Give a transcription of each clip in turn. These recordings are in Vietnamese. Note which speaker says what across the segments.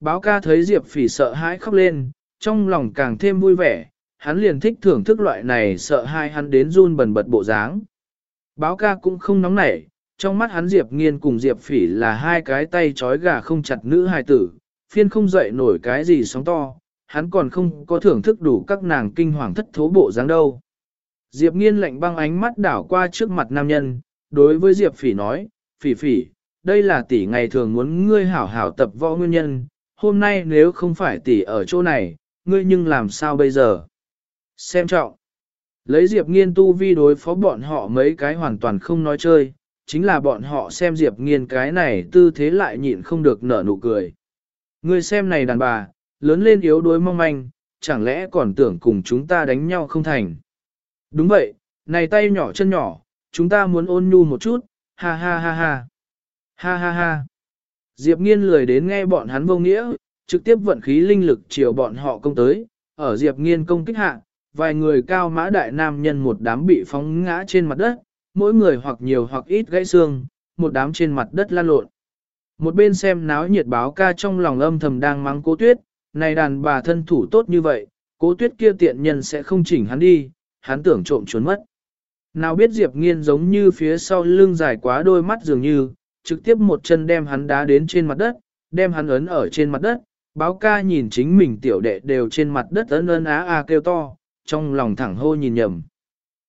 Speaker 1: Báo ca thấy Diệp phỉ sợ hãi khóc lên, trong lòng càng thêm vui vẻ, hắn liền thích thưởng thức loại này sợ hai hắn đến run bần bật bộ dáng. Báo ca cũng không nóng nảy, trong mắt hắn Diệp nghiên cùng Diệp phỉ là hai cái tay trói gà không chặt nữ hài tử, phiên không dậy nổi cái gì sóng to, hắn còn không có thưởng thức đủ các nàng kinh hoàng thất thố bộ dáng đâu. Diệp nghiên lạnh băng ánh mắt đảo qua trước mặt nam nhân, đối với Diệp phỉ nói, phỉ phỉ, đây là tỷ ngày thường muốn ngươi hảo hảo tập võ nguyên nhân, hôm nay nếu không phải tỷ ở chỗ này, ngươi nhưng làm sao bây giờ? Xem trọng. Lấy Diệp Nghiên tu vi đối phó bọn họ mấy cái hoàn toàn không nói chơi, chính là bọn họ xem Diệp Nghiên cái này tư thế lại nhịn không được nở nụ cười. Ngươi xem này đàn bà, lớn lên yếu đuối mong manh, chẳng lẽ còn tưởng cùng chúng ta đánh nhau không thành? Đúng vậy, này tay nhỏ chân nhỏ, chúng ta muốn ôn nhu một chút, ha ha ha ha. Ha ha ha. Diệp Nghiên lười đến nghe bọn hắn vô nghĩa, trực tiếp vận khí linh lực chiều bọn họ công tới, ở Diệp Nghiên công kích hạ, vài người cao mã đại nam nhân một đám bị phóng ngã trên mặt đất, mỗi người hoặc nhiều hoặc ít gãy xương, một đám trên mặt đất lan lộn. Một bên xem náo nhiệt báo ca trong lòng âm thầm đang mắng cố tuyết, này đàn bà thân thủ tốt như vậy, cố tuyết kia tiện nhân sẽ không chỉnh hắn đi, hắn tưởng trộm trốn mất. Nào biết Diệp Nghiên giống như phía sau lưng dài quá đôi mắt dường như, trực tiếp một chân đem hắn đá đến trên mặt đất, đem hắn ấn ở trên mặt đất, báo ca nhìn chính mình tiểu đệ đều trên mặt đất ấn ấn á a kêu to, trong lòng thẳng hô nhìn nhầm.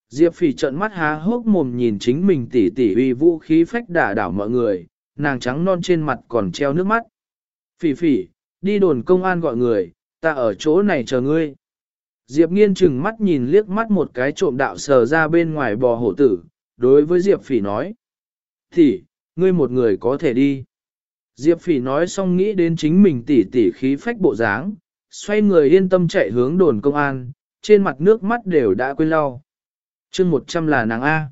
Speaker 1: Diệp phỉ trợn mắt há hốc mồm nhìn chính mình tỉ tỉ uy vũ khí phách đả đảo mọi người, nàng trắng non trên mặt còn treo nước mắt. Phỉ phỉ, đi đồn công an gọi người, ta ở chỗ này chờ ngươi. Diệp nghiên chừng mắt nhìn liếc mắt một cái trộm đạo sờ ra bên ngoài bò hổ tử, đối với Diệp phỉ nói. Thì, ngươi một người có thể đi. Diệp phỉ nói xong nghĩ đến chính mình tỉ tỉ khí phách bộ dáng, xoay người yên tâm chạy hướng đồn công an, trên mặt nước mắt đều đã quên lau. chương 100 là nàng A.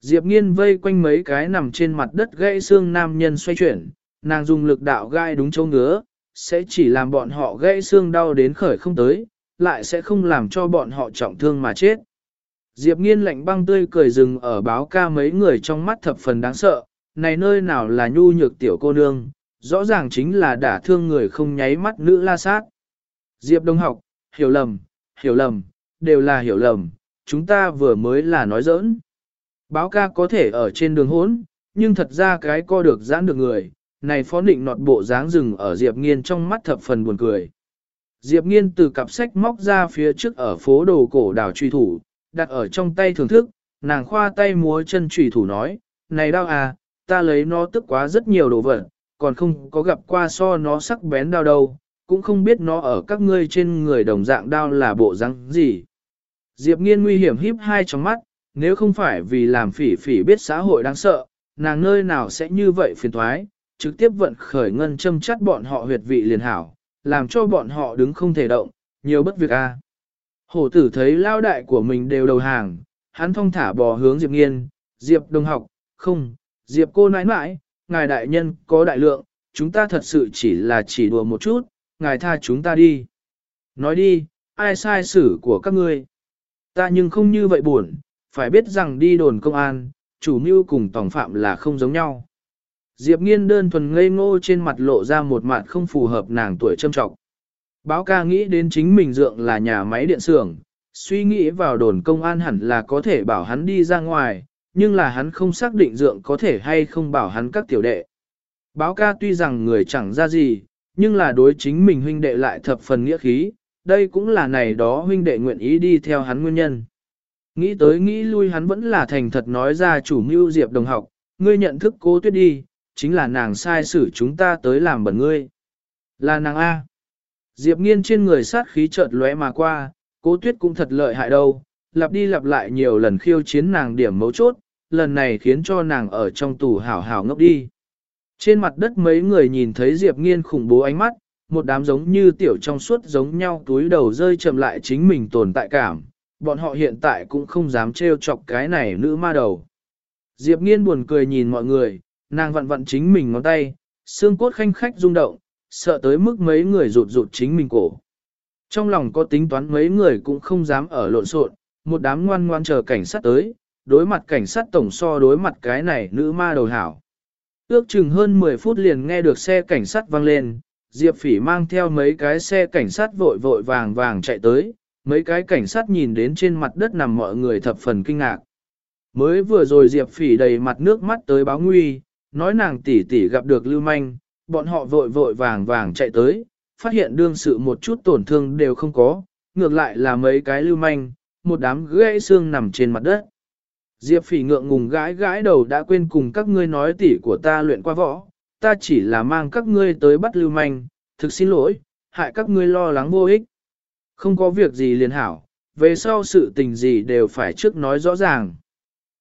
Speaker 1: Diệp nghiên vây quanh mấy cái nằm trên mặt đất gãy xương nam nhân xoay chuyển, nàng dùng lực đạo gai đúng châu ngứa, sẽ chỉ làm bọn họ gãy xương đau đến khởi không tới, lại sẽ không làm cho bọn họ trọng thương mà chết. Diệp nghiên lạnh băng tươi cười rừng ở báo ca mấy người trong mắt thập phần đáng sợ, này nơi nào là nhu nhược tiểu cô nương, rõ ràng chính là đả thương người không nháy mắt nữ la sát. Diệp Đông học, hiểu lầm, hiểu lầm, đều là hiểu lầm, chúng ta vừa mới là nói giỡn. Báo ca có thể ở trên đường hốn, nhưng thật ra cái co được giãn được người, này phó định nọt bộ dáng rừng ở Diệp Nghiên trong mắt thập phần buồn cười. Diệp Nghiên từ cặp sách móc ra phía trước ở phố đồ cổ đảo truy thủ, đặt ở trong tay thưởng thức, nàng khoa tay múa chân truy thủ nói, này đau à, ta lấy nó tức quá rất nhiều đồ vật, còn không có gặp qua so nó sắc bén đau đâu, cũng không biết nó ở các ngươi trên người đồng dạng đau là bộ răng gì. Diệp nghiên nguy hiểm híp hai trong mắt, nếu không phải vì làm phỉ phỉ biết xã hội đáng sợ, nàng nơi nào sẽ như vậy phiền thoái, trực tiếp vận khởi ngân châm chắt bọn họ huyệt vị liền hảo, làm cho bọn họ đứng không thể động, nhiều bất việc a. Hổ tử thấy lao đại của mình đều đầu hàng, hắn thong thả bò hướng Diệp nghiên, Diệp đồng học, không, Diệp cô nãi nãi, ngài đại nhân có đại lượng, chúng ta thật sự chỉ là chỉ đùa một chút, ngài tha chúng ta đi. Nói đi, ai sai xử của các ngươi? Ta nhưng không như vậy buồn, phải biết rằng đi đồn công an, chủ mưu cùng tổng phạm là không giống nhau. Diệp nghiên đơn thuần ngây ngô trên mặt lộ ra một mặt không phù hợp nàng tuổi trâm trọng. Báo ca nghĩ đến chính mình dượng là nhà máy điện xưởng, suy nghĩ vào đồn công an hẳn là có thể bảo hắn đi ra ngoài, nhưng là hắn không xác định dượng có thể hay không bảo hắn các tiểu đệ. Báo ca tuy rằng người chẳng ra gì, nhưng là đối chính mình huynh đệ lại thập phần nghĩa khí, đây cũng là này đó huynh đệ nguyện ý đi theo hắn nguyên nhân. Nghĩ tới nghĩ lui hắn vẫn là thành thật nói ra chủ mưu Diệp đồng học, ngươi nhận thức cố tuyết đi, chính là nàng sai xử chúng ta tới làm bẩn ngươi. Là nàng A. Diệp nghiên trên người sát khí chợt lóe mà qua, cố tuyết cũng thật lợi hại đâu, lặp đi lặp lại nhiều lần khiêu chiến nàng điểm mấu chốt, lần này khiến cho nàng ở trong tù hảo hảo ngốc đi. Trên mặt đất mấy người nhìn thấy Diệp Nghiên khủng bố ánh mắt, một đám giống như tiểu trong suốt giống nhau túi đầu rơi chậm lại chính mình tồn tại cảm, bọn họ hiện tại cũng không dám trêu chọc cái này nữ ma đầu. Diệp Nghiên buồn cười nhìn mọi người, nàng vặn vặn chính mình ngón tay, xương cốt khanh khách rung động, sợ tới mức mấy người rụt rụt chính mình cổ. Trong lòng có tính toán mấy người cũng không dám ở lộn xộn, một đám ngoan ngoan chờ cảnh sát tới, đối mặt cảnh sát tổng so đối mặt cái này nữ ma đầu hảo. Ước chừng hơn 10 phút liền nghe được xe cảnh sát vang lên, Diệp Phỉ mang theo mấy cái xe cảnh sát vội vội vàng vàng chạy tới, mấy cái cảnh sát nhìn đến trên mặt đất nằm mọi người thập phần kinh ngạc. Mới vừa rồi Diệp Phỉ đầy mặt nước mắt tới báo nguy, nói nàng tỷ tỷ gặp được Lưu Manh, bọn họ vội vội vàng vàng chạy tới, phát hiện đương sự một chút tổn thương đều không có, ngược lại là mấy cái Lưu Manh, một đám gãy xương nằm trên mặt đất. Diệp Phỉ ngượng ngùng gãi gãi đầu đã quên cùng các ngươi nói tỉ của ta luyện qua võ, ta chỉ là mang các ngươi tới bắt Lưu Manh, thực xin lỗi, hại các ngươi lo lắng vô ích. Không có việc gì liền hảo, về sau sự tình gì đều phải trước nói rõ ràng.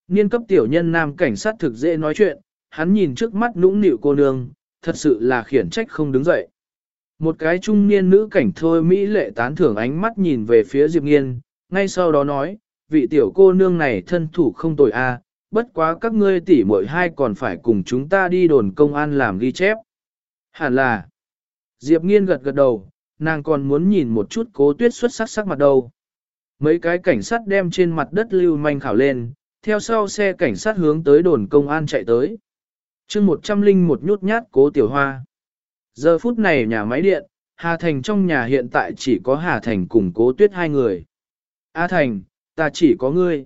Speaker 1: Niên cấp tiểu nhân nam cảnh sát thực dễ nói chuyện, hắn nhìn trước mắt nũng nịu cô nương, thật sự là khiển trách không đứng dậy. Một cái trung niên nữ cảnh thôi Mỹ lệ tán thưởng ánh mắt nhìn về phía Diệp Nghiên, ngay sau đó nói, vị tiểu cô nương này thân thủ không tồi a, bất quá các ngươi tỷ muội hai còn phải cùng chúng ta đi đồn công an làm ghi chép. Hẳn là, Diệp Nghiên gật gật đầu, nàng còn muốn nhìn một chút cố tuyết xuất sắc sắc mặt đầu. Mấy cái cảnh sát đem trên mặt đất lưu manh khảo lên, theo sau xe cảnh sát hướng tới đồn công an chạy tới. chương một trăm linh một nhút nhát cố tiểu hoa. Giờ phút này nhà máy điện, Hà Thành trong nhà hiện tại chỉ có Hà Thành cùng cố tuyết hai người. A Thành, ta chỉ có ngươi.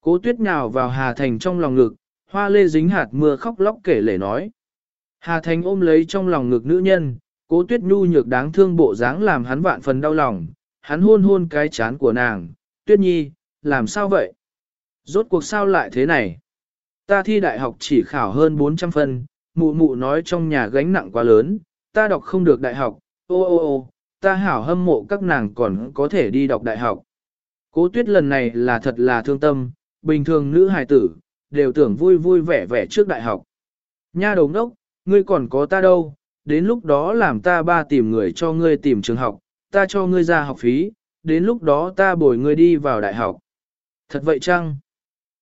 Speaker 1: Cố tuyết nhào vào Hà Thành trong lòng ngực, hoa lê dính hạt mưa khóc lóc kể lể nói. Hà Thành ôm lấy trong lòng ngực nữ nhân, cố tuyết nhu nhược đáng thương bộ dáng làm hắn vạn phần đau lòng, hắn hôn hôn cái chán của nàng, tuyết nhi, làm sao vậy? Rốt cuộc sao lại thế này? Ta thi đại học chỉ khảo hơn 400 phân, mụ mụ nói trong nhà gánh nặng quá lớn, ta đọc không được đại học, ô ô ô, ta hảo hâm mộ các nàng còn có thể đi đọc đại học. Cố tuyết lần này là thật là thương tâm, bình thường nữ hài tử, đều tưởng vui vui vẻ vẻ trước đại học. Nha đầu ngốc, ngươi còn có ta đâu, đến lúc đó làm ta ba tìm người cho ngươi tìm trường học, ta cho ngươi ra học phí, đến lúc đó ta bồi ngươi đi vào đại học. Thật vậy chăng?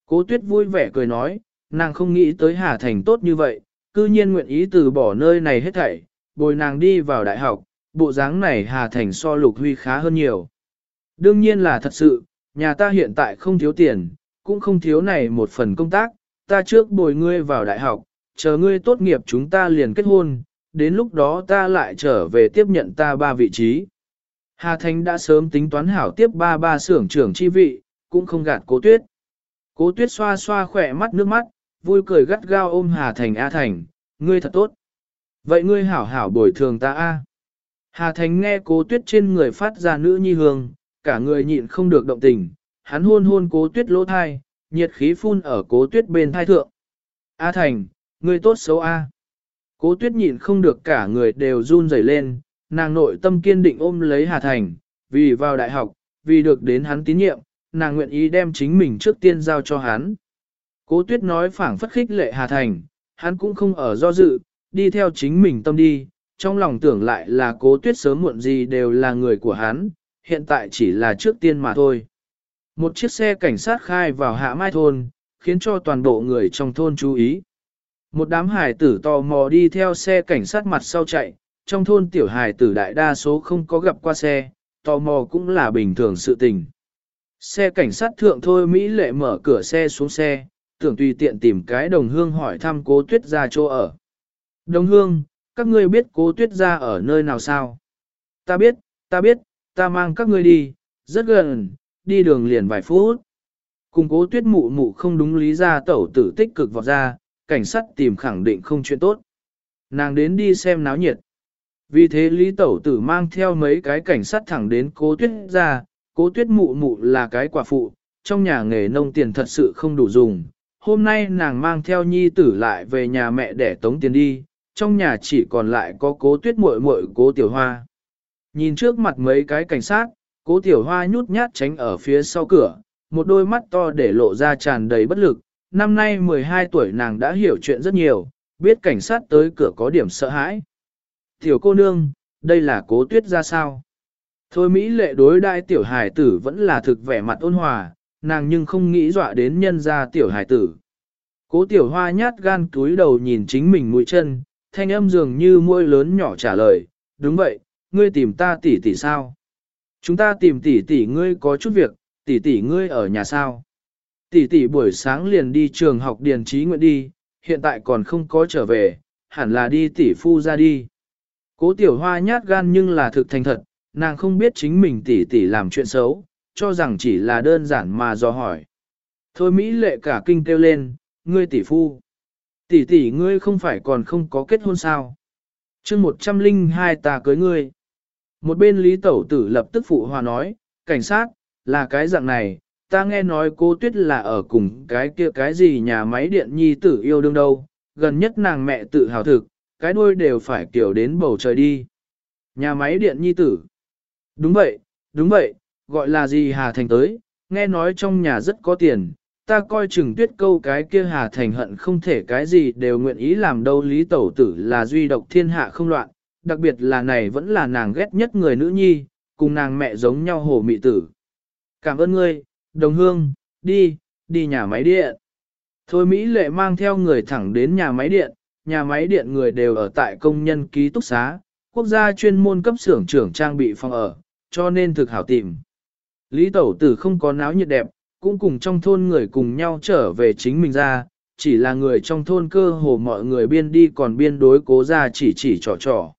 Speaker 1: Cố tuyết vui vẻ cười nói, nàng không nghĩ tới Hà Thành tốt như vậy, cư nhiên nguyện ý từ bỏ nơi này hết thảy, bồi nàng đi vào đại học, bộ dáng này Hà Thành so lục huy khá hơn nhiều. Đương nhiên là thật sự, nhà ta hiện tại không thiếu tiền, cũng không thiếu này một phần công tác, ta trước bồi ngươi vào đại học, chờ ngươi tốt nghiệp chúng ta liền kết hôn, đến lúc đó ta lại trở về tiếp nhận ta ba vị trí. Hà Thành đã sớm tính toán hảo tiếp ba ba xưởng trưởng chi vị, cũng không gạt cố tuyết. Cố tuyết xoa xoa khỏe mắt nước mắt, vui cười gắt gao ôm Hà Thành A Thành, ngươi thật tốt. Vậy ngươi hảo hảo bồi thường ta A. Hà Thành nghe cố tuyết trên người phát ra nữ nhi hương, cả người nhịn không được động tình, hắn hôn hôn cố tuyết lỗ thai, nhiệt khí phun ở cố tuyết bên thai thượng. A Thành, người tốt xấu A. Cố tuyết nhịn không được cả người đều run rẩy lên, nàng nội tâm kiên định ôm lấy Hà Thành, vì vào đại học, vì được đến hắn tín nhiệm, nàng nguyện ý đem chính mình trước tiên giao cho hắn. Cố tuyết nói phảng phất khích lệ Hà Thành, hắn cũng không ở do dự, đi theo chính mình tâm đi, trong lòng tưởng lại là cố tuyết sớm muộn gì đều là người của hắn, hiện tại chỉ là trước tiên mà thôi. Một chiếc xe cảnh sát khai vào hạ mai thôn, khiến cho toàn bộ người trong thôn chú ý. Một đám hải tử tò mò đi theo xe cảnh sát mặt sau chạy, trong thôn tiểu hải tử đại đa số không có gặp qua xe, tò mò cũng là bình thường sự tình. Xe cảnh sát thượng thôi Mỹ lệ mở cửa xe xuống xe, tưởng tùy tiện tìm cái đồng hương hỏi thăm cố tuyết ra chỗ ở. Đồng hương, các ngươi biết cố tuyết ra ở nơi nào sao? Ta biết, ta biết, ta mang các ngươi đi, rất gần, đi đường liền vài phút. Cùng cố tuyết mụ mụ không đúng lý ra tẩu tử tích cực vọt ra, cảnh sát tìm khẳng định không chuyện tốt. Nàng đến đi xem náo nhiệt. Vì thế lý tẩu tử mang theo mấy cái cảnh sát thẳng đến cố tuyết ra, cố tuyết mụ mụ là cái quả phụ, trong nhà nghề nông tiền thật sự không đủ dùng. Hôm nay nàng mang theo nhi tử lại về nhà mẹ để tống tiền đi, trong nhà chỉ còn lại có cố tuyết muội muội cố tiểu hoa. Nhìn trước mặt mấy cái cảnh sát, cố tiểu hoa nhút nhát tránh ở phía sau cửa, một đôi mắt to để lộ ra tràn đầy bất lực. Năm nay 12 tuổi nàng đã hiểu chuyện rất nhiều, biết cảnh sát tới cửa có điểm sợ hãi. Tiểu cô nương, đây là cố tuyết ra sao? Thôi Mỹ lệ đối đại tiểu hải tử vẫn là thực vẻ mặt ôn hòa, nàng nhưng không nghĩ dọa đến nhân ra tiểu hải tử. Cố tiểu hoa nhát gan túi đầu nhìn chính mình mũi chân, thanh âm dường như môi lớn nhỏ trả lời, đúng vậy, ngươi tìm ta tỷ tỷ sao? Chúng ta tìm tỷ tỷ ngươi có chút việc, tỷ tỷ ngươi ở nhà sao? Tỷ tỷ buổi sáng liền đi trường học điền trí nguyện đi, hiện tại còn không có trở về, hẳn là đi tỷ phu ra đi. Cố tiểu hoa nhát gan nhưng là thực thành thật, nàng không biết chính mình tỷ tỷ làm chuyện xấu, cho rằng chỉ là đơn giản mà do hỏi. Thôi Mỹ lệ cả kinh kêu lên, ngươi tỷ phu. Tỷ tỷ ngươi không phải còn không có kết hôn sao? chương 102 ta cưới ngươi. Một bên Lý Tẩu Tử lập tức phụ hòa nói, cảnh sát, là cái dạng này, ta nghe nói cô Tuyết là ở cùng cái kia cái gì nhà máy điện nhi tử yêu đương đâu, gần nhất nàng mẹ tự hào thực, cái đuôi đều phải kiểu đến bầu trời đi. Nhà máy điện nhi tử. Đúng vậy, đúng vậy, gọi là gì Hà Thành tới, nghe nói trong nhà rất có tiền, ta coi chừng tuyết câu cái kia Hà Thành hận không thể cái gì đều nguyện ý làm đâu lý tẩu tử là duy độc thiên hạ không loạn, đặc biệt là này vẫn là nàng ghét nhất người nữ nhi, cùng nàng mẹ giống nhau hồ mị tử. Cảm ơn ngươi, đồng hương, đi, đi nhà máy điện. Thôi Mỹ lệ mang theo người thẳng đến nhà máy điện, nhà máy điện người đều ở tại công nhân ký túc xá, quốc gia chuyên môn cấp xưởng trưởng trang bị phòng ở, cho nên thực hảo tìm. Lý Tẩu Tử không có náo nhiệt đẹp, cũng cùng trong thôn người cùng nhau trở về chính mình ra, chỉ là người trong thôn cơ hồ mọi người biên đi còn biên đối cố ra chỉ chỉ trò trò.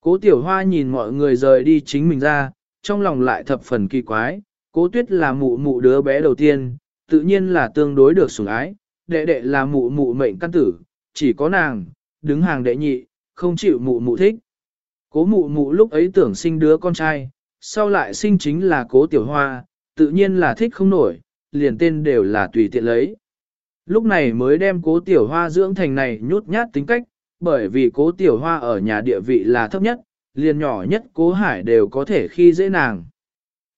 Speaker 1: Cố tiểu hoa nhìn mọi người rời đi chính mình ra, trong lòng lại thập phần kỳ quái, cố tuyết là mụ mụ đứa bé đầu tiên, tự nhiên là tương đối được sủng ái, đệ đệ là mụ mụ mệnh căn tử, chỉ có nàng, đứng hàng đệ nhị, không chịu mụ mụ thích. Cố mụ mụ lúc ấy tưởng sinh đứa con trai, sau lại sinh chính là cố tiểu hoa, tự nhiên là thích không nổi, liền tên đều là tùy tiện lấy. Lúc này mới đem cố tiểu hoa dưỡng thành này nhút nhát tính cách, bởi vì cố tiểu hoa ở nhà địa vị là thấp nhất, liền nhỏ nhất cố hải đều có thể khi dễ nàng.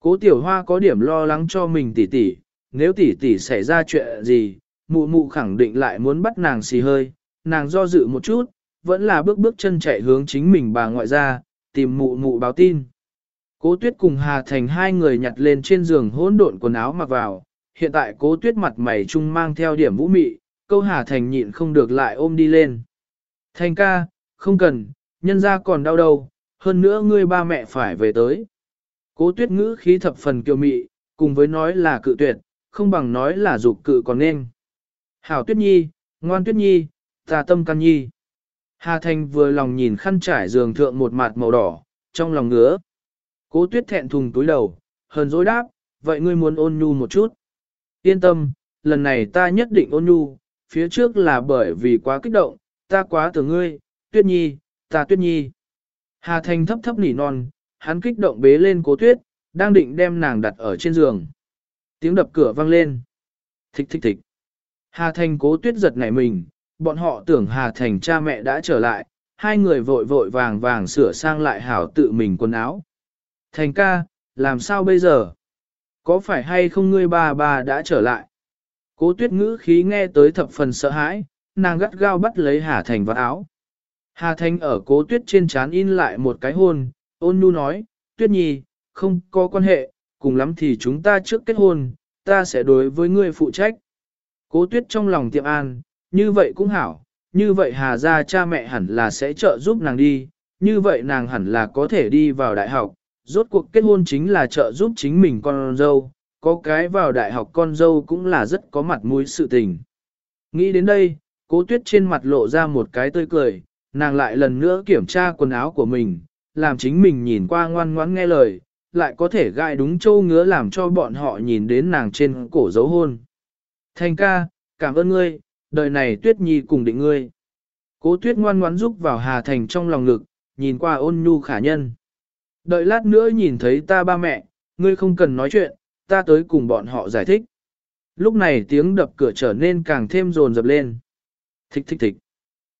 Speaker 1: Cố tiểu hoa có điểm lo lắng cho mình tỷ tỷ, nếu tỷ tỷ xảy ra chuyện gì, mụ mụ khẳng định lại muốn bắt nàng xì hơi, nàng do dự một chút, vẫn là bước bước chân chạy hướng chính mình bà ngoại ra, tìm mụ mụ báo tin. Cố tuyết cùng Hà Thành hai người nhặt lên trên giường hỗn độn quần áo mặc vào, hiện tại cố tuyết mặt mày trung mang theo điểm vũ mị, câu Hà Thành nhịn không được lại ôm đi lên. Thành ca, không cần, nhân ra còn đau đầu, hơn nữa ngươi ba mẹ phải về tới. Cố tuyết ngữ khí thập phần kiều mị, cùng với nói là cự tuyệt, không bằng nói là dục cự còn nên. Hảo tuyết nhi, ngoan tuyết nhi, ta tâm can nhi. Hà Thành vừa lòng nhìn khăn trải giường thượng một mặt màu đỏ, trong lòng ngứa. Cố tuyết thẹn thùng túi đầu, hờn dối đáp, vậy ngươi muốn ôn nhu một chút. Yên tâm, lần này ta nhất định ôn nhu, phía trước là bởi vì quá kích động, ta quá tưởng ngươi, tuyết nhi, ta tuyết nhi. Hà Thành thấp thấp nỉ non, hắn kích động bế lên cố tuyết, đang định đem nàng đặt ở trên giường. Tiếng đập cửa vang lên. Thích thích thích. Hà Thành cố tuyết giật nảy mình, bọn họ tưởng Hà Thành cha mẹ đã trở lại, hai người vội vội vàng vàng sửa sang lại hảo tự mình quần áo. Thành ca, làm sao bây giờ? Có phải hay không ngươi ba ba đã trở lại? Cố tuyết ngữ khí nghe tới thập phần sợ hãi, nàng gắt gao bắt lấy Hà Thành vào áo. Hà Thành ở cố tuyết trên trán in lại một cái hôn, ôn nhu nói, tuyết nhi, không có quan hệ, cùng lắm thì chúng ta trước kết hôn, ta sẽ đối với ngươi phụ trách. Cố tuyết trong lòng tiệm an, như vậy cũng hảo, như vậy Hà gia cha mẹ hẳn là sẽ trợ giúp nàng đi, như vậy nàng hẳn là có thể đi vào đại học, rốt cuộc kết hôn chính là trợ giúp chính mình con dâu, có cái vào đại học con dâu cũng là rất có mặt mũi sự tình. Nghĩ đến đây, cố tuyết trên mặt lộ ra một cái tươi cười, nàng lại lần nữa kiểm tra quần áo của mình, làm chính mình nhìn qua ngoan ngoãn nghe lời, lại có thể gai đúng châu ngứa làm cho bọn họ nhìn đến nàng trên cổ dấu hôn. Thành ca, cảm ơn ngươi, đời này tuyết nhi cùng định ngươi. Cố tuyết ngoan ngoãn giúp vào Hà Thành trong lòng ngực, nhìn qua ôn nhu khả nhân. Đợi lát nữa nhìn thấy ta ba mẹ, ngươi không cần nói chuyện, ta tới cùng bọn họ giải thích. Lúc này tiếng đập cửa trở nên càng thêm rồn rập lên. Thích thích thích.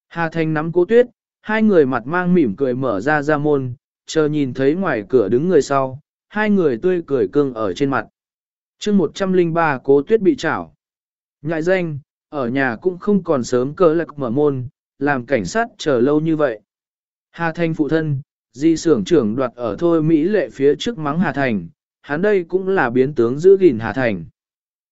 Speaker 1: Hà Thành nắm cố tuyết, hai người mặt mang mỉm cười mở ra ra môn, chờ nhìn thấy ngoài cửa đứng người sau, hai người tươi cười cương ở trên mặt. chương 103 cố tuyết bị chảo. Ngại danh, ở nhà cũng không còn sớm cờ lạc mở môn, làm cảnh sát chờ lâu như vậy. Hà Thành phụ thân, di sưởng trưởng đoạt ở thôi Mỹ lệ phía trước mắng Hà Thành, hắn đây cũng là biến tướng giữ gìn Hà Thành.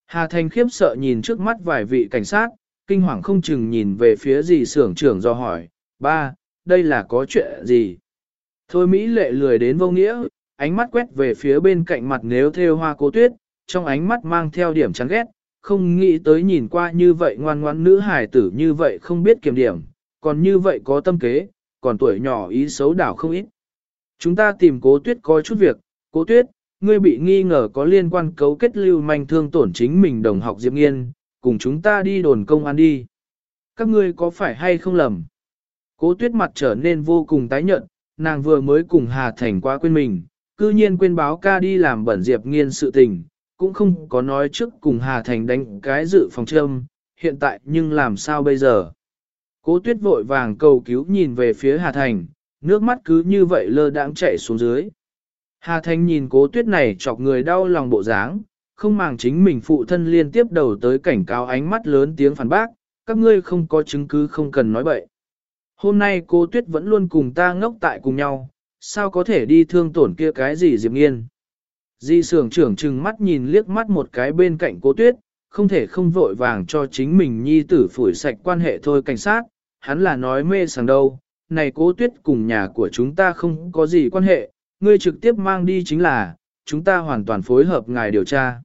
Speaker 1: Hà Thành khiếp sợ nhìn trước mắt vài vị cảnh sát, kinh hoàng không chừng nhìn về phía gì sưởng trưởng do hỏi, ba, đây là có chuyện gì? Thôi Mỹ lệ lười đến vô nghĩa, ánh mắt quét về phía bên cạnh mặt nếu theo hoa cố tuyết, trong ánh mắt mang theo điểm chán ghét, không nghĩ tới nhìn qua như vậy ngoan ngoãn nữ hài tử như vậy không biết kiểm điểm, còn như vậy có tâm kế, còn tuổi nhỏ ý xấu đảo không ít. Chúng ta tìm cố tuyết có chút việc, cố tuyết, ngươi bị nghi ngờ có liên quan cấu kết lưu manh thương tổn chính mình đồng học Diệp Nghiên, cùng chúng ta đi đồn công an đi. Các ngươi có phải hay không lầm? Cố tuyết mặt trở nên vô cùng tái nhợt, nàng vừa mới cùng Hà Thành qua quên mình, cư nhiên quên báo ca đi làm bẩn Diệp Nghiên sự tình, cũng không có nói trước cùng Hà Thành đánh cái dự phòng châm, hiện tại nhưng làm sao bây giờ? Cố tuyết vội vàng cầu cứu nhìn về phía Hà Thành, nước mắt cứ như vậy lơ đãng chảy xuống dưới. Hà Thành nhìn cố tuyết này chọc người đau lòng bộ dáng, không màng chính mình phụ thân liên tiếp đầu tới cảnh cáo ánh mắt lớn tiếng phản bác, các ngươi không có chứng cứ không cần nói bậy. Hôm nay cô tuyết vẫn luôn cùng ta ngốc tại cùng nhau, sao có thể đi thương tổn kia cái gì Diệp Nghiên. Di sưởng trưởng trừng mắt nhìn liếc mắt một cái bên cạnh cô tuyết, không thể không vội vàng cho chính mình nhi tử phủi sạch quan hệ thôi cảnh sát, hắn là nói mê sảng đâu, này cố tuyết cùng nhà của chúng ta không có gì quan hệ, ngươi trực tiếp mang đi chính là, chúng ta hoàn toàn phối hợp ngài điều tra.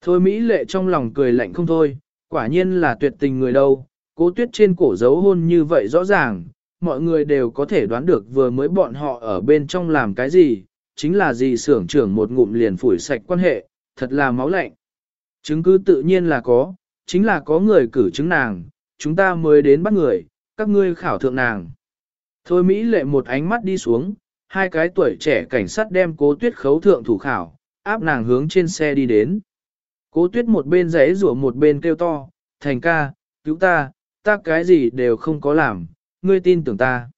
Speaker 1: Thôi Mỹ lệ trong lòng cười lạnh không thôi, quả nhiên là tuyệt tình người đâu, cố tuyết trên cổ dấu hôn như vậy rõ ràng, mọi người đều có thể đoán được vừa mới bọn họ ở bên trong làm cái gì, chính là gì xưởng trưởng một ngụm liền phủi sạch quan hệ, thật là máu lạnh. Chứng cứ tự nhiên là có, chính là có người cử chứng nàng, chúng ta mới đến bắt người, các ngươi khảo thượng nàng. Thôi Mỹ lệ một ánh mắt đi xuống, hai cái tuổi trẻ cảnh sát đem cố tuyết khấu thượng thủ khảo, áp nàng hướng trên xe đi đến. Cố tuyết một bên rẽ rủa một bên kêu to, thành ca, cứu ta, ta cái gì đều không có làm, ngươi tin tưởng ta.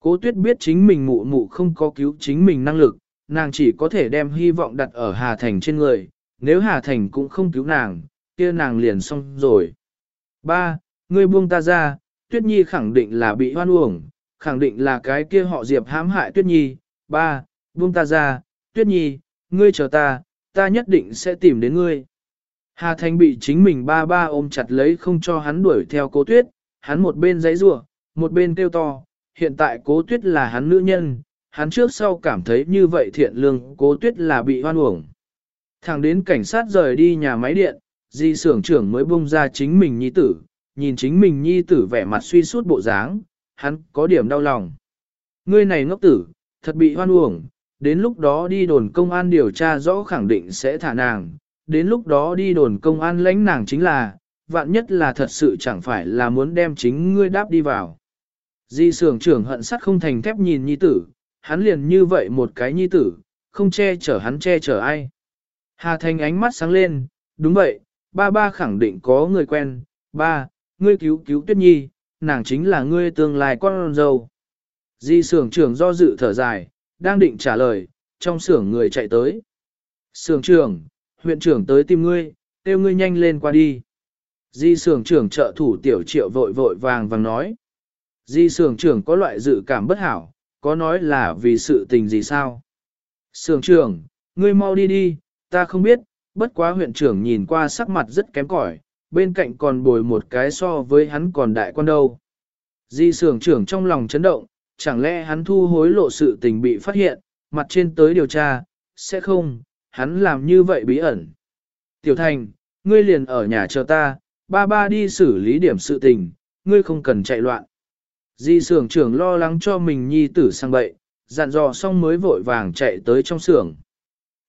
Speaker 1: Cố tuyết biết chính mình mụ mụ không có cứu chính mình năng lực, nàng chỉ có thể đem hy vọng đặt ở Hà Thành trên người, nếu Hà Thành cũng không cứu nàng, kia nàng liền xong rồi. Ba, ngươi buông ta ra, Tuyết Nhi khẳng định là bị hoan uổng, khẳng định là cái kia họ Diệp hãm hại Tuyết Nhi. Ba, buông ta ra, Tuyết Nhi, ngươi chờ ta, ta nhất định sẽ tìm đến ngươi. Hà Thành bị chính mình ba ba ôm chặt lấy không cho hắn đuổi theo cố tuyết, hắn một bên giấy rủa, một bên kêu to, hiện tại cố tuyết là hắn nữ nhân, hắn trước sau cảm thấy như vậy thiện lương cố tuyết là bị hoan uổng. Thẳng đến cảnh sát rời đi nhà máy điện, di xưởng trưởng mới bung ra chính mình nhi tử, nhìn chính mình nhi tử vẻ mặt suy sút bộ dáng, hắn có điểm đau lòng. Ngươi này ngốc tử, thật bị hoan uổng, đến lúc đó đi đồn công an điều tra rõ khẳng định sẽ thả nàng, đến lúc đó đi đồn công an lãnh nàng chính là, vạn nhất là thật sự chẳng phải là muốn đem chính ngươi đáp đi vào. Di sưởng trưởng hận sắt không thành thép nhìn nhi tử, hắn liền như vậy một cái nhi tử, không che chở hắn che chở ai. Hà Thành ánh mắt sáng lên, đúng vậy, ba ba khẳng định có người quen, ba, ngươi cứu cứu tuyết nhi, nàng chính là ngươi tương lai con dâu. Di sưởng trưởng do dự thở dài, đang định trả lời, trong sưởng người chạy tới. Sưởng trưởng, huyện trưởng tới tìm ngươi, kêu ngươi nhanh lên qua đi. Di sưởng trưởng trợ thủ tiểu triệu vội vội vàng vàng nói. Di sưởng trưởng có loại dự cảm bất hảo, có nói là vì sự tình gì sao? Sưởng trưởng, ngươi mau đi đi, ta không biết, bất quá huyện trưởng nhìn qua sắc mặt rất kém cỏi, bên cạnh còn bồi một cái so với hắn còn đại quan đâu. Di sưởng trưởng trong lòng chấn động, chẳng lẽ hắn thu hối lộ sự tình bị phát hiện, mặt trên tới điều tra, sẽ không, hắn làm như vậy bí ẩn. Tiểu thành, ngươi liền ở nhà chờ ta, ba ba đi xử lý điểm sự tình, ngươi không cần chạy loạn. Di sưởng trưởng lo lắng cho mình nhi tử sang bậy, dặn dò xong mới vội vàng chạy tới trong xưởng.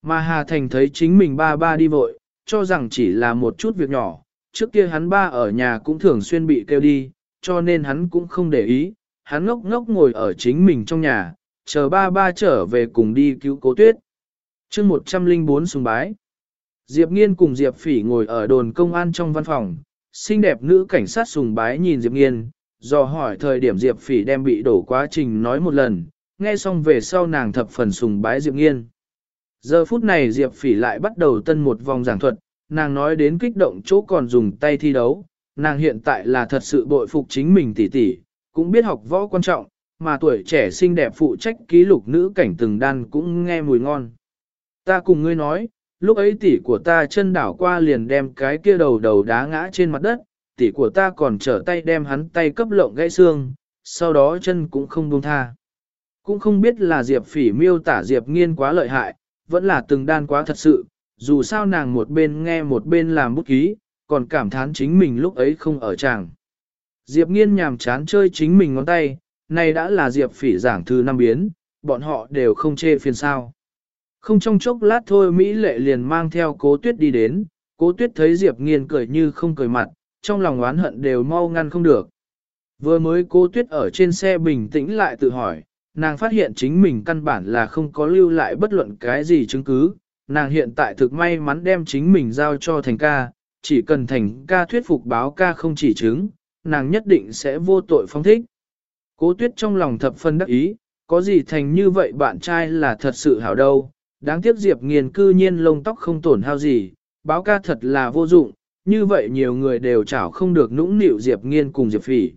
Speaker 1: Mà Hà Thành thấy chính mình ba ba đi vội, cho rằng chỉ là một chút việc nhỏ, trước kia hắn ba ở nhà cũng thường xuyên bị kêu đi, cho nên hắn cũng không để ý, hắn ngốc ngốc ngồi ở chính mình trong nhà, chờ ba ba trở về cùng đi cứu cố tuyết chương 104 sùng bái. Diệp Nghiên cùng Diệp Phỉ ngồi ở đồn công an trong văn phòng, xinh đẹp nữ cảnh sát sùng bái nhìn Diệp Nghiên, do hỏi thời điểm Diệp Phỉ đem bị đổ quá trình nói một lần, nghe xong về sau nàng thập phần sùng bái Diệp Nghiên. Giờ phút này Diệp Phỉ lại bắt đầu tân một vòng giảng thuật, nàng nói đến kích động chỗ còn dùng tay thi đấu, nàng hiện tại là thật sự bội phục chính mình tỉ tỉ, cũng biết học võ quan trọng, mà tuổi trẻ xinh đẹp phụ trách ký lục nữ cảnh từng đan cũng nghe mùi ngon. Ta cùng ngươi nói, lúc ấy tỷ của ta chân đảo qua liền đem cái kia đầu đầu đá ngã trên mặt đất, tỷ của ta còn trở tay đem hắn tay cấp lộng gãy xương, sau đó chân cũng không buông tha. Cũng không biết là Diệp phỉ miêu tả Diệp nghiên quá lợi hại, vẫn là từng đan quá thật sự, dù sao nàng một bên nghe một bên làm bút ký, còn cảm thán chính mình lúc ấy không ở chàng. Diệp nghiên nhàm chán chơi chính mình ngón tay, này đã là Diệp phỉ giảng thư năm biến, bọn họ đều không chê phiền sao. Không trong chốc lát thôi Mỹ lệ liền mang theo cố tuyết đi đến, cố tuyết thấy Diệp nghiên cười như không cười mặt, trong lòng oán hận đều mau ngăn không được. Vừa mới cố tuyết ở trên xe bình tĩnh lại tự hỏi, nàng phát hiện chính mình căn bản là không có lưu lại bất luận cái gì chứng cứ, nàng hiện tại thực may mắn đem chính mình giao cho thành ca, chỉ cần thành ca thuyết phục báo ca không chỉ chứng, nàng nhất định sẽ vô tội phong thích. Cố tuyết trong lòng thập phân đắc ý, có gì thành như vậy bạn trai là thật sự hảo đâu, đáng tiếc Diệp Nghiên cư nhiên lông tóc không tổn hao gì, báo ca thật là vô dụng, như vậy nhiều người đều chảo không được nũng nịu Diệp nghiên cùng Diệp phỉ.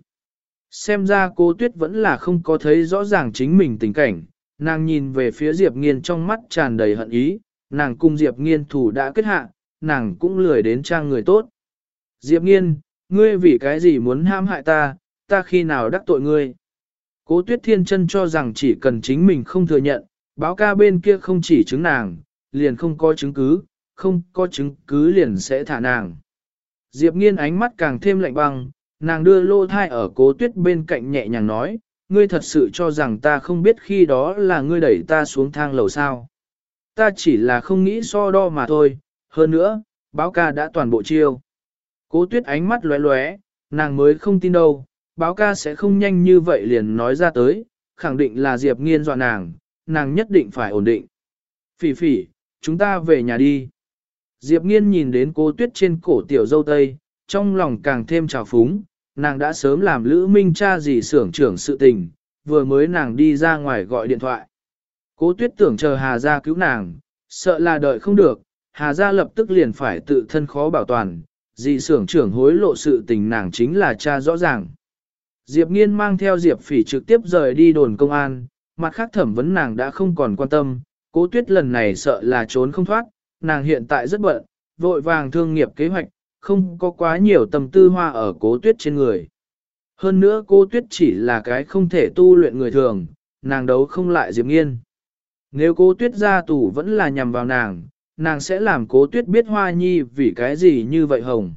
Speaker 1: Xem ra cô tuyết vẫn là không có thấy rõ ràng chính mình tình cảnh, nàng nhìn về phía Diệp nghiên trong mắt tràn đầy hận ý, nàng cùng Diệp nghiên thủ đã kết hạ, nàng cũng lười đến trang người tốt. Diệp nghiên, ngươi vì cái gì muốn ham hại ta, ta khi nào đắc tội ngươi? Cố tuyết thiên chân cho rằng chỉ cần chính mình không thừa nhận, báo ca bên kia không chỉ chứng nàng, liền không có chứng cứ, không có chứng cứ liền sẽ thả nàng. Diệp nghiên ánh mắt càng thêm lạnh băng, nàng đưa lô thai ở cố tuyết bên cạnh nhẹ nhàng nói, ngươi thật sự cho rằng ta không biết khi đó là ngươi đẩy ta xuống thang lầu sao. Ta chỉ là không nghĩ so đo mà thôi, hơn nữa, báo ca đã toàn bộ chiêu. Cố tuyết ánh mắt lóe lóe, nàng mới không tin đâu, báo ca sẽ không nhanh như vậy liền nói ra tới, khẳng định là Diệp nghiên dọa nàng, nàng nhất định phải ổn định. Phỉ phỉ, chúng ta về nhà đi. Diệp nghiên nhìn đến cô tuyết trên cổ tiểu dâu tây, trong lòng càng thêm trào phúng, nàng đã sớm làm Lữ Minh cha gì xưởng trưởng sự tình, vừa mới nàng đi ra ngoài gọi điện thoại. Cố tuyết tưởng chờ Hà Gia cứu nàng, sợ là đợi không được, Hà Gia lập tức liền phải tự thân khó bảo toàn, dị xưởng trưởng hối lộ sự tình nàng chính là cha rõ ràng. Diệp Nghiên mang theo Diệp Phỉ trực tiếp rời đi đồn công an, mặt khác thẩm vấn nàng đã không còn quan tâm, cố tuyết lần này sợ là trốn không thoát, nàng hiện tại rất bận, vội vàng thương nghiệp kế hoạch, không có quá nhiều tâm tư hoa ở cố tuyết trên người. Hơn nữa cô tuyết chỉ là cái không thể tu luyện người thường, nàng đấu không lại Diệp Nghiên. Nếu cố tuyết ra tù vẫn là nhằm vào nàng, nàng sẽ làm cố tuyết biết hoa nhi vì cái gì như vậy hồng.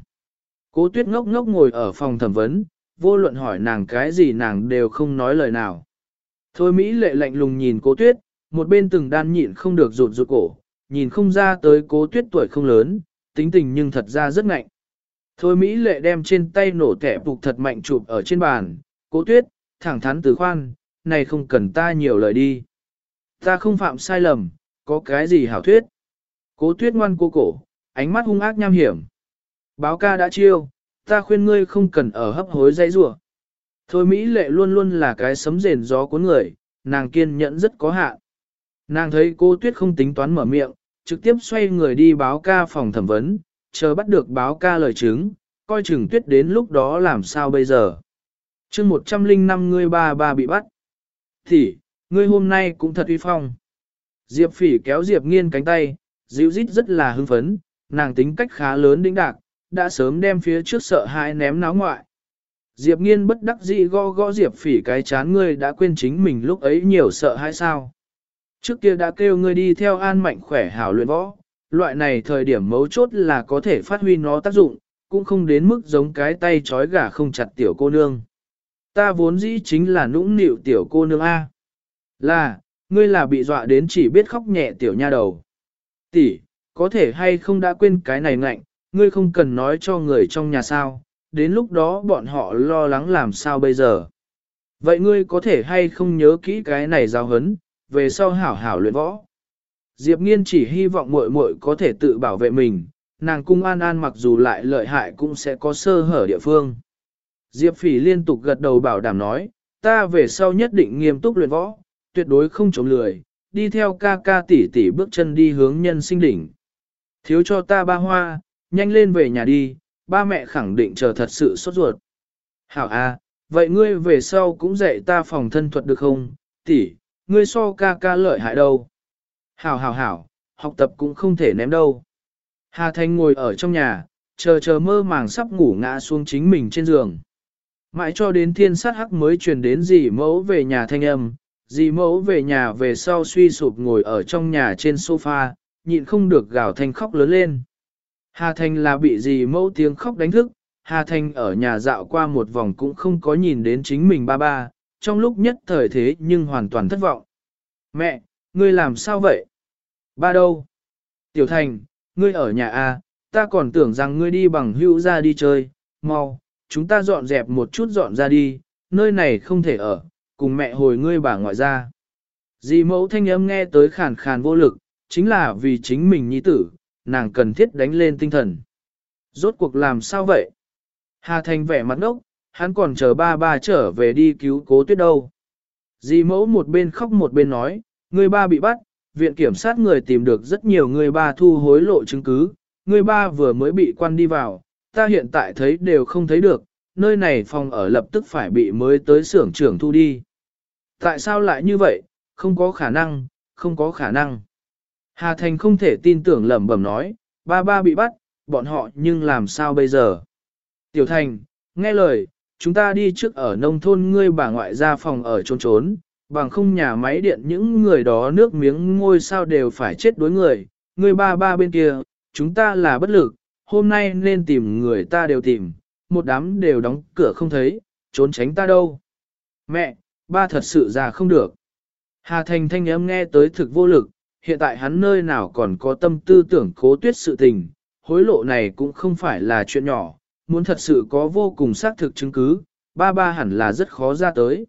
Speaker 1: Cố tuyết ngốc ngốc ngồi ở phòng thẩm vấn, vô luận hỏi nàng cái gì nàng đều không nói lời nào. Thôi Mỹ lệ lạnh lùng nhìn cố tuyết, một bên từng đan nhịn không được rụt rụt cổ, nhìn không ra tới cố tuyết tuổi không lớn, tính tình nhưng thật ra rất ngạnh. Thôi Mỹ lệ đem trên tay nổ thẻ phục thật mạnh chụp ở trên bàn, cố tuyết, thẳng thắn từ khoan, này không cần ta nhiều lời đi. Ta không phạm sai lầm, có cái gì hảo thuyết. Cố tuyết ngoan cô cổ, ánh mắt hung ác nham hiểm. Báo ca đã chiêu, ta khuyên ngươi không cần ở hấp hối dây rủa. Thôi Mỹ lệ luôn luôn là cái sấm rền gió cuốn người, nàng kiên nhẫn rất có hạn. Nàng thấy cô tuyết không tính toán mở miệng, trực tiếp xoay người đi báo ca phòng thẩm vấn, chờ bắt được báo ca lời chứng, coi chừng tuyết đến lúc đó làm sao bây giờ. chương 105 ngươi ba ba bị bắt. Thì, ngươi hôm nay cũng thật uy phong. Diệp phỉ kéo Diệp nghiên cánh tay, dịu rít rất là hưng phấn, nàng tính cách khá lớn đĩnh đạc, đã sớm đem phía trước sợ hãi ném náo ngoại. Diệp nghiên bất đắc dĩ gõ gõ Diệp phỉ cái chán ngươi đã quên chính mình lúc ấy nhiều sợ hãi sao. Trước kia đã kêu ngươi đi theo an mạnh khỏe hảo luyện võ, loại này thời điểm mấu chốt là có thể phát huy nó tác dụng, cũng không đến mức giống cái tay trói gà không chặt tiểu cô nương. Ta vốn dĩ chính là nũng nịu tiểu cô nương A. Là, ngươi là bị dọa đến chỉ biết khóc nhẹ tiểu nha đầu. Tỷ, có thể hay không đã quên cái này ngạnh, ngươi không cần nói cho người trong nhà sao, đến lúc đó bọn họ lo lắng làm sao bây giờ. Vậy ngươi có thể hay không nhớ kỹ cái này giao hấn, về sau hảo hảo luyện võ. Diệp nghiên chỉ hy vọng muội muội có thể tự bảo vệ mình, nàng cung an an mặc dù lại lợi hại cũng sẽ có sơ hở địa phương. Diệp phỉ liên tục gật đầu bảo đảm nói, ta về sau nhất định nghiêm túc luyện võ, tuyệt đối không chống lười, đi theo ca ca tỷ tỷ bước chân đi hướng nhân sinh đỉnh. Thiếu cho ta ba hoa, nhanh lên về nhà đi, ba mẹ khẳng định chờ thật sự sốt ruột. Hảo a, vậy ngươi về sau cũng dạy ta phòng thân thuật được không, tỷ, ngươi so ca ca lợi hại đâu. Hảo hảo hảo, học tập cũng không thể ném đâu. Hà Thanh ngồi ở trong nhà, chờ chờ mơ màng sắp ngủ ngã xuống chính mình trên giường. Mãi cho đến thiên sát hắc mới truyền đến dì mẫu về nhà thanh âm, dì mẫu về nhà về sau suy sụp ngồi ở trong nhà trên sofa, nhịn không được gào thanh khóc lớn lên. Hà Thanh là bị gì mẫu tiếng khóc đánh thức, Hà Thanh ở nhà dạo qua một vòng cũng không có nhìn đến chính mình ba ba, trong lúc nhất thời thế nhưng hoàn toàn thất vọng. Mẹ, ngươi làm sao vậy? Ba đâu? Tiểu Thành, ngươi ở nhà A, ta còn tưởng rằng ngươi đi bằng hữu ra đi chơi, mau, chúng ta dọn dẹp một chút dọn ra đi, nơi này không thể ở, cùng mẹ hồi ngươi bà ngoại ra. Dì mẫu thanh âm nghe tới khàn khàn vô lực, chính là vì chính mình nhi tử, nàng cần thiết đánh lên tinh thần. Rốt cuộc làm sao vậy? Hà Thành vẻ mặt ngốc, hắn còn chờ ba ba trở về đi cứu cố tuyết đâu. Dì mẫu một bên khóc một bên nói, người ba bị bắt, viện kiểm sát người tìm được rất nhiều người ba thu hối lộ chứng cứ, người ba vừa mới bị quan đi vào, ta hiện tại thấy đều không thấy được, nơi này phòng ở lập tức phải bị mới tới xưởng trưởng thu đi. Tại sao lại như vậy, không có khả năng, không có khả năng. Hà Thành không thể tin tưởng lẩm bẩm nói, ba ba bị bắt, bọn họ nhưng làm sao bây giờ? Tiểu Thành, nghe lời, chúng ta đi trước ở nông thôn ngươi bà ngoại ra phòng ở trốn trốn, bằng không nhà máy điện những người đó nước miếng ngôi sao đều phải chết đối người, ngươi ba ba bên kia, chúng ta là bất lực, hôm nay nên tìm người ta đều tìm, một đám đều đóng cửa không thấy, trốn tránh ta đâu. Mẹ, ba thật sự già không được. Hà Thành thanh âm nghe tới thực vô lực, hiện tại hắn nơi nào còn có tâm tư tưởng cố tuyết sự tình, hối lộ này cũng không phải là chuyện nhỏ, muốn thật sự có vô cùng xác thực chứng cứ, ba ba hẳn là rất khó ra tới.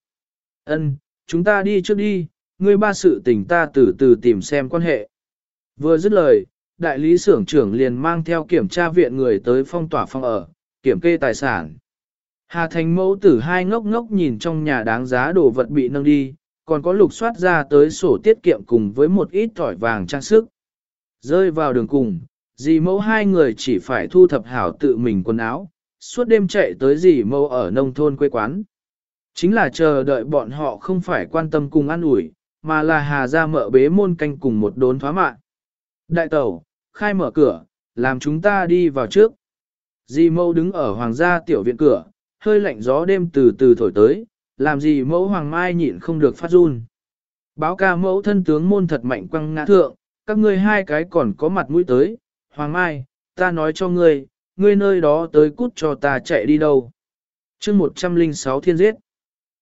Speaker 1: Ân, chúng ta đi trước đi, ngươi ba sự tình ta từ từ tìm xem quan hệ. Vừa dứt lời, đại lý xưởng trưởng liền mang theo kiểm tra viện người tới phong tỏa phong ở, kiểm kê tài sản. Hà Thành mẫu tử hai ngốc ngốc nhìn trong nhà đáng giá đồ vật bị nâng đi, còn có lục soát ra tới sổ tiết kiệm cùng với một ít tỏi vàng trang sức. Rơi vào đường cùng, dì mẫu hai người chỉ phải thu thập hảo tự mình quần áo, suốt đêm chạy tới dì mẫu ở nông thôn quê quán. Chính là chờ đợi bọn họ không phải quan tâm cùng ăn ủi, mà là hà ra mợ bế môn canh cùng một đốn thoá mạng. Đại tẩu, khai mở cửa, làm chúng ta đi vào trước. Dì mâu đứng ở hoàng gia tiểu viện cửa, hơi lạnh gió đêm từ từ thổi tới, làm gì mẫu hoàng mai nhịn không được phát run. Báo ca mẫu thân tướng môn thật mạnh quăng ngã thượng, các ngươi hai cái còn có mặt mũi tới, hoàng mai, ta nói cho ngươi, ngươi nơi đó tới cút cho ta chạy đi đâu. chương 106 thiên giết.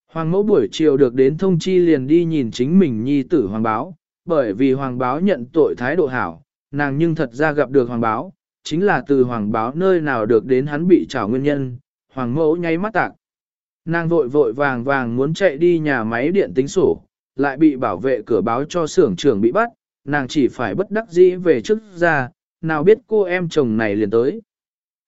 Speaker 1: Hoàng mẫu buổi chiều được đến thông chi liền đi nhìn chính mình nhi tử hoàng báo, bởi vì hoàng báo nhận tội thái độ hảo, nàng nhưng thật ra gặp được hoàng báo, chính là từ hoàng báo nơi nào được đến hắn bị trảo nguyên nhân, hoàng mẫu nháy mắt tạc. Nàng vội vội vàng vàng muốn chạy đi nhà máy điện tính sổ, lại bị bảo vệ cửa báo cho xưởng trưởng bị bắt, nàng chỉ phải bất đắc dĩ về trước ra, nào biết cô em chồng này liền tới.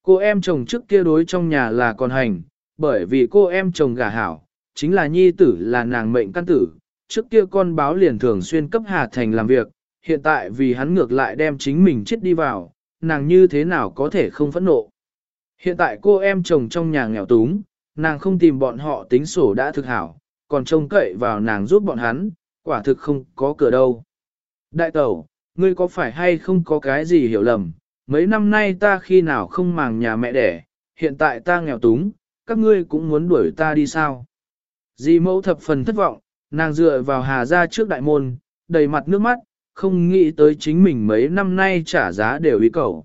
Speaker 1: Cô em chồng trước kia đối trong nhà là con hành, bởi vì cô em chồng gả hảo, chính là nhi tử là nàng mệnh căn tử, trước kia con báo liền thường xuyên cấp Hà Thành làm việc, hiện tại vì hắn ngược lại đem chính mình chết đi vào, nàng như thế nào có thể không phẫn nộ. Hiện tại cô em chồng trong nhà nghèo túng, nàng không tìm bọn họ tính sổ đã thực hảo, còn trông cậy vào nàng giúp bọn hắn, quả thực không có cửa đâu. Đại tẩu, ngươi có phải hay không có cái gì hiểu lầm, mấy năm nay ta khi nào không màng nhà mẹ đẻ, hiện tại ta nghèo túng, các ngươi cũng muốn đuổi ta đi sao. Di mẫu thập phần thất vọng, nàng dựa vào hà ra trước đại môn, đầy mặt nước mắt, không nghĩ tới chính mình mấy năm nay trả giá đều ý cầu.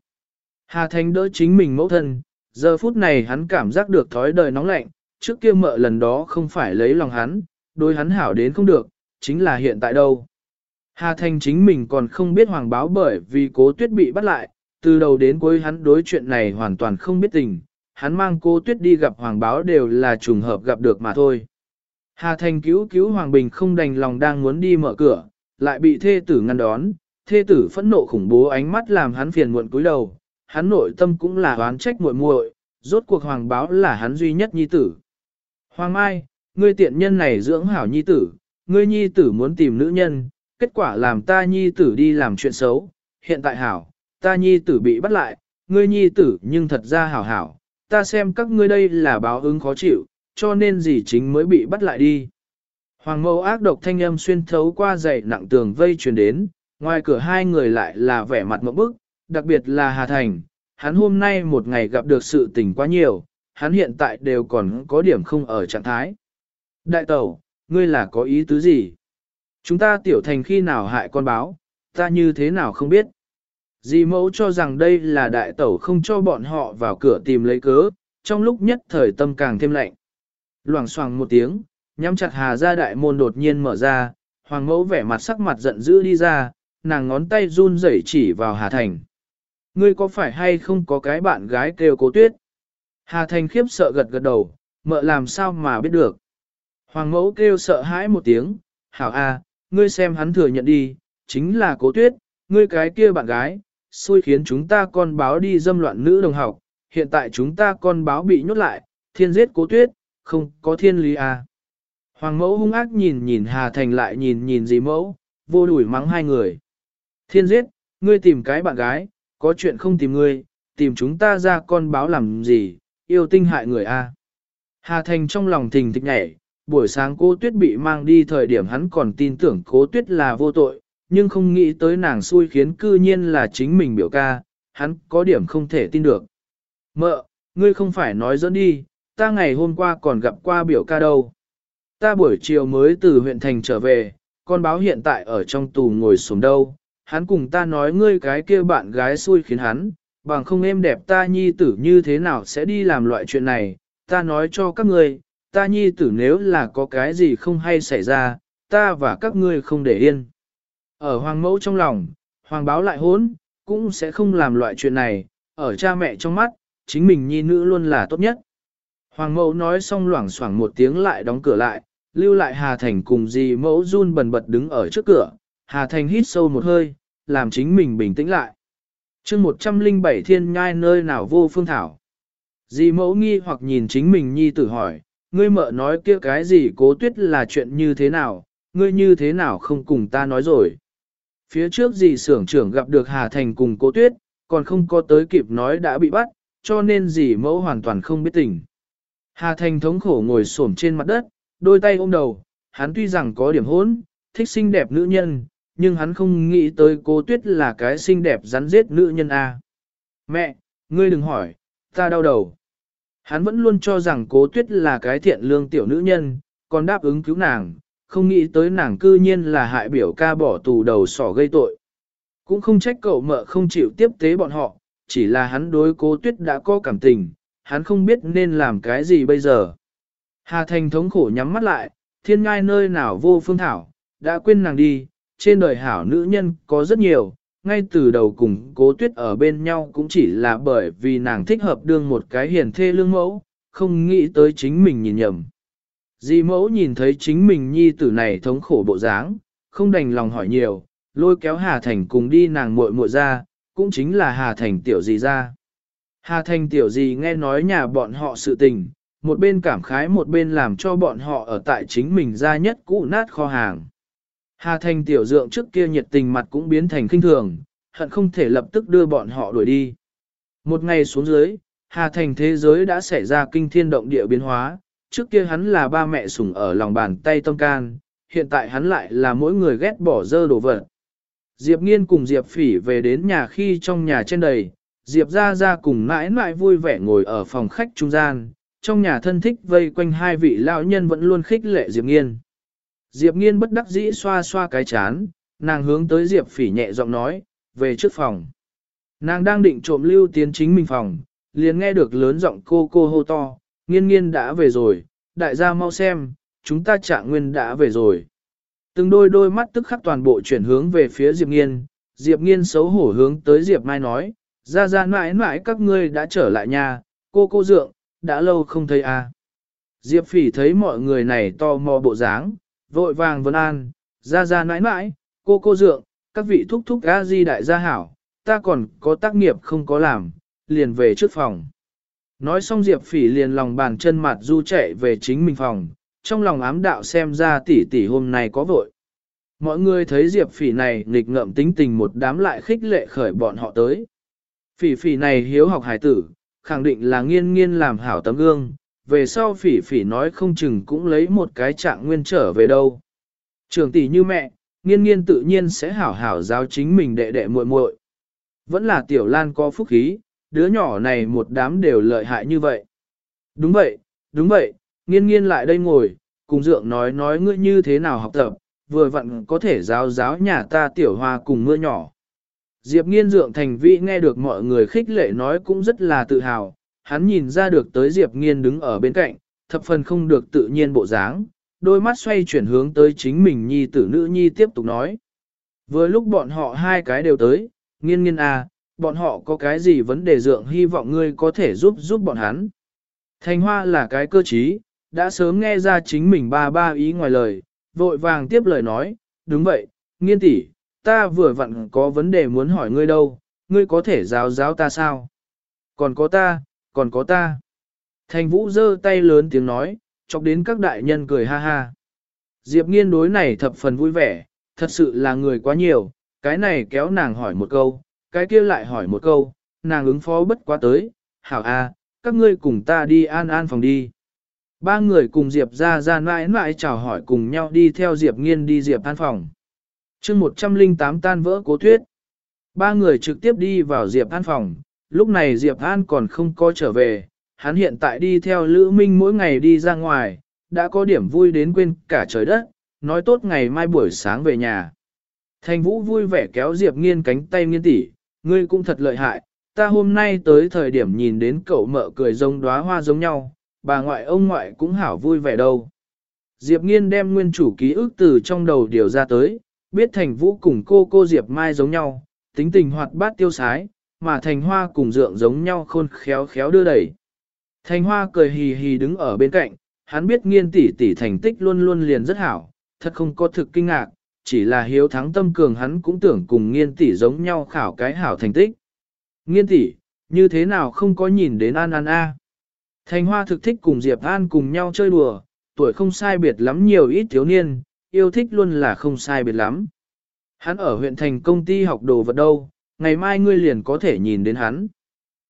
Speaker 1: Hà Thánh đỡ chính mình mẫu thân, giờ phút này hắn cảm giác được thói đời nóng lạnh, trước kia mợ lần đó không phải lấy lòng hắn, đối hắn hảo đến không được, chính là hiện tại đâu. Hà Thành chính mình còn không biết hoàng báo bởi vì cố tuyết bị bắt lại, từ đầu đến cuối hắn đối chuyện này hoàn toàn không biết tình, hắn mang cố tuyết đi gặp hoàng báo đều là trùng hợp gặp được mà thôi. Hà Thành cứu cứu Hoàng Bình không đành lòng đang muốn đi mở cửa, lại bị thê tử ngăn đón, thê tử phẫn nộ khủng bố ánh mắt làm hắn phiền muộn cúi đầu, hắn nội tâm cũng là oán trách muội muội, rốt cuộc hoàng báo là hắn duy nhất nhi tử. Hoàng Mai, ngươi tiện nhân này dưỡng hảo nhi tử, ngươi nhi tử muốn tìm nữ nhân, kết quả làm ta nhi tử đi làm chuyện xấu, hiện tại hảo, ta nhi tử bị bắt lại, ngươi nhi tử nhưng thật ra hảo hảo, ta xem các ngươi đây là báo ứng khó chịu, cho nên gì chính mới bị bắt lại đi. Hoàng mẫu ác độc thanh âm xuyên thấu qua dày nặng tường vây truyền đến, ngoài cửa hai người lại là vẻ mặt mẫu bức, đặc biệt là Hà Thành, hắn hôm nay một ngày gặp được sự tình quá nhiều, hắn hiện tại đều còn có điểm không ở trạng thái. Đại tẩu, ngươi là có ý tứ gì? Chúng ta tiểu thành khi nào hại con báo, ta như thế nào không biết. Dì mẫu cho rằng đây là đại tẩu không cho bọn họ vào cửa tìm lấy cớ, trong lúc nhất thời tâm càng thêm lạnh. Loảng xoảng một tiếng, nhắm chặt Hà ra đại môn đột nhiên mở ra, hoàng mẫu vẻ mặt sắc mặt giận dữ đi ra, nàng ngón tay run rẩy chỉ vào Hà Thành. Ngươi có phải hay không có cái bạn gái kêu cố tuyết? Hà Thành khiếp sợ gật gật đầu, mợ làm sao mà biết được. Hoàng mẫu kêu sợ hãi một tiếng, hảo a, ngươi xem hắn thừa nhận đi, chính là cố tuyết, ngươi cái kia bạn gái, xui khiến chúng ta con báo đi dâm loạn nữ đồng học, hiện tại chúng ta con báo bị nhốt lại, thiên giết cố tuyết, không có thiên lý a. Hoàng mẫu hung ác nhìn nhìn Hà Thành lại nhìn nhìn dì mẫu, vô đuổi mắng hai người. Thiên giết, ngươi tìm cái bạn gái, có chuyện không tìm ngươi, tìm chúng ta ra con báo làm gì, yêu tinh hại người a. Hà Thành trong lòng thình thịch nhảy, buổi sáng cô Tuyết bị mang đi thời điểm hắn còn tin tưởng cố Tuyết là vô tội, nhưng không nghĩ tới nàng xui khiến cư nhiên là chính mình biểu ca, hắn có điểm không thể tin được. Mợ, ngươi không phải nói dẫn đi, ta ngày hôm qua còn gặp qua biểu ca đâu. Ta buổi chiều mới từ huyện thành trở về, con báo hiện tại ở trong tù ngồi xuống đâu, hắn cùng ta nói ngươi cái kia bạn gái xui khiến hắn, bằng không em đẹp ta nhi tử như thế nào sẽ đi làm loại chuyện này, ta nói cho các ngươi, ta nhi tử nếu là có cái gì không hay xảy ra, ta và các ngươi không để yên. Ở hoàng mẫu trong lòng, hoàng báo lại hốn, cũng sẽ không làm loại chuyện này, ở cha mẹ trong mắt, chính mình nhi nữ luôn là tốt nhất. Hoàng mẫu nói xong loảng xoảng một tiếng lại đóng cửa lại, lưu lại Hà Thành cùng dì mẫu run bần bật đứng ở trước cửa, Hà Thành hít sâu một hơi, làm chính mình bình tĩnh lại. chương 107 thiên nhai nơi nào vô phương thảo. Dì mẫu nghi hoặc nhìn chính mình nhi tử hỏi, ngươi mợ nói kia cái gì cố tuyết là chuyện như thế nào, ngươi như thế nào không cùng ta nói rồi. Phía trước dì xưởng trưởng gặp được Hà Thành cùng cố tuyết, còn không có tới kịp nói đã bị bắt, cho nên dì mẫu hoàn toàn không biết tình. Hà Thành thống khổ ngồi xổm trên mặt đất, đôi tay ôm đầu, hắn tuy rằng có điểm hỗn, thích xinh đẹp nữ nhân, nhưng hắn không nghĩ tới cô Tuyết là cái xinh đẹp rắn giết nữ nhân A. Mẹ, ngươi đừng hỏi, ta đau đầu. Hắn vẫn luôn cho rằng cố Tuyết là cái thiện lương tiểu nữ nhân, còn đáp ứng cứu nàng, không nghĩ tới nàng cư nhiên là hại biểu ca bỏ tù đầu sỏ gây tội. Cũng không trách cậu mợ không chịu tiếp tế bọn họ, chỉ là hắn đối cố Tuyết đã có cảm tình, hắn không biết nên làm cái gì bây giờ. Hà Thành thống khổ nhắm mắt lại, thiên ngai nơi nào vô phương thảo, đã quên nàng đi, trên đời hảo nữ nhân có rất nhiều, ngay từ đầu cùng cố tuyết ở bên nhau cũng chỉ là bởi vì nàng thích hợp đương một cái hiền thê lương mẫu, không nghĩ tới chính mình nhìn nhầm. Di mẫu nhìn thấy chính mình nhi tử này thống khổ bộ dáng, không đành lòng hỏi nhiều, lôi kéo Hà Thành cùng đi nàng muội muội ra, cũng chính là Hà Thành tiểu gì ra. Hà Thành tiểu gì nghe nói nhà bọn họ sự tình, một bên cảm khái một bên làm cho bọn họ ở tại chính mình ra nhất cũ nát kho hàng. Hà Thành tiểu dượng trước kia nhiệt tình mặt cũng biến thành kinh thường, hận không thể lập tức đưa bọn họ đuổi đi. Một ngày xuống dưới, Hà Thành thế giới đã xảy ra kinh thiên động địa biến hóa, trước kia hắn là ba mẹ sủng ở lòng bàn tay tâm can, hiện tại hắn lại là mỗi người ghét bỏ dơ đồ vật. Diệp Nghiên cùng Diệp Phỉ về đến nhà khi trong nhà trên đầy, Diệp ra ra cùng mãi mãi vui vẻ ngồi ở phòng khách trung gian, trong nhà thân thích vây quanh hai vị lão nhân vẫn luôn khích lệ Diệp Nghiên. Diệp Nghiên bất đắc dĩ xoa xoa cái chán, nàng hướng tới Diệp Phỉ nhẹ giọng nói, về trước phòng. Nàng đang định trộm lưu tiến chính mình phòng, liền nghe được lớn giọng cô cô hô to, nghiên nghiên đã về rồi, đại gia mau xem, chúng ta trạng nguyên đã về rồi. Từng đôi đôi mắt tức khắc toàn bộ chuyển hướng về phía Diệp Nghiên, Diệp Nghiên xấu hổ hướng tới Diệp Mai nói, ra ra mãi mãi các ngươi đã trở lại nhà, cô cô dượng, đã lâu không thấy à. Diệp phỉ thấy mọi người này to mò bộ dáng, vội vàng vân an, ra ra nãi nãi cô cô dượng, các vị thúc thúc a di đại gia hảo, ta còn có tác nghiệp không có làm, liền về trước phòng. Nói xong Diệp phỉ liền lòng bàn chân mặt du chạy về chính mình phòng, trong lòng ám đạo xem ra tỷ tỷ hôm nay có vội. Mọi người thấy Diệp phỉ này nghịch ngợm tính tình một đám lại khích lệ khởi bọn họ tới. Phỉ phỉ này hiếu học hải tử, khẳng định là nghiên nghiên làm hảo tấm gương, về sau phỉ phỉ nói không chừng cũng lấy một cái trạng nguyên trở về đâu. Trường tỷ như mẹ, nghiên nghiên tự nhiên sẽ hảo hảo giáo chính mình đệ đệ muội muội. Vẫn là tiểu lan có phúc khí, đứa nhỏ này một đám đều lợi hại như vậy. Đúng vậy, đúng vậy, nghiên nghiên lại đây ngồi, cùng dượng nói nói ngươi như thế nào học tập, vừa vặn có thể giáo giáo nhà ta tiểu hoa cùng mưa nhỏ. Diệp nghiên dượng thành vị nghe được mọi người khích lệ nói cũng rất là tự hào, hắn nhìn ra được tới Diệp nghiên đứng ở bên cạnh, thập phần không được tự nhiên bộ dáng, đôi mắt xoay chuyển hướng tới chính mình nhi tử nữ nhi tiếp tục nói. Vừa lúc bọn họ hai cái đều tới, nghiên nghiên à, bọn họ có cái gì vấn đề dượng hy vọng ngươi có thể giúp giúp bọn hắn. Thành hoa là cái cơ trí, đã sớm nghe ra chính mình ba ba ý ngoài lời, vội vàng tiếp lời nói, đúng vậy, nghiên tỷ, ta vừa vặn có vấn đề muốn hỏi ngươi đâu, ngươi có thể giáo giáo ta sao? Còn có ta, còn có ta. Thành vũ giơ tay lớn tiếng nói, chọc đến các đại nhân cười ha ha. Diệp nghiên đối này thập phần vui vẻ, thật sự là người quá nhiều, cái này kéo nàng hỏi một câu, cái kia lại hỏi một câu, nàng ứng phó bất quá tới, hảo a, các ngươi cùng ta đi an an phòng đi. Ba người cùng Diệp ra ra mãi mãi chào hỏi cùng nhau đi theo Diệp nghiên đi Diệp an phòng. chương 108 tan vỡ cố thuyết. Ba người trực tiếp đi vào Diệp an phòng, lúc này Diệp An còn không có trở về, hắn hiện tại đi theo Lữ Minh mỗi ngày đi ra ngoài, đã có điểm vui đến quên cả trời đất, nói tốt ngày mai buổi sáng về nhà. Thành Vũ vui vẻ kéo Diệp Nghiên cánh tay nghiên tỷ, ngươi cũng thật lợi hại, ta hôm nay tới thời điểm nhìn đến cậu mợ cười giống đóa hoa giống nhau, bà ngoại ông ngoại cũng hảo vui vẻ đâu. Diệp Nghiên đem nguyên chủ ký ức từ trong đầu điều ra tới, biết Thành Vũ cùng cô cô Diệp Mai giống nhau, tính tình hoạt bát tiêu sái, mà Thành Hoa cùng dượng giống nhau khôn khéo khéo đưa đẩy. Thành Hoa cười hì hì đứng ở bên cạnh, hắn biết nghiên tỷ tỷ thành tích luôn luôn liền rất hảo, thật không có thực kinh ngạc, chỉ là hiếu thắng tâm cường hắn cũng tưởng cùng nghiên tỷ giống nhau khảo cái hảo thành tích. Nghiên tỷ, như thế nào không có nhìn đến An An A. Thành Hoa thực thích cùng Diệp An cùng nhau chơi đùa, tuổi không sai biệt lắm nhiều ít thiếu niên, yêu thích luôn là không sai biệt lắm. Hắn ở huyện thành công ty học đồ vật đâu, ngày mai ngươi liền có thể nhìn đến hắn.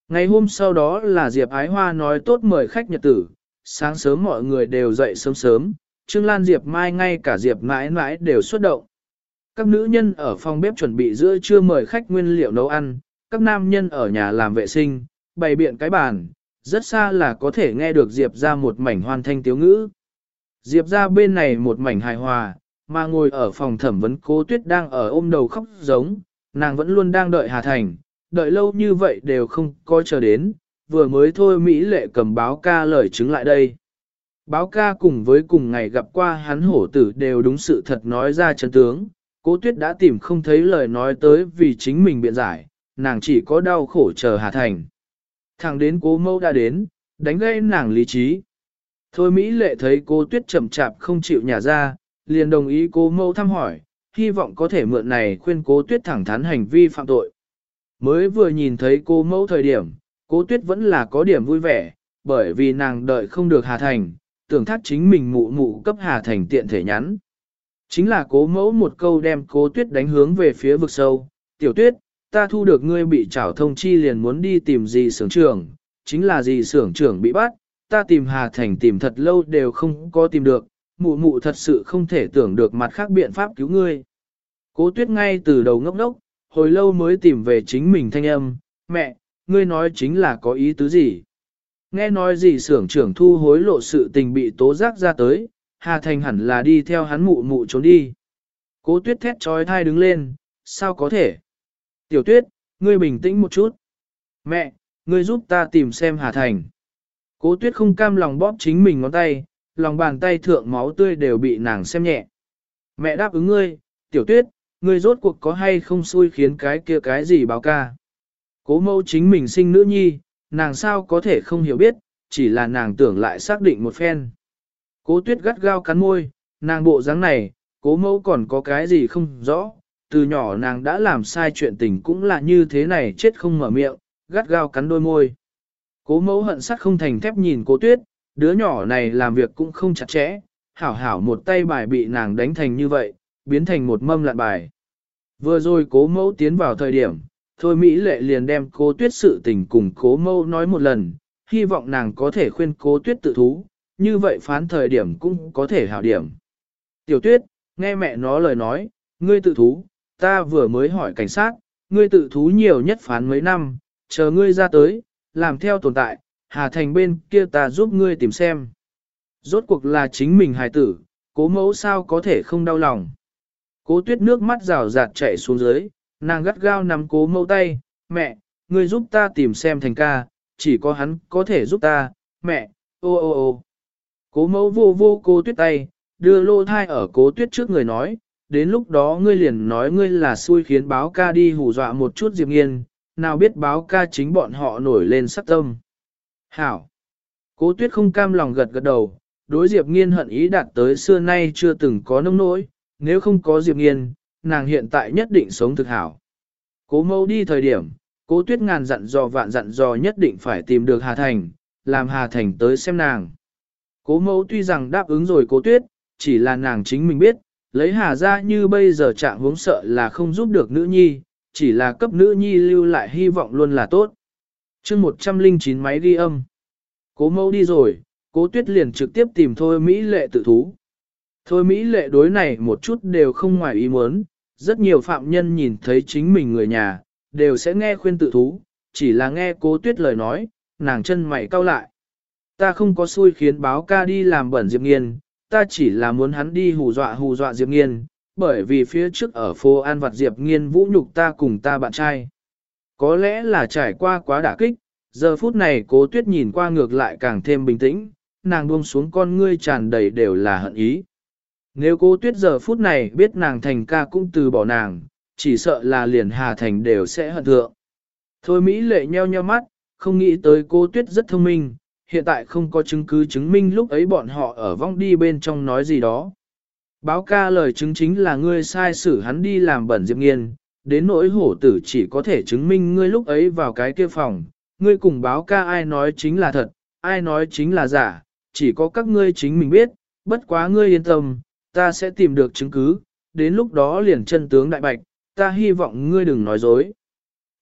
Speaker 1: Ngày hôm sau đó là Diệp Ái Hoa nói tốt mời khách nhật tử, sáng sớm mọi người đều dậy sớm sớm, Trương Lan Diệp Mai ngay cả Diệp mãi mãi đều xuất động. Các nữ nhân ở phòng bếp chuẩn bị giữa trưa mời khách nguyên liệu nấu ăn, các nam nhân ở nhà làm vệ sinh, bày biện cái bàn, rất xa là có thể nghe được Diệp ra một mảnh hoan thanh tiếu ngữ. Diệp ra bên này một mảnh hài hòa, mà ngồi ở phòng thẩm vấn cố tuyết đang ở ôm đầu khóc giống, nàng vẫn luôn đang đợi Hà Thành, đợi lâu như vậy đều không có chờ đến, vừa mới thôi Mỹ lệ cầm báo ca lời chứng lại đây. Báo ca cùng với cùng ngày gặp qua hắn hổ tử đều đúng sự thật nói ra chân tướng, cố tuyết đã tìm không thấy lời nói tới vì chính mình biện giải, nàng chỉ có đau khổ chờ Hà Thành. thằng đến cố mâu đã đến, đánh gây nàng lý trí. Thôi Mỹ lệ thấy cô tuyết chậm chạp không chịu nhả ra, liền đồng ý cô mâu thăm hỏi, hy vọng có thể mượn này khuyên cố tuyết thẳng thắn hành vi phạm tội. Mới vừa nhìn thấy cô mẫu thời điểm, cố tuyết vẫn là có điểm vui vẻ, bởi vì nàng đợi không được Hà Thành, tưởng thác chính mình mụ mụ cấp Hà Thành tiện thể nhắn. Chính là cố mẫu một câu đem cố tuyết đánh hướng về phía vực sâu, tiểu tuyết, ta thu được ngươi bị trảo thông chi liền muốn đi tìm gì sưởng trưởng, chính là gì sưởng trưởng bị bắt, ta tìm Hà Thành tìm thật lâu đều không có tìm được, mụ mụ thật sự không thể tưởng được mặt khác biện pháp cứu ngươi. Cố tuyết ngay từ đầu ngốc ngốc, hồi lâu mới tìm về chính mình thanh âm, mẹ, ngươi nói chính là có ý tứ gì? Nghe nói gì xưởng trưởng thu hối lộ sự tình bị tố giác ra tới, Hà Thành hẳn là đi theo hắn mụ mụ trốn đi. Cố tuyết thét trói thai đứng lên, sao có thể? Tiểu tuyết, ngươi bình tĩnh một chút. Mẹ, ngươi giúp ta tìm xem Hà Thành. Cố tuyết không cam lòng bóp chính mình ngón tay, lòng bàn tay thượng máu tươi đều bị nàng xem nhẹ. Mẹ đáp ứng ngươi, tiểu tuyết, ngươi rốt cuộc có hay không xui khiến cái kia cái gì báo ca. Cố mâu chính mình sinh nữ nhi, nàng sao có thể không hiểu biết, chỉ là nàng tưởng lại xác định một phen. Cố tuyết gắt gao cắn môi, nàng bộ dáng này, cố mâu còn có cái gì không rõ, từ nhỏ nàng đã làm sai chuyện tình cũng là như thế này chết không mở miệng, gắt gao cắn đôi môi. Cố mẫu hận sắt không thành thép nhìn cố tuyết, đứa nhỏ này làm việc cũng không chặt chẽ, hảo hảo một tay bài bị nàng đánh thành như vậy, biến thành một mâm lạn bài. Vừa rồi cố mẫu tiến vào thời điểm, thôi Mỹ lệ liền đem cố tuyết sự tình cùng cố mẫu nói một lần, hy vọng nàng có thể khuyên cố tuyết tự thú, như vậy phán thời điểm cũng có thể hảo điểm. Tiểu tuyết, nghe mẹ nó lời nói, ngươi tự thú, ta vừa mới hỏi cảnh sát, ngươi tự thú nhiều nhất phán mấy năm, chờ ngươi ra tới, làm theo tồn tại, Hà Thành bên kia ta giúp ngươi tìm xem. Rốt cuộc là chính mình hài tử, cố mẫu sao có thể không đau lòng. Cố tuyết nước mắt rào rạt chảy xuống dưới, nàng gắt gao nắm cố mẫu tay, mẹ, ngươi giúp ta tìm xem thành ca, chỉ có hắn có thể giúp ta, mẹ, ô ô ô. Cố mẫu vô vô cô tuyết tay, đưa lô thai ở cố tuyết trước người nói, đến lúc đó ngươi liền nói ngươi là xui khiến báo ca đi hù dọa một chút Diệp Nghiên, nào biết báo ca chính bọn họ nổi lên sắc tâm. Hảo! Cố tuyết không cam lòng gật gật đầu, đối Diệp Nghiên hận ý đạt tới xưa nay chưa từng có nông nỗi, nếu không có Diệp Nghiên, nàng hiện tại nhất định sống thực hảo. Cố mâu đi thời điểm, cố tuyết ngàn dặn dò vạn dặn dò nhất định phải tìm được Hà Thành, làm Hà Thành tới xem nàng. Cố mẫu tuy rằng đáp ứng rồi cố tuyết, chỉ là nàng chính mình biết, lấy Hà ra như bây giờ trạng huống sợ là không giúp được nữ nhi, chỉ là cấp nữ nhi lưu lại hy vọng luôn là tốt chương 109 máy ghi âm. Cố mẫu đi rồi, cố tuyết liền trực tiếp tìm thôi Mỹ lệ tự thú. Thôi Mỹ lệ đối này một chút đều không ngoài ý muốn, rất nhiều phạm nhân nhìn thấy chính mình người nhà, đều sẽ nghe khuyên tự thú, chỉ là nghe cố tuyết lời nói, nàng chân mày cau lại. Ta không có xui khiến báo ca đi làm bẩn Diệp Nghiên, ta chỉ là muốn hắn đi hù dọa hù dọa Diệp Nghiên, bởi vì phía trước ở phố An Vặt Diệp Nghiên vũ nhục ta cùng ta bạn trai. Có lẽ là trải qua quá đả kích, giờ phút này cố tuyết nhìn qua ngược lại càng thêm bình tĩnh, nàng buông xuống con ngươi tràn đầy đều là hận ý. Nếu cố tuyết giờ phút này biết nàng thành ca cũng từ bỏ nàng, chỉ sợ là liền hà thành đều sẽ hận thượng. Thôi Mỹ lệ nheo nheo mắt, không nghĩ tới cô tuyết rất thông minh, hiện tại không có chứng cứ chứng minh lúc ấy bọn họ ở vong đi bên trong nói gì đó. Báo ca lời chứng chính là ngươi sai xử hắn đi làm bẩn Diệp Nghiên, đến nỗi hổ tử chỉ có thể chứng minh ngươi lúc ấy vào cái kia phòng, ngươi cùng báo ca ai nói chính là thật, ai nói chính là giả, chỉ có các ngươi chính mình biết, bất quá ngươi yên tâm, ta sẽ tìm được chứng cứ, đến lúc đó liền chân tướng đại bạch, ta hy vọng ngươi đừng nói dối.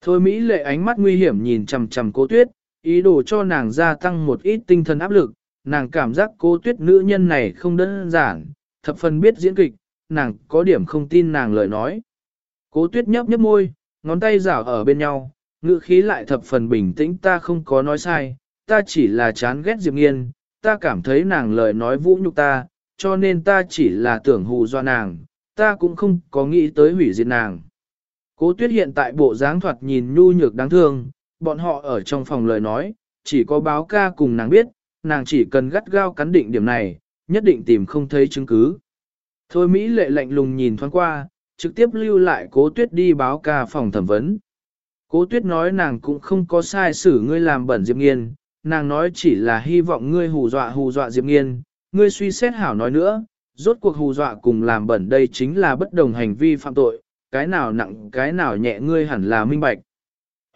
Speaker 1: Thôi Mỹ lệ ánh mắt nguy hiểm nhìn chằm chằm cố tuyết, ý đồ cho nàng gia tăng một ít tinh thần áp lực, nàng cảm giác cô tuyết nữ nhân này không đơn giản, thập phần biết diễn kịch, nàng có điểm không tin nàng lời nói. Cố tuyết nhấp nhấp môi, ngón tay rảo ở bên nhau, ngữ khí lại thập phần bình tĩnh ta không có nói sai, ta chỉ là chán ghét Diệp Nghiên, ta cảm thấy nàng lời nói vũ nhục ta, cho nên ta chỉ là tưởng hù do nàng, ta cũng không có nghĩ tới hủy diệt nàng. Cố tuyết hiện tại bộ dáng thoạt nhìn nhu nhược đáng thương, bọn họ ở trong phòng lời nói, chỉ có báo ca cùng nàng biết, nàng chỉ cần gắt gao cắn định điểm này, nhất định tìm không thấy chứng cứ. Thôi Mỹ lệ lạnh lùng nhìn thoáng qua, trực tiếp lưu lại cố tuyết đi báo ca phòng thẩm vấn. Cố tuyết nói nàng cũng không có sai xử ngươi làm bẩn Diệp Nghiên, nàng nói chỉ là hy vọng ngươi hù dọa hù dọa Diệp Nghiên, ngươi suy xét hảo nói nữa, rốt cuộc hù dọa cùng làm bẩn đây chính là bất đồng hành vi phạm tội, cái nào nặng cái nào nhẹ ngươi hẳn là minh bạch.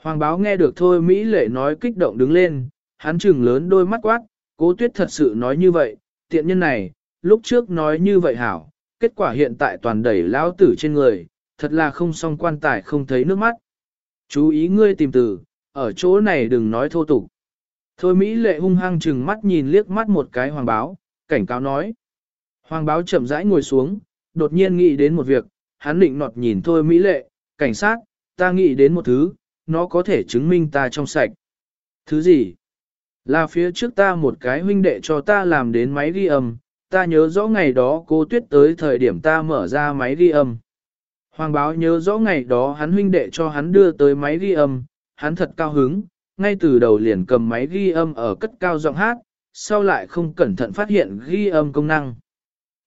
Speaker 1: Hoàng báo nghe được thôi Mỹ lệ nói kích động đứng lên, hắn trừng lớn đôi mắt quát, cố tuyết thật sự nói như vậy, tiện nhân này, lúc trước nói như vậy hảo, kết quả hiện tại toàn đẩy lão tử trên người, thật là không song quan tài không thấy nước mắt. Chú ý ngươi tìm từ, ở chỗ này đừng nói thô tục. Thôi Mỹ lệ hung hăng chừng mắt nhìn liếc mắt một cái hoàng báo, cảnh cáo nói. Hoàng báo chậm rãi ngồi xuống, đột nhiên nghĩ đến một việc, hắn định nọt nhìn thôi Mỹ lệ, cảnh sát, ta nghĩ đến một thứ, nó có thể chứng minh ta trong sạch. Thứ gì? Là phía trước ta một cái huynh đệ cho ta làm đến máy ghi âm, ta nhớ rõ ngày đó cô tuyết tới thời điểm ta mở ra máy ghi âm. Hoàng báo nhớ rõ ngày đó hắn huynh đệ cho hắn đưa tới máy ghi âm, hắn thật cao hứng, ngay từ đầu liền cầm máy ghi âm ở cất cao giọng hát, sau lại không cẩn thận phát hiện ghi âm công năng.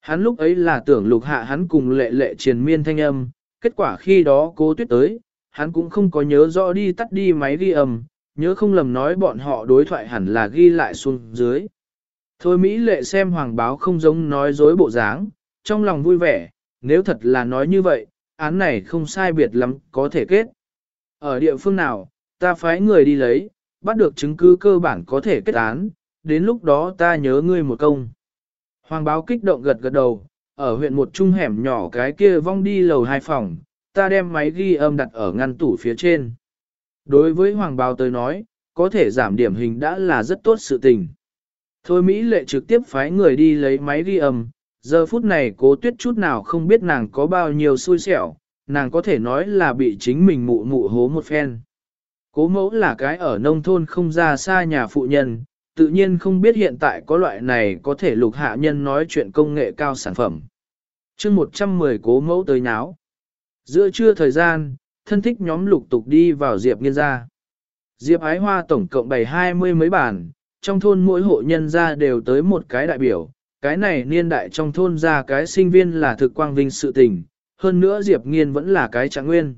Speaker 1: Hắn lúc ấy là tưởng lục hạ hắn cùng lệ lệ triền miên thanh âm, kết quả khi đó cô tuyết tới, hắn cũng không có nhớ rõ đi tắt đi máy ghi âm, nhớ không lầm nói bọn họ đối thoại hẳn là ghi lại xuống dưới. Thôi Mỹ lệ xem hoàng báo không giống nói dối bộ dáng, trong lòng vui vẻ, nếu thật là nói như vậy, án này không sai biệt lắm, có thể kết. Ở địa phương nào, ta phái người đi lấy, bắt được chứng cứ cơ bản có thể kết án, đến lúc đó ta nhớ ngươi một công. Hoàng báo kích động gật gật đầu, ở huyện một trung hẻm nhỏ cái kia vong đi lầu hai phòng, ta đem máy ghi âm đặt ở ngăn tủ phía trên. Đối với Hoàng báo tới nói, có thể giảm điểm hình đã là rất tốt sự tình. Thôi Mỹ lệ trực tiếp phái người đi lấy máy ghi âm, giờ phút này cố tuyết chút nào không biết nàng có bao nhiêu xui xẻo, nàng có thể nói là bị chính mình mụ mụ hố một phen. Cố mẫu là cái ở nông thôn không ra xa nhà phụ nhân, tự nhiên không biết hiện tại có loại này có thể lục hạ nhân nói chuyện công nghệ cao sản phẩm. chương 110 cố mẫu tới nháo. Giữa trưa thời gian, thân thích nhóm lục tục đi vào Diệp Nghiên gia. Diệp Ái Hoa tổng cộng bày hai mươi mấy bản trong thôn mỗi hộ nhân gia đều tới một cái đại biểu, cái này niên đại trong thôn ra cái sinh viên là thực quang vinh sự tình, hơn nữa Diệp Nghiên vẫn là cái trạng nguyên.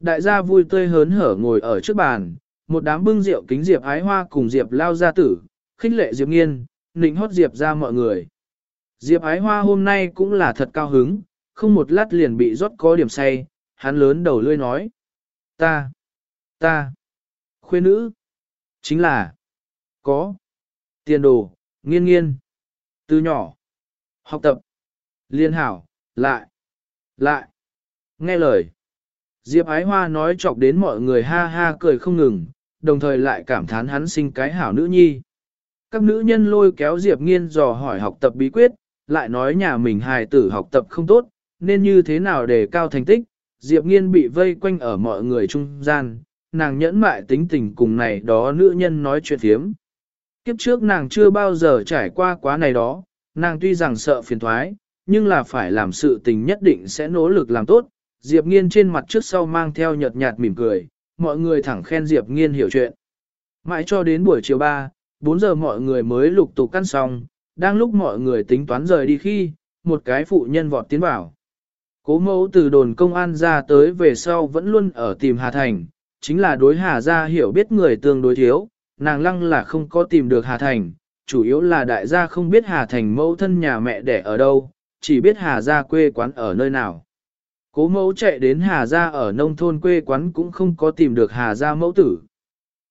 Speaker 1: Đại gia vui tươi hớn hở ngồi ở trước bàn, một đám bưng rượu kính Diệp ái hoa cùng Diệp lao gia tử, khích lệ Diệp Nghiên, nịnh hót Diệp ra mọi người. Diệp ái hoa hôm nay cũng là thật cao hứng, không một lát liền bị rót có điểm say, hắn lớn đầu lươi nói. Ta, ta, khuê nữ, chính là, có, tiền đồ, nghiên nghiên, từ nhỏ, học tập, liên hảo, lại, lại, nghe lời. Diệp ái hoa nói chọc đến mọi người ha ha cười không ngừng, đồng thời lại cảm thán hắn sinh cái hảo nữ nhi. Các nữ nhân lôi kéo Diệp nghiên dò hỏi học tập bí quyết, lại nói nhà mình hài tử học tập không tốt, nên như thế nào để cao thành tích. Diệp nghiên bị vây quanh ở mọi người trung gian, nàng nhẫn mại tính tình cùng này đó nữ nhân nói chuyện thiếm. Kiếp trước nàng chưa bao giờ trải qua quá này đó, nàng tuy rằng sợ phiền thoái, nhưng là phải làm sự tình nhất định sẽ nỗ lực làm tốt. Diệp nghiên trên mặt trước sau mang theo nhợt nhạt mỉm cười, mọi người thẳng khen Diệp nghiên hiểu chuyện. Mãi cho đến buổi chiều 3, 4 giờ mọi người mới lục tục căn xong, đang lúc mọi người tính toán rời đi khi, một cái phụ nhân vọt tiến vào. Cố mẫu từ đồn công an ra tới về sau vẫn luôn ở tìm Hà Thành, chính là đối Hà gia hiểu biết người tương đối thiếu, nàng lăng là không có tìm được Hà Thành, chủ yếu là đại gia không biết Hà Thành mẫu thân nhà mẹ đẻ ở đâu, chỉ biết Hà gia quê quán ở nơi nào. Cố mẫu chạy đến Hà gia ở nông thôn quê quán cũng không có tìm được Hà gia mẫu tử.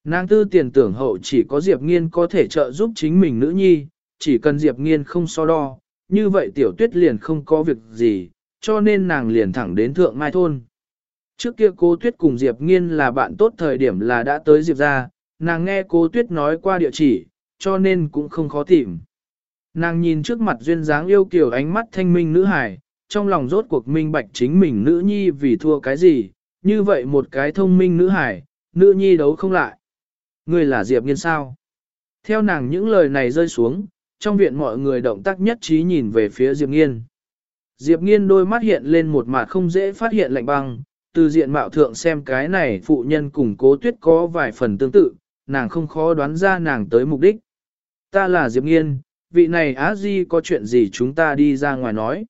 Speaker 1: Nàng tư tiền tưởng hậu chỉ có Diệp Nghiên có thể trợ giúp chính mình nữ nhi, chỉ cần Diệp Nghiên không so đo, như vậy tiểu tuyết liền không có việc gì, cho nên nàng liền thẳng đến Thượng Mai Thôn. Trước kia cô Tuyết cùng Diệp Nghiên là bạn tốt thời điểm là đã tới Diệp ra, nàng nghe cô Tuyết nói qua địa chỉ, cho nên cũng không khó tìm. Nàng nhìn trước mặt duyên dáng yêu kiều ánh mắt thanh minh nữ hải, trong lòng rốt cuộc minh bạch chính mình nữ nhi vì thua cái gì, như vậy một cái thông minh nữ hải, nữ nhi đấu không lại. Người là Diệp Nghiên sao? Theo nàng những lời này rơi xuống, trong viện mọi người động tác nhất trí nhìn về phía Diệp Nghiên. Diệp Nghiên đôi mắt hiện lên một mặt không dễ phát hiện lạnh băng, từ diện mạo thượng xem cái này phụ nhân cùng cố tuyết có vài phần tương tự, nàng không khó đoán ra nàng tới mục đích. Ta là Diệp Nghiên, vị này á di có chuyện gì chúng ta đi ra ngoài nói.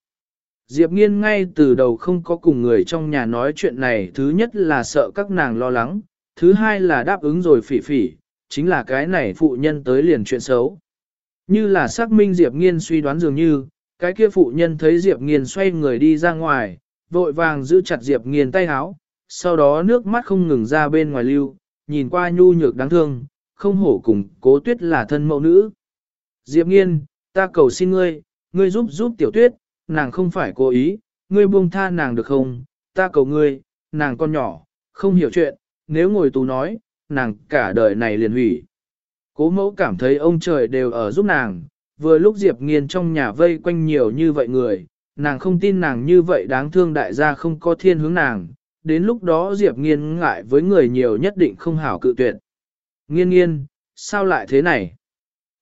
Speaker 1: Diệp Nghiên ngay từ đầu không có cùng người trong nhà nói chuyện này, thứ nhất là sợ các nàng lo lắng, thứ hai là đáp ứng rồi phỉ phỉ, chính là cái này phụ nhân tới liền chuyện xấu. Như là xác minh Diệp Nghiên suy đoán dường như, cái kia phụ nhân thấy Diệp Nghiên xoay người đi ra ngoài, vội vàng giữ chặt Diệp Nghiên tay háo, sau đó nước mắt không ngừng ra bên ngoài lưu, nhìn qua nhu nhược đáng thương, không hổ cùng cố tuyết là thân mẫu nữ. Diệp Nghiên, ta cầu xin ngươi, ngươi giúp giúp tiểu tuyết, nàng không phải cố ý, ngươi buông tha nàng được không, ta cầu ngươi, nàng con nhỏ, không hiểu chuyện, nếu ngồi tù nói, nàng cả đời này liền hủy. Cố mẫu cảm thấy ông trời đều ở giúp nàng, vừa lúc Diệp Nghiên trong nhà vây quanh nhiều như vậy người, nàng không tin nàng như vậy đáng thương đại gia không có thiên hướng nàng, đến lúc đó Diệp Nghiên ngại với người nhiều nhất định không hảo cự tuyệt. Nghiên nghiên, sao lại thế này?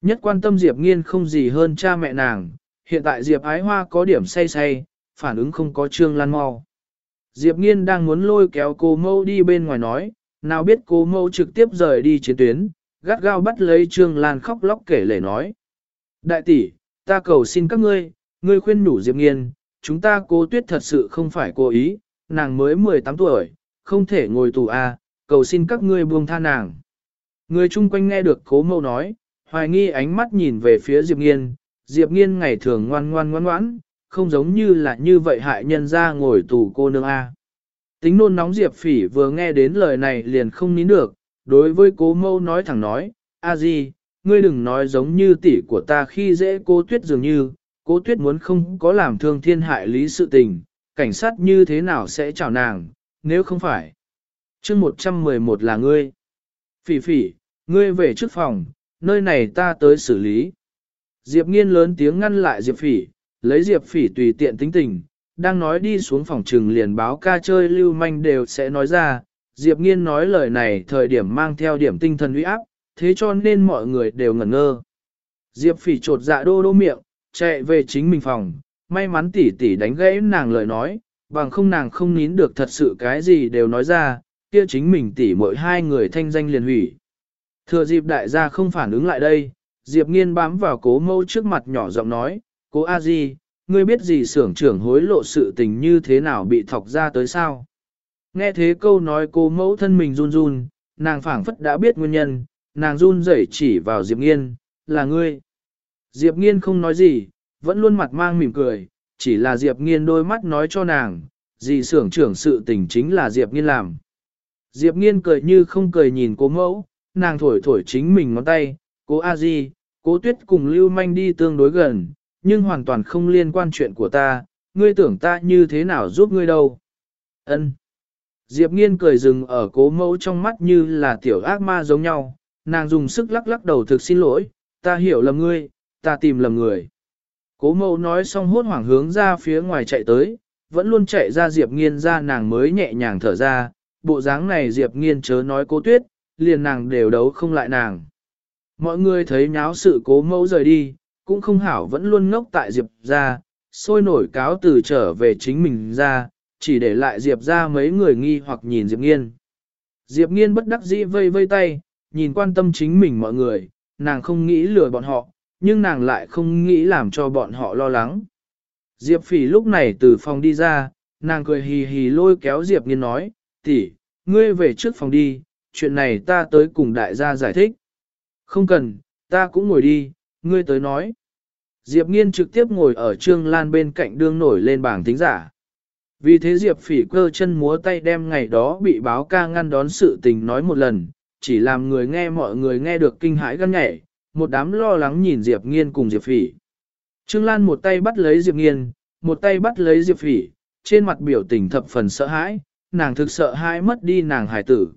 Speaker 1: Nhất quan tâm Diệp Nghiên không gì hơn cha mẹ nàng, hiện tại Diệp Ái Hoa có điểm say say, phản ứng không có trương lan mau. Diệp Nghiên đang muốn lôi kéo cô mâu đi bên ngoài nói, nào biết cô mâu trực tiếp rời đi chiến tuyến, gắt gao bắt lấy trương lan khóc lóc kể lể nói. Đại tỷ, ta cầu xin các ngươi, ngươi khuyên nhủ Diệp Nghiên, chúng ta cố tuyết thật sự không phải cố ý, nàng mới 18 tuổi, không thể ngồi tù à, cầu xin các ngươi buông tha nàng. Người chung quanh nghe được cố mâu nói, hoài nghi ánh mắt nhìn về phía Diệp Nghiên, Diệp Nghiên ngày thường ngoan ngoan ngoan ngoãn, không giống như là như vậy hại nhân ra ngồi tù cô nương A. Tính nôn nóng Diệp Phỉ vừa nghe đến lời này liền không nín được, đối với cố mâu nói thẳng nói, a gì, ngươi đừng nói giống như tỷ của ta khi dễ cô tuyết dường như, cô tuyết muốn không có làm thương thiên hại lý sự tình, cảnh sát như thế nào sẽ chào nàng, nếu không phải. chương 111 là ngươi. Phỉ phỉ, ngươi về trước phòng, nơi này ta tới xử lý. Diệp nghiên lớn tiếng ngăn lại Diệp phỉ, lấy Diệp phỉ tùy tiện tính tình, đang nói đi xuống phòng trừng liền báo ca chơi lưu manh đều sẽ nói ra. Diệp nghiên nói lời này thời điểm mang theo điểm tinh thần uy áp, thế cho nên mọi người đều ngẩn ngơ. Diệp phỉ trột dạ đô đô miệng, chạy về chính mình phòng, may mắn tỷ tỷ đánh gãy nàng lời nói, bằng không nàng không nín được thật sự cái gì đều nói ra, kia chính mình tỷ mỗi hai người thanh danh liền hủy. Thừa dịp đại gia không phản ứng lại đây, Diệp nghiên bám vào cố mẫu trước mặt nhỏ giọng nói, cố a di, ngươi biết gì xưởng trưởng hối lộ sự tình như thế nào bị thọc ra tới sao? Nghe thế câu nói cố mẫu thân mình run run, nàng phảng phất đã biết nguyên nhân, nàng run rẩy chỉ vào Diệp nghiên, là ngươi. Diệp nghiên không nói gì, vẫn luôn mặt mang mỉm cười, chỉ là Diệp nghiên đôi mắt nói cho nàng, gì xưởng trưởng sự tình chính là Diệp nghiên làm. Diệp nghiên cười như không cười nhìn cố mẫu, nàng thổi thổi chính mình ngón tay, cố a di, cố tuyết cùng lưu manh đi tương đối gần, nhưng hoàn toàn không liên quan chuyện của ta, ngươi tưởng ta như thế nào giúp ngươi đâu. Ân. Diệp nghiên cười dừng ở cố mẫu trong mắt như là tiểu ác ma giống nhau, nàng dùng sức lắc lắc đầu thực xin lỗi, ta hiểu lầm ngươi, ta tìm lầm người. Cố mẫu nói xong hốt hoảng hướng ra phía ngoài chạy tới, vẫn luôn chạy ra Diệp nghiên ra nàng mới nhẹ nhàng thở ra, bộ dáng này Diệp nghiên chớ nói cố tuyết, liền nàng đều đấu không lại nàng. Mọi người thấy nháo sự cố mẫu rời đi, cũng không hảo vẫn luôn ngốc tại Diệp ra, sôi nổi cáo từ trở về chính mình ra, chỉ để lại Diệp ra mấy người nghi hoặc nhìn Diệp nghiên. Diệp nghiên bất đắc dĩ vây vây tay, nhìn quan tâm chính mình mọi người, nàng không nghĩ lừa bọn họ, nhưng nàng lại không nghĩ làm cho bọn họ lo lắng. Diệp phỉ lúc này từ phòng đi ra, nàng cười hì hì lôi kéo Diệp nghiên nói, tỷ, ngươi về trước phòng đi, chuyện này ta tới cùng đại gia giải thích. Không cần, ta cũng ngồi đi, ngươi tới nói. Diệp nghiên trực tiếp ngồi ở trương lan bên cạnh đương nổi lên bảng tính giả. Vì thế Diệp phỉ cơ chân múa tay đem ngày đó bị báo ca ngăn đón sự tình nói một lần, chỉ làm người nghe mọi người nghe được kinh hãi gan nhảy, một đám lo lắng nhìn Diệp nghiên cùng Diệp phỉ. Trương Lan một tay bắt lấy Diệp nghiên, một tay bắt lấy Diệp phỉ, trên mặt biểu tình thập phần sợ hãi, nàng thực sợ hãi mất đi nàng hải tử.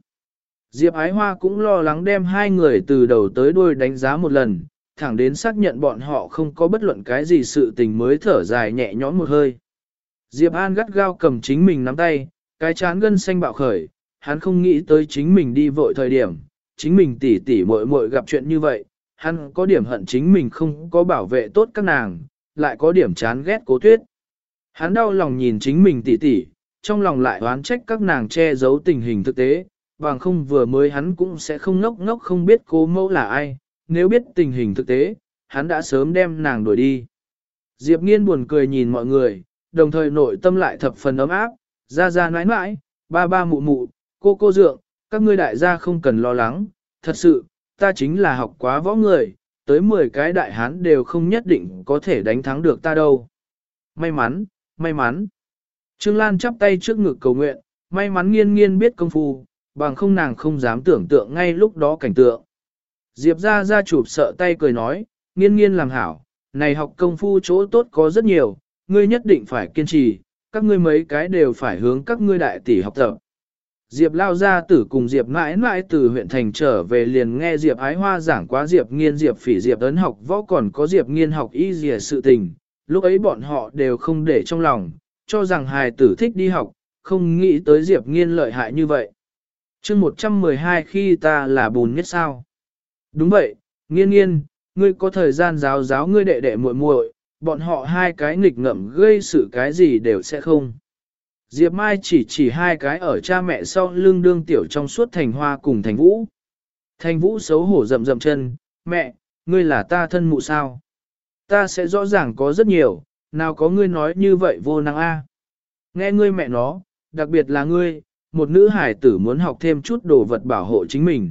Speaker 1: Diệp Ái Hoa cũng lo lắng đem hai người từ đầu tới đuôi đánh giá một lần, thẳng đến xác nhận bọn họ không có bất luận cái gì sự tình mới thở dài nhẹ nhõm một hơi. Diệp An gắt gao cầm chính mình nắm tay, cái chán gân xanh bạo khởi, hắn không nghĩ tới chính mình đi vội thời điểm, chính mình tỉ tỉ muội muội gặp chuyện như vậy, hắn có điểm hận chính mình không có bảo vệ tốt các nàng, lại có điểm chán ghét cố tuyết. Hắn đau lòng nhìn chính mình tỉ tỉ, trong lòng lại oán trách các nàng che giấu tình hình thực tế, bằng không vừa mới hắn cũng sẽ không ngốc ngốc không biết cố mẫu là ai, nếu biết tình hình thực tế, hắn đã sớm đem nàng đuổi đi. Diệp nghiên buồn cười nhìn mọi người, đồng thời nội tâm lại thập phần ấm áp, ra ra nãi nãi, ba ba mụ mụ, cô cô dượng, các ngươi đại gia không cần lo lắng, thật sự, ta chính là học quá võ người, tới 10 cái đại hán đều không nhất định có thể đánh thắng được ta đâu. May mắn, may mắn. Trương Lan chắp tay trước ngực cầu nguyện, may mắn nghiên nghiên biết công phu, bằng không nàng không dám tưởng tượng ngay lúc đó cảnh tượng. Diệp ra ra chụp sợ tay cười nói, nghiên nghiên làm hảo, này học công phu chỗ tốt có rất nhiều, ngươi nhất định phải kiên trì, các ngươi mấy cái đều phải hướng các ngươi đại tỷ học tập. Diệp lao ra tử cùng Diệp mãi mãi từ huyện thành trở về liền nghe Diệp ái hoa giảng quá Diệp nghiên Diệp phỉ Diệp ấn học võ còn có Diệp nghiên học y dìa sự tình, lúc ấy bọn họ đều không để trong lòng, cho rằng hài tử thích đi học, không nghĩ tới Diệp nghiên lợi hại như vậy chương 112 khi ta là bùn nhất sao? Đúng vậy, nghiên nghiên, ngươi có thời gian giáo giáo ngươi đệ đệ muội muội, bọn họ hai cái nghịch ngợm gây sự cái gì đều sẽ không. Diệp Mai chỉ chỉ hai cái ở cha mẹ sau lưng đương tiểu trong suốt thành hoa cùng thành vũ. Thành vũ xấu hổ rậm rậm chân, mẹ, ngươi là ta thân mụ sao? Ta sẽ rõ ràng có rất nhiều, nào có ngươi nói như vậy vô năng a. Nghe ngươi mẹ nó, đặc biệt là ngươi, một nữ hải tử muốn học thêm chút đồ vật bảo hộ chính mình.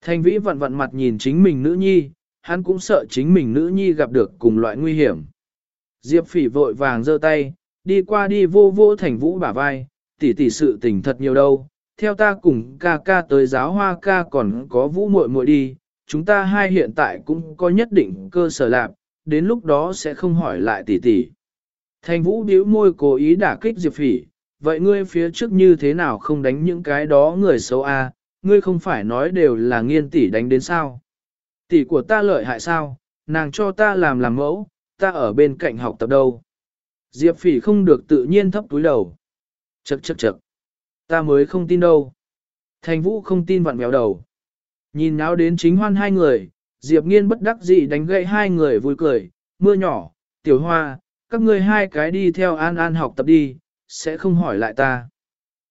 Speaker 1: Thanh vĩ vặn vặn mặt nhìn chính mình nữ nhi, hắn cũng sợ chính mình nữ nhi gặp được cùng loại nguy hiểm. Diệp phỉ vội vàng giơ tay, đi qua đi vô vô thành vũ bả vai, tỷ tỷ sự tình thật nhiều đâu. Theo ta cùng ca ca tới giáo hoa ca còn có vũ muội muội đi, chúng ta hai hiện tại cũng có nhất định cơ sở lạc, đến lúc đó sẽ không hỏi lại tỷ tỷ. Thành vũ điếu môi cố ý đả kích Diệp phỉ, vậy ngươi phía trước như thế nào không đánh những cái đó người xấu a? À? ngươi không phải nói đều là nghiên tỷ đánh đến sao? Tỷ của ta lợi hại sao, nàng cho ta làm làm mẫu, ta ở bên cạnh học tập đâu. Diệp phỉ không được tự nhiên thấp túi đầu. Chậc chậc chậc. Ta mới không tin đâu. Thành vũ không tin vặn béo đầu. Nhìn náo đến chính hoan hai người, Diệp nghiên bất đắc dĩ đánh gậy hai người vui cười, mưa nhỏ, tiểu hoa, các ngươi hai cái đi theo an an học tập đi, sẽ không hỏi lại ta.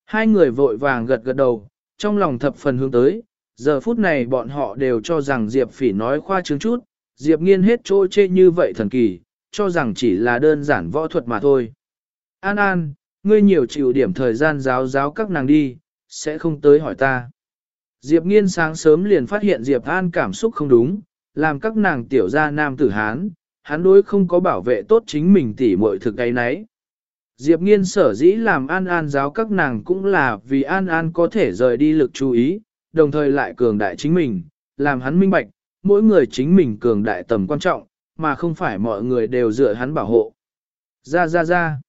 Speaker 1: Hai người vội vàng gật gật đầu, trong lòng thập phần hướng tới, giờ phút này bọn họ đều cho rằng Diệp Phỉ nói khoa trương chút, Diệp Nghiên hết chỗ chê như vậy thần kỳ, cho rằng chỉ là đơn giản võ thuật mà thôi. An An, ngươi nhiều chịu điểm thời gian giáo giáo các nàng đi, sẽ không tới hỏi ta. Diệp Nghiên sáng sớm liền phát hiện Diệp An cảm xúc không đúng, làm các nàng tiểu gia nam tử Hán, hắn đối không có bảo vệ tốt chính mình tỉ muội thực ấy nấy. Diệp Nghiên sở dĩ làm An An giáo các nàng cũng là vì An An có thể rời đi lực chú ý, đồng thời lại cường đại chính mình, làm hắn minh bạch, mỗi người chính mình cường đại tầm quan trọng, mà không phải mọi người đều dựa hắn bảo hộ. Ra ra ra.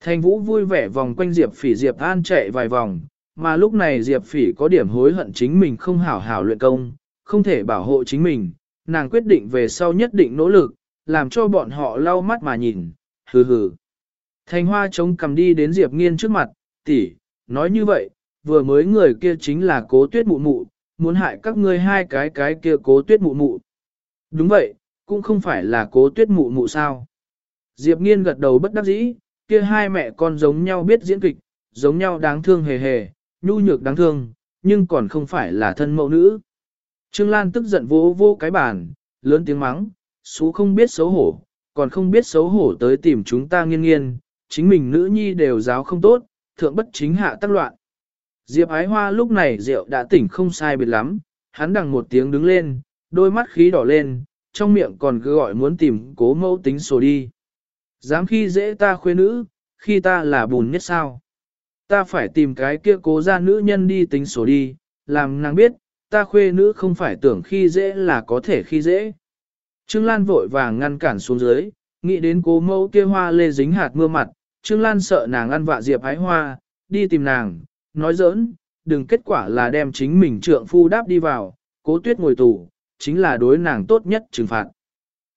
Speaker 1: Thành Vũ vui vẻ vòng quanh Diệp Phỉ Diệp An chạy vài vòng, mà lúc này Diệp Phỉ có điểm hối hận chính mình không hảo hảo luyện công, không thể bảo hộ chính mình, nàng quyết định về sau nhất định nỗ lực, làm cho bọn họ lau mắt mà nhìn, hừ hừ. Thành Hoa chống cầm đi đến Diệp Nghiên trước mặt, tỷ, nói như vậy, vừa mới người kia chính là cố tuyết mụ mụ, muốn hại các ngươi hai cái cái kia cố tuyết mụ mụ. Đúng vậy, cũng không phải là cố tuyết mụ mụ sao. Diệp nghiên gật đầu bất đắc dĩ, kia hai mẹ con giống nhau biết diễn kịch, giống nhau đáng thương hề hề, nhu nhược đáng thương, nhưng còn không phải là thân mẫu nữ. Trương Lan tức giận vô vô cái bàn, lớn tiếng mắng, xú không biết xấu hổ, còn không biết xấu hổ tới tìm chúng ta nghiên nghiên, chính mình nữ nhi đều giáo không tốt, thượng bất chính hạ tác loạn. Diệp ái hoa lúc này rượu đã tỉnh không sai biệt lắm, hắn đằng một tiếng đứng lên, đôi mắt khí đỏ lên, trong miệng còn cứ gọi muốn tìm cố mẫu tính sổ đi. Dám khi dễ ta khuê nữ, khi ta là bùn nhất sao. Ta phải tìm cái kia cố ra nữ nhân đi tính sổ đi, làm nàng biết, ta khuê nữ không phải tưởng khi dễ là có thể khi dễ. Trương Lan vội vàng ngăn cản xuống dưới, nghĩ đến cố mẫu kia hoa lê dính hạt mưa mặt, Trương Lan sợ nàng ăn vạ diệp hái hoa, đi tìm nàng, nói giỡn, đừng kết quả là đem chính mình trượng phu đáp đi vào, cố tuyết ngồi tù, chính là đối nàng tốt nhất trừng phạt.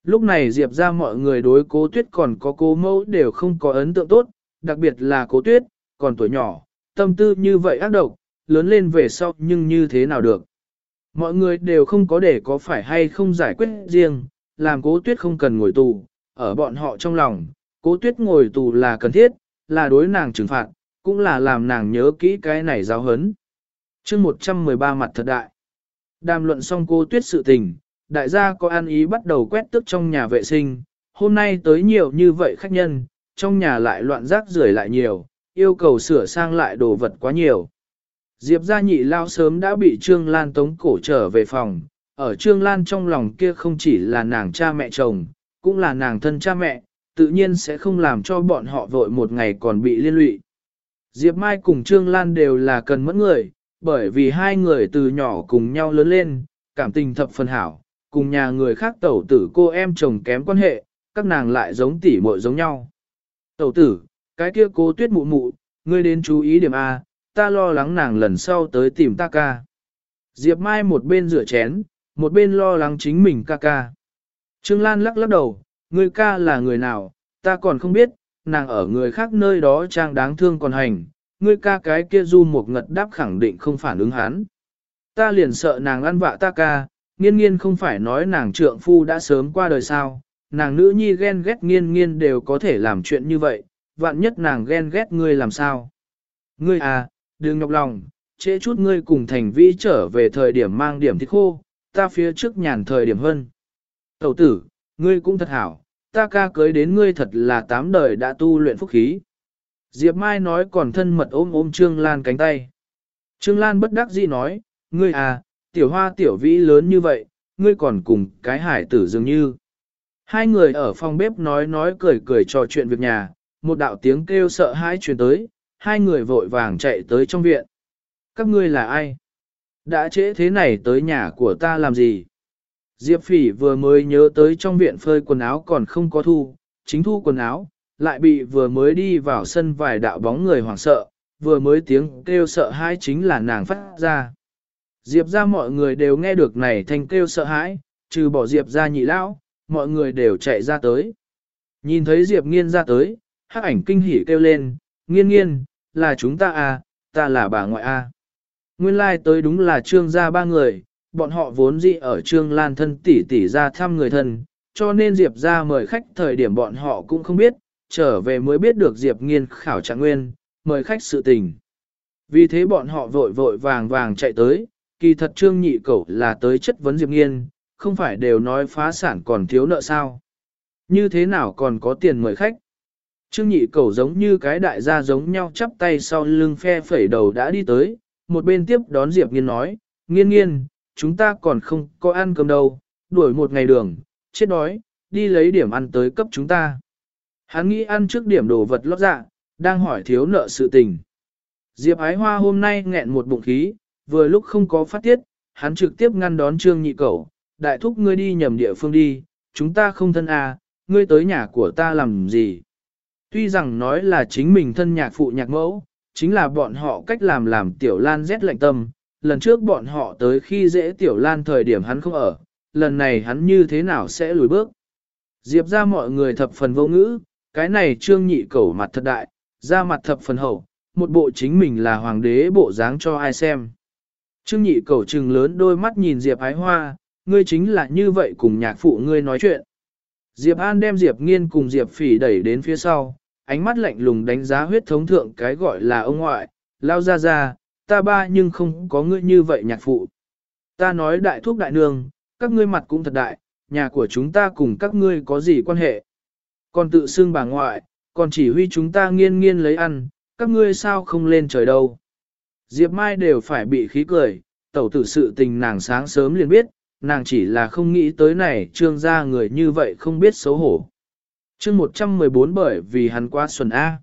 Speaker 1: Lúc này Diệp ra mọi người đối cố tuyết còn có cố mẫu đều không có ấn tượng tốt, đặc biệt là cố tuyết, còn tuổi nhỏ, tâm tư như vậy ác độc, lớn lên về sau nhưng như thế nào được. Mọi người đều không có để có phải hay không giải quyết riêng, làm cố tuyết không cần ngồi tù, ở bọn họ trong lòng, cố tuyết ngồi tù là cần thiết, là đối nàng trừng phạt, cũng là làm nàng nhớ kỹ cái này giáo hấn. chương 113 mặt thật đại. Đàm luận xong cô tuyết sự tình, đại gia có an ý bắt đầu quét tước trong nhà vệ sinh, hôm nay tới nhiều như vậy khách nhân, trong nhà lại loạn rác rưởi lại nhiều, yêu cầu sửa sang lại đồ vật quá nhiều. Diệp gia nhị lao sớm đã bị Trương Lan tống cổ trở về phòng, ở Trương Lan trong lòng kia không chỉ là nàng cha mẹ chồng, cũng là nàng thân cha mẹ, tự nhiên sẽ không làm cho bọn họ vội một ngày còn bị liên lụy. Diệp Mai cùng Trương Lan đều là cần mẫn người, bởi vì hai người từ nhỏ cùng nhau lớn lên, cảm tình thập phần hảo, cùng nhà người khác tẩu tử cô em chồng kém quan hệ, các nàng lại giống tỉ muội giống nhau. Tẩu tử, cái kia cô tuyết mụ mụ, ngươi đến chú ý điểm A, ta lo lắng nàng lần sau tới tìm ta ca. Diệp Mai một bên rửa chén, một bên lo lắng chính mình ca ca. Trương Lan lắc lắc đầu, ngươi ca là người nào, ta còn không biết, nàng ở người khác nơi đó trang đáng thương còn hành, ngươi ca cái kia du một ngật đáp khẳng định không phản ứng hắn. Ta liền sợ nàng ăn vạ ta ca, nghiên nghiên không phải nói nàng trượng phu đã sớm qua đời sao, nàng nữ nhi ghen ghét nghiên nghiên đều có thể làm chuyện như vậy, vạn nhất nàng ghen ghét ngươi làm sao. Ngươi à, đừng nhọc lòng, trễ chút ngươi cùng thành vĩ trở về thời điểm mang điểm thịt khô, ta phía trước nhàn thời điểm hơn. Tẩu tử, ngươi cũng thật hảo, ta ca cưới đến ngươi thật là tám đời đã tu luyện phúc khí. Diệp Mai nói còn thân mật ôm ôm Trương Lan cánh tay. Trương Lan bất đắc dĩ nói, ngươi à, tiểu hoa tiểu vĩ lớn như vậy, ngươi còn cùng cái hải tử dường như. Hai người ở phòng bếp nói nói cười cười trò chuyện việc nhà, một đạo tiếng kêu sợ hãi truyền tới, hai người vội vàng chạy tới trong viện. Các ngươi là ai? Đã trễ thế này tới nhà của ta làm gì? Diệp phỉ vừa mới nhớ tới trong viện phơi quần áo còn không có thu, chính thu quần áo, lại bị vừa mới đi vào sân vài đạo bóng người hoảng sợ, vừa mới tiếng kêu sợ hãi chính là nàng phát ra. Diệp ra mọi người đều nghe được này thành kêu sợ hãi, trừ bỏ Diệp ra nhị lão, mọi người đều chạy ra tới. Nhìn thấy Diệp nghiên ra tới, hắc ảnh kinh hỉ kêu lên, nghiên nghiên, là chúng ta à, ta là bà ngoại a. À. Nguyên lai like tới đúng là trương gia ba người, bọn họ vốn dĩ ở trương lan thân tỷ tỷ ra thăm người thân, cho nên Diệp ra mời khách thời điểm bọn họ cũng không biết, trở về mới biết được Diệp nghiên khảo trạng nguyên, mời khách sự tình. Vì thế bọn họ vội vội vàng vàng chạy tới, kỳ thật trương nhị Cẩu là tới chất vấn Diệp nghiên, không phải đều nói phá sản còn thiếu nợ sao. Như thế nào còn có tiền mời khách? Trương nhị Cẩu giống như cái đại gia giống nhau chắp tay sau lưng phe phẩy đầu đã đi tới, một bên tiếp đón Diệp Nghiên nói, nghiên nghiên, chúng ta còn không có ăn cơm đâu, đuổi một ngày đường, chết đói, đi lấy điểm ăn tới cấp chúng ta. Hắn nghĩ ăn trước điểm đồ vật lót dạ, đang hỏi thiếu nợ sự tình. Diệp ái hoa hôm nay nghẹn một bụng khí, vừa lúc không có phát tiết, hắn trực tiếp ngăn đón trương nhị cẩu, đại thúc ngươi đi nhầm địa phương đi, chúng ta không thân à, ngươi tới nhà của ta làm gì. Tuy rằng nói là chính mình thân nhạc phụ nhạc mẫu, chính là bọn họ cách làm làm tiểu lan rét lạnh tâm, lần trước bọn họ tới khi dễ tiểu lan thời điểm hắn không ở, lần này hắn như thế nào sẽ lùi bước. Diệp ra mọi người thập phần vô ngữ, cái này trương nhị cẩu mặt thật đại, ra mặt thập phần hậu, một bộ chính mình là hoàng đế bộ dáng cho ai xem. Trương nhị cẩu trừng lớn đôi mắt nhìn Diệp ái hoa, ngươi chính là như vậy cùng nhạc phụ ngươi nói chuyện. Diệp An đem Diệp Nghiên cùng Diệp Phỉ đẩy đến phía sau, ánh mắt lạnh lùng đánh giá huyết thống thượng cái gọi là ông ngoại, lao ra ra, ta ba nhưng không có ngươi như vậy nhạc phụ. Ta nói đại thúc đại nương, các ngươi mặt cũng thật đại, nhà của chúng ta cùng các ngươi có gì quan hệ. Còn tự xưng bà ngoại, còn chỉ huy chúng ta nghiên nghiên lấy ăn, các ngươi sao không lên trời đâu. Diệp Mai đều phải bị khí cười, tẩu tử sự tình nàng sáng sớm liền biết, nàng chỉ là không nghĩ tới này trương gia người như vậy không biết xấu hổ. Chương 114 bởi vì hắn qua xuân A.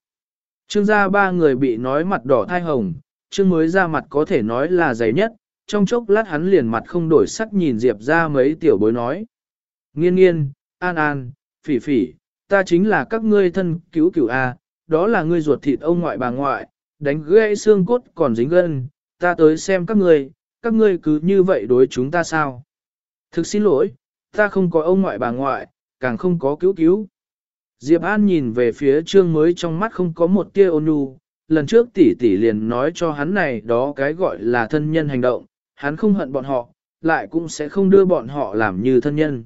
Speaker 1: Trương gia ba người bị nói mặt đỏ thai hồng, trương mới ra mặt có thể nói là dày nhất, trong chốc lát hắn liền mặt không đổi sắc nhìn Diệp ra mấy tiểu bối nói. Nghiên nghiên, an an, phỉ phỉ, ta chính là các ngươi thân cứu cứu A, đó là ngươi ruột thịt ông ngoại bà ngoại, đánh gãy xương cốt còn dính gân, ta tới xem các ngươi, các ngươi cứ như vậy đối chúng ta sao? Thực xin lỗi, ta không có ông ngoại bà ngoại, càng không có cứu cứu. Diệp An nhìn về phía trương mới trong mắt không có một tia ôn nhu, lần trước tỷ tỷ liền nói cho hắn này đó cái gọi là thân nhân hành động, hắn không hận bọn họ, lại cũng sẽ không đưa bọn họ làm như thân nhân.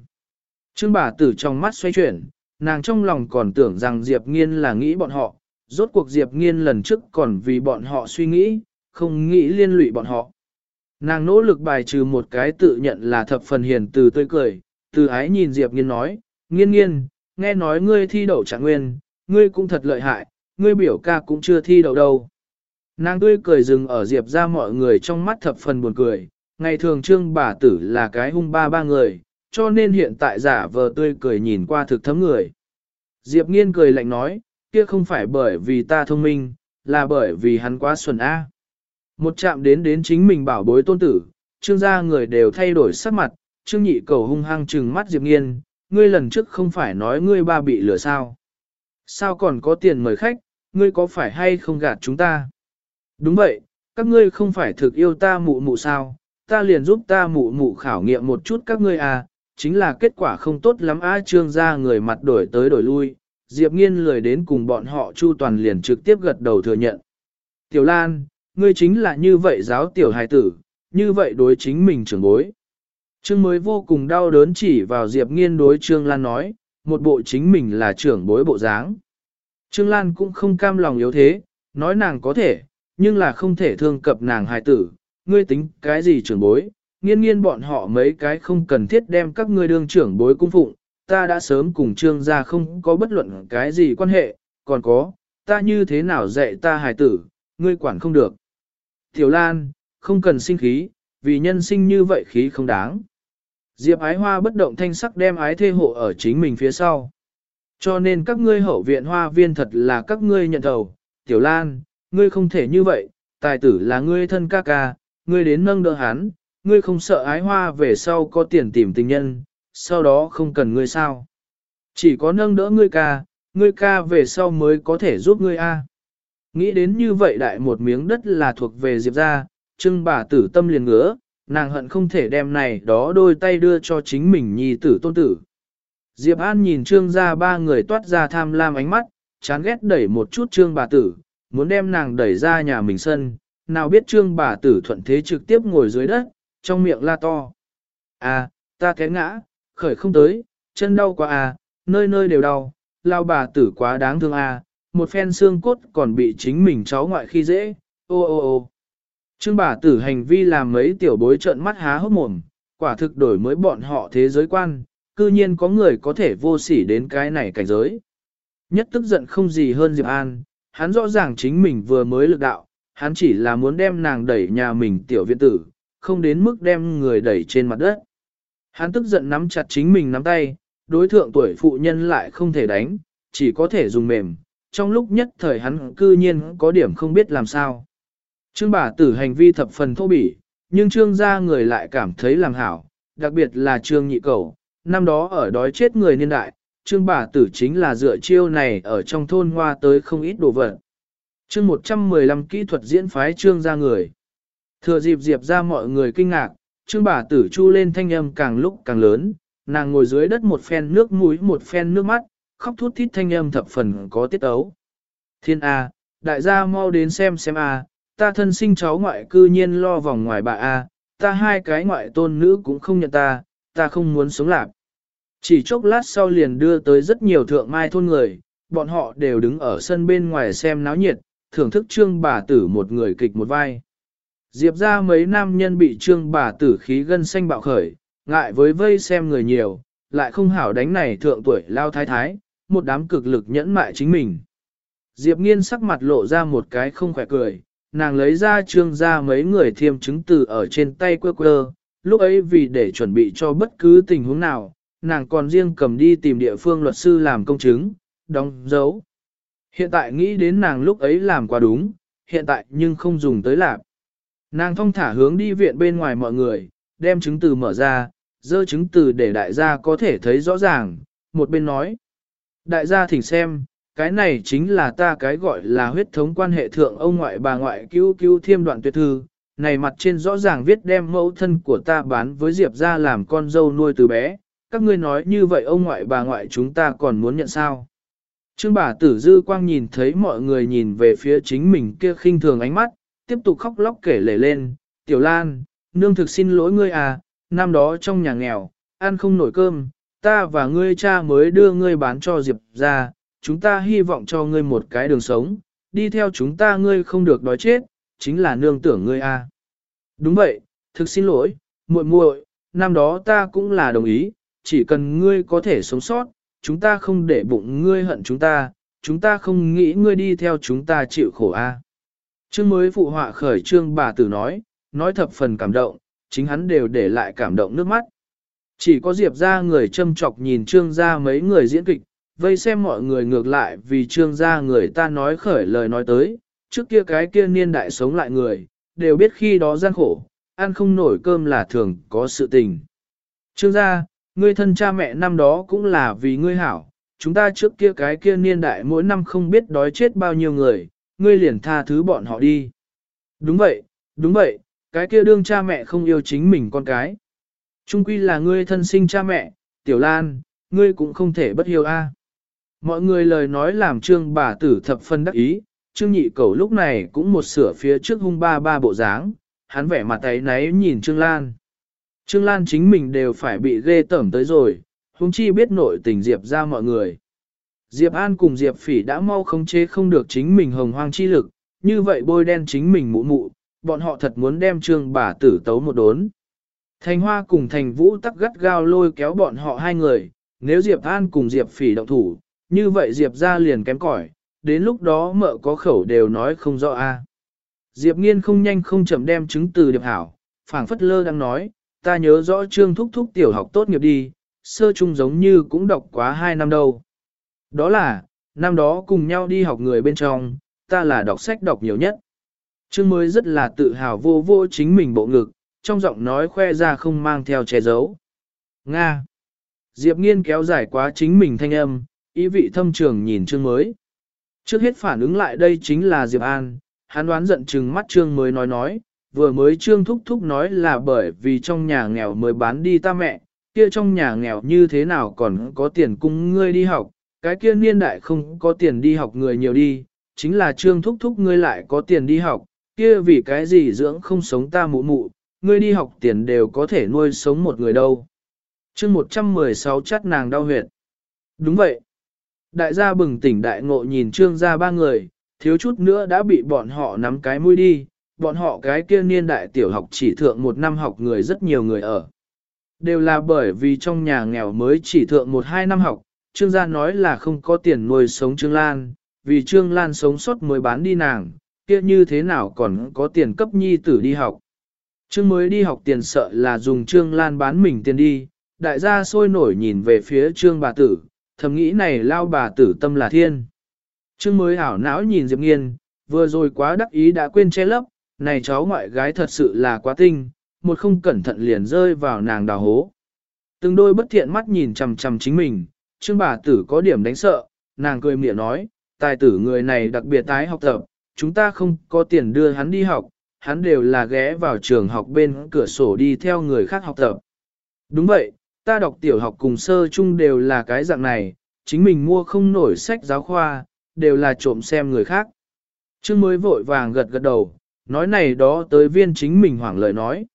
Speaker 1: Trương bà tử trong mắt xoay chuyển, nàng trong lòng còn tưởng rằng Diệp Nghiên là nghĩ bọn họ, rốt cuộc Diệp Nghiên lần trước còn vì bọn họ suy nghĩ, không nghĩ liên lụy bọn họ. Nàng nỗ lực bài trừ một cái tự nhận là thập phần hiền từ tươi cười, từ ái nhìn Diệp Nghiên nói, nghiên nghiên, nghe nói ngươi thi đậu trạng nguyên, ngươi cũng thật lợi hại, ngươi biểu ca cũng chưa thi đậu đâu. Nàng tươi cười dừng ở Diệp ra mọi người trong mắt thập phần buồn cười, ngày thường trương bà tử là cái hung ba ba người, cho nên hiện tại giả vờ tươi cười nhìn qua thực thấm người. Diệp nghiên cười lạnh nói, kia không phải bởi vì ta thông minh, là bởi vì hắn quá xuẩn A. Một chạm đến đến chính mình bảo bối tôn tử, trương gia người đều thay đổi sắc mặt, trương nhị cầu hung hăng trừng mắt Diệp nghiên, ngươi lần trước không phải nói ngươi ba bị lừa sao. Sao còn có tiền mời khách, ngươi có phải hay không gạt chúng ta? Đúng vậy, các ngươi không phải thực yêu ta mụ mụ sao, ta liền giúp ta mụ mụ khảo nghiệm một chút các ngươi à, chính là kết quả không tốt lắm á trương ra người mặt đổi tới đổi lui, Diệp Nghiên lười đến cùng bọn họ Chu Toàn liền trực tiếp gật đầu thừa nhận. Tiểu Lan, ngươi chính là như vậy giáo tiểu hài tử, như vậy đối chính mình trưởng bối. Trương mới vô cùng đau đớn chỉ vào Diệp Nghiên đối Trương Lan nói, một bộ chính mình là trưởng bối bộ dáng. Trương Lan cũng không cam lòng yếu thế, nói nàng có thể, nhưng là không thể thương cập nàng hài tử, ngươi tính cái gì trưởng bối, nghiên nghiên bọn họ mấy cái không cần thiết đem các ngươi đương trưởng bối cung phụng, ta đã sớm cùng trương gia không có bất luận cái gì quan hệ, còn có, ta như thế nào dạy ta hài tử, ngươi quản không được. Tiểu Lan, không cần sinh khí, vì nhân sinh như vậy khí không đáng. Diệp ái hoa bất động thanh sắc đem ái thê hộ ở chính mình phía sau. Cho nên các ngươi hậu viện hoa viên thật là các ngươi nhận thầu. Tiểu Lan, ngươi không thể như vậy, tài tử là ngươi thân ca ca, ngươi đến nâng đỡ hắn, ngươi không sợ ái hoa về sau có tiền tìm tình nhân, sau đó không cần ngươi sao. Chỉ có nâng đỡ ngươi ca, ngươi ca về sau mới có thể giúp ngươi a. Nghĩ đến như vậy đại một miếng đất là thuộc về Diệp ra, trưng bà tử tâm liền ngứa, nàng hận không thể đem này đó đôi tay đưa cho chính mình nhi tử tôn tử. Diệp An nhìn trương gia ba người toát ra tham lam ánh mắt, chán ghét đẩy một chút trương bà tử, muốn đem nàng đẩy ra nhà mình sân, nào biết trương bà tử thuận thế trực tiếp ngồi dưới đất, trong miệng la to. À, ta té ngã, khởi không tới, chân đau quá à, nơi nơi đều đau, lao bà tử quá đáng thương à, một phen xương cốt còn bị chính mình cháu ngoại khi dễ, ô ô ô. Trương bà tử hành vi làm mấy tiểu bối trợn mắt há hốc mồm, Quả thực đổi mới bọn họ thế giới quan, cư nhiên có người có thể vô sỉ đến cái này cảnh giới. Nhất tức giận không gì hơn Diệp An, hắn rõ ràng chính mình vừa mới lực đạo, hắn chỉ là muốn đem nàng đẩy nhà mình tiểu viện tử, không đến mức đem người đẩy trên mặt đất. Hắn tức giận nắm chặt chính mình nắm tay, đối thượng tuổi phụ nhân lại không thể đánh, chỉ có thể dùng mềm, trong lúc nhất thời hắn cư nhiên có điểm không biết làm sao. Trương bà tử hành vi thập phần thô bỉ, nhưng trương gia người lại cảm thấy làm hảo, đặc biệt là trương nhị cầu, năm đó ở đói chết người niên đại, trương bà tử chính là dựa chiêu này ở trong thôn hoa tới không ít đồ vật. Chương 115 kỹ thuật diễn phái trương gia người. Thừa dịp diệp ra mọi người kinh ngạc, trương bà tử chu lên thanh âm càng lúc càng lớn, nàng ngồi dưới đất một phen nước mũi một phen nước mắt, khóc thút thít thanh âm thập phần có tiết ấu. Thiên A, đại gia mau đến xem xem A, ta thân sinh cháu ngoại cư nhiên lo vòng ngoài bà A, ta hai cái ngoại tôn nữ cũng không nhận ta, ta không muốn sống lạc. Chỉ chốc lát sau liền đưa tới rất nhiều thượng mai thôn người, bọn họ đều đứng ở sân bên ngoài xem náo nhiệt, thưởng thức trương bà tử một người kịch một vai. Diệp ra mấy nam nhân bị trương bà tử khí gân xanh bạo khởi, ngại với vây xem người nhiều, lại không hảo đánh này thượng tuổi lao thái thái, một đám cực lực nhẫn mại chính mình. Diệp nghiên sắc mặt lộ ra một cái không khỏe cười, nàng lấy ra trương ra mấy người thiêm chứng từ ở trên tay quơ quơ, lúc ấy vì để chuẩn bị cho bất cứ tình huống nào, nàng còn riêng cầm đi tìm địa phương luật sư làm công chứng, đóng dấu. Hiện tại nghĩ đến nàng lúc ấy làm quá đúng, hiện tại nhưng không dùng tới làm. Nàng thong thả hướng đi viện bên ngoài mọi người, đem chứng từ mở ra, dơ chứng từ để đại gia có thể thấy rõ ràng, một bên nói. Đại gia thỉnh xem, cái này chính là ta cái gọi là huyết thống quan hệ thượng ông ngoại bà ngoại cứu cứu thiêm đoạn tuyệt thư, này mặt trên rõ ràng viết đem mẫu thân của ta bán với Diệp ra làm con dâu nuôi từ bé, các ngươi nói như vậy ông ngoại bà ngoại chúng ta còn muốn nhận sao. Trương bà tử dư quang nhìn thấy mọi người nhìn về phía chính mình kia khinh thường ánh mắt, tiếp tục khóc lóc kể lể lên, tiểu lan, nương thực xin lỗi ngươi à, năm đó trong nhà nghèo, ăn không nổi cơm, ta và ngươi cha mới đưa ngươi bán cho Diệp ra, chúng ta hy vọng cho ngươi một cái đường sống, đi theo chúng ta ngươi không được đói chết, chính là nương tưởng ngươi. À. Đúng vậy, thực xin lỗi, muội muội, năm đó ta cũng là đồng ý, chỉ cần ngươi có thể sống sót, chúng ta không để bụng ngươi hận chúng ta, chúng ta không nghĩ ngươi đi theo chúng ta chịu khổ a. À. Trương mới phụ họa khởi trương bà tử nói, nói thập phần cảm động, chính hắn đều để lại cảm động nước mắt. Chỉ có Diệp ra người châm chọc nhìn trương ra mấy người diễn kịch, vây xem mọi người ngược lại vì trương gia người ta nói khởi lời nói tới, trước kia cái kia niên đại sống lại người, đều biết khi đó gian khổ, ăn không nổi cơm là thường có sự tình. Trương gia, ngươi thân cha mẹ năm đó cũng là vì ngươi hảo, chúng ta trước kia cái kia niên đại mỗi năm không biết đói chết bao nhiêu người, ngươi liền tha thứ bọn họ đi. Đúng vậy, đúng vậy, cái kia đương cha mẹ không yêu chính mình con cái. Trung quy là ngươi thân sinh cha mẹ, Tiểu Lan, ngươi cũng không thể bất hiếu a. Mọi người lời nói làm trương bà tử thập phân đắc ý, trương nhị cầu lúc này cũng một sửa phía trước hung ba ba bộ dáng, hắn vẻ mặt ấy náy nhìn trương lan. Trương lan chính mình đều phải bị ghê tẩm tới rồi, hung chi biết nội tình Diệp ra mọi người. Diệp An cùng Diệp Phỉ đã mau khống chế không được chính mình hồng hoang chi lực, như vậy bôi đen chính mình mụ mụ, bọn họ thật muốn đem trương bà tử tấu một đốn. Thành Hoa cùng Thành Vũ tắc gắt gao lôi kéo bọn họ hai người, nếu Diệp An cùng Diệp Phỉ động thủ, như vậy Diệp ra liền kém cỏi, đến lúc đó mợ có khẩu đều nói không rõ a. Diệp nghiên không nhanh không chậm đem chứng từ điệp hảo, phảng phất lơ đang nói, ta nhớ rõ trương thúc thúc tiểu học tốt nghiệp đi, sơ trung giống như cũng đọc quá hai năm đâu. Đó là, năm đó cùng nhau đi học người bên trong, ta là đọc sách đọc nhiều nhất. Trương mới rất là tự hào vô vô chính mình bộ ngực, trong giọng nói khoe ra không mang theo che giấu. Nga. Diệp nghiên kéo dài quá chính mình thanh âm, ý vị thâm trường nhìn Trương mới. Trước hết phản ứng lại đây chính là Diệp An, hắn đoán giận chừng mắt Trương mới nói nói, vừa mới Trương thúc thúc nói là bởi vì trong nhà nghèo mới bán đi ta mẹ, kia trong nhà nghèo như thế nào còn có tiền cung ngươi đi học, cái kia niên đại không có tiền đi học người nhiều đi, chính là Trương thúc thúc ngươi lại có tiền đi học, kia vì cái gì dưỡng không sống ta mụ mụ, ngươi đi học tiền đều có thể nuôi sống một người đâu. chương 116 chắt nàng đau huyệt. Đúng vậy. Đại gia bừng tỉnh đại ngộ nhìn trương gia ba người, thiếu chút nữa đã bị bọn họ nắm cái mũi đi, bọn họ cái kia niên đại tiểu học chỉ thượng một năm học người rất nhiều người ở. Đều là bởi vì trong nhà nghèo mới chỉ thượng một hai năm học, Trương gia nói là không có tiền nuôi sống Trương Lan, vì Trương Lan sống sót mới bán đi nàng, kia như thế nào còn có tiền cấp nhi tử đi học. Trương mới đi học tiền sợ là dùng Trương Lan bán mình tiền đi, đại gia sôi nổi nhìn về phía Trương bà tử, thầm nghĩ này lao bà tử tâm là thiên. Trương mới ảo não nhìn Diệp Nghiên, vừa rồi quá đắc ý đã quên che lấp, này cháu ngoại gái thật sự là quá tinh, một không cẩn thận liền rơi vào nàng đào hố. Từng đôi bất thiện mắt nhìn chằm chằm chính mình, Trương bà tử có điểm đánh sợ, nàng cười miệng nói, tài tử người này đặc biệt tái học tập, chúng ta không có tiền đưa hắn đi học, hắn đều là ghé vào trường học bên cửa sổ đi theo người khác học tập. Đúng vậy, ta đọc tiểu học cùng sơ chung đều là cái dạng này, chính mình mua không nổi sách giáo khoa, đều là trộm xem người khác. Trương mới vội vàng gật gật đầu, nói này đó tới viên chính mình hoảng lời nói.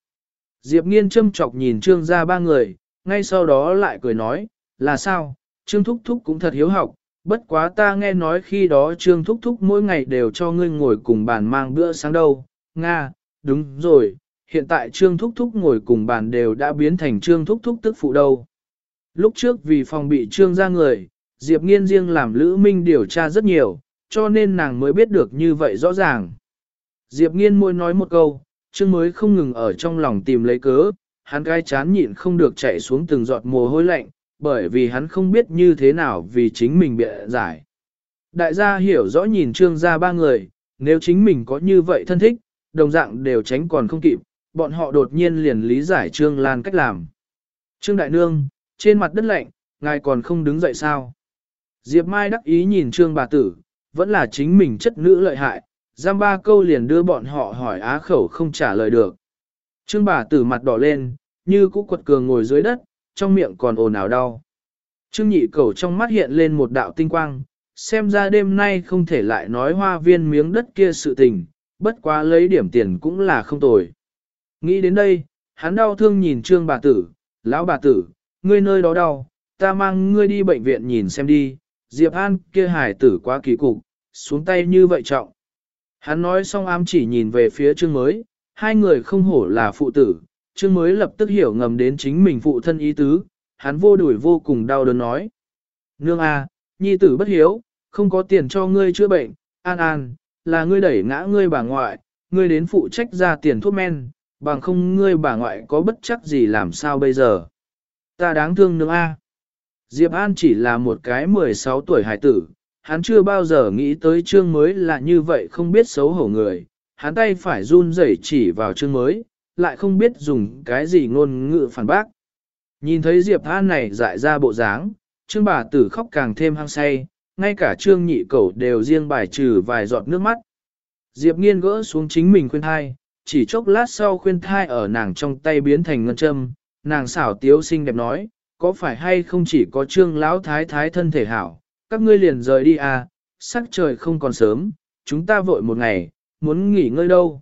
Speaker 1: Diệp nghiên châm chọc nhìn trương ra ba người, ngay sau đó lại cười nói, là sao, trương thúc thúc cũng thật hiếu học, bất quá ta nghe nói khi đó trương thúc thúc mỗi ngày đều cho ngươi ngồi cùng bàn mang bữa sáng đâu, Nga, đúng rồi, hiện tại trương thúc thúc ngồi cùng bàn đều đã biến thành trương thúc thúc tức phụ đâu. Lúc trước vì phòng bị trương ra người, Diệp nghiên riêng làm Lữ Minh điều tra rất nhiều, cho nên nàng mới biết được như vậy rõ ràng. Diệp nghiên môi nói một câu, trương mới không ngừng ở trong lòng tìm lấy cớ, hắn gai chán nhịn không được chạy xuống từng giọt mồ hôi lạnh, bởi vì hắn không biết như thế nào vì chính mình bị giải. Đại gia hiểu rõ nhìn trương gia ba người, nếu chính mình có như vậy thân thích, đồng dạng đều tránh còn không kịp, bọn họ đột nhiên liền lý giải trương lan cách làm. Trương Đại Nương, trên mặt đất lạnh, ngài còn không đứng dậy sao? Diệp Mai đắc ý nhìn trương bà tử, vẫn là chính mình chất nữ lợi hại, giam ba câu liền đưa bọn họ hỏi á khẩu không trả lời được. Trương bà tử mặt đỏ lên, như cũ quật cường ngồi dưới đất, trong miệng còn ồn ào đau. Trương nhị cầu trong mắt hiện lên một đạo tinh quang, xem ra đêm nay không thể lại nói hoa viên miếng đất kia sự tình, bất quá lấy điểm tiền cũng là không tồi. Nghĩ đến đây, hắn đau thương nhìn trương bà tử, lão bà tử, ngươi nơi đó đau, ta mang ngươi đi bệnh viện nhìn xem đi, Diệp An kia hải tử quá kỳ cục, xuống tay như vậy trọng. Hắn nói xong ám chỉ nhìn về phía trương mới, hai người không hổ là phụ tử, trương mới lập tức hiểu ngầm đến chính mình phụ thân ý tứ, hắn vô đuổi vô cùng đau đớn nói. Nương a, nhi tử bất hiếu, không có tiền cho ngươi chữa bệnh, an an, là ngươi đẩy ngã ngươi bà ngoại, ngươi đến phụ trách ra tiền thuốc men, bằng không ngươi bà ngoại có bất chắc gì làm sao bây giờ. Ta đáng thương nương a. Diệp An chỉ là một cái 16 tuổi hải tử, hắn chưa bao giờ nghĩ tới chương mới là như vậy không biết xấu hổ người, hắn tay phải run rẩy chỉ vào chương mới, lại không biết dùng cái gì ngôn ngữ phản bác. Nhìn thấy Diệp An này dại ra bộ dáng, trương bà tử khóc càng thêm hăng say, ngay cả trương nhị cẩu đều riêng bài trừ vài giọt nước mắt. Diệp nghiên gỡ xuống chính mình khuyên thai, chỉ chốc lát sau khuyên thai ở nàng trong tay biến thành ngân châm, nàng xảo tiếu xinh đẹp nói, có phải hay không chỉ có trương lão thái thái thân thể hảo, các ngươi liền rời đi à, sắc trời không còn sớm, chúng ta vội một ngày, muốn nghỉ ngơi đâu.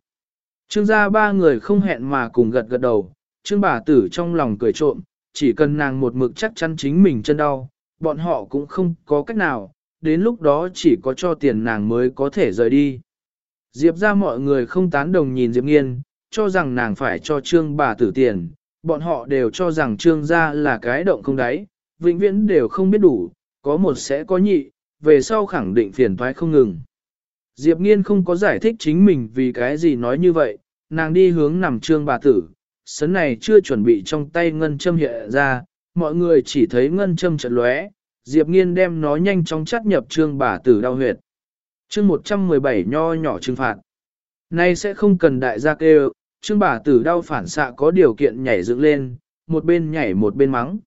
Speaker 1: Trương gia ba người không hẹn mà cùng gật gật đầu, trương bà tử trong lòng cười trộm, chỉ cần nàng một mực chắc chắn chính mình chân đau, bọn họ cũng không có cách nào, đến lúc đó chỉ có cho tiền nàng mới có thể rời đi. Diệp ra mọi người không tán đồng nhìn Diệp nghiên, cho rằng nàng phải cho trương bà tử tiền, bọn họ đều cho rằng trương gia là cái động không đáy, vĩnh viễn đều không biết đủ, có một sẽ có nhị, về sau khẳng định phiền thoái không ngừng. Diệp nghiên không có giải thích chính mình vì cái gì nói như vậy, nàng đi hướng nằm trương bà tử, sấn này chưa chuẩn bị trong tay ngân châm hiện ra, mọi người chỉ thấy ngân châm chợt lóe, Diệp Nghiên đem nó nhanh chóng chắt nhập trương bà tử đau huyệt. Chương 117 nho nhỏ trừng phạt. Nay sẽ không cần đại gia kêu, trương bà tử đau phản xạ có điều kiện nhảy dựng lên, một bên nhảy một bên mắng.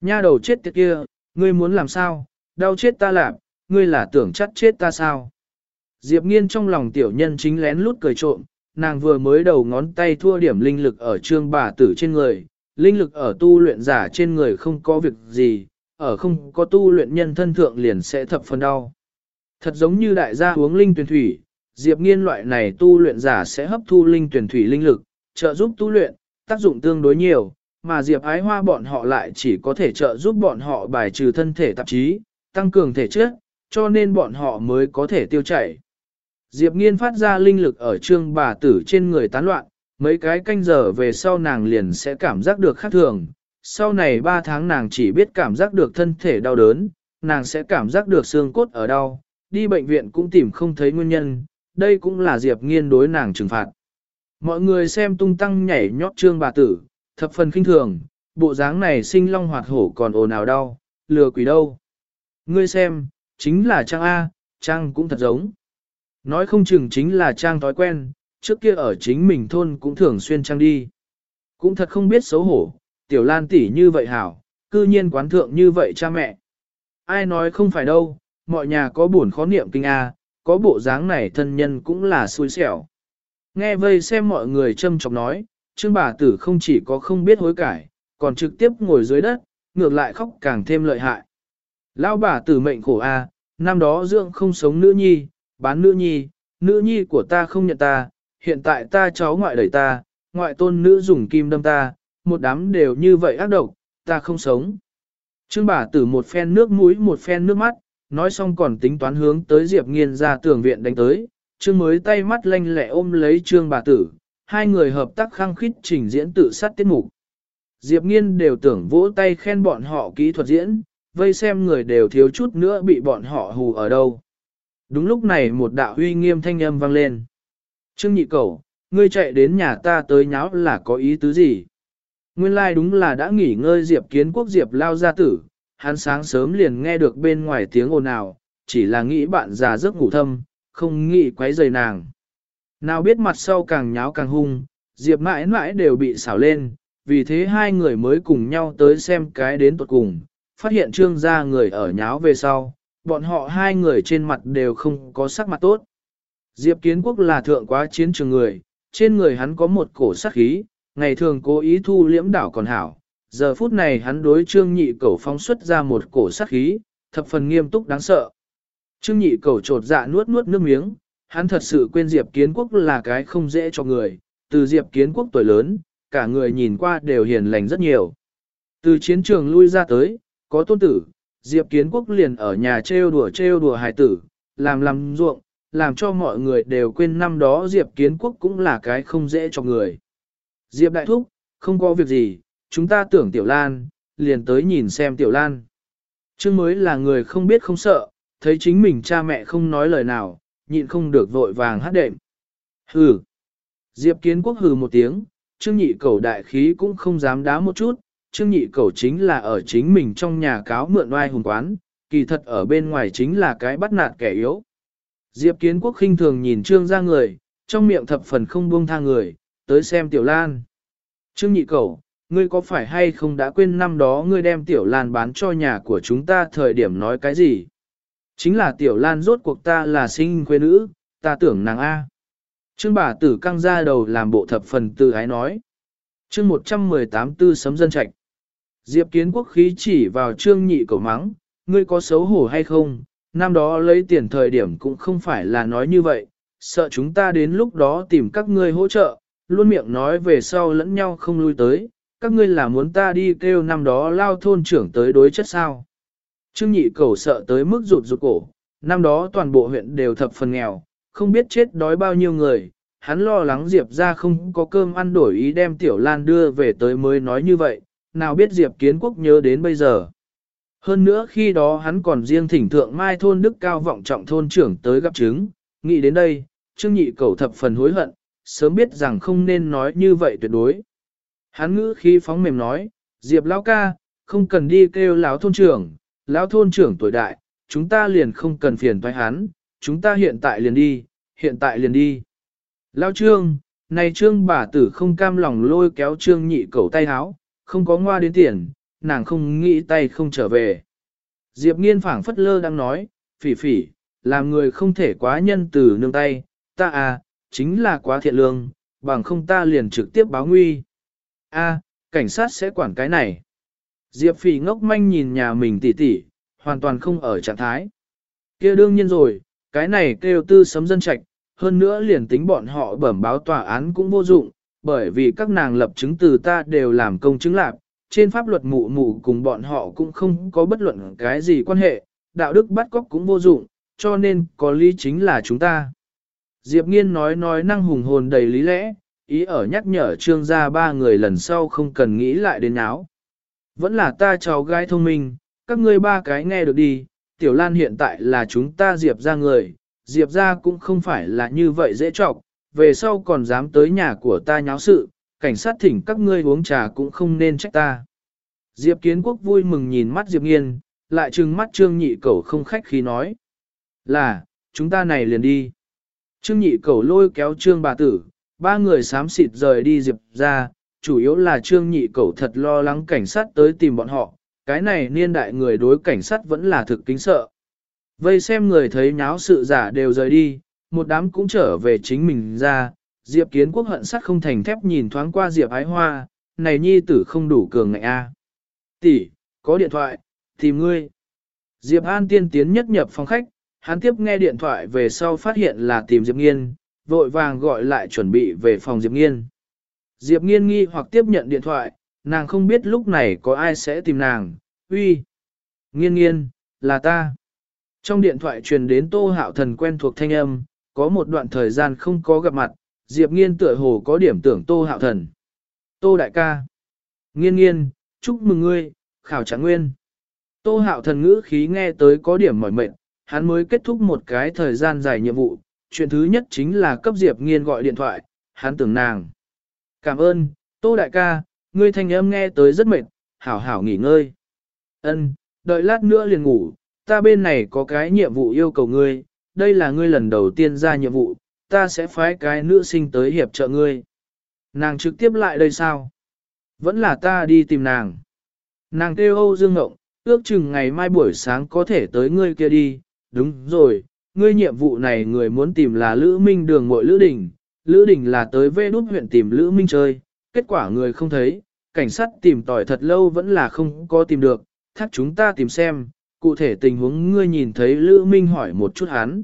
Speaker 1: Nha đầu chết tiệt kia, ngươi muốn làm sao, đau chết ta làm, ngươi là tưởng chắt chết ta sao. Diệp nghiên trong lòng tiểu nhân chính lén lút cười trộm, nàng vừa mới đầu ngón tay thua điểm linh lực ở trương bà tử trên người, linh lực ở tu luyện giả trên người không có việc gì, ở không có tu luyện nhân thân thượng liền sẽ thập phần đau. Thật giống như đại gia uống linh tuyển thủy, Diệp Nghiên loại này tu luyện giả sẽ hấp thu linh tuyển thủy linh lực, trợ giúp tu luyện, tác dụng tương đối nhiều, mà Diệp Ái Hoa bọn họ lại chỉ có thể trợ giúp bọn họ bài trừ thân thể tạp chí, tăng cường thể chất, cho nên bọn họ mới có thể tiêu chảy. Diệp Nghiên phát ra linh lực ở trương bà tử trên người tán loạn, mấy cái canh giờ về sau nàng liền sẽ cảm giác được khác thường, sau này 3 tháng nàng chỉ biết cảm giác được thân thể đau đớn, nàng sẽ cảm giác được xương cốt ở đau, đi bệnh viện cũng tìm không thấy nguyên nhân, đây cũng là Diệp Nghiên đối nàng trừng phạt. Mọi người xem tung tăng nhảy nhót trương bà tử, thập phần kinh thường, bộ dáng này sinh long hoạt hổ còn ồn ào đau, lừa quỷ đâu. Ngươi xem, chính là Trang A, Trang cũng thật giống. Nói không chừng chính là Trang thói quen, trước kia ở chính mình thôn cũng thường xuyên Trang đi. Cũng thật không biết xấu hổ, tiểu lan tỷ như vậy hảo, cư nhiên quán thượng như vậy cha mẹ. Ai nói không phải đâu, mọi nhà có buồn khó niệm kinh A, có bộ dáng này thân nhân cũng là xui xẻo. Nghe vây xem mọi người châm chọc nói, trương bà tử không chỉ có không biết hối cải, còn trực tiếp ngồi dưới đất, ngược lại khóc càng thêm lợi hại. Lão bà tử mệnh khổ a, năm đó dưỡng không sống nữ nhi, bán nữ nhi, nữ nhi của ta không nhận ta, hiện tại ta cháu ngoại đẩy ta, ngoại tôn nữ dùng kim đâm ta, một đám đều như vậy ác độc, ta không sống. Trương bà tử một phen nước mũi một phen nước mắt, nói xong còn tính toán hướng tới Diệp Nghiên ra tường viện đánh tới, Trương mới tay mắt lanh lẹ ôm lấy Trương bà tử, hai người hợp tác khăng khít trình diễn tự sát tiết mục. Diệp Nghiên đều tưởng vỗ tay khen bọn họ kỹ thuật diễn, vây xem người đều thiếu chút nữa bị bọn họ hù ở đâu. Đúng lúc này một đạo huy nghiêm thanh âm vang lên. Trương nhị cầu, ngươi chạy đến nhà ta tới nháo là có ý tứ gì? Nguyên lai like đúng là đã nghỉ ngơi Diệp kiến quốc Diệp lao gia tử, hắn sáng sớm liền nghe được bên ngoài tiếng ồn ào, chỉ là nghĩ bạn già giấc ngủ thâm, không nghĩ quấy rầy nàng. Nào biết mặt sau càng nháo càng hung, Diệp mãi mãi đều bị xảo lên, vì thế hai người mới cùng nhau tới xem cái đến tuột cùng, phát hiện trương gia người ở nháo về sau, bọn họ hai người trên mặt đều không có sắc mặt tốt. Diệp kiến quốc là thượng quá chiến trường người, trên người hắn có một cổ sắc khí, ngày thường cố ý thu liễm đảo còn hảo, giờ phút này hắn đối trương nhị Cẩu phóng xuất ra một cổ sắc khí, thập phần nghiêm túc đáng sợ. Trương nhị Cẩu trột dạ nuốt nuốt nước miếng, hắn thật sự quên Diệp kiến quốc là cái không dễ cho người, từ Diệp kiến quốc tuổi lớn, cả người nhìn qua đều hiền lành rất nhiều. Từ chiến trường lui ra tới, có tôn tử, Diệp Kiến Quốc liền ở nhà trêu đùa trêu đùa hài tử, làm làm ruộng, làm cho mọi người đều quên năm đó Diệp Kiến Quốc cũng là cái không dễ cho người. Diệp Đại Thúc, không có việc gì, chúng ta tưởng Tiểu Lan, liền tới nhìn xem Tiểu Lan. chương mới là người không biết không sợ, thấy chính mình cha mẹ không nói lời nào, nhịn không được vội vàng hát đệm. Hừ. Diệp Kiến Quốc hừ một tiếng, Trương Nhị Cầu đại khí cũng không dám đá một chút, Trương Nhị Cầu chính là ở chính mình trong nhà cáo mượn oai hùng quán, kỳ thật ở bên ngoài chính là cái bắt nạt kẻ yếu. Diệp Kiến Quốc khinh thường nhìn Trương ra người, trong miệng thập phần không buông tha người, tới xem Tiểu Lan. Trương Nhị Cầu, ngươi có phải hay không đã quên năm đó ngươi đem Tiểu Lan bán cho nhà của chúng ta thời điểm nói cái gì? Chính là Tiểu Lan rốt cuộc ta là sinh quê nữ, ta tưởng nàng A. Trương bà tử căng ra đầu làm bộ thập phần tự ái nói. Chương 118 tư sấm dân trạch. Diệp kiến quốc khí chỉ vào trương nhị cầu mắng, ngươi có xấu hổ hay không, năm đó lấy tiền thời điểm cũng không phải là nói như vậy, sợ chúng ta đến lúc đó tìm các ngươi hỗ trợ, luôn miệng nói về sau lẫn nhau không lui tới, các ngươi là muốn ta đi kêu năm đó lao thôn trưởng tới đối chất sao. Trương nhị cầu sợ tới mức rụt rụt cổ, năm đó toàn bộ huyện đều thập phần nghèo, không biết chết đói bao nhiêu người, hắn lo lắng Diệp ra không có cơm ăn đổi ý đem Tiểu Lan đưa về tới mới nói như vậy, nào biết Diệp Kiến Quốc nhớ đến bây giờ. Hơn nữa khi đó hắn còn riêng thỉnh thượng mai thôn đức cao vọng trọng thôn trưởng tới gặp chứng, nghĩ đến đây, Trương Nhị cầu thập phần hối hận, sớm biết rằng không nên nói như vậy tuyệt đối. Hắn ngữ khi phóng mềm nói, Diệp Lão ca, không cần đi kêu lão thôn trưởng, lão thôn trưởng tuổi đại, chúng ta liền không cần phiền thoái hắn, chúng ta hiện tại liền đi, hiện tại liền đi. Lao trương, này trương bà tử không cam lòng lôi kéo trương nhị cầu tay háo, không có ngoa đến tiền, nàng không nghĩ tay không trở về. Diệp nghiên phảng phất lơ đang nói, phỉ phỉ, làm người không thể quá nhân từ nương tay, ta à, chính là quá thiện lương, bằng không ta liền trực tiếp báo nguy. A, cảnh sát sẽ quản cái này. Diệp phỉ ngốc manh nhìn nhà mình tỉ tỉ, hoàn toàn không ở trạng thái. kia đương nhiên rồi, cái này kêu tư sấm dân trạch, hơn nữa liền tính bọn họ bẩm báo tòa án cũng vô dụng, bởi vì các nàng lập chứng từ ta đều làm công chứng lạc, trên pháp luật mụ mụ cùng bọn họ cũng không có bất luận cái gì quan hệ, đạo đức bắt cóc cũng vô dụng, cho nên có lý chính là chúng ta. Diệp Nghiên nói nói năng hùng hồn đầy lý lẽ, ý ở nhắc nhở trương gia ba người lần sau không cần nghĩ lại đến áo. Vẫn là ta cháu gái thông minh, các ngươi ba cái nghe được đi, Tiểu Lan hiện tại là chúng ta Diệp ra người, Diệp ra cũng không phải là như vậy dễ trọc, về sau còn dám tới nhà của ta nháo sự, cảnh sát thỉnh các ngươi uống trà cũng không nên trách ta. Diệp Kiến Quốc vui mừng nhìn mắt Diệp Nghiên, lại trừng mắt Trương Nhị Cẩu không khách khí nói. Là, chúng ta này liền đi. Trương Nhị Cẩu lôi kéo Trương bà tử, ba người xám xịt rời đi Diệp ra, chủ yếu là Trương Nhị Cẩu thật lo lắng cảnh sát tới tìm bọn họ, cái này niên đại người đối cảnh sát vẫn là thực kính sợ. Vây xem người thấy nháo sự giả đều rời đi, một đám cũng trở về chính mình ra, Diệp Kiến Quốc hận sắt không thành thép nhìn thoáng qua Diệp Ái Hoa, này nhi tử không đủ cường ngại a. Tỷ, có điện thoại, tìm ngươi. Diệp An tiên tiến nhất nhập phòng khách, hắn tiếp nghe điện thoại về sau phát hiện là tìm Diệp Nghiên, vội vàng gọi lại chuẩn bị về phòng Diệp Nghiên. Diệp Nghiên nghi hoặc tiếp nhận điện thoại, nàng không biết lúc này có ai sẽ tìm nàng, uy. Nghiên nghiên, là ta. Trong điện thoại truyền đến Tô Hạo Thần quen thuộc thanh âm, có một đoạn thời gian không có gặp mặt, Diệp Nghiên tựa hồ có điểm tưởng Tô Hạo Thần. Tô Đại ca. Nghiên nghiên, chúc mừng ngươi, khảo trạng nguyên. Tô Hạo Thần ngữ khí nghe tới có điểm mỏi mệt, hắn mới kết thúc một cái thời gian dài nhiệm vụ, chuyện thứ nhất chính là cấp Diệp Nghiên gọi điện thoại, hắn tưởng nàng. Cảm ơn, Tô Đại ca, ngươi thanh âm nghe tới rất mệt, hảo hảo nghỉ ngơi. Ân, đợi lát nữa liền ngủ, ta bên này có cái nhiệm vụ yêu cầu ngươi, đây là ngươi lần đầu tiên ra nhiệm vụ, ta sẽ phái cái nữ sinh tới hiệp trợ ngươi. Nàng trực tiếp lại đây sao? Vẫn là ta đi tìm nàng. Nàng kêu Âu Dương Ngộng, ước chừng ngày mai buổi sáng có thể tới ngươi kia đi, đúng rồi, ngươi nhiệm vụ này người muốn tìm là Lữ Minh đường mội Lữ Đình, Lữ Đình là tới vê đút huyện tìm Lữ Minh chơi, kết quả người không thấy, cảnh sát tìm tỏi thật lâu vẫn là không có tìm được, thác chúng ta tìm xem, cụ thể tình huống ngươi nhìn thấy Lữ Minh hỏi một chút hắn.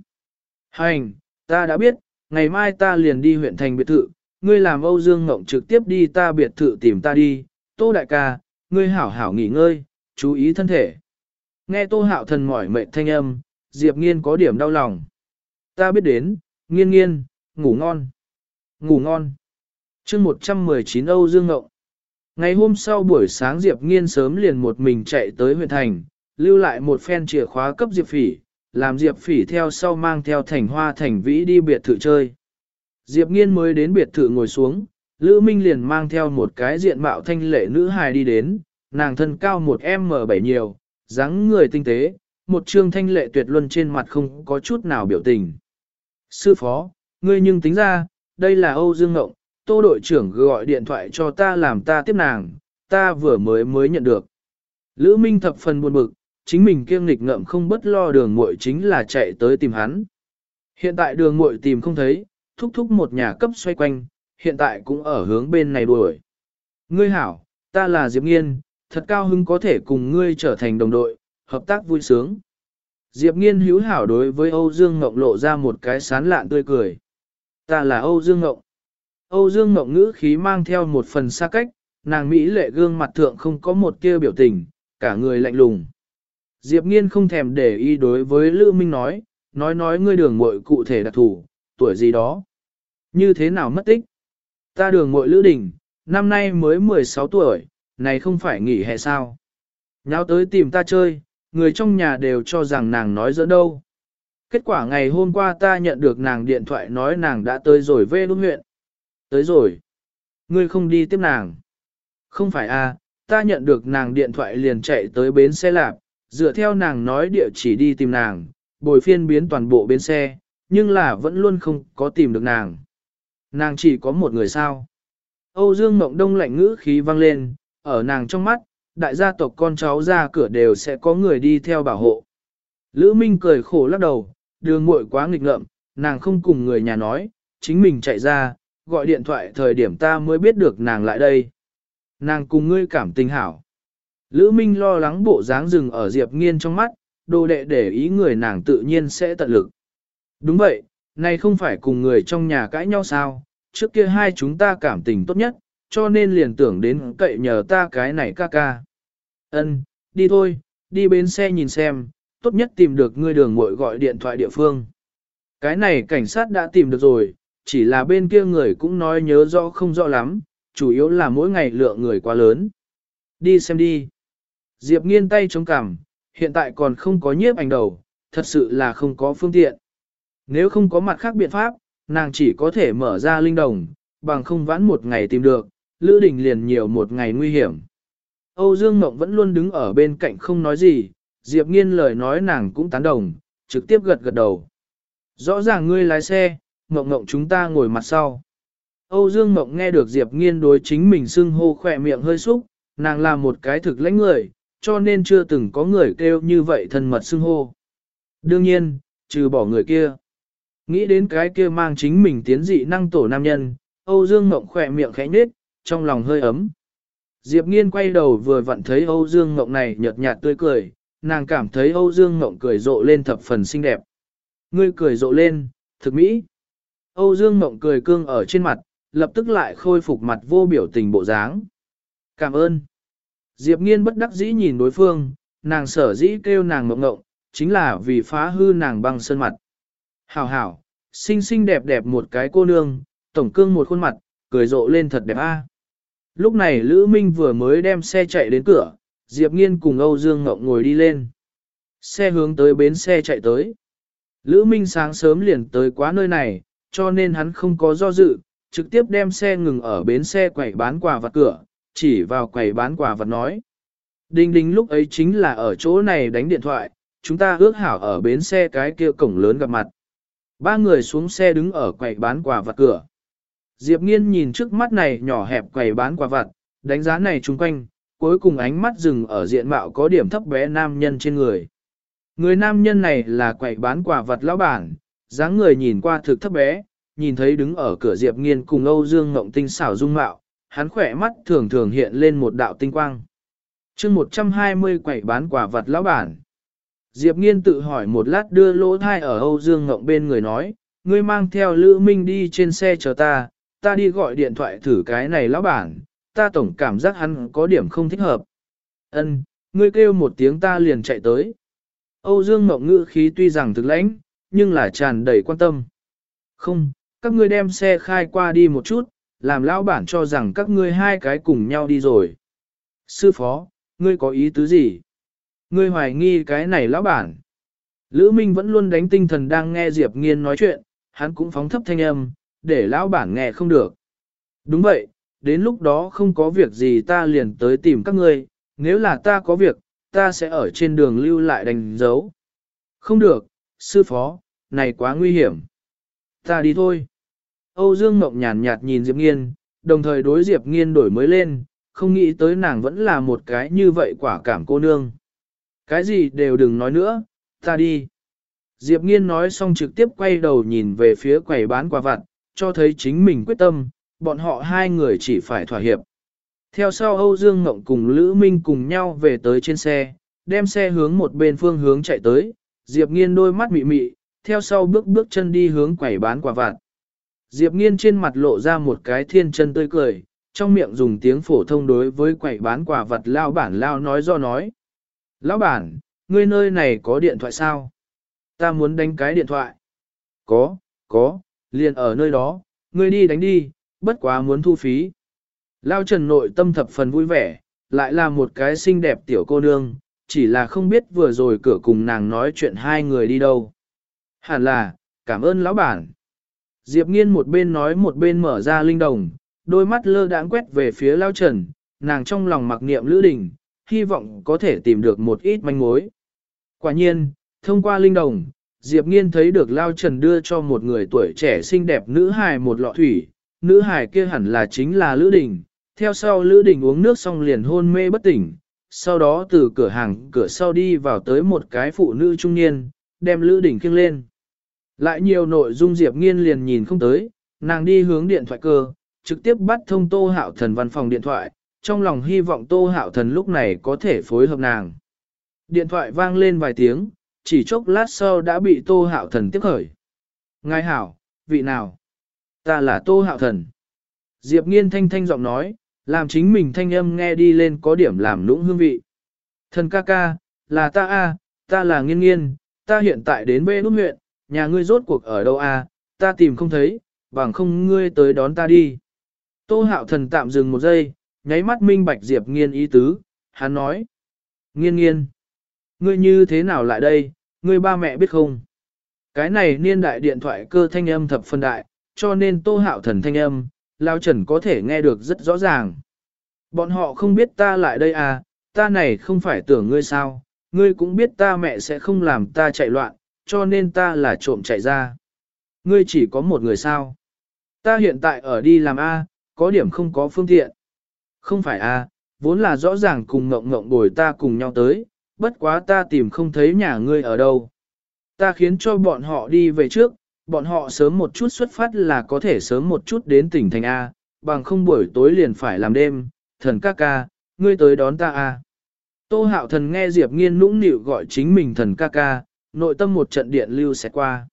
Speaker 1: Hành, ta đã biết, ngày mai ta liền đi huyện thành biệt thự, ngươi làm Âu Dương Ngộng trực tiếp đi ta biệt thự tìm ta đi, Tô Đại ca, ngươi hảo hảo nghỉ ngơi, chú ý thân thể. Nghe Tô Hạo Thần mỏi mệt thanh âm, Diệp Nghiên có điểm đau lòng. Ta biết đến, nghiên nghiên, ngủ ngon. Ngủ ngon. chương 119 Âu Dương Ngộng. Ngày hôm sau buổi sáng Diệp Nghiên sớm liền một mình chạy tới huyện thành, lưu lại một phen chìa khóa cấp Diệp Phỉ, làm Diệp Phỉ theo sau mang theo thành hoa thành vĩ đi biệt thự chơi. Diệp Nghiên mới đến biệt thự ngồi xuống, Lữ Minh liền mang theo một cái diện mạo thanh lệ nữ hài đi đến, nàng thân cao một M7 nhiều, dáng người tinh tế, một trương thanh lệ tuyệt luân trên mặt không có chút nào biểu tình. Sư phó, ngươi nhưng tính ra, đây là Âu Dương Ngộng, tô đội trưởng gọi điện thoại cho ta làm ta tiếp nàng, ta vừa mới mới nhận được. Lữ Minh thập phần buồn bực, chính mình kiêng nghịch ngậm không bất lo đường muội chính là chạy tới tìm hắn. Hiện tại đường muội tìm không thấy, thúc thúc một nhà cấp xoay quanh, hiện tại cũng ở hướng bên này đuổi. Ngươi hảo, ta là Diệp Nghiên, thật cao hứng có thể cùng ngươi trở thành đồng đội, hợp tác vui sướng. Diệp Nghiên hữu hảo đối với Âu Dương Ngọc lộ ra một cái sán lạn tươi cười. Ta là Âu Dương Ngọc. Âu Dương Ngọc ngữ khí mang theo một phần xa cách, nàng Mỹ lệ gương mặt thượng không có một kia biểu tình, cả người lạnh lùng. Diệp Nghiên không thèm để ý đối với Lữ Minh nói, nói nói ngươi đường muội cụ thể đặc thủ, tuổi gì đó. Như thế nào mất tích? Ta đường muội Lữ Đình, năm nay mới 16 tuổi, này không phải nghỉ hè sao? Nháo tới tìm ta chơi, người trong nhà đều cho rằng nàng nói giỡn đâu. Kết quả ngày hôm qua ta nhận được nàng điện thoại nói nàng đã tới rồi về lúc huyện. Tới rồi. Ngươi không đi tiếp nàng. Không phải à, ta nhận được nàng điện thoại liền chạy tới bến xe lạp, dựa theo nàng nói địa chỉ đi tìm nàng, bồi phiên biến toàn bộ bến xe, nhưng là vẫn luôn không có tìm được nàng. Nàng chỉ có một người sao. Âu Dương Mộng Đông lạnh ngữ khí vang lên, ở nàng trong mắt, đại gia tộc con cháu ra cửa đều sẽ có người đi theo bảo hộ. Lữ Minh cười khổ lắc đầu, đường muội quá nghịch ngợm, nàng không cùng người nhà nói, chính mình chạy ra, gọi điện thoại thời điểm ta mới biết được nàng lại đây. Nàng cùng ngươi cảm tình hảo. Lữ Minh lo lắng bộ dáng rừng ở Diệp Nghiên trong mắt, đồ đệ để ý người nàng tự nhiên sẽ tận lực. Đúng vậy, này không phải cùng người trong nhà cãi nhau sao, trước kia hai chúng ta cảm tình tốt nhất, cho nên liền tưởng đến cậy nhờ ta cái này ca ca. Ân, đi thôi, đi bên xe nhìn xem, tốt nhất tìm được ngươi đường muội gọi điện thoại địa phương. Cái này cảnh sát đã tìm được rồi, chỉ là bên kia người cũng nói nhớ rõ không rõ lắm, chủ yếu là mỗi ngày lượng người quá lớn. Đi xem đi. Diệp nghiên tay chống cằm, hiện tại còn không có nhiếp ảnh đầu, thật sự là không có phương tiện. Nếu không có mặt khác biện pháp, nàng chỉ có thể mở ra linh đồng, bằng không vãn một ngày tìm được, Lữ Đình liền nhiều một ngày nguy hiểm. Âu Dương Mộng vẫn luôn đứng ở bên cạnh không nói gì, Diệp Nghiên lời nói nàng cũng tán đồng, trực tiếp gật gật đầu. Rõ ràng ngươi lái xe, Mộng Mộng chúng ta ngồi mặt sau. Âu Dương Mộng nghe được Diệp Nghiên đối chính mình xưng hô khỏe miệng hơi xúc, nàng là một cái thực lãnh người, cho nên chưa từng có người kêu như vậy thân mật xưng hô. Đương nhiên, trừ bỏ người kia. Nghĩ đến cái kia mang chính mình tiến dị năng tổ nam nhân, Âu Dương Mộng khỏe miệng khẽ nhếch, trong lòng hơi ấm. Diệp Nghiên quay đầu vừa vặn thấy Âu Dương Mộng này nhợt nhạt tươi cười, nàng cảm thấy Âu Dương Mộng cười rộ lên thập phần xinh đẹp. Ngươi cười rộ lên, thực mỹ. Âu Dương Mộng cười cương ở trên mặt, lập tức lại khôi phục mặt vô biểu tình bộ dáng. Cảm ơn. Diệp Nghiên bất đắc dĩ nhìn đối phương, nàng sở dĩ kêu nàng mộng ngộng, chính là vì phá hư nàng băng sơn mặt. Hảo hảo, xinh xinh đẹp đẹp một cái cô nương, tổng cương một khuôn mặt, cười rộ lên thật đẹp a. Lúc này Lữ Minh vừa mới đem xe chạy đến cửa, Diệp Nghiên cùng Âu Dương Ngộng ngồi đi lên. Xe hướng tới bến xe chạy tới. Lữ Minh sáng sớm liền tới quá nơi này, cho nên hắn không có do dự, trực tiếp đem xe ngừng ở bến xe quầy bán quà vặt cửa, chỉ vào quầy bán quà vật nói. Đinh đinh lúc ấy chính là ở chỗ này đánh điện thoại, chúng ta ước hảo ở bến xe cái kia cổng lớn gặp mặt. Ba người xuống xe đứng ở quầy bán quà vật cửa. Diệp nghiên nhìn trước mắt này nhỏ hẹp quầy bán quà vật, đánh giá này chung quanh, cuối cùng ánh mắt dừng ở diện mạo có điểm thấp bé nam nhân trên người. Người nam nhân này là quầy bán quà vật lão bản, dáng người nhìn qua thực thấp bé, nhìn thấy đứng ở cửa Diệp Nghiên cùng Âu Dương Ngộng tinh xảo dung mạo, hắn khỏe mắt thường thường hiện lên một đạo tinh quang. chương 120 quẩy bán quả vật lão bản. Diệp Nghiên tự hỏi một lát đưa lỗ thai ở Âu Dương Ngộng bên người nói, ngươi mang theo Lữ Minh đi trên xe chờ ta, ta đi gọi điện thoại thử cái này lão bản, ta tổng cảm giác hắn có điểm không thích hợp. Ân, ngươi kêu một tiếng ta liền chạy tới. Âu Dương Ngộng ngữ khí tuy rằng thực lãnh, nhưng là tràn đầy quan tâm. Không, các ngươi đem xe khai qua đi một chút, làm lão bản cho rằng các ngươi hai cái cùng nhau đi rồi. Sư phó, ngươi có ý tứ gì? Ngươi hoài nghi cái này lão bản. Lữ Minh vẫn luôn đánh tinh thần đang nghe Diệp Nghiên nói chuyện, hắn cũng phóng thấp thanh âm, để lão bản nghe không được. Đúng vậy, đến lúc đó không có việc gì ta liền tới tìm các ngươi, nếu là ta có việc, ta sẽ ở trên đường lưu lại đánh dấu. Không được, sư phó, này quá nguy hiểm. Ta đi thôi. Âu Dương Mộng nhàn nhạt nhìn Diệp Nghiên, đồng thời đối Diệp Nghiên đổi mới lên, không nghĩ tới nàng vẫn là một cái như vậy quả cảm cô nương. Cái gì đều đừng nói nữa, ta đi. Diệp Nghiên nói xong trực tiếp quay đầu nhìn về phía quầy bán quà vặt, cho thấy chính mình quyết tâm, bọn họ hai người chỉ phải thỏa hiệp. Theo sau Âu Dương Ngộng cùng Lữ Minh cùng nhau về tới trên xe, đem xe hướng một bên phương hướng chạy tới, Diệp Nghiên đôi mắt mị mị, theo sau bước bước chân đi hướng quầy bán quà vặt. Diệp nghiên trên mặt lộ ra một cái thiên chân tươi cười, trong miệng dùng tiếng phổ thông đối với quầy bán quà vật lao bản lao nói do nói. Lão bản, ngươi nơi này có điện thoại sao? Ta muốn đánh cái điện thoại. Có, có, liền ở nơi đó, ngươi đi đánh đi, bất quá muốn thu phí. Lao Trần nội tâm thập phần vui vẻ, lại là một cái xinh đẹp tiểu cô nương, chỉ là không biết vừa rồi cửa cùng nàng nói chuyện hai người đi đâu. Hẳn là, cảm ơn lão bản. Diệp nghiên một bên nói một bên mở ra linh đồng, đôi mắt lơ đãng quét về phía lao trần, nàng trong lòng mặc niệm lữ đình, hy vọng có thể tìm được một ít manh mối. Quả nhiên, thông qua linh đồng, Diệp nghiên thấy được lao trần đưa cho một người tuổi trẻ xinh đẹp nữ hài một lọ thủy, nữ hài kia hẳn là chính là lữ đình, theo sau lữ đình uống nước xong liền hôn mê bất tỉnh, sau đó từ cửa hàng cửa sau đi vào tới một cái phụ nữ trung niên, đem lữ đình khiêng lên. Lại nhiều nội dung Diệp Nghiên liền nhìn không tới, nàng đi hướng điện thoại cơ, trực tiếp bắt thông Tô Hạo Thần văn phòng điện thoại, trong lòng hy vọng Tô Hạo Thần lúc này có thể phối hợp nàng. Điện thoại vang lên vài tiếng, chỉ chốc lát sau đã bị Tô Hạo Thần tiếp khởi. Ngài hảo, vị nào? Ta là Tô Hạo Thần. Diệp Nghiên thanh thanh giọng nói, làm chính mình thanh âm nghe đi lên có điểm làm lũng hương vị. Thần ca ca, là ta a, ta là nghiên nghiên, ta hiện tại đến bê nút huyện, nhà ngươi rốt cuộc ở đâu à, ta tìm không thấy, bằng không ngươi tới đón ta đi. Tô hạo thần tạm dừng một giây, nháy mắt minh bạch Diệp nghiên ý tứ, hắn nói. Nghiên nghiên. Ngươi như thế nào lại đây, ngươi ba mẹ biết không? Cái này niên đại điện thoại cơ thanh âm thập phân đại, cho nên tô hạo thần thanh âm, Lao Trần có thể nghe được rất rõ ràng. Bọn họ không biết ta lại đây à, ta này không phải tưởng ngươi sao, ngươi cũng biết ta mẹ sẽ không làm ta chạy loạn, cho nên ta là trộm chạy ra. Ngươi chỉ có một người sao. Ta hiện tại ở đi làm A, có điểm không có phương tiện. Không phải A, vốn là rõ ràng cùng ngộng ngộng bồi ta cùng nhau tới, bất quá ta tìm không thấy nhà ngươi ở đâu. Ta khiến cho bọn họ đi về trước, bọn họ sớm một chút xuất phát là có thể sớm một chút đến tỉnh thành A, bằng không buổi tối liền phải làm đêm, thần ca ca, ngươi tới đón ta A. Tô hạo thần nghe Diệp nghiên nũng nịu gọi chính mình thần ca ca, nội tâm một trận điện lưu sẽ qua.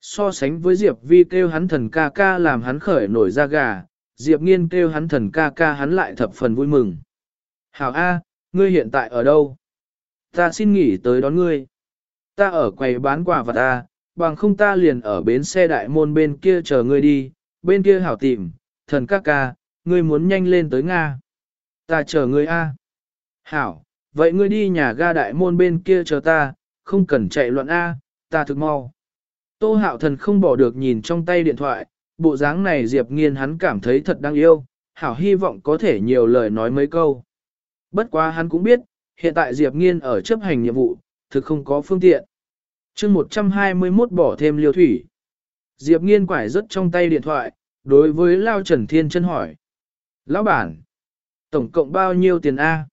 Speaker 1: So sánh với Diệp vi kêu hắn thần ca ca làm hắn khởi nổi da gà, Diệp nghiên kêu hắn thần ca ca hắn lại thập phần vui mừng. Hảo A, ngươi hiện tại ở đâu? Ta xin nghỉ tới đón ngươi. Ta ở quầy bán quà vật ta, bằng không ta liền ở bến xe đại môn bên kia chờ ngươi đi, bên kia hảo tìm, thần ca ca, ngươi muốn nhanh lên tới Nga. Ta chờ ngươi A. Hảo, vậy ngươi đi nhà ga đại môn bên kia chờ ta, không cần chạy loạn A, ta thực mau. Tô hạo thần không bỏ được nhìn trong tay điện thoại, bộ dáng này Diệp nghiên hắn cảm thấy thật đáng yêu, hảo hy vọng có thể nhiều lời nói mấy câu. Bất quá hắn cũng biết, hiện tại Diệp nghiên ở chấp hành nhiệm vụ, thực không có phương tiện. chương 121 bỏ thêm liêu thủy. Diệp nghiên quải rất trong tay điện thoại, đối với Lao Trần Thiên chân hỏi. Lão bản, tổng cộng bao nhiêu tiền A?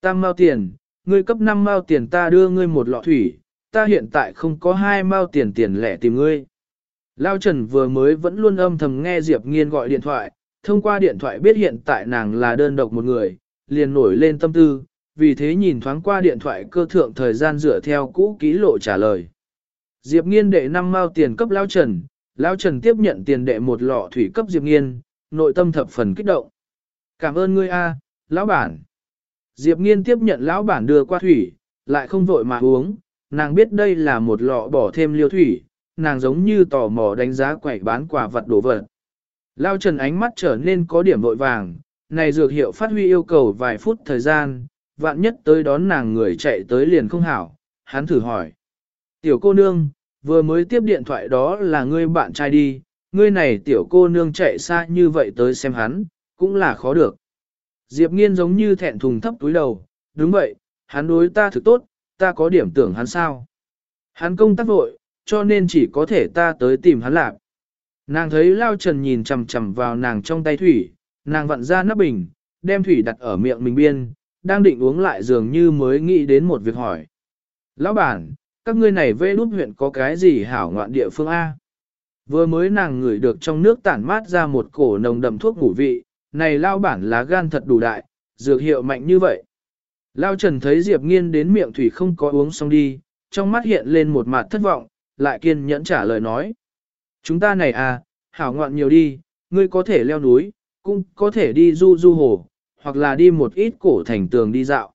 Speaker 1: Tam mao tiền, ngươi cấp 5 mao tiền ta đưa ngươi một lọ thủy, ta hiện tại không có hai mao tiền tiền lẻ tìm ngươi. Lao Trần vừa mới vẫn luôn âm thầm nghe Diệp Nghiên gọi điện thoại, thông qua điện thoại biết hiện tại nàng là đơn độc một người, liền nổi lên tâm tư, vì thế nhìn thoáng qua điện thoại cơ thượng thời gian dựa theo cũ ký lộ trả lời. Diệp Nghiên đệ 5 mao tiền cấp Lao Trần, Lao Trần tiếp nhận tiền đệ một lọ thủy cấp Diệp Nghiên, nội tâm thập phần kích động. Cảm ơn ngươi a, lão bản. Diệp Nghiên tiếp nhận lão bản đưa qua thủy, lại không vội mà uống, nàng biết đây là một lọ bỏ thêm liêu thủy, nàng giống như tò mò đánh giá quẩy bán quả vật đồ vật. Lao Trần ánh mắt trở nên có điểm vội vàng, này dược hiệu phát huy yêu cầu vài phút thời gian, vạn nhất tới đón nàng người chạy tới liền không hảo, hắn thử hỏi. Tiểu cô nương, vừa mới tiếp điện thoại đó là ngươi bạn trai đi, ngươi này tiểu cô nương chạy xa như vậy tới xem hắn, cũng là khó được. Diệp nghiên giống như thẹn thùng thấp túi đầu, đúng vậy, hắn đối ta thực tốt, ta có điểm tưởng hắn sao. Hắn công tác vội, cho nên chỉ có thể ta tới tìm hắn lạc. Nàng thấy Lao Trần nhìn chằm chằm vào nàng trong tay thủy, nàng vặn ra nắp bình, đem thủy đặt ở miệng mình biên, đang định uống lại dường như mới nghĩ đến một việc hỏi. Lão bản, các ngươi này vê đút huyện có cái gì hảo ngoạn địa phương A? Vừa mới nàng ngửi được trong nước tản mát ra một cổ nồng đậm thuốc ngủ vị, này lao bản lá gan thật đủ đại, dược hiệu mạnh như vậy. Lao Trần thấy Diệp Nghiên đến miệng thủy không có uống xong đi, trong mắt hiện lên một mặt thất vọng, lại kiên nhẫn trả lời nói. Chúng ta này à, hảo ngoạn nhiều đi, ngươi có thể leo núi, cũng có thể đi du du hồ, hoặc là đi một ít cổ thành tường đi dạo.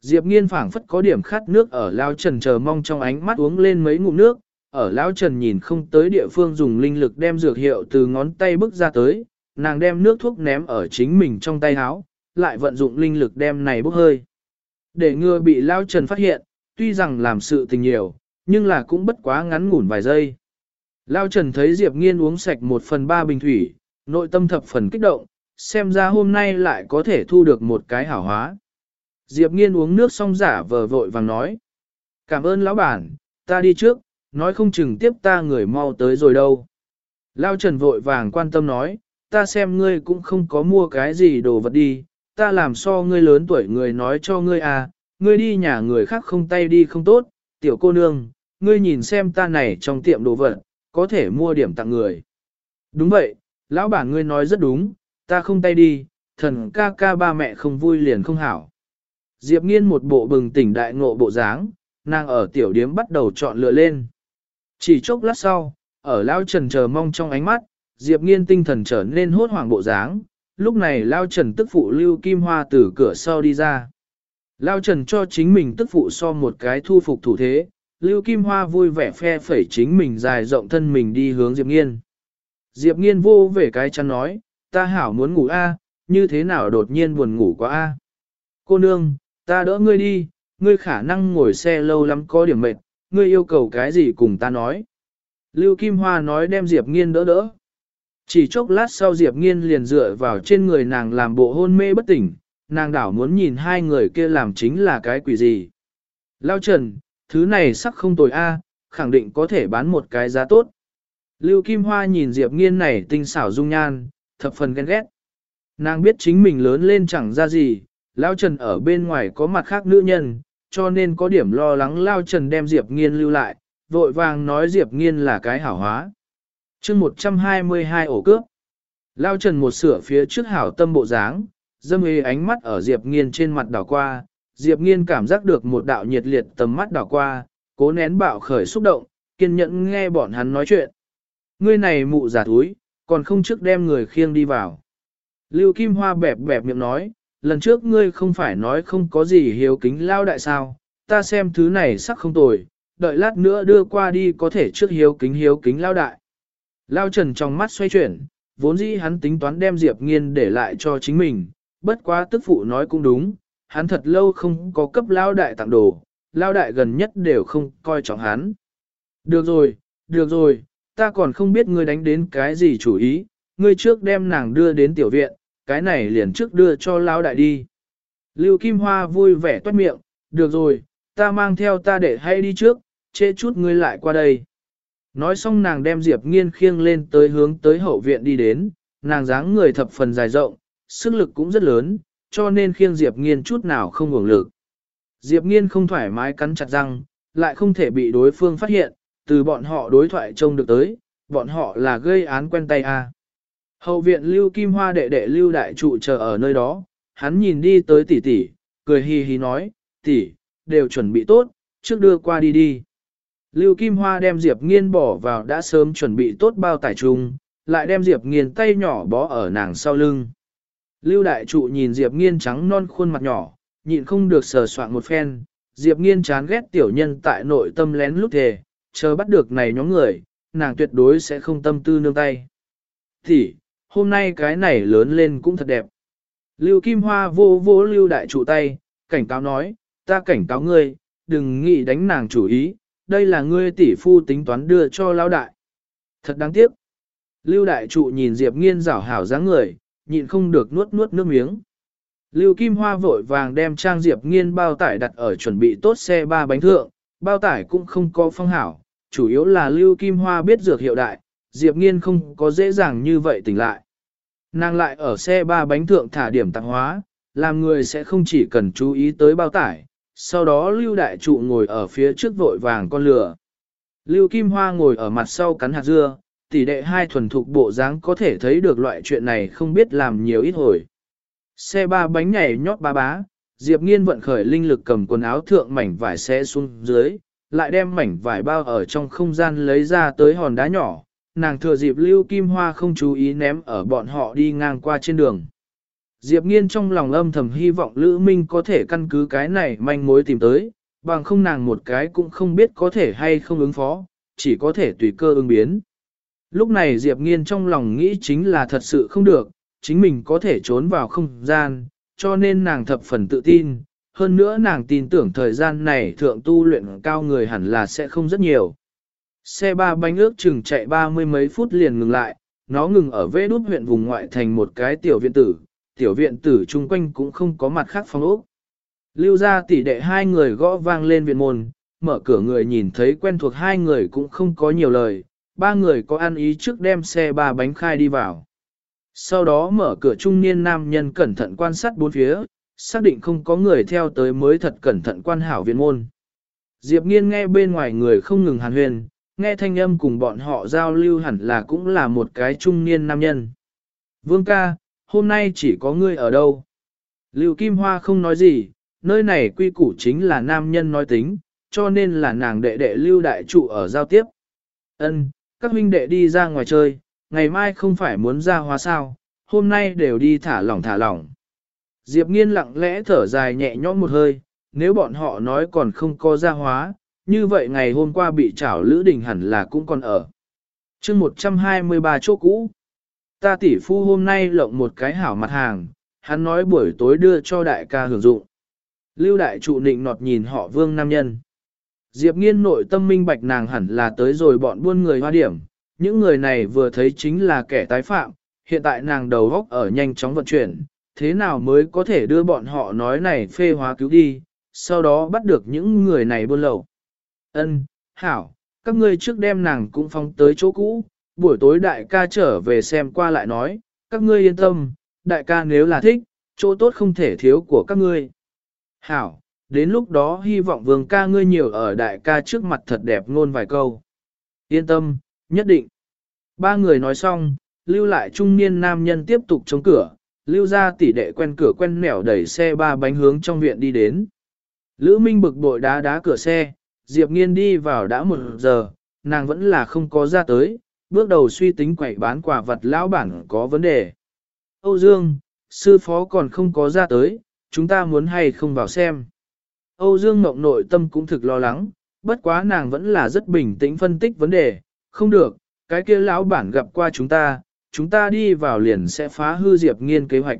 Speaker 1: Diệp Nghiên phảng phất có điểm khát nước ở Lao Trần chờ mong trong ánh mắt uống lên mấy ngụm nước, ở Lao Trần nhìn không tới địa phương dùng linh lực đem dược hiệu từ ngón tay bước ra tới, nàng đem nước thuốc ném ở chính mình trong tay áo, lại vận dụng linh lực đem này bốc hơi. Để ngừa bị Lao Trần phát hiện, tuy rằng làm sự tình nhiều, nhưng là cũng bất quá ngắn ngủn vài giây. Lao Trần thấy Diệp Nghiên uống sạch một phần ba bình thủy, nội tâm thập phần kích động, xem ra hôm nay lại có thể thu được một cái hảo hóa. Diệp Nghiên uống nước xong giả vờ vội vàng nói. Cảm ơn lão bản, ta đi trước, nói không chừng tiếp ta người mau tới rồi đâu. Lao Trần vội vàng quan tâm nói, ta xem ngươi cũng không có mua cái gì đồ vật đi, ta làm so ngươi lớn tuổi người nói cho ngươi à, ngươi đi nhà người khác không tay đi không tốt, tiểu cô nương, ngươi nhìn xem ta này trong tiệm đồ vật, có thể mua điểm tặng người. Đúng vậy, lão bản ngươi nói rất đúng, ta không tay đi, thần ca ca ba mẹ không vui liền không hảo. Diệp nghiên một bộ bừng tỉnh đại ngộ bộ dáng, nàng ở tiểu điếm bắt đầu chọn lựa lên. Chỉ chốc lát sau, ở lão trần chờ mong trong ánh mắt, Diệp nghiên tinh thần trở nên hốt hoảng bộ dáng, lúc này Lao Trần tức phụ Lưu Kim Hoa từ cửa sau đi ra. Lao Trần cho chính mình tức phụ so một cái thu phục thủ thế, Lưu Kim Hoa vui vẻ phe phẩy chính mình dài rộng thân mình đi hướng Diệp Nghiên. Diệp Nghiên vô về cái chăn nói, ta hảo muốn ngủ a, như thế nào đột nhiên buồn ngủ quá a? Cô nương, ta đỡ ngươi đi, ngươi khả năng ngồi xe lâu lắm có điểm mệt, ngươi yêu cầu cái gì cùng ta nói. Lưu Kim Hoa nói đem Diệp Nghiên đỡ đỡ. Chỉ chốc lát sau Diệp Nghiên liền dựa vào trên người nàng làm bộ hôn mê bất tỉnh, nàng đảo muốn nhìn hai người kia làm chính là cái quỷ gì. Lao Trần, thứ này sắc không tồi a, khẳng định có thể bán một cái giá tốt. Lưu Kim Hoa nhìn Diệp Nghiên này tinh xảo dung nhan, thập phần ghen ghét. Nàng biết chính mình lớn lên chẳng ra gì, Lao Trần ở bên ngoài có mặt khác nữ nhân, cho nên có điểm lo lắng Lao Trần đem Diệp Nghiên lưu lại, vội vàng nói Diệp Nghiên là cái hảo hóa chương 122 ổ cướp. Lao Trần một sửa phía trước hảo tâm bộ dáng, dâm ê ánh mắt ở Diệp Nghiên trên mặt đảo qua, Diệp Nghiên cảm giác được một đạo nhiệt liệt tầm mắt đảo qua, cố nén bạo khởi xúc động, kiên nhẫn nghe bọn hắn nói chuyện. Ngươi này mụ giả thúi, còn không trước đem người khiêng đi vào. Lưu Kim Hoa bẹp bẹp miệng nói, lần trước ngươi không phải nói không có gì hiếu kính lao đại sao, ta xem thứ này sắc không tồi, đợi lát nữa đưa qua đi có thể trước hiếu kính hiếu kính lao đại. Lao Trần trong mắt xoay chuyển, vốn dĩ hắn tính toán đem Diệp Nghiên để lại cho chính mình, bất quá tức phụ nói cũng đúng, hắn thật lâu không có cấp lao đại tặng đồ, lao đại gần nhất đều không coi trọng hắn. Được rồi, được rồi, ta còn không biết ngươi đánh đến cái gì chủ ý, ngươi trước đem nàng đưa đến tiểu viện, cái này liền trước đưa cho lao đại đi. Lưu Kim Hoa vui vẻ toát miệng, được rồi, ta mang theo ta để hay đi trước, chê chút ngươi lại qua đây. Nói xong nàng đem Diệp Nghiên khiêng lên tới hướng tới hậu viện đi đến, nàng dáng người thập phần dài rộng, sức lực cũng rất lớn, cho nên khiêng Diệp Nghiên chút nào không hưởng lực. Diệp Nghiên không thoải mái cắn chặt răng, lại không thể bị đối phương phát hiện, từ bọn họ đối thoại trông được tới, bọn họ là gây án quen tay a. Hậu viện Lưu Kim Hoa đệ đệ Lưu Đại Trụ chờ ở nơi đó, hắn nhìn đi tới tỷ tỷ, cười hì hì nói, tỷ, đều chuẩn bị tốt, trước đưa qua đi đi. Lưu Kim Hoa đem Diệp Nghiên bỏ vào đã sớm chuẩn bị tốt bao tải trùng, lại đem Diệp Nghiên tay nhỏ bó ở nàng sau lưng. Lưu Đại Trụ nhìn Diệp Nghiên trắng non khuôn mặt nhỏ, nhịn không được sờ soạn một phen, Diệp Nghiên chán ghét tiểu nhân tại nội tâm lén lúc thề, chờ bắt được này nhóm người, nàng tuyệt đối sẽ không tâm tư nương tay. Thì, hôm nay cái này lớn lên cũng thật đẹp. Lưu Kim Hoa vô vô Lưu Đại Trụ tay, cảnh cáo nói, ta cảnh cáo ngươi, đừng nghĩ đánh nàng chủ ý, đây là ngươi tỷ phu tính toán đưa cho lão đại. Thật đáng tiếc. Lưu đại trụ nhìn Diệp nghiên rảo hảo dáng người, nhịn không được nuốt nuốt nước miếng. Lưu Kim Hoa vội vàng đem trang Diệp nghiên bao tải đặt ở chuẩn bị tốt xe ba bánh thượng, bao tải cũng không có phong hảo, chủ yếu là Lưu Kim Hoa biết dược hiệu đại, Diệp nghiên không có dễ dàng như vậy tỉnh lại. Nàng lại ở xe ba bánh thượng thả điểm tặng hóa, làm người sẽ không chỉ cần chú ý tới bao tải, sau đó Lưu Đại Trụ ngồi ở phía trước vội vàng con lửa. Lưu Kim Hoa ngồi ở mặt sau cắn hạt dưa, tỷ đệ hai thuần thục bộ dáng có thể thấy được loại chuyện này không biết làm nhiều ít hồi. Xe ba bánh nhảy nhót ba bá, Diệp Nghiên vận khởi linh lực cầm quần áo thượng mảnh vải xe xuống dưới, lại đem mảnh vải bao ở trong không gian lấy ra tới hòn đá nhỏ, nàng thừa dịp Lưu Kim Hoa không chú ý ném ở bọn họ đi ngang qua trên đường. Diệp Nghiên trong lòng âm thầm hy vọng Lữ Minh có thể căn cứ cái này manh mối tìm tới, bằng không nàng một cái cũng không biết có thể hay không ứng phó, chỉ có thể tùy cơ ứng biến. Lúc này Diệp Nghiên trong lòng nghĩ chính là thật sự không được, chính mình có thể trốn vào không gian, cho nên nàng thập phần tự tin. Hơn nữa nàng tin tưởng thời gian này thượng tu luyện cao người hẳn là sẽ không rất nhiều. Xe ba bánh ước chừng chạy ba mươi mấy phút liền ngừng lại, nó ngừng ở vế đút huyện vùng ngoại thành một cái tiểu viện tử, tiểu viện tử chung quanh cũng không có mặt khác phong ốc. Lưu ra tỷ đệ hai người gõ vang lên viện môn, mở cửa người nhìn thấy quen thuộc hai người cũng không có nhiều lời, ba người có ăn ý trước đem xe ba bánh khai đi vào. Sau đó mở cửa trung niên nam nhân cẩn thận quan sát bốn phía, xác định không có người theo tới mới thật cẩn thận quan hảo viện môn. Diệp nghiên nghe bên ngoài người không ngừng hàn huyền, nghe thanh âm cùng bọn họ giao lưu hẳn là cũng là một cái trung niên nam nhân. Vương ca, hôm nay chỉ có ngươi ở đâu. Lưu Kim Hoa không nói gì, nơi này quy củ chính là nam nhân nói tính, cho nên là nàng đệ đệ Lưu Đại Trụ ở giao tiếp. Ân, các huynh đệ đi ra ngoài chơi, ngày mai không phải muốn ra hóa sao, hôm nay đều đi thả lỏng thả lỏng. Diệp Nghiên lặng lẽ thở dài nhẹ nhõm một hơi, nếu bọn họ nói còn không có ra hóa, như vậy ngày hôm qua bị trảo Lữ Đình hẳn là cũng còn ở. chương 123 chỗ cũ. Ta tỷ phu hôm nay lộng một cái hảo mặt hàng, hắn nói buổi tối đưa cho đại ca hưởng dụng. Lưu đại trụ nịnh nọt nhìn họ vương nam nhân. Diệp nghiên nội tâm minh bạch nàng hẳn là tới rồi bọn buôn người hoa điểm. Những người này vừa thấy chính là kẻ tái phạm, hiện tại nàng đầu góc ở nhanh chóng vận chuyển, thế nào mới có thể đưa bọn họ nói này phê hóa cứu đi, sau đó bắt được những người này buôn lậu. Ân, hảo, các ngươi trước đem nàng cũng phong tới chỗ cũ, buổi tối đại ca trở về xem qua lại nói, các ngươi yên tâm, đại ca nếu là thích, chỗ tốt không thể thiếu của các ngươi. Hảo, đến lúc đó hy vọng vương ca ngươi nhiều ở đại ca trước mặt thật đẹp ngôn vài câu. Yên tâm, nhất định. Ba người nói xong, lưu lại trung niên nam nhân tiếp tục chống cửa, lưu ra tỷ đệ quen cửa quen nẻo đẩy xe ba bánh hướng trong viện đi đến. Lữ Minh bực bội đá đá cửa xe, Diệp Nghiên đi vào đã một giờ, nàng vẫn là không có ra tới, bước đầu suy tính quậy bán quả vật lão bản có vấn đề. Âu Dương, sư phó còn không có ra tới, chúng ta muốn hay không vào xem. Âu Dương Ngọc nội tâm cũng thực lo lắng, bất quá nàng vẫn là rất bình tĩnh phân tích vấn đề, không được, cái kia lão bản gặp qua chúng ta, chúng ta đi vào liền sẽ phá hư Diệp Nghiên kế hoạch.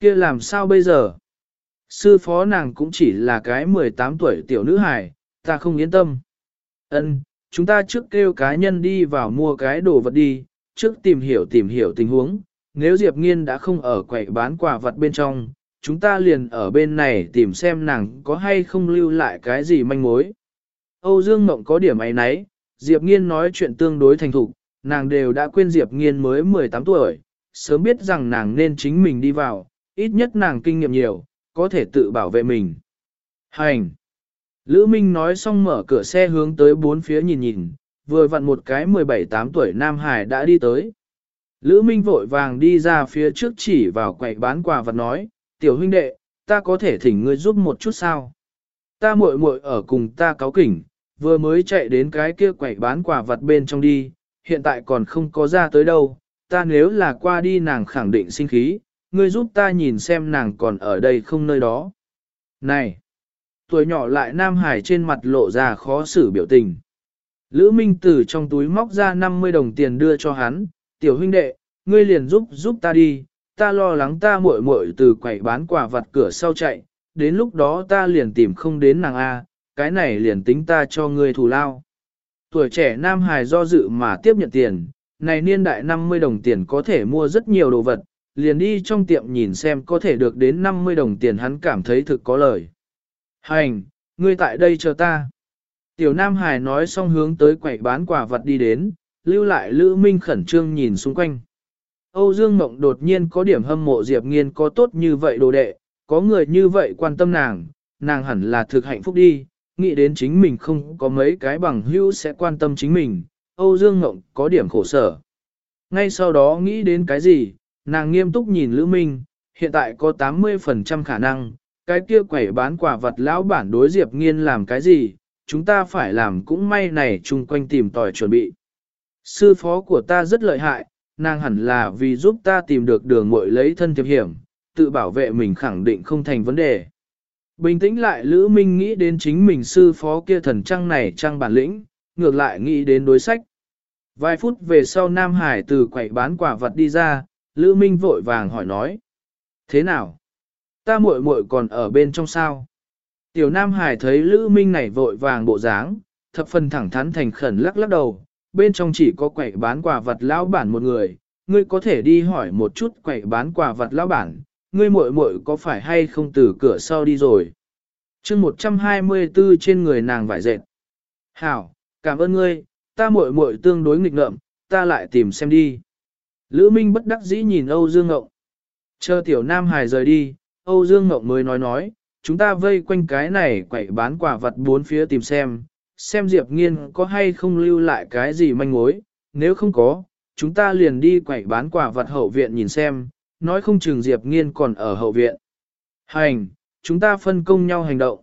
Speaker 1: Kia làm sao bây giờ? Sư phó nàng cũng chỉ là cái 18 tuổi tiểu nữ hài, ta không yên tâm. Ân, chúng ta trước kêu cá nhân đi vào mua cái đồ vật đi, trước tìm hiểu tìm hiểu tình huống. Nếu Diệp Nghiên đã không ở quầy bán quà vật bên trong, chúng ta liền ở bên này tìm xem nàng có hay không lưu lại cái gì manh mối. Âu Dương Mộng có điểm ấy nấy, Diệp Nghiên nói chuyện tương đối thành thục, nàng đều đã quên Diệp Nghiên mới 18 tuổi, sớm biết rằng nàng nên chính mình đi vào, ít nhất nàng kinh nghiệm nhiều, có thể tự bảo vệ mình. Hành! Lữ Minh nói xong mở cửa xe hướng tới bốn phía nhìn nhìn, vừa vặn một cái 17-8 tuổi Nam Hải đã đi tới. Lữ Minh vội vàng đi ra phía trước chỉ vào quầy bán quà vật nói, tiểu huynh đệ, ta có thể thỉnh ngươi giúp một chút sao? Ta muội muội ở cùng ta cáo kỉnh, vừa mới chạy đến cái kia quầy bán quà vật bên trong đi, hiện tại còn không có ra tới đâu, ta nếu là qua đi nàng khẳng định sinh khí, ngươi giúp ta nhìn xem nàng còn ở đây không nơi đó. Này! Tuổi nhỏ lại Nam Hải trên mặt lộ ra khó xử biểu tình. Lữ Minh từ trong túi móc ra 50 đồng tiền đưa cho hắn, tiểu huynh đệ, ngươi liền giúp giúp ta đi, ta lo lắng ta muội muội từ quầy bán quà vặt cửa sau chạy, đến lúc đó ta liền tìm không đến nàng A, cái này liền tính ta cho ngươi thù lao. Tuổi trẻ Nam Hải do dự mà tiếp nhận tiền, này niên đại 50 đồng tiền có thể mua rất nhiều đồ vật, liền đi trong tiệm nhìn xem có thể được đến 50 đồng tiền hắn cảm thấy thực có lời. Hành, ngươi tại đây chờ ta. Tiểu Nam Hải nói xong hướng tới quầy bán quả vật đi đến, lưu lại Lữ Minh khẩn trương nhìn xung quanh. Âu Dương Mộng đột nhiên có điểm hâm mộ Diệp Nghiên có tốt như vậy đồ đệ, có người như vậy quan tâm nàng, nàng hẳn là thực hạnh phúc đi, nghĩ đến chính mình không có mấy cái bằng hữu sẽ quan tâm chính mình, Âu Dương Mộng có điểm khổ sở. Ngay sau đó nghĩ đến cái gì, nàng nghiêm túc nhìn Lữ Minh, hiện tại có 80% khả năng, cái kia quẩy bán quả vật lão bản đối Diệp Nghiên làm cái gì, chúng ta phải làm cũng may này chung quanh tìm tòi chuẩn bị. Sư phó của ta rất lợi hại, nàng hẳn là vì giúp ta tìm được đường muội lấy thân thiệp hiểm, tự bảo vệ mình khẳng định không thành vấn đề. Bình tĩnh lại Lữ Minh nghĩ đến chính mình sư phó kia thần trăng này trăng bản lĩnh, ngược lại nghĩ đến đối sách. Vài phút về sau Nam Hải từ quẩy bán quả vật đi ra, Lữ Minh vội vàng hỏi nói. Thế nào? Ta muội muội còn ở bên trong sao? Tiểu Nam Hải thấy Lữ Minh này vội vàng bộ dáng, thập phần thẳng thắn thành khẩn lắc lắc đầu, bên trong chỉ có quầy bán quà vật lão bản một người, ngươi có thể đi hỏi một chút quầy bán quà vật lão bản, ngươi muội muội có phải hay không từ cửa sau đi rồi. chương 124 trên người nàng vải dệt. Hảo, cảm ơn ngươi, ta muội muội tương đối nghịch ngợm, ta lại tìm xem đi. Lữ Minh bất đắc dĩ nhìn Âu Dương Ngộng. Chờ tiểu Nam Hải rời đi, Âu Dương Ngọc mới nói nói, chúng ta vây quanh cái này quậy bán quả vật bốn phía tìm xem, xem Diệp Nghiên có hay không lưu lại cái gì manh mối, nếu không có, chúng ta liền đi quậy bán quả vật hậu viện nhìn xem, nói không chừng Diệp Nghiên còn ở hậu viện. Hành, chúng ta phân công nhau hành động.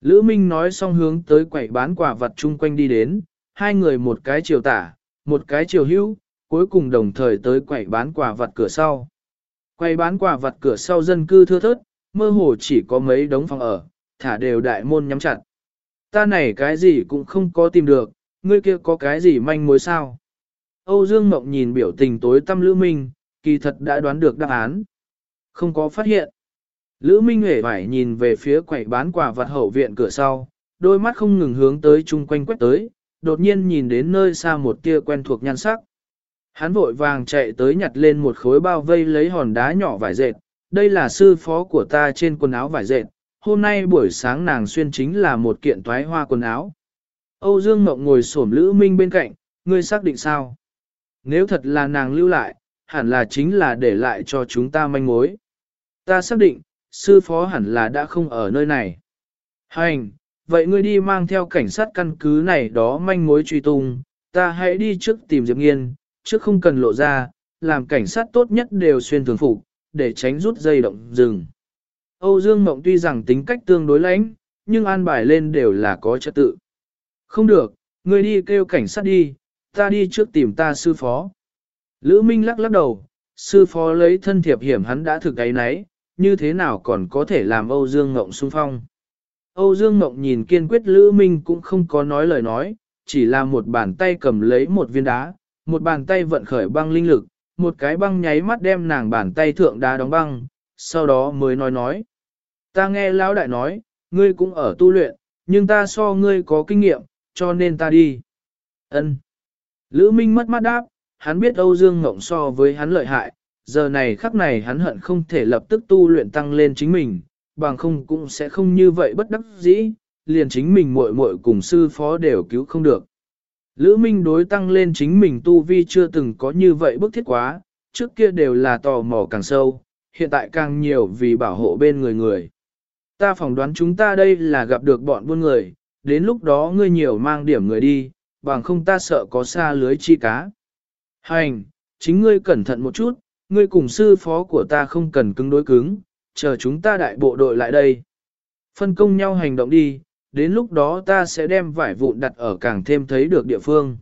Speaker 1: Lữ Minh nói xong hướng tới quậy bán quả vật chung quanh đi đến, hai người một cái chiều tả, một cái chiều hữu, cuối cùng đồng thời tới quậy bán quả vật cửa sau. Quay bán quả vật cửa sau dân cư thưa thớt, mơ hồ chỉ có mấy đống phòng ở, thả đều đại môn nhắm chặt. Ta này cái gì cũng không có tìm được, ngươi kia có cái gì manh mối sao? Âu Dương Mộng nhìn biểu tình tối tâm lữ minh, kỳ thật đã đoán được đáp án. Không có phát hiện. Lữ Minh hề phải nhìn về phía quầy bán quà vật hậu viện cửa sau, đôi mắt không ngừng hướng tới chung quanh quét tới, đột nhiên nhìn đến nơi xa một tia quen thuộc nhan sắc. Hắn vội vàng chạy tới nhặt lên một khối bao vây lấy hòn đá nhỏ vải dệt, đây là sư phó của ta trên quần áo vải dệt, hôm nay buổi sáng nàng xuyên chính là một kiện toái hoa quần áo. Âu Dương Mộng ngồi xổm Lữ Minh bên cạnh, ngươi xác định sao? Nếu thật là nàng lưu lại, hẳn là chính là để lại cho chúng ta manh mối. Ta xác định, sư phó hẳn là đã không ở nơi này. Hành, vậy ngươi đi mang theo cảnh sát căn cứ này đó manh mối truy tung, ta hãy đi trước tìm Diệp Nghiên, chứ không cần lộ ra, làm cảnh sát tốt nhất đều xuyên thường phục, để tránh rút dây động rừng. Âu Dương Mộng tuy rằng tính cách tương đối lãnh, nhưng an bài lên đều là có trật tự. Không được, người đi kêu cảnh sát đi, ta đi trước tìm ta sư phó. Lữ Minh lắc lắc đầu, sư phó lấy thân thiệp hiểm hắn đã thực ấy nấy, như thế nào còn có thể làm Âu Dương Ngộng xung phong. Âu Dương Ngộng nhìn kiên quyết Lữ Minh cũng không có nói lời nói, chỉ là một bàn tay cầm lấy một viên đá, một bàn tay vận khởi băng linh lực, một cái băng nháy mắt đem nàng bàn tay thượng đá đóng băng, sau đó mới nói nói. Ta nghe Lão Đại nói, ngươi cũng ở tu luyện, nhưng ta so ngươi có kinh nghiệm, cho nên ta đi. Ân. Lữ Minh mất mắt đáp, hắn biết Âu Dương Ngộng so với hắn lợi hại, giờ này khắc này hắn hận không thể lập tức tu luyện tăng lên chính mình, bằng không cũng sẽ không như vậy bất đắc dĩ, liền chính mình muội muội cùng sư phó đều cứu không được. Lữ Minh đối tăng lên chính mình tu vi chưa từng có như vậy bức thiết quá, trước kia đều là tò mò càng sâu, hiện tại càng nhiều vì bảo hộ bên người người. Ta phỏng đoán chúng ta đây là gặp được bọn buôn người, đến lúc đó ngươi nhiều mang điểm người đi, bằng không ta sợ có xa lưới chi cá. Hành, chính ngươi cẩn thận một chút, ngươi cùng sư phó của ta không cần cứng đối cứng, chờ chúng ta đại bộ đội lại đây. Phân công nhau hành động đi, đến lúc đó ta sẽ đem vải vụn đặt ở càng thêm thấy được địa phương.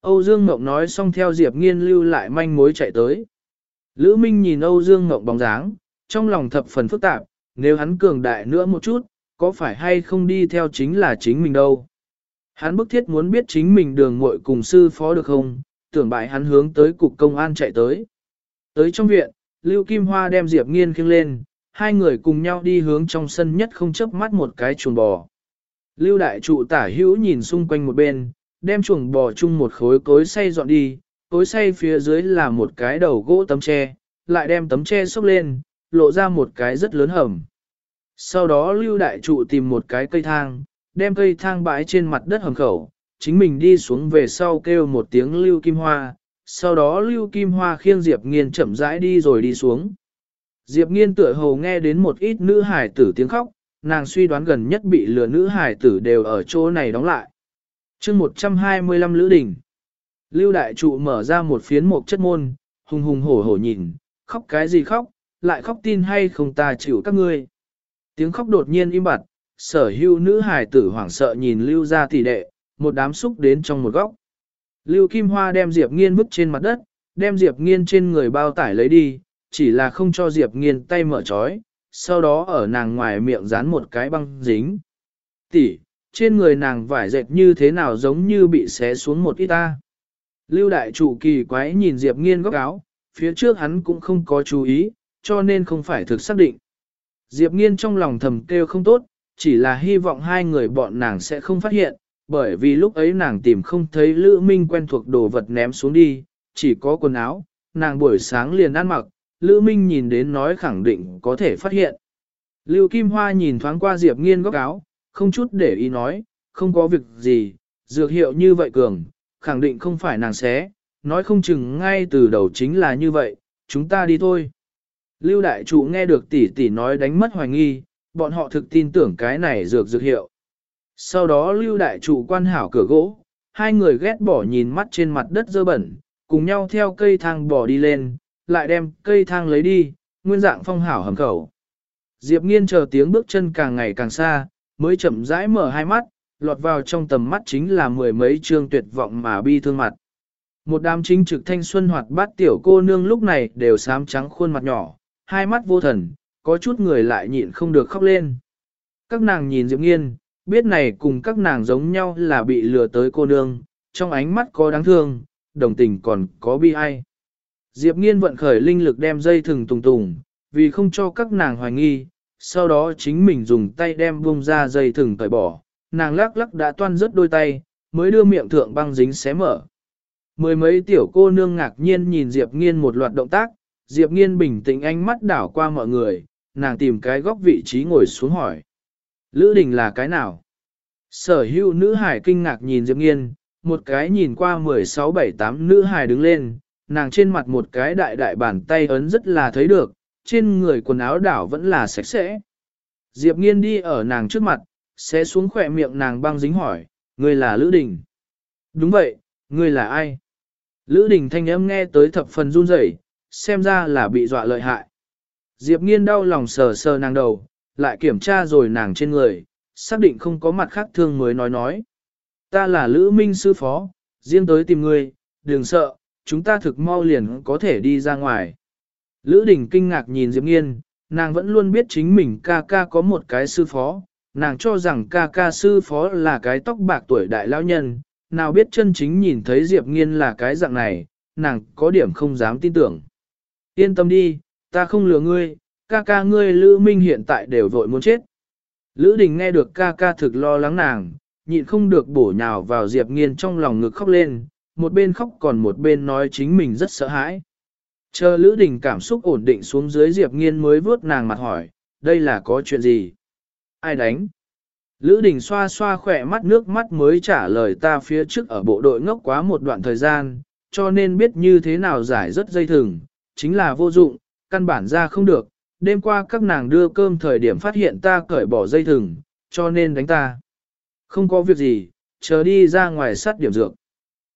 Speaker 1: Âu Dương Ngọc nói xong theo Diệp Nghiên lưu lại manh mối chạy tới. Lữ Minh nhìn Âu Dương Ngọc bóng dáng, trong lòng thập phần phức tạp, nếu hắn cường đại nữa một chút, có phải hay không đi theo chính là chính mình đâu. Hắn bức thiết muốn biết chính mình đường muội cùng sư phó được không, tưởng bại hắn hướng tới cục công an chạy tới. Tới trong viện, Lưu Kim Hoa đem Diệp Nghiên khiêng lên, hai người cùng nhau đi hướng trong sân nhất không chớp mắt một cái chuồng bò. Lưu đại trụ tả hữu nhìn xung quanh một bên, đem chuồng bò chung một khối cối xay dọn đi, cối xay phía dưới là một cái đầu gỗ tấm tre, lại đem tấm tre xốc lên, lộ ra một cái rất lớn hầm. Sau đó lưu đại trụ tìm một cái cây thang, đem cây thang bãi trên mặt đất hầm khẩu, chính mình đi xuống về sau kêu một tiếng lưu kim hoa, sau đó lưu kim hoa khiêng Diệp Nghiên chậm rãi đi rồi đi xuống. Diệp Nghiên tựa hồ nghe đến một ít nữ hải tử tiếng khóc, nàng suy đoán gần nhất bị lừa nữ hải tử đều ở chỗ này đóng lại. chương 125 Lữ Đình Lưu Đại Trụ mở ra một phiến một chất môn, hùng hùng hổ hổ nhìn, khóc cái gì khóc, lại khóc tin hay không ta chịu các ngươi. Tiếng khóc đột nhiên im bặt, sở hưu nữ hải tử hoảng sợ nhìn Lưu ra tỷ đệ, một đám xúc đến trong một góc. Lưu Kim Hoa đem Diệp Nghiên vứt trên mặt đất, đem Diệp Nghiên trên người bao tải lấy đi, chỉ là không cho Diệp Nghiên tay mở trói, sau đó ở nàng ngoài miệng dán một cái băng dính. Tỷ, trên người nàng vải dệt như thế nào giống như bị xé xuống một ít ta. Lưu đại chủ kỳ quái nhìn Diệp Nghiên góc áo, phía trước hắn cũng không có chú ý, cho nên không phải thực xác định. Diệp Nghiên trong lòng thầm kêu không tốt, chỉ là hy vọng hai người bọn nàng sẽ không phát hiện, bởi vì lúc ấy nàng tìm không thấy Lữ Minh quen thuộc đồ vật ném xuống đi, chỉ có quần áo, nàng buổi sáng liền ăn mặc, Lữ Minh nhìn đến nói khẳng định có thể phát hiện. Lưu Kim Hoa nhìn thoáng qua Diệp Nghiên góc áo, không chút để ý nói, không có việc gì, dược hiệu như vậy cường, khẳng định không phải nàng xé, nói không chừng ngay từ đầu chính là như vậy, chúng ta đi thôi. Lưu Đại Trụ nghe được tỷ tỷ nói đánh mất hoài nghi, bọn họ thực tin tưởng cái này dược dược hiệu. Sau đó lưu đại trụ quan hảo cửa gỗ, hai người ghét bỏ nhìn mắt trên mặt đất dơ bẩn, cùng nhau theo cây thang bỏ đi lên, lại đem cây thang lấy đi, nguyên dạng phong hảo hầm khẩu. Diệp nghiên chờ tiếng bước chân càng ngày càng xa, mới chậm rãi mở hai mắt, lọt vào trong tầm mắt chính là mười mấy trương tuyệt vọng mà bi thương mặt. Một đám chính trực thanh xuân hoạt bát tiểu cô nương lúc này đều xám trắng khuôn mặt nhỏ, hai mắt vô thần, có chút người lại nhịn không được khóc lên. Các nàng nhìn Diệp Nghiên, biết này cùng các nàng giống nhau là bị lừa tới cô nương, trong ánh mắt có đáng thương, đồng tình còn có bi ai. Diệp Nghiên vận khởi linh lực đem dây thừng tùng tùng, vì không cho các nàng hoài nghi, sau đó chính mình dùng tay đem bung ra dây thừng cởi bỏ, nàng lắc lắc đã toan rớt đôi tay, mới đưa miệng thượng băng dính xé mở. Mười mấy tiểu cô nương ngạc nhiên nhìn Diệp Nghiên một loạt động tác, Diệp Nghiên bình tĩnh ánh mắt đảo qua mọi người, nàng tìm cái góc vị trí ngồi xuống hỏi. Lữ đình là cái nào? Sở hữu nữ hải kinh ngạc nhìn Diệp Nghiên, một cái nhìn qua 16-78 nữ hải đứng lên, nàng trên mặt một cái đại đại bàn tay ấn rất là thấy được, trên người quần áo đảo vẫn là sạch sẽ. Diệp Nghiên đi ở nàng trước mặt, sẽ xuống khỏe miệng nàng băng dính hỏi, ngươi là Lữ Đình. Đúng vậy, ngươi là ai? Lữ Đình thanh âm nghe tới thập phần run rẩy, xem ra là bị dọa lợi hại. Diệp Nghiên đau lòng sờ sờ nàng đầu, lại kiểm tra rồi nàng trên người, xác định không có mặt khác thương mới nói nói. Ta là Lữ Minh sư phó, riêng tới tìm ngươi, đừng sợ, chúng ta thực mau liền có thể đi ra ngoài. Lữ Đình kinh ngạc nhìn Diệp Nghiên, nàng vẫn luôn biết chính mình ca ca có một cái sư phó, nàng cho rằng ca ca sư phó là cái tóc bạc tuổi đại lão nhân, nào biết chân chính nhìn thấy Diệp Nghiên là cái dạng này, nàng có điểm không dám tin tưởng. Yên tâm đi, ta không lừa ngươi, ca ca ngươi Lữ Minh hiện tại đều vội muốn chết. Lữ Đình nghe được ca ca thực lo lắng nàng, nhịn không được bổ nhào vào Diệp Nghiên trong lòng ngực khóc lên, một bên khóc còn một bên nói chính mình rất sợ hãi. Chờ Lữ Đình cảm xúc ổn định xuống dưới Diệp Nghiên mới vớt nàng mặt hỏi, đây là có chuyện gì? Ai đánh? Lữ Đình xoa xoa khỏe mắt nước mắt mới trả lời ta phía trước ở bộ đội ngốc quá một đoạn thời gian, cho nên biết như thế nào giải rất dây thừng, chính là vô dụng, căn bản ra không được. Đêm qua các nàng đưa cơm thời điểm phát hiện ta cởi bỏ dây thừng, cho nên đánh ta. Không có việc gì, chờ đi ra ngoài sát điểm dược.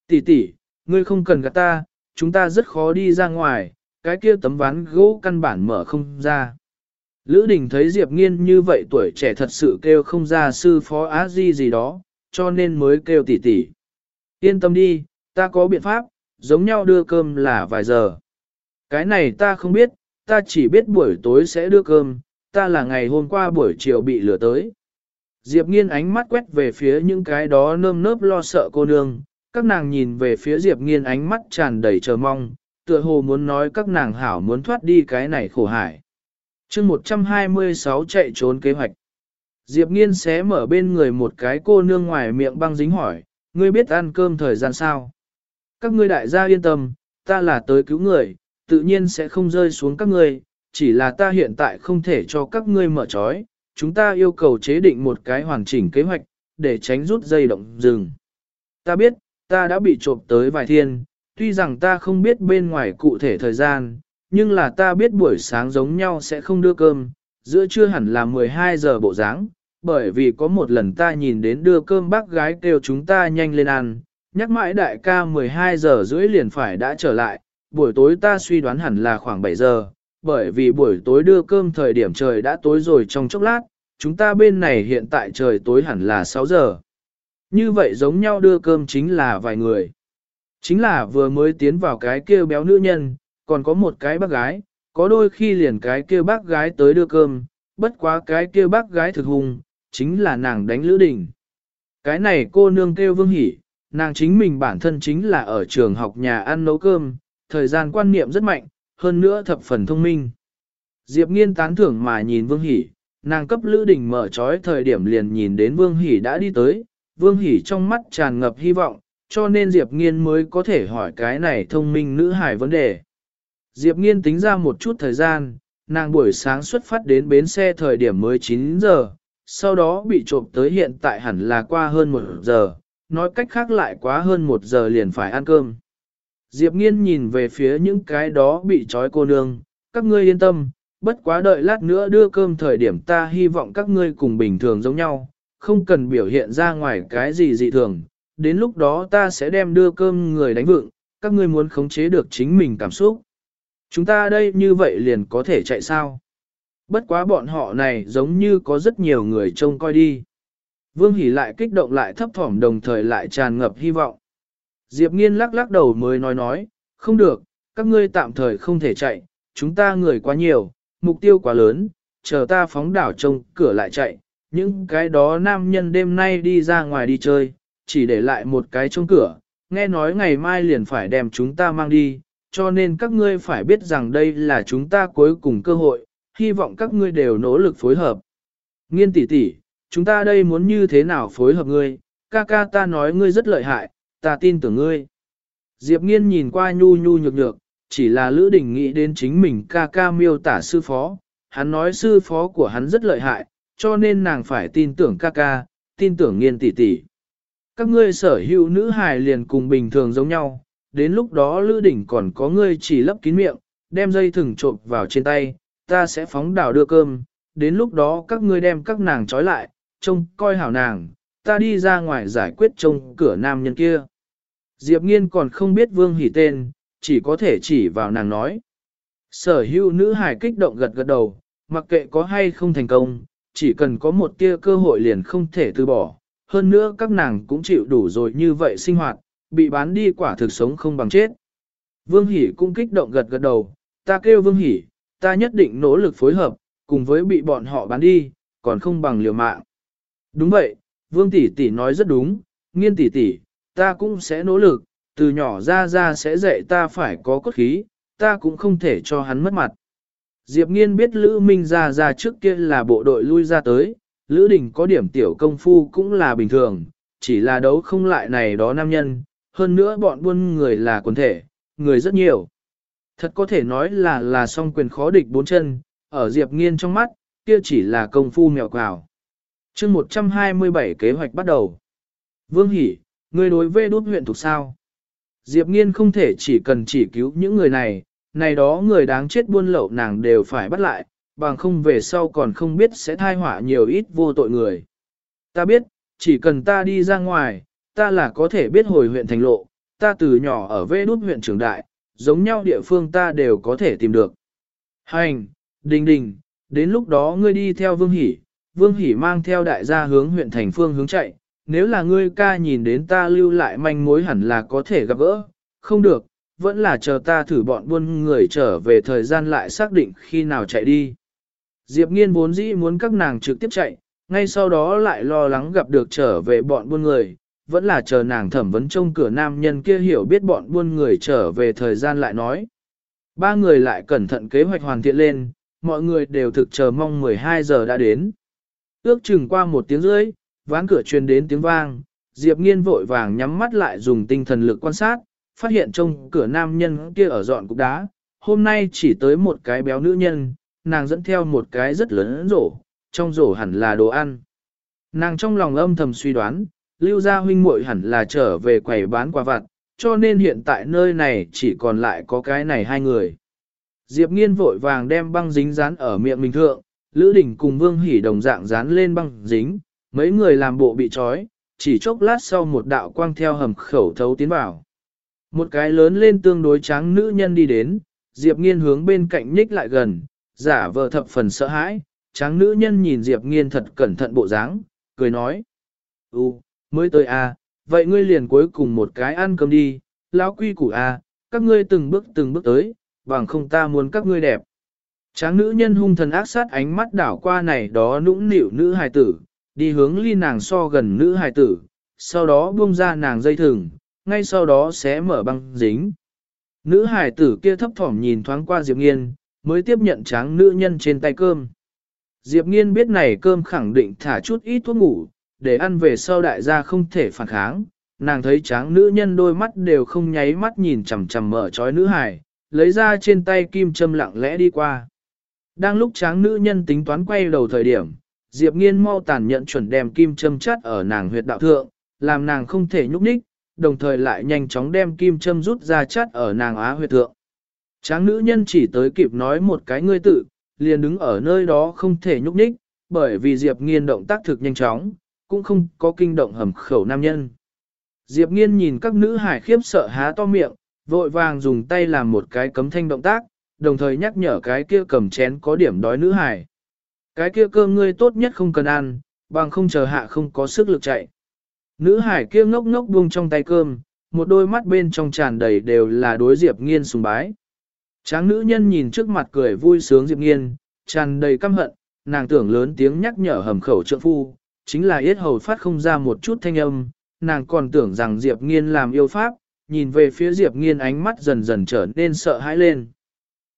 Speaker 1: Tỷ tỷ, ngươi không cần gạt ta, chúng ta rất khó đi ra ngoài, cái kia tấm ván gỗ căn bản mở không ra. Lữ Đình thấy Diệp Nghiên như vậy tuổi trẻ thật sự kêu không ra sư phó á di gì đó, cho nên mới kêu tỷ tỷ. Yên tâm đi, ta có biện pháp, giống nhau đưa cơm là vài giờ. Cái này ta không biết, ta chỉ biết buổi tối sẽ đưa cơm, ta là ngày hôm qua buổi chiều bị lửa tới. Diệp Nghiên ánh mắt quét về phía những cái đó nơm nớp lo sợ cô nương, các nàng nhìn về phía Diệp Nghiên ánh mắt tràn đầy chờ mong, tựa hồ muốn nói các nàng hảo muốn thoát đi cái này khổ hải. chương 126 chạy trốn kế hoạch. Diệp Nghiên xé mở bên người một cái cô nương ngoài miệng băng dính hỏi, ngươi biết ăn cơm thời gian sao? Các ngươi đại gia yên tâm, ta là tới cứu người, tự nhiên sẽ không rơi xuống các ngươi, chỉ là ta hiện tại không thể cho các ngươi mở trói, chúng ta yêu cầu chế định một cái hoàn chỉnh kế hoạch, để tránh rút dây động rừng. Ta biết, ta đã bị trộm tới vài thiên, tuy rằng ta không biết bên ngoài cụ thể thời gian, nhưng là ta biết buổi sáng giống nhau sẽ không đưa cơm, giữa trưa hẳn là 12 giờ bộ dáng, bởi vì có một lần ta nhìn đến đưa cơm bác gái kêu chúng ta nhanh lên ăn, nhắc mãi đại ca 12 giờ rưỡi liền phải đã trở lại, buổi tối ta suy đoán hẳn là khoảng 7 giờ, bởi vì buổi tối đưa cơm thời điểm trời đã tối rồi trong chốc lát, chúng ta bên này hiện tại trời tối hẳn là 6 giờ. Như vậy giống nhau đưa cơm chính là vài người. Chính là vừa mới tiến vào cái kia béo nữ nhân, còn có một cái bác gái, có đôi khi liền cái kia bác gái tới đưa cơm, bất quá cái kia bác gái thực hùng, chính là nàng đánh lữ đình. Cái này cô nương kêu vương hỉ, nàng chính mình bản thân chính là ở trường học nhà ăn nấu cơm, thời gian quan niệm rất mạnh, hơn nữa thập phần thông minh. Diệp nghiên tán thưởng mà nhìn vương hỉ, nàng cấp lữ đình mở trói thời điểm liền nhìn đến vương hỉ đã đi tới, vương hỉ trong mắt tràn ngập hy vọng, cho nên Diệp Nghiên mới có thể hỏi cái này thông minh nữ hải vấn đề. Diệp Nghiên tính ra một chút thời gian, nàng buổi sáng xuất phát đến bến xe thời điểm mới 9 giờ, sau đó bị trộm tới hiện tại hẳn là qua hơn một giờ, nói cách khác lại quá hơn một giờ liền phải ăn cơm. Diệp Nghiên nhìn về phía những cái đó bị trói cô nương, các ngươi yên tâm, bất quá đợi lát nữa đưa cơm thời điểm ta hy vọng các ngươi cùng bình thường giống nhau, không cần biểu hiện ra ngoài cái gì dị thường, đến lúc đó ta sẽ đem đưa cơm người đánh vựng, các ngươi muốn khống chế được chính mình cảm xúc. Chúng ta đây như vậy liền có thể chạy sao? Bất quá bọn họ này giống như có rất nhiều người trông coi đi. Vương Hỷ lại kích động lại thấp thỏm đồng thời lại tràn ngập hy vọng. Diệp Nghiên lắc lắc đầu mới nói nói, không được, các ngươi tạm thời không thể chạy, chúng ta người quá nhiều, mục tiêu quá lớn, chờ ta phóng đảo trông cửa lại chạy, những cái đó nam nhân đêm nay đi ra ngoài đi chơi, chỉ để lại một cái trong cửa, nghe nói ngày mai liền phải đem chúng ta mang đi, cho nên các ngươi phải biết rằng đây là chúng ta cuối cùng cơ hội, hy vọng các ngươi đều nỗ lực phối hợp. Nghiên tỷ tỷ, chúng ta đây muốn như thế nào phối hợp ngươi, ca ca ta nói ngươi rất lợi hại, ta tin tưởng ngươi. Diệp nghiên nhìn qua nhu nhu nhược nhược, chỉ là Lữ Đình nghĩ đến chính mình ca ca miêu tả sư phó, hắn nói sư phó của hắn rất lợi hại, cho nên nàng phải tin tưởng ca ca, tin tưởng nghiên tỷ tỷ. Các ngươi sở hữu nữ hài liền cùng bình thường giống nhau, đến lúc đó Lữ đỉnh còn có ngươi chỉ lấp kín miệng, đem dây thừng trộm vào trên tay, ta sẽ phóng đảo đưa cơm, đến lúc đó các ngươi đem các nàng trói lại, trông coi hảo nàng, ta đi ra ngoài giải quyết trông cửa nam nhân kia. Diệp Nghiên còn không biết Vương Hỷ tên, chỉ có thể chỉ vào nàng nói. Sở hữu nữ hài kích động gật gật đầu, mặc kệ có hay không thành công, chỉ cần có một tia cơ hội liền không thể từ bỏ. Hơn nữa các nàng cũng chịu đủ rồi như vậy sinh hoạt, bị bán đi quả thực sống không bằng chết. Vương Hỷ cũng kích động gật gật đầu, ta kêu Vương Hỷ, ta nhất định nỗ lực phối hợp, cùng với bị bọn họ bán đi, còn không bằng liều mạng. Đúng vậy, Vương Tỷ Tỷ nói rất đúng, nghiên tỷ tỷ, ta cũng sẽ nỗ lực, từ nhỏ ra ra sẽ dạy ta phải có cốt khí, ta cũng không thể cho hắn mất mặt. Diệp Nghiên biết Lữ Minh ra ra trước kia là bộ đội lui ra tới, Lữ Đình có điểm tiểu công phu cũng là bình thường, chỉ là đấu không lại này đó nam nhân, hơn nữa bọn buôn người là quần thể, người rất nhiều. Thật có thể nói là là song quyền khó địch bốn chân, ở Diệp Nghiên trong mắt, kia chỉ là công phu mèo quào. chương 127 kế hoạch bắt đầu. Vương Hỷ, người đối vê đốt huyện thuộc sao? Diệp Nghiên không thể chỉ cần chỉ cứu những người này, này đó người đáng chết buôn lậu nàng đều phải bắt lại, bằng không về sau còn không biết sẽ thai họa nhiều ít vô tội người. Ta biết, chỉ cần ta đi ra ngoài, ta là có thể biết hồi huyện thành lộ, ta từ nhỏ ở vê đút huyện trưởng đại, giống nhau địa phương ta đều có thể tìm được. Hành, đình đình, đến lúc đó ngươi đi theo Vương Hỷ, Vương Hỷ mang theo đại gia hướng huyện thành phương hướng chạy, nếu là ngươi ca nhìn đến ta lưu lại manh mối hẳn là có thể gặp gỡ, không được, vẫn là chờ ta thử bọn buôn người trở về thời gian lại xác định khi nào chạy đi. Diệp nghiên vốn dĩ muốn các nàng trực tiếp chạy, ngay sau đó lại lo lắng gặp được trở về bọn buôn người, vẫn là chờ nàng thẩm vấn trông cửa nam nhân kia hiểu biết bọn buôn người trở về thời gian lại nói. Ba người lại cẩn thận kế hoạch hoàn thiện lên, mọi người đều thực chờ mong 12 giờ đã đến. Ước chừng qua một tiếng rưỡi, ván cửa truyền đến tiếng vang, Diệp Nghiên vội vàng nhắm mắt lại dùng tinh thần lực quan sát, phát hiện trong cửa nam nhân kia ở dọn cục đá, hôm nay chỉ tới một cái béo nữ nhân, nàng dẫn theo một cái rất lớn rổ, trong rổ hẳn là đồ ăn. Nàng trong lòng âm thầm suy đoán, lưu gia huynh muội hẳn là trở về quầy bán quà vặt, cho nên hiện tại nơi này chỉ còn lại có cái này hai người. Diệp nghiên vội vàng đem băng dính dán ở miệng mình thượng, Lữ Đình cùng Vương Hỷ đồng dạng dán lên băng dính, mấy người làm bộ bị trói, chỉ chốc lát sau một đạo quang theo hầm khẩu thấu tiến vào. Một cái lớn lên tương đối trắng nữ nhân đi đến, Diệp Nghiên hướng bên cạnh nhích lại gần, giả vờ thập phần sợ hãi, trắng nữ nhân nhìn Diệp Nghiên thật cẩn thận bộ dáng, cười nói. Ừ, mới tới à, vậy ngươi liền cuối cùng một cái ăn cơm đi, lão quy củ à, các ngươi từng bước từng bước tới, bằng không ta muốn các ngươi đẹp. Tráng nữ nhân hung thần ác sát ánh mắt đảo qua này đó nũng nịu nữ hài tử, đi hướng ly nàng so gần nữ hài tử, sau đó buông ra nàng dây thừng, ngay sau đó sẽ mở băng dính. Nữ hải tử kia thấp thỏm nhìn thoáng qua Diệp Nghiên, mới tiếp nhận tráng nữ nhân trên tay cơm. Diệp Nghiên biết này cơm khẳng định thả chút ít thuốc ngủ, để ăn về sau đại gia không thể phản kháng. Nàng thấy tráng nữ nhân đôi mắt đều không nháy mắt nhìn chằm chằm mở trói nữ hải lấy ra trên tay kim châm lặng lẽ đi qua. Đang lúc tráng nữ nhân tính toán quay đầu thời điểm, Diệp Nghiên mau tàn nhận chuẩn đem kim châm chắt ở nàng huyệt đạo thượng, làm nàng không thể nhúc nhích, đồng thời lại nhanh chóng đem kim châm rút ra chắt ở nàng á huyệt thượng. Tráng nữ nhân chỉ tới kịp nói một cái ngươi tự, liền đứng ở nơi đó không thể nhúc nhích, bởi vì Diệp Nghiên động tác thực nhanh chóng, cũng không có kinh động hầm khẩu nam nhân. Diệp Nghiên nhìn các nữ hải khiếp sợ há to miệng, vội vàng dùng tay làm một cái cấm thanh động tác, đồng thời nhắc nhở cái kia cầm chén có điểm đói nữ hải. Cái kia cơm ngươi tốt nhất không cần ăn, bằng không chờ hạ không có sức lực chạy. Nữ hải kia ngốc ngốc buông trong tay cơm, một đôi mắt bên trong tràn đầy đều là đối Diệp Nghiên sùng bái. Tráng nữ nhân nhìn trước mặt cười vui sướng Diệp Nghiên, tràn đầy căm hận, nàng tưởng lớn tiếng nhắc nhở hầm khẩu trượng phu, chính là yết hầu phát không ra một chút thanh âm, nàng còn tưởng rằng Diệp Nghiên làm yêu pháp, nhìn về phía Diệp Nghiên ánh mắt dần dần trở nên sợ hãi lên.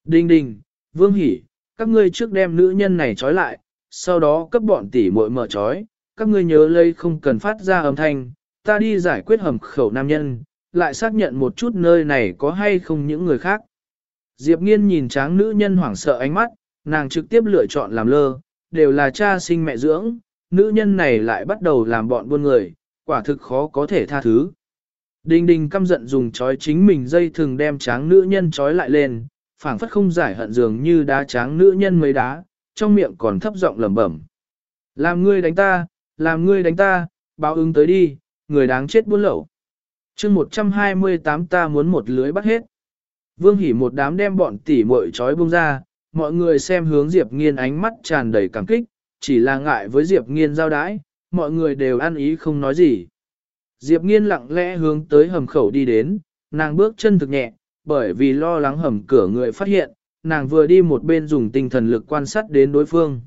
Speaker 1: Đinh đình, Vương Hỷ, các ngươi trước đem nữ nhân này trói lại, sau đó cấp bọn tỷ muội mở trói, các ngươi nhớ lấy không cần phát ra âm thanh, ta đi giải quyết hầm khẩu nam nhân, lại xác nhận một chút nơi này có hay không những người khác. Diệp nghiên nhìn tráng nữ nhân hoảng sợ ánh mắt, nàng trực tiếp lựa chọn làm lơ, đều là cha sinh mẹ dưỡng, nữ nhân này lại bắt đầu làm bọn buôn người, quả thực khó có thể tha thứ. Đinh đình căm giận dùng chói chính mình dây thường đem tráng nữ nhân chói lại lên, phảng phất không giải hận dường như đá tráng nữ nhân mấy đá, trong miệng còn thấp giọng lẩm bẩm. Làm ngươi đánh ta, làm ngươi đánh ta, báo ứng tới đi, người đáng chết buôn lậu. chương 128 ta muốn một lưới bắt hết. Vương hỉ một đám đem bọn tỉ muội trói bông ra, mọi người xem hướng Diệp Nghiên ánh mắt tràn đầy cảm kích, chỉ là ngại với Diệp Nghiên giao đãi, mọi người đều ăn ý không nói gì. Diệp Nghiên lặng lẽ hướng tới hầm khẩu đi đến, nàng bước chân thực nhẹ, bởi vì lo lắng hầm cửa người phát hiện, nàng vừa đi một bên dùng tinh thần lực quan sát đến đối phương.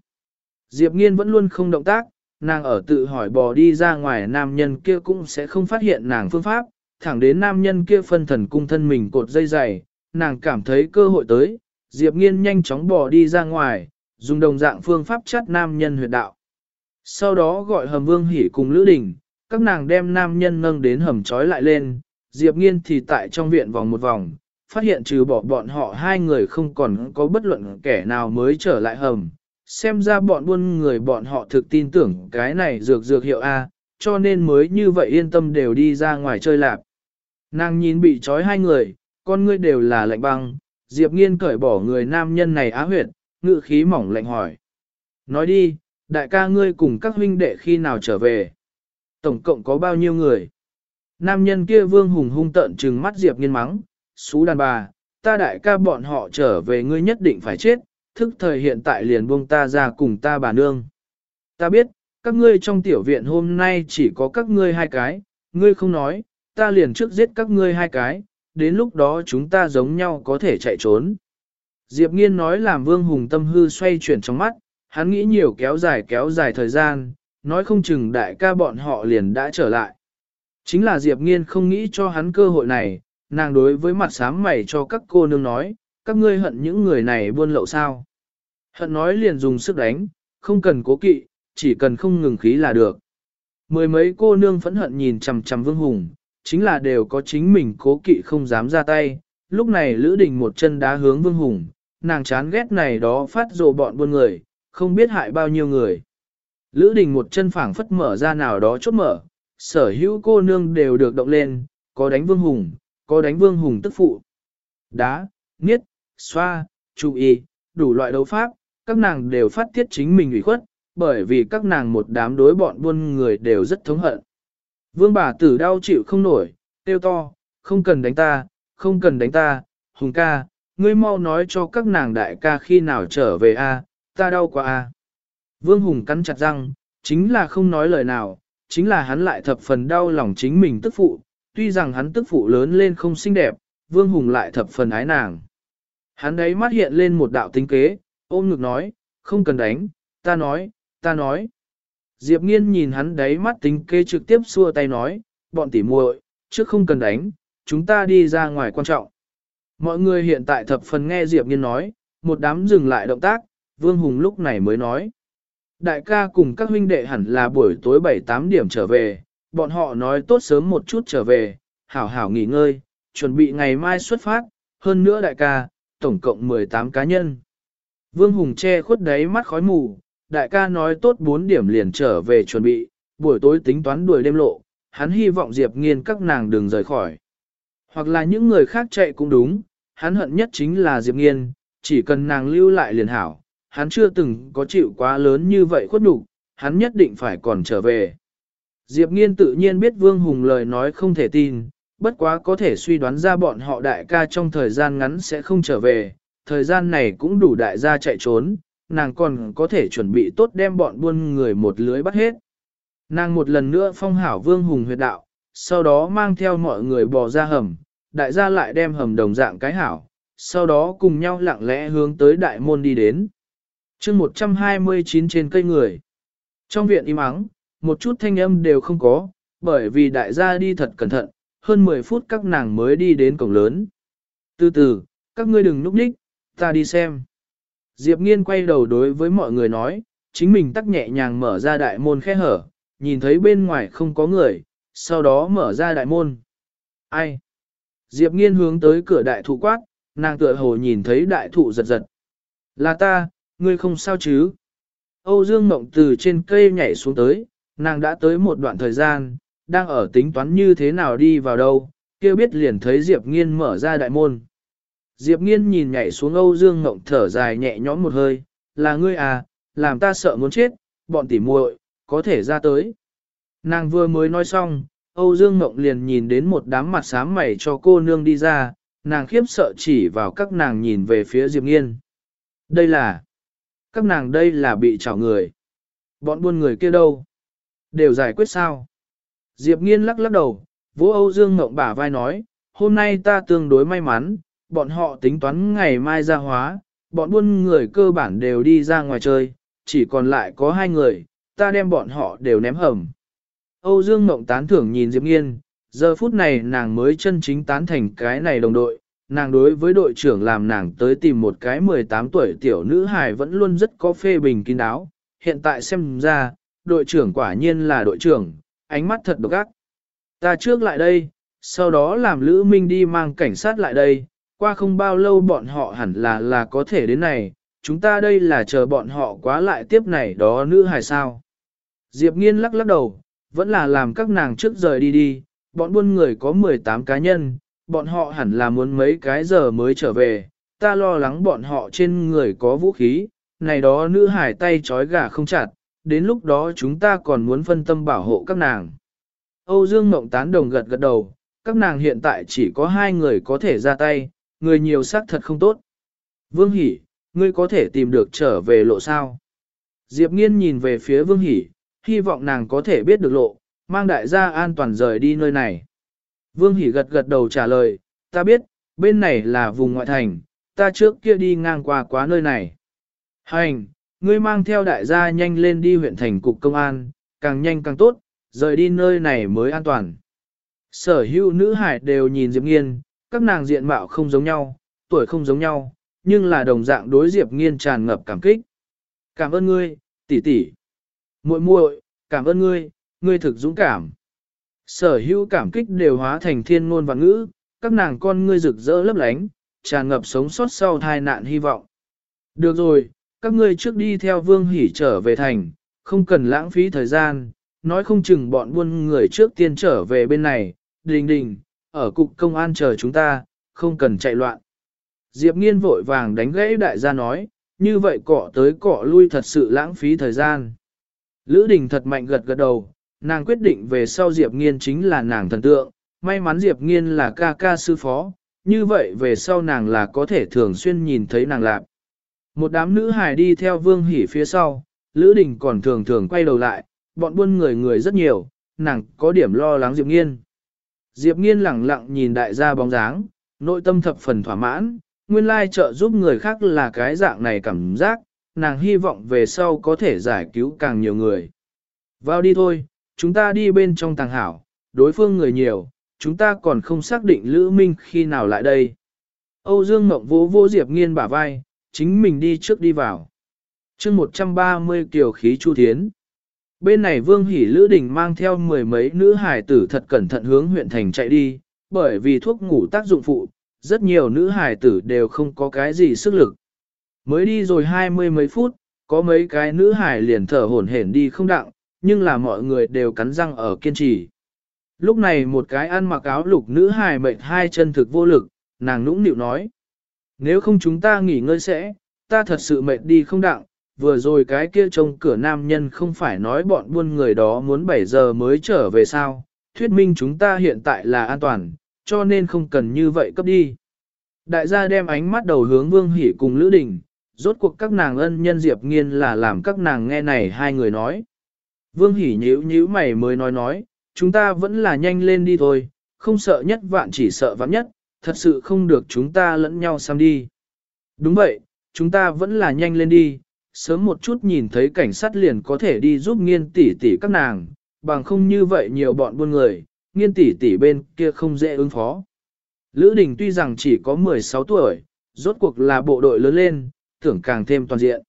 Speaker 1: Diệp Nghiên vẫn luôn không động tác, nàng ở tự hỏi bò đi ra ngoài nam nhân kia cũng sẽ không phát hiện nàng phương pháp, thẳng đến nam nhân kia phân thần cung thân mình cột dây dày, nàng cảm thấy cơ hội tới, Diệp Nghiên nhanh chóng bò đi ra ngoài, dùng đồng dạng phương pháp chắt nam nhân huyệt đạo. Sau đó gọi hầm vương hỉ cùng Lữ Đình, các nàng đem nam nhân nâng đến hầm trói lại lên, Diệp Nghiên thì tại trong viện vòng một vòng, phát hiện trừ bỏ bọn họ hai người không còn có bất luận kẻ nào mới trở lại hầm. Xem ra bọn buôn người bọn họ thực tin tưởng cái này dược dược hiệu A, cho nên mới như vậy yên tâm đều đi ra ngoài chơi lạp. Nàng nhìn bị trói hai người, con ngươi đều là lạnh băng, Diệp Nghiên cởi bỏ người nam nhân này á huyệt, ngự khí mỏng lạnh hỏi. Nói đi, đại ca ngươi cùng các huynh đệ khi nào trở về? Tổng cộng có bao nhiêu người? Nam nhân kia vương hùng hung tợn trừng mắt Diệp Nghiên mắng, xú đàn bà, ta đại ca bọn họ trở về ngươi nhất định phải chết, thức thời hiện tại liền buông ta ra cùng ta bà nương. Ta biết, các ngươi trong tiểu viện hôm nay chỉ có các ngươi hai cái, ngươi không nói, ta liền trước giết các ngươi hai cái, đến lúc đó chúng ta giống nhau có thể chạy trốn. Diệp Nghiên nói làm Vương Hùng tâm hư xoay chuyển trong mắt, hắn nghĩ nhiều kéo dài kéo dài thời gian, nói không chừng đại ca bọn họ liền đã trở lại. Chính là Diệp Nghiên không nghĩ cho hắn cơ hội này, nàng đối với mặt sám mày cho các cô nương nói, các ngươi hận những người này buôn lậu sao. Hận nói liền dùng sức đánh, không cần cố kỵ, chỉ cần không ngừng khí là được. Mười mấy cô nương phẫn hận nhìn chằm chằm Vương Hùng, chính là đều có chính mình cố kỵ không dám ra tay. Lúc này Lữ Đình một chân đá hướng Vương Hùng, nàng chán ghét này đó phát rồ bọn buôn người, không biết hại bao nhiêu người. Lữ Đình một chân phảng phất mở ra nào đó chốt mở, sở hữu cô nương đều được động lên, có đánh Vương Hùng, có đánh Vương Hùng tức phụ. Đá, niết, xoa, chú ý, đủ loại đấu pháp, các nàng đều phát tiết chính mình ủy khuất, bởi vì các nàng một đám đối bọn buôn người đều rất thống hận. Vương bà tử đau chịu không nổi, tiêu to, không cần đánh ta, không cần đánh ta, hùng ca, ngươi mau nói cho các nàng đại ca khi nào trở về a, ta đau quá a. Vương Hùng cắn chặt răng, chính là không nói lời nào, chính là hắn lại thập phần đau lòng chính mình tức phụ, tuy rằng hắn tức phụ lớn lên không xinh đẹp, Vương Hùng lại thập phần ái nàng. Hắn đấy mắt hiện lên một đạo tính kế, ôm ngực nói, không cần đánh, ta nói, ta nói. Diệp nghiên nhìn hắn đấy mắt tính kế trực tiếp xua tay nói, bọn tỉ muội, trước không cần đánh, chúng ta đi ra ngoài quan trọng. Mọi người hiện tại thập phần nghe Diệp nghiên nói, một đám dừng lại động tác, Vương Hùng lúc này mới nói. Đại ca cùng các huynh đệ hẳn là buổi tối 7-8 điểm trở về, bọn họ nói tốt sớm một chút trở về, hảo hảo nghỉ ngơi, chuẩn bị ngày mai xuất phát, hơn nữa đại ca, tổng cộng 18 cá nhân. Vương Hùng che khuất đáy mắt khói mù, đại ca nói tốt 4 điểm liền trở về chuẩn bị, buổi tối tính toán đuổi đêm lộ, hắn hy vọng Diệp Nghiên các nàng đừng rời khỏi. Hoặc là những người khác chạy cũng đúng, hắn hận nhất chính là Diệp Nghiên, chỉ cần nàng lưu lại liền hảo, hắn chưa từng có chịu quá lớn như vậy khuất nhục, hắn nhất định phải còn trở về. Diệp Nghiên tự nhiên biết Vương Hùng lời nói không thể tin, bất quá có thể suy đoán ra bọn họ đại ca trong thời gian ngắn sẽ không trở về, thời gian này cũng đủ đại gia chạy trốn, nàng còn có thể chuẩn bị tốt đem bọn buôn người một lưới bắt hết. Nàng một lần nữa phong hảo vương hùng huyệt đạo, sau đó mang theo mọi người bò ra hầm, đại gia lại đem hầm đồng dạng cái hảo, sau đó cùng nhau lặng lẽ hướng tới đại môn đi đến. chương 129 trên cây người. Trong viện im ắng, một chút thanh âm đều không có, bởi vì đại gia đi thật cẩn thận, hơn 10 phút các nàng mới đi đến cổng lớn. Từ từ, các ngươi đừng núp đích, ta đi xem. Diệp Nghiên quay đầu đối với mọi người nói, chính mình tắc nhẹ nhàng mở ra đại môn khe hở, nhìn thấy bên ngoài không có người, sau đó mở ra đại môn. Ai? Diệp Nghiên hướng tới cửa đại thụ quát, nàng tựa hồ nhìn thấy đại thụ giật giật. Là ta, ngươi không sao chứ? Âu Dương Mộng từ trên cây nhảy xuống tới, nàng đã tới một đoạn thời gian, đang ở tính toán như thế nào đi vào đâu, kia biết liền thấy Diệp Nghiên mở ra đại môn. Diệp Nghiên nhìn nhảy xuống Âu Dương Ngộng thở dài nhẹ nhõm một hơi, là ngươi à, làm ta sợ muốn chết, bọn tỉ muội có thể ra tới. Nàng vừa mới nói xong, Âu Dương Ngộng liền nhìn đến một đám mặt xám mày cho cô nương đi ra, nàng khiếp sợ chỉ vào các nàng nhìn về phía Diệp Nghiên. Đây là, các nàng đây là bị chảo người. Bọn buôn người kia đâu? Đều giải quyết sao? Diệp Nghiên lắc lắc đầu, vỗ Âu Dương ngậm bả vai nói, hôm nay ta tương đối may mắn, bọn họ tính toán ngày mai ra hóa, bọn buôn người cơ bản đều đi ra ngoài chơi, chỉ còn lại có hai người, ta đem bọn họ đều ném hầm. Âu Dương ngậm tán thưởng nhìn Diệp Nghiên, giờ phút này nàng mới chân chính tán thành cái này đồng đội, nàng đối với đội trưởng làm nàng tới tìm một cái 18 tuổi tiểu nữ hài vẫn luôn rất có phê bình kín đáo, hiện tại xem ra, đội trưởng quả nhiên là đội trưởng, ánh mắt thật độc ác. Ta trước lại đây, sau đó làm Lữ Minh đi mang cảnh sát lại đây, qua không bao lâu bọn họ hẳn là là có thể đến này, chúng ta đây là chờ bọn họ quá lại tiếp này đó nữ hài sao. Diệp Nghiên lắc lắc đầu, vẫn là làm các nàng trước rời đi đi, bọn buôn người có 18 cá nhân, bọn họ hẳn là muốn mấy cái giờ mới trở về, ta lo lắng bọn họ trên người có vũ khí, này đó nữ hải tay trói gà không chặt, đến lúc đó chúng ta còn muốn phân tâm bảo hộ các nàng. Âu Dương Mộng tán đồng gật gật đầu, các nàng hiện tại chỉ có hai người có thể ra tay, người nhiều xác thật không tốt. Vương Hỷ, ngươi có thể tìm được trở về lộ sao? Diệp Nghiên nhìn về phía Vương Hỷ, hy vọng nàng có thể biết được lộ, mang đại gia an toàn rời đi nơi này. Vương Hỷ gật gật đầu trả lời, ta biết, bên này là vùng ngoại thành, ta trước kia đi ngang qua quá nơi này. Hành, ngươi mang theo đại gia nhanh lên đi huyện thành cục công an, càng nhanh càng tốt, rời đi nơi này mới an toàn. Sở hữu nữ hải đều nhìn Diệp Nghiên, các nàng diện mạo không giống nhau, tuổi không giống nhau, nhưng là đồng dạng đối Diệp Nghiên tràn ngập cảm kích. Cảm ơn ngươi, tỷ tỷ. muội muội, cảm ơn ngươi, ngươi thực dũng cảm. Sở hữu cảm kích đều hóa thành thiên ngôn và ngữ, các nàng con ngươi rực rỡ lấp lánh, tràn ngập sống sót sau tai nạn hy vọng. Được rồi, các ngươi trước đi theo Vương Hỷ trở về thành, không cần lãng phí thời gian, nói không chừng bọn buôn người trước tiên trở về bên này, đình đình, ở cục công an chờ chúng ta, không cần chạy loạn. Diệp nghiên vội vàng đánh gãy đại gia nói, như vậy cọ tới cọ lui thật sự lãng phí thời gian. Lữ đình thật mạnh gật gật đầu, nàng quyết định về sau Diệp nghiên chính là nàng thần tượng, may mắn Diệp nghiên là ca ca sư phó, như vậy về sau nàng là có thể thường xuyên nhìn thấy nàng lạp. Một đám nữ hài đi theo vương hỉ phía sau, Lữ Đình còn thường thường quay đầu lại, bọn buôn người người rất nhiều, nàng có điểm lo lắng Diệp Nghiên. Diệp Nghiên lẳng lặng nhìn đại gia bóng dáng, nội tâm thập phần thỏa mãn, nguyên lai trợ giúp người khác là cái dạng này cảm giác, nàng hy vọng về sau có thể giải cứu càng nhiều người. Vào đi thôi, chúng ta đi bên trong tàng hảo, đối phương người nhiều, chúng ta còn không xác định Lữ Minh khi nào lại đây. Âu Dương Mộng vỗ vô Diệp Nghiên bả vai, chính mình đi trước đi vào. chương 130 kiều khí chu thiến. Bên này Vương Hỷ Lữ Đình mang theo mười mấy nữ hải tử thật cẩn thận hướng huyện thành chạy đi, bởi vì thuốc ngủ tác dụng phụ, rất nhiều nữ hải tử đều không có cái gì sức lực. Mới đi rồi hai mươi mấy phút, có mấy cái nữ hải liền thở hổn hển đi không đặng, nhưng là mọi người đều cắn răng ở kiên trì. Lúc này một cái ăn mặc áo lục nữ hải mệnh hai chân thực vô lực, nàng nũng nịu nói. Nếu không chúng ta nghỉ ngơi sẽ, ta thật sự mệt đi không đặng, vừa rồi cái kia trông cửa nam nhân không phải nói bọn buôn người đó muốn 7 giờ mới trở về sao, thuyết minh chúng ta hiện tại là an toàn, cho nên không cần như vậy cấp đi. Đại gia đem ánh mắt đầu hướng Vương Hỷ cùng Lữ Đình, rốt cuộc các nàng ân nhân Diệp Nghiên là làm các nàng nghe này hai người nói. Vương Hỷ nhíu nhíu mày mới nói nói, chúng ta vẫn là nhanh lên đi thôi, không sợ nhất vạn chỉ sợ vạn nhất, thật sự không được chúng ta lẫn nhau xăm đi. Đúng vậy, chúng ta vẫn là nhanh lên đi, sớm một chút nhìn thấy cảnh sát liền có thể đi giúp nghiên tỷ tỷ các nàng, bằng không như vậy nhiều bọn buôn người, nghiên tỷ tỷ bên kia không dễ ứng phó. Lữ Đình tuy rằng chỉ có 16 tuổi, rốt cuộc là bộ đội lớn lên, tưởng càng thêm toàn diện.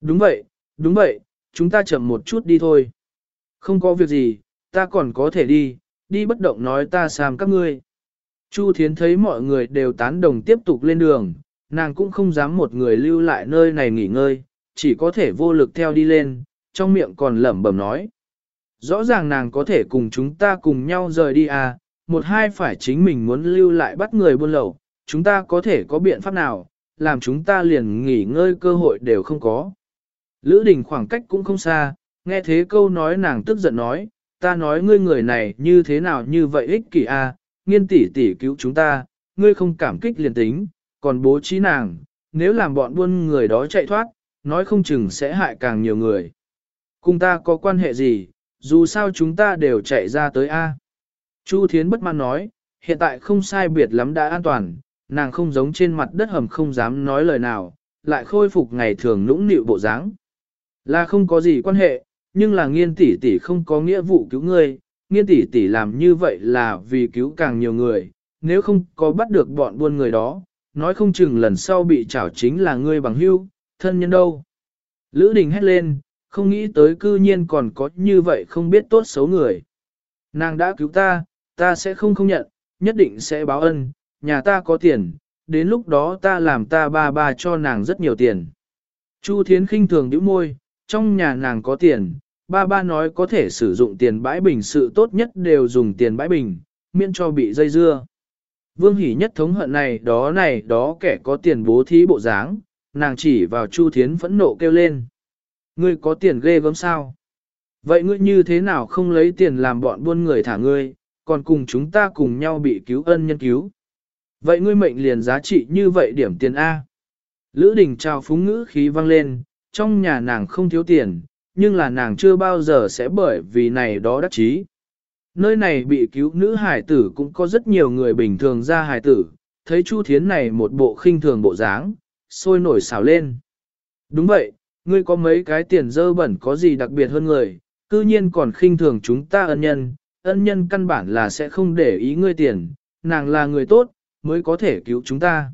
Speaker 1: Đúng vậy, đúng vậy, chúng ta chậm một chút đi thôi. Không có việc gì, ta còn có thể đi, đi bất động nói ta xàm các ngươi. Chu Thiến thấy mọi người đều tán đồng tiếp tục lên đường, nàng cũng không dám một người lưu lại nơi này nghỉ ngơi, chỉ có thể vô lực theo đi lên, trong miệng còn lẩm bẩm nói. Rõ ràng nàng có thể cùng chúng ta cùng nhau rời đi à, một hai phải chính mình muốn lưu lại bắt người buôn lậu, chúng ta có thể có biện pháp nào, làm chúng ta liền nghỉ ngơi cơ hội đều không có. Lữ đình khoảng cách cũng không xa, nghe thế câu nói nàng tức giận nói, ta nói ngươi người này như thế nào như vậy ích kỷ à, nghiên tỷ tỷ cứu chúng ta, ngươi không cảm kích liền tính, còn bố trí nàng, nếu làm bọn buôn người đó chạy thoát, nói không chừng sẽ hại càng nhiều người. Cùng ta có quan hệ gì, dù sao chúng ta đều chạy ra tới A. Chu Thiến bất mãn nói, hiện tại không sai biệt lắm đã an toàn, nàng không giống trên mặt đất hầm không dám nói lời nào, lại khôi phục ngày thường nũng nịu bộ dáng. Là không có gì quan hệ, nhưng là nghiên tỷ tỷ không có nghĩa vụ cứu ngươi, nghiên tỷ tỷ làm như vậy là vì cứu càng nhiều người, nếu không có bắt được bọn buôn người đó, nói không chừng lần sau bị trảo chính là ngươi bằng hưu, thân nhân đâu. Lữ Đình hét lên, không nghĩ tới cư nhiên còn có như vậy không biết tốt xấu người. Nàng đã cứu ta, ta sẽ không không nhận, nhất định sẽ báo ân, nhà ta có tiền, đến lúc đó ta làm ta ba ba cho nàng rất nhiều tiền. Chu Thiến khinh thường nhíu môi, trong nhà nàng có tiền, ba ba nói có thể sử dụng tiền bãi bình sự tốt nhất đều dùng tiền bãi bình, miễn cho bị dây dưa. Vương Hỷ nhất thống hận này đó này đó kẻ có tiền bố thí bộ dáng, nàng chỉ vào Chu Thiến phẫn nộ kêu lên. Ngươi có tiền ghê gớm sao? Vậy ngươi như thế nào không lấy tiền làm bọn buôn người thả ngươi, còn cùng chúng ta cùng nhau bị cứu ân nhân cứu? Vậy ngươi mệnh liền giá trị như vậy điểm tiền A. Lữ đình trao phúng ngữ khí vang lên, trong nhà nàng không thiếu tiền, nhưng là nàng chưa bao giờ sẽ bởi vì này đó đắc chí. Nơi này bị cứu nữ hải tử cũng có rất nhiều người bình thường ra hải tử, thấy Chu Thiến này một bộ khinh thường bộ dáng, sôi nổi xào lên. Đúng vậy, ngươi có mấy cái tiền dơ bẩn có gì đặc biệt hơn người, cư nhiên còn khinh thường chúng ta ân nhân, ân nhân căn bản là sẽ không để ý ngươi tiền, nàng là người tốt, mới có thể cứu chúng ta.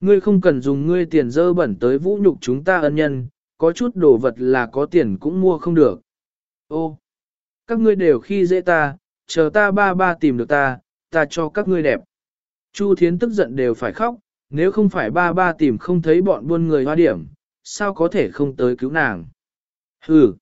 Speaker 1: Ngươi không cần dùng ngươi tiền dơ bẩn tới vũ nhục chúng ta ân nhân, có chút đồ vật là có tiền cũng mua không được. Ô, các ngươi đều khi dễ ta, chờ ta ba ba tìm được ta, ta cho các ngươi đẹp. Chu Thiến tức giận đều phải khóc, nếu không phải ba ba tìm không thấy bọn buôn người hoa điểm, sao có thể không tới cứu nàng. Hừ.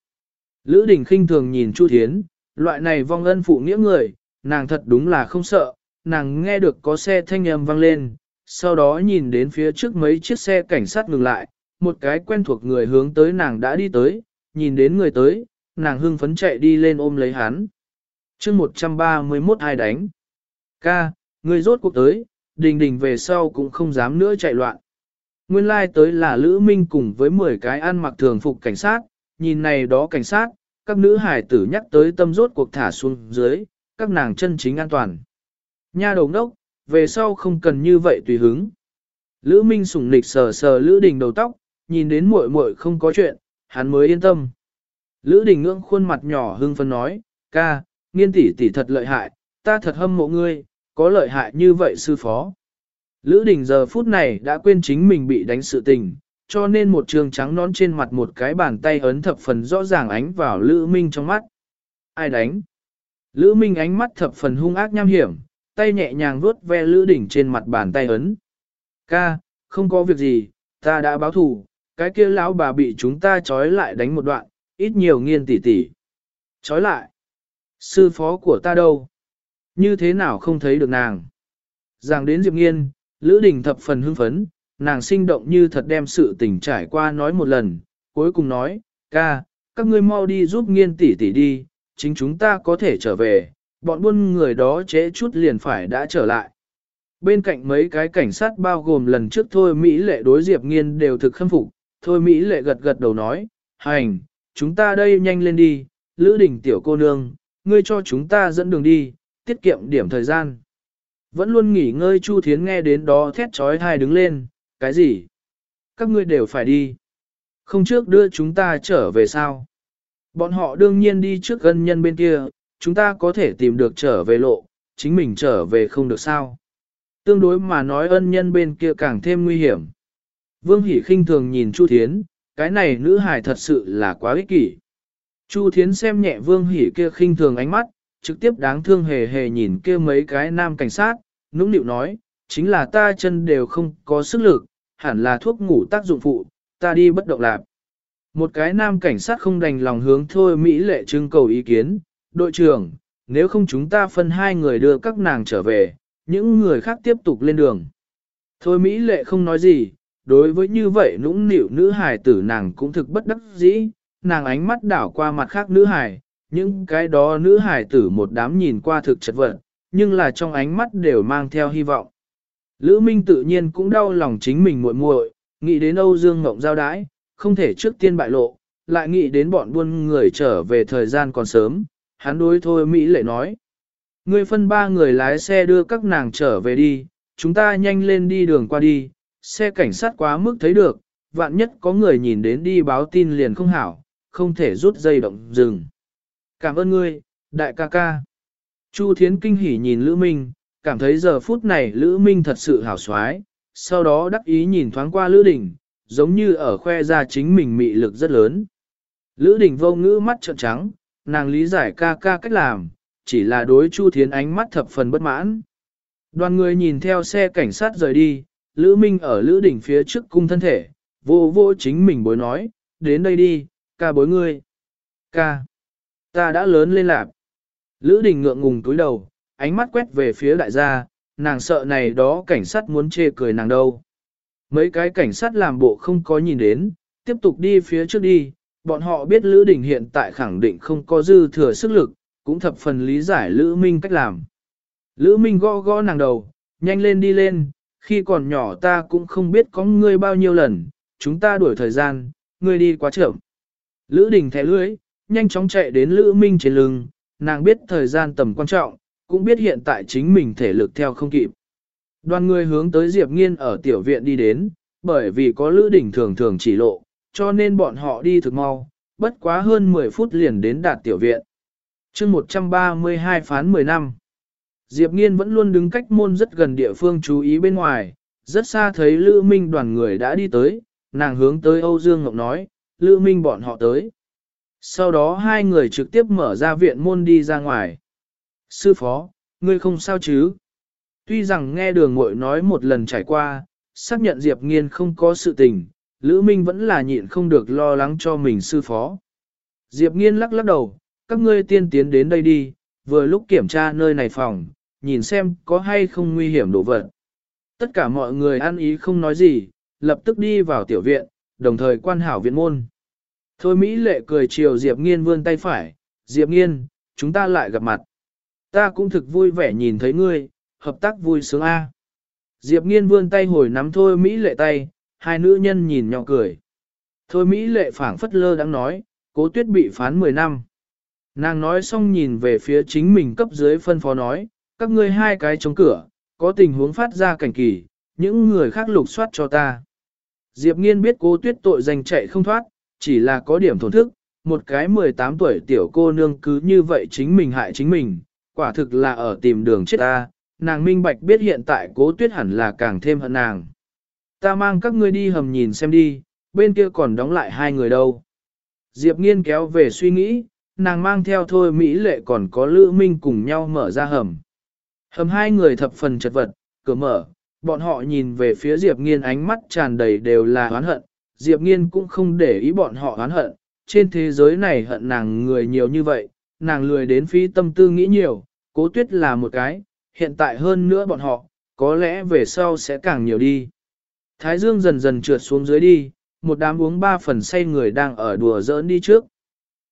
Speaker 1: Lữ Đình khinh thường nhìn Chu Thiến, loại này vong ân phụ nghĩa người, nàng thật đúng là không sợ, nàng nghe được có xe thanh âm vang lên, sau đó nhìn đến phía trước mấy chiếc xe cảnh sát ngừng lại, một cái quen thuộc người hướng tới nàng đã đi tới, nhìn đến người tới, nàng hưng phấn chạy đi lên ôm lấy hắn. chương 131 ai đánh. Ca, người rốt cuộc tới, đình đình về sau cũng không dám nữa chạy loạn. Nguyên lai like tới là Lữ Minh cùng với 10 cái ăn mặc thường phục cảnh sát, nhìn này đó cảnh sát, các nữ hải tử nhắc tới tâm rốt cuộc thả xuống dưới, các nàng chân chính an toàn. Nha đầu đốc, về sau không cần như vậy tùy hứng. Lữ Minh sủng nịch sờ sờ Lữ Đình đầu tóc, nhìn đến muội muội không có chuyện, hắn mới yên tâm. Lữ Đình ngưỡng khuôn mặt nhỏ hưng phấn nói, ca, nghiên tỷ tỷ thật lợi hại, ta thật hâm mộ ngươi, có lợi hại như vậy sư phó. Lữ Đình giờ phút này đã quên chính mình bị đánh sự tình, cho nên một trường trắng nón trên mặt một cái bàn tay ấn thập phần rõ ràng ánh vào Lữ Minh trong mắt. Ai đánh? Lữ Minh ánh mắt thập phần hung ác nham hiểm, tay nhẹ nhàng vuốt ve Lữ Đình trên mặt bàn tay ấn. Ca, không có việc gì, ta đã báo thù, cái kia lão bà bị chúng ta trói lại đánh một đoạn, ít nhiều nghiên tỉ tỉ. Trói lại? Sư phó của ta đâu? Như thế nào không thấy được nàng? Giảng đến Diệp Nghiên, Lữ Đình thập phần hưng phấn, nàng sinh động như thật đem sự tình trải qua nói một lần, cuối cùng nói, ca, các ngươi mau đi giúp nghiên tỷ tỷ đi, chính chúng ta có thể trở về, bọn buôn người đó chế chút liền phải đã trở lại. Bên cạnh mấy cái cảnh sát bao gồm lần trước thôi Mỹ lệ đối Diệp Nghiên đều thực khâm phục, thôi Mỹ lệ gật gật đầu nói, hành, chúng ta đây nhanh lên đi, Lữ Đình tiểu cô nương, ngươi cho chúng ta dẫn đường đi, tiết kiệm điểm thời gian. Vẫn luôn nghỉ ngơi Chu Thiến nghe đến đó thét trói thai đứng lên, cái gì? Các ngươi đều phải đi. Không trước đưa chúng ta trở về sao? Bọn họ đương nhiên đi trước gân nhân bên kia, chúng ta có thể tìm được trở về lộ, chính mình trở về không được sao. Tương đối mà nói ân nhân bên kia càng thêm nguy hiểm. Vương Hỷ khinh thường nhìn Chu Thiến, cái này nữ hài thật sự là quá ích kỷ. Chu Thiến xem nhẹ Vương Hỷ kia khinh thường ánh mắt, trực tiếp đáng thương hề hề nhìn kia mấy cái nam cảnh sát, nũng nịu nói, chính là ta chân đều không có sức lực, hẳn là thuốc ngủ tác dụng phụ, ta đi bất động lạc. Một cái nam cảnh sát không đành lòng hướng thôi Mỹ lệ trưng cầu ý kiến, đội trưởng, nếu không chúng ta phân hai người đưa các nàng trở về, những người khác tiếp tục lên đường. Thôi Mỹ lệ không nói gì, đối với như vậy nũng nịu nữ hài tử nàng cũng thực bất đắc dĩ, nàng ánh mắt đảo qua mặt khác nữ hài, những cái đó nữ hài tử một đám nhìn qua thực chật vật, nhưng là trong ánh mắt đều mang theo hy vọng. Lữ Minh tự nhiên cũng đau lòng chính mình muội muội, nghĩ đến Âu Dương Ngộng giao đái, không thể trước tiên bại lộ, lại nghĩ đến bọn buôn người trở về thời gian còn sớm, hắn đối thôi Mỹ lệ nói. Ngươi phân ba người lái xe đưa các nàng trở về đi, chúng ta nhanh lên đi đường qua đi, xe cảnh sát quá mức thấy được, vạn nhất có người nhìn đến đi báo tin liền không hảo, không thể rút dây động dừng. Cảm ơn ngươi, đại ca ca. Chu Thiến kinh hỉ nhìn Lữ Minh, cảm thấy giờ phút này Lữ Minh thật sự hảo xoái, sau đó đắc ý nhìn thoáng qua Lữ Đình, giống như ở khoe ra chính mình mị lực rất lớn. Lữ Đình vô ngữ mắt trợn trắng, nàng lý giải ca ca cách làm, chỉ là đối Chu Thiến ánh mắt thập phần bất mãn. Đoàn người nhìn theo xe cảnh sát rời đi, Lữ Minh ở Lữ Đình phía trước cung thân thể, vô vô chính mình bối nói, đến đây đi, ca bối ngươi. Ca, ta đã lớn lên lạc. Lữ Đình ngượng ngùng túi đầu, ánh mắt quét về phía đại gia, nàng sợ này đó cảnh sát muốn chê cười nàng đâu. Mấy cái cảnh sát làm bộ không có nhìn đến, tiếp tục đi phía trước đi, bọn họ biết Lữ Đình hiện tại khẳng định không có dư thừa sức lực, cũng thập phần lý giải Lữ Minh cách làm. Lữ Minh gõ gõ nàng đầu, nhanh lên đi lên, khi còn nhỏ ta cũng không biết có ngươi bao nhiêu lần, chúng ta đuổi thời gian, ngươi đi quá chậm. Lữ Đình thẻ lưới, nhanh chóng chạy đến Lữ Minh trên lưng, nàng biết thời gian tầm quan trọng, cũng biết hiện tại chính mình thể lực theo không kịp. Đoàn người hướng tới Diệp Nghiên ở tiểu viện đi đến, bởi vì có Lữ Đình thường thường chỉ lộ, cho nên bọn họ đi thực mau, bất quá hơn 10 phút liền đến đạt tiểu viện. chương 132 phán 10 năm. Diệp Nghiên vẫn luôn đứng cách môn rất gần địa phương chú ý bên ngoài, rất xa thấy Lữ Minh đoàn người đã đi tới, nàng hướng tới Âu Dương Ngọc nói, Lữ Minh bọn họ tới. Sau đó hai người trực tiếp mở ra viện môn đi ra ngoài. Sư phó, ngươi không sao chứ? Tuy rằng nghe đường muội nói một lần trải qua, xác nhận Diệp Nghiên không có sự tình, Lữ Minh vẫn là nhịn không được lo lắng cho mình sư phó. Diệp Nghiên lắc lắc đầu, các ngươi tiên tiến đến đây đi, vừa lúc kiểm tra nơi này phòng, nhìn xem có hay không nguy hiểm đổ vật. Tất cả mọi người ăn ý không nói gì, lập tức đi vào tiểu viện, đồng thời quan hảo viện môn. Thôi Mỹ lệ cười chiều Diệp Nghiên vươn tay phải, Diệp Nghiên, chúng ta lại gặp mặt. Ta cũng thực vui vẻ nhìn thấy ngươi, hợp tác vui sướng a. Diệp Nghiên vươn tay hồi nắm Thôi Mỹ lệ tay, hai nữ nhân nhìn nhỏ cười. Thôi Mỹ lệ phảng phất lơ đang nói, cố tuyết bị phán 10 năm. Nàng nói xong nhìn về phía chính mình cấp dưới phân phó nói, các ngươi hai cái chống cửa, có tình huống phát ra cảnh kỳ, những người khác lục soát cho ta. Diệp nghiên biết cô tuyết tội danh chạy không thoát, chỉ là có điểm thổn thức, một cái 18 tuổi tiểu cô nương cứ như vậy chính mình hại chính mình, quả thực là ở tìm đường chết ta, nàng minh bạch biết hiện tại cố tuyết hẳn là càng thêm hận nàng. Ta mang các ngươi đi hầm nhìn xem đi, bên kia còn đóng lại hai người đâu. Diệp nghiên kéo về suy nghĩ, nàng mang theo thôi Mỹ lệ còn có Lữ Minh cùng nhau mở ra hầm. Hầm hai người thập phần chật vật, cửa mở, bọn họ nhìn về phía Diệp Nghiên ánh mắt tràn đầy đều là oán hận. Diệp Nghiên cũng không để ý bọn họ oán hận, trên thế giới này hận nàng người nhiều như vậy, nàng lười đến phi tâm tư nghĩ nhiều, cố tuyết là một cái, hiện tại hơn nữa bọn họ, có lẽ về sau sẽ càng nhiều đi. Thái dương dần dần trượt xuống dưới đi, một đám uống ba phần say người đang ở đùa giỡn đi trước.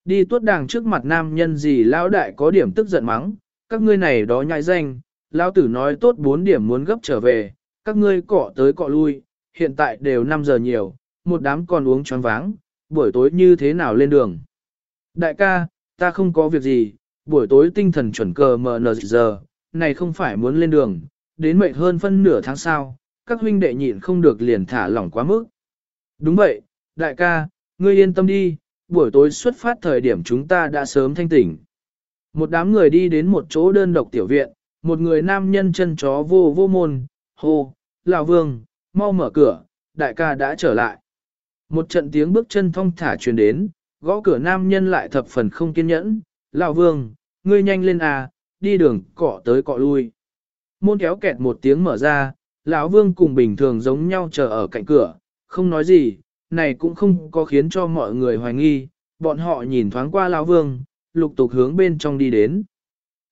Speaker 1: Đi tuốt đàng trước mặt nam nhân gì lão đại có điểm tức giận mắng, các ngươi này đó nhại danh, lão tử nói tốt 4 điểm muốn gấp trở về, các ngươi cọ tới cọ lui, hiện tại đều 5 giờ nhiều, một đám còn uống choáng váng, buổi tối như thế nào lên đường. Đại ca, ta không có việc gì, buổi tối tinh thần chuẩn cờ mờ giờ, này không phải muốn lên đường, đến mệt hơn phân nửa tháng sau, các huynh đệ nhịn không được liền thả lỏng quá mức. Đúng vậy, đại ca, ngươi yên tâm đi, buổi tối xuất phát thời điểm chúng ta đã sớm thanh tỉnh. Một đám người đi đến một chỗ đơn độc tiểu viện, một người nam nhân chân chó vô vô môn, hô, lão vương, mau mở cửa, đại ca đã trở lại. Một trận tiếng bước chân thong thả truyền đến, gõ cửa nam nhân lại thập phần không kiên nhẫn, lão vương, ngươi nhanh lên à, đi đường cọ tới cọ lui. Môn kéo kẹt một tiếng mở ra, lão vương cùng bình thường giống nhau chờ ở cạnh cửa, không nói gì, này cũng không có khiến cho mọi người hoài nghi, bọn họ nhìn thoáng qua lão vương, lục tục hướng bên trong đi đến.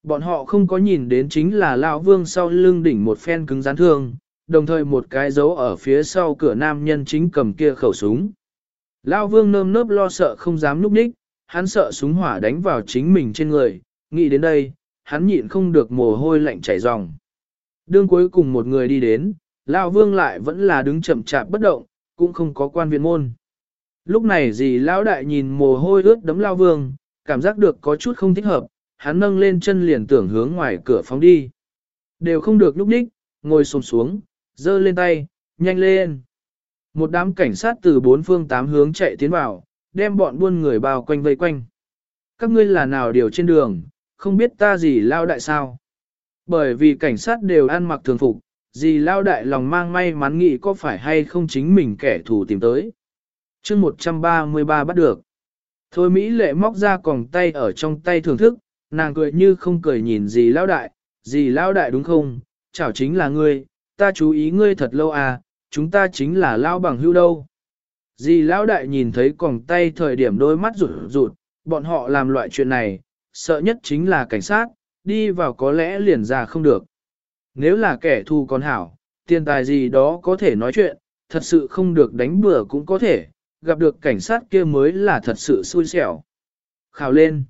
Speaker 1: Bọn họ không có nhìn đến chính là lão vương sau lưng đỉnh một phen cứng rắn thương, đồng thời một cái dấu ở phía sau cửa nam nhân chính cầm kia khẩu súng. Lão vương nơm nớp lo sợ không dám núp đích, hắn sợ súng hỏa đánh vào chính mình trên người, nghĩ đến đây, hắn nhịn không được mồ hôi lạnh chảy ròng. Đương cuối cùng một người đi đến, Lão Vương lại vẫn là đứng chậm chạp bất động, cũng không có quan viện môn. Lúc này gì Lão Đại nhìn mồ hôi ướt đấm Lão Vương, cảm giác được có chút không thích hợp, hắn nâng lên chân liền tưởng hướng ngoài cửa phóng đi. Đều không được lúc đích, ngồi xổm xuống, giơ lên tay, nhanh lên. Một đám cảnh sát từ bốn phương tám hướng chạy tiến vào, đem bọn buôn người bao quanh vây quanh. Các ngươi là nào điều trên đường, không biết ta gì lao đại sao. Bởi vì cảnh sát đều ăn mặc thường phục, gì lao đại lòng mang may mắn nghĩ có phải hay không chính mình kẻ thù tìm tới. chương 133 bắt được. Thôi Mỹ lệ móc ra còng tay ở trong tay thưởng thức, nàng cười như không cười nhìn gì lão đại, gì lão đại đúng không, chảo chính là ngươi, ta chú ý ngươi thật lâu à, chúng ta chính là lao bằng hữu đâu. Dì lão đại nhìn thấy còng tay thời điểm đôi mắt rụt rụt, bọn họ làm loại chuyện này, sợ nhất chính là cảnh sát, đi vào có lẽ liền ra không được. Nếu là kẻ thù còn hảo, tiền tài gì đó có thể nói chuyện, thật sự không được đánh bừa cũng có thể, gặp được cảnh sát kia mới là thật sự xui xẻo. Khảo lên.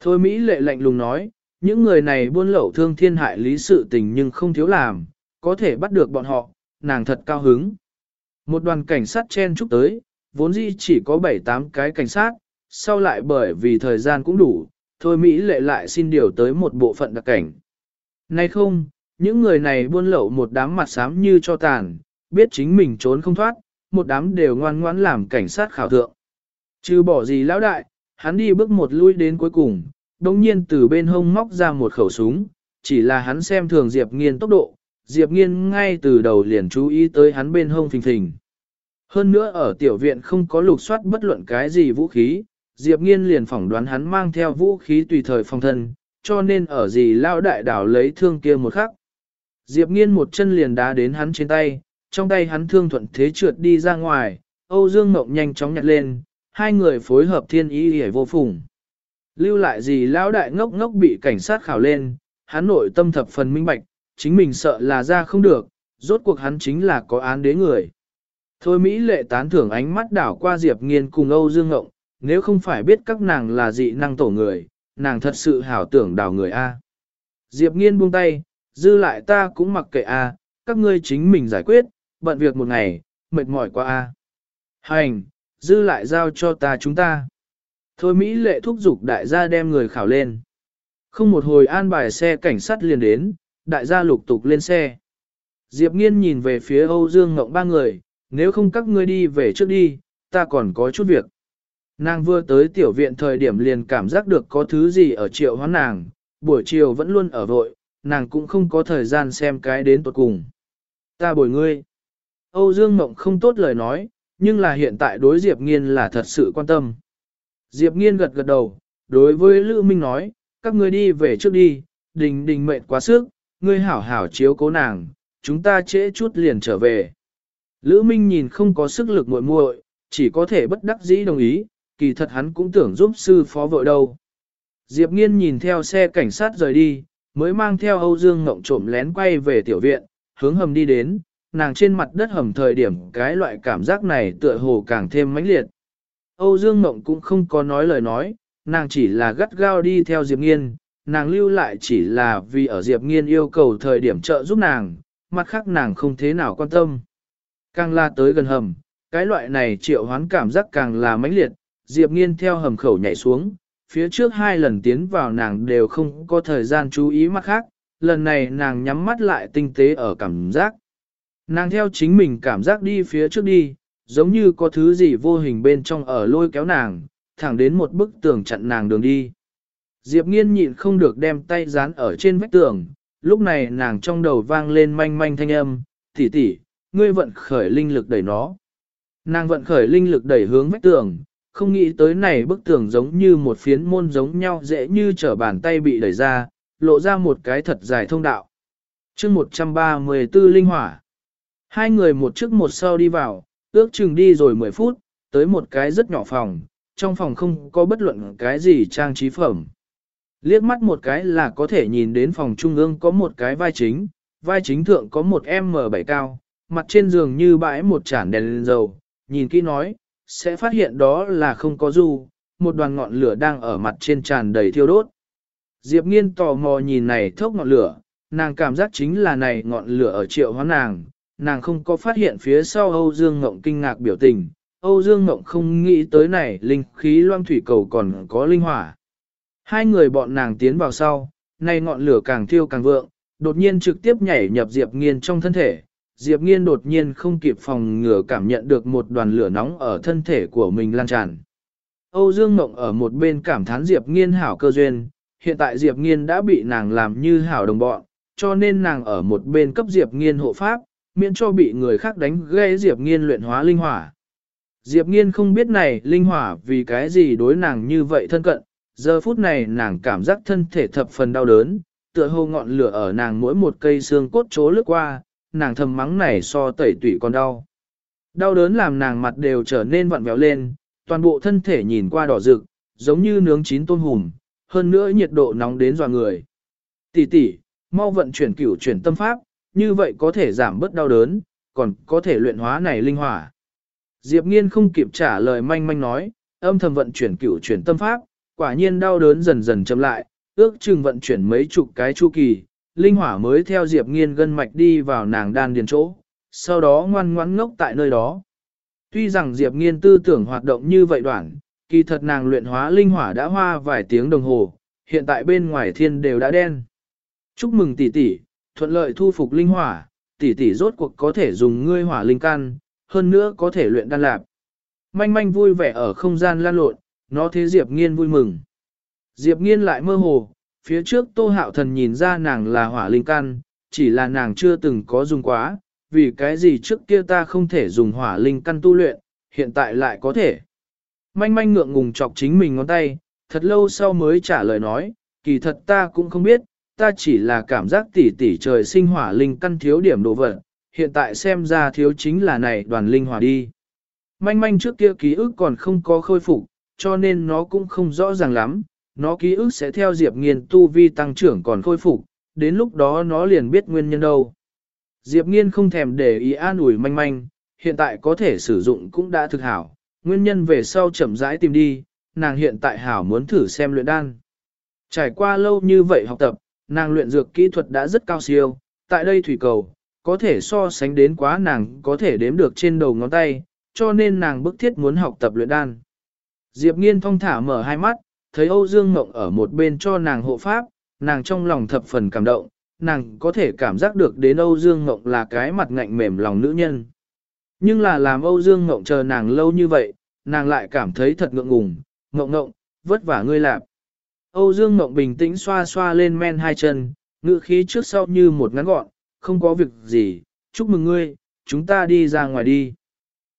Speaker 1: Thôi Mỹ lệ lạnh lùng nói, những người này buôn lậu thương thiên hại lý sự tình nhưng không thiếu làm, có thể bắt được bọn họ, nàng thật cao hứng. Một đoàn cảnh sát chen chúc tới, vốn dĩ chỉ có 7-8 cái cảnh sát, sau lại bởi vì thời gian cũng đủ, thôi Mỹ lệ lại xin điều tới một bộ phận đặc cảnh. Nay không, những người này buôn lậu một đám mặt xám như cho tàn, biết chính mình trốn không thoát, một đám đều ngoan ngoãn làm cảnh sát khảo thượng. Chứ bỏ gì lão đại, hắn đi bước một lui đến cuối cùng, đồng nhiên từ bên hông móc ra một khẩu súng, chỉ là hắn xem thường Diệp Nghiên tốc độ, Diệp Nghiên ngay từ đầu liền chú ý tới hắn bên hông phình phình. Hơn nữa ở tiểu viện không có lục soát bất luận cái gì vũ khí, Diệp Nghiên liền phỏng đoán hắn mang theo vũ khí tùy thời phòng thân, cho nên ở gì lao đại đảo lấy thương kia một khắc. Diệp Nghiên một chân liền đá đến hắn trên tay, trong tay hắn thương thuận thế trượt đi ra ngoài, Âu Dương Mộng nhanh chóng nhặt lên, hai người phối hợp thiên ý hề vô phùng. Lưu lại gì lão đại ngốc ngốc bị cảnh sát khảo lên, hắn nội tâm thập phần minh bạch, chính mình sợ là ra không được, rốt cuộc hắn chính là có án đế người. Thôi Mỹ lệ tán thưởng ánh mắt đảo qua Diệp Nghiên cùng Âu Dương Ngộng, nếu không phải biết các nàng là dị năng tổ người, nàng thật sự hảo tưởng đảo người A. Diệp Nghiên buông tay, dư lại ta cũng mặc kệ A, các ngươi chính mình giải quyết, bận việc một ngày, mệt mỏi quá A. Hành, dư lại giao cho ta chúng ta. Thôi Mỹ lệ thúc giục đại gia đem người khảo lên. Không một hồi an bài xe cảnh sát liền đến, đại gia lục tục lên xe. Diệp Nghiên nhìn về phía Âu Dương Ngộng ba người, nếu không các ngươi đi về trước đi, ta còn có chút việc. Nàng vừa tới tiểu viện thời điểm liền cảm giác được có thứ gì ở triệu hoán nàng, buổi chiều vẫn luôn ở vội, nàng cũng không có thời gian xem cái đến tuột cùng. Ta bồi ngươi. Âu Dương ngọng không tốt lời nói, nhưng là hiện tại đối Diệp Nghiên là thật sự quan tâm. Diệp Nghiên gật gật đầu, đối với Lữ Minh nói, các ngươi đi về trước đi, đình đình mệt quá sức, ngươi hảo hảo chiếu cố nàng, chúng ta trễ chút liền trở về. Lữ Minh nhìn không có sức lực muội muội, chỉ có thể bất đắc dĩ đồng ý, kỳ thật hắn cũng tưởng giúp sư phó vội đâu. Diệp Nghiên nhìn theo xe cảnh sát rời đi, mới mang theo Âu Dương Ngộng trộm lén quay về tiểu viện, hướng hầm đi đến, nàng trên mặt đất hầm thời điểm cái loại cảm giác này tựa hồ càng thêm mãnh liệt. Âu Dương Mộng cũng không có nói lời nói, nàng chỉ là gắt gao đi theo Diệp Nghiên, nàng lưu lại chỉ là vì ở Diệp Nghiên yêu cầu thời điểm trợ giúp nàng, mặt khác nàng không thế nào quan tâm. Càng la tới gần hầm, cái loại này triệu hoán cảm giác càng là mãnh liệt, Diệp Nghiên theo hầm khẩu nhảy xuống, phía trước hai lần tiến vào nàng đều không có thời gian chú ý mắt khác, lần này nàng nhắm mắt lại tinh tế ở cảm giác. Nàng theo chính mình cảm giác đi phía trước đi, giống như có thứ gì vô hình bên trong ở lôi kéo nàng, thẳng đến một bức tường chặn nàng đường đi. Diệp nghiên nhịn không được đem tay dán ở trên vách tường, lúc này nàng trong đầu vang lên manh manh thanh âm, tỷ tỷ, ngươi vận khởi linh lực đẩy nó. Nàng vận khởi linh lực đẩy hướng vách tường, không nghĩ tới này bức tường giống như một phiến môn giống nhau dễ như trở bàn tay bị đẩy ra, lộ ra một cái thật dài thông đạo. chương 134 linh hỏa. Hai người một trước một sau đi vào, ước chừng đi rồi 10 phút, tới một cái rất nhỏ phòng, trong phòng không có bất luận cái gì trang trí phẩm. Liếc mắt một cái là có thể nhìn đến phòng trung ương có một cái vai chính, vai chính thượng có một M7 cao, mặt trên giường như bãi một chản đèn lên dầu, nhìn kỹ nói, sẽ phát hiện đó là không có du, một đoàn ngọn lửa đang ở mặt trên tràn đầy thiêu đốt. Diệp nghiên tò mò nhìn này thốc ngọn lửa, nàng cảm giác chính là này ngọn lửa ở triệu hóa nàng, nàng không có phát hiện phía sau Âu Dương Ngộng kinh ngạc biểu tình, Âu Dương Ngộng không nghĩ tới này linh khí loang thủy cầu còn có linh hỏa. Hai người bọn nàng tiến vào sau, nay ngọn lửa càng thiêu càng vượng, đột nhiên trực tiếp nhảy nhập Diệp Nghiên trong thân thể. Diệp Nghiên đột nhiên không kịp phòng ngừa cảm nhận được một đoàn lửa nóng ở thân thể của mình lan tràn. Âu Dương Ngộng ở một bên cảm thán Diệp Nghiên hảo cơ duyên, hiện tại Diệp Nghiên đã bị nàng làm như hảo đồng bọn, cho nên nàng ở một bên cấp Diệp Nghiên hộ pháp, miễn cho bị người khác đánh gây Diệp Nghiên luyện hóa linh hỏa. Diệp Nghiên không biết này linh hỏa vì cái gì đối nàng như vậy thân cận, giờ phút này nàng cảm giác thân thể thập phần đau đớn, tựa hồ ngọn lửa ở nàng mỗi một cây xương cốt chố lướt qua, nàng thầm mắng này so tẩy tủy còn đau. Đau đớn làm nàng mặt đều trở nên vặn vẹo lên, toàn bộ thân thể nhìn qua đỏ rực, giống như nướng chín tôm hùm, hơn nữa nhiệt độ nóng đến dọa người. Tỷ tỷ, mau vận chuyển cửu chuyển tâm pháp, như vậy có thể giảm bớt đau đớn, còn có thể luyện hóa này linh hỏa. Diệp Nghiên không kịp trả lời manh manh nói, âm thầm vận chuyển cửu chuyển tâm pháp, quả nhiên đau đớn dần dần chậm lại, ước chừng vận chuyển mấy chục cái chu kỳ, linh hỏa mới theo Diệp Nghiên gân mạch đi vào nàng đan điền chỗ, sau đó ngoan ngoãn ngốc tại nơi đó. Tuy rằng Diệp Nghiên tư tưởng hoạt động như vậy đoạn, kỳ thật nàng luyện hóa linh hỏa đã hoa vài tiếng đồng hồ, hiện tại bên ngoài thiên đều đã đen. Chúc mừng tỷ tỷ, thuận lợi thu phục linh hỏa, tỷ tỷ rốt cuộc có thể dùng ngươi hỏa linh căn, hơn nữa có thể luyện đan lạp. Manh manh vui vẻ ở không gian lan lộn, nó thế Diệp Nghiên vui mừng. Diệp Nghiên lại mơ hồ, phía trước Tô Hạo Thần nhìn ra nàng là hỏa linh căn, chỉ là nàng chưa từng có dùng quá, vì cái gì trước kia ta không thể dùng hỏa linh căn tu luyện, hiện tại lại có thể. Manh manh ngượng ngùng chọc chính mình ngón tay, thật lâu sau mới trả lời nói, kỳ thật ta cũng không biết, ta chỉ là cảm giác tỷ tỷ trời sinh hỏa linh căn thiếu điểm đồ vật, hiện tại xem ra thiếu chính là này đoàn linh hỏa đi. Manh manh trước kia ký ức còn không có khôi phục, cho nên nó cũng không rõ ràng lắm, nó ký ức sẽ theo Diệp Nghiên tu vi tăng trưởng còn khôi phục, đến lúc đó nó liền biết nguyên nhân đâu. Diệp Nghiên không thèm để ý an ủi manh manh, hiện tại có thể sử dụng cũng đã thực hảo, nguyên nhân về sau chậm rãi tìm đi, nàng hiện tại hảo muốn thử xem luyện đan. Trải qua lâu như vậy học tập, nàng luyện dược kỹ thuật đã rất cao siêu, tại đây thủy cầu, có thể so sánh đến quá nàng có thể đếm được trên đầu ngón tay, cho nên nàng bức thiết muốn học tập luyện đan. Diệp Nghiên thong thả mở hai mắt, thấy Âu Dương Ngộng ở một bên cho nàng hộ pháp, nàng trong lòng thập phần cảm động, nàng có thể cảm giác được đến Âu Dương Ngộng là cái mặt ngạnh mềm lòng nữ nhân. Nhưng là làm Âu Dương Ngộng chờ nàng lâu như vậy, nàng lại cảm thấy thật ngượng ngùng, ngộng ngộng, vất vả ngươi lạp. Âu Dương Ngộng bình tĩnh xoa xoa lên men hai chân, ngữ khí trước sau như một ngắn gọn, không có việc gì, chúc mừng ngươi, chúng ta đi ra ngoài đi.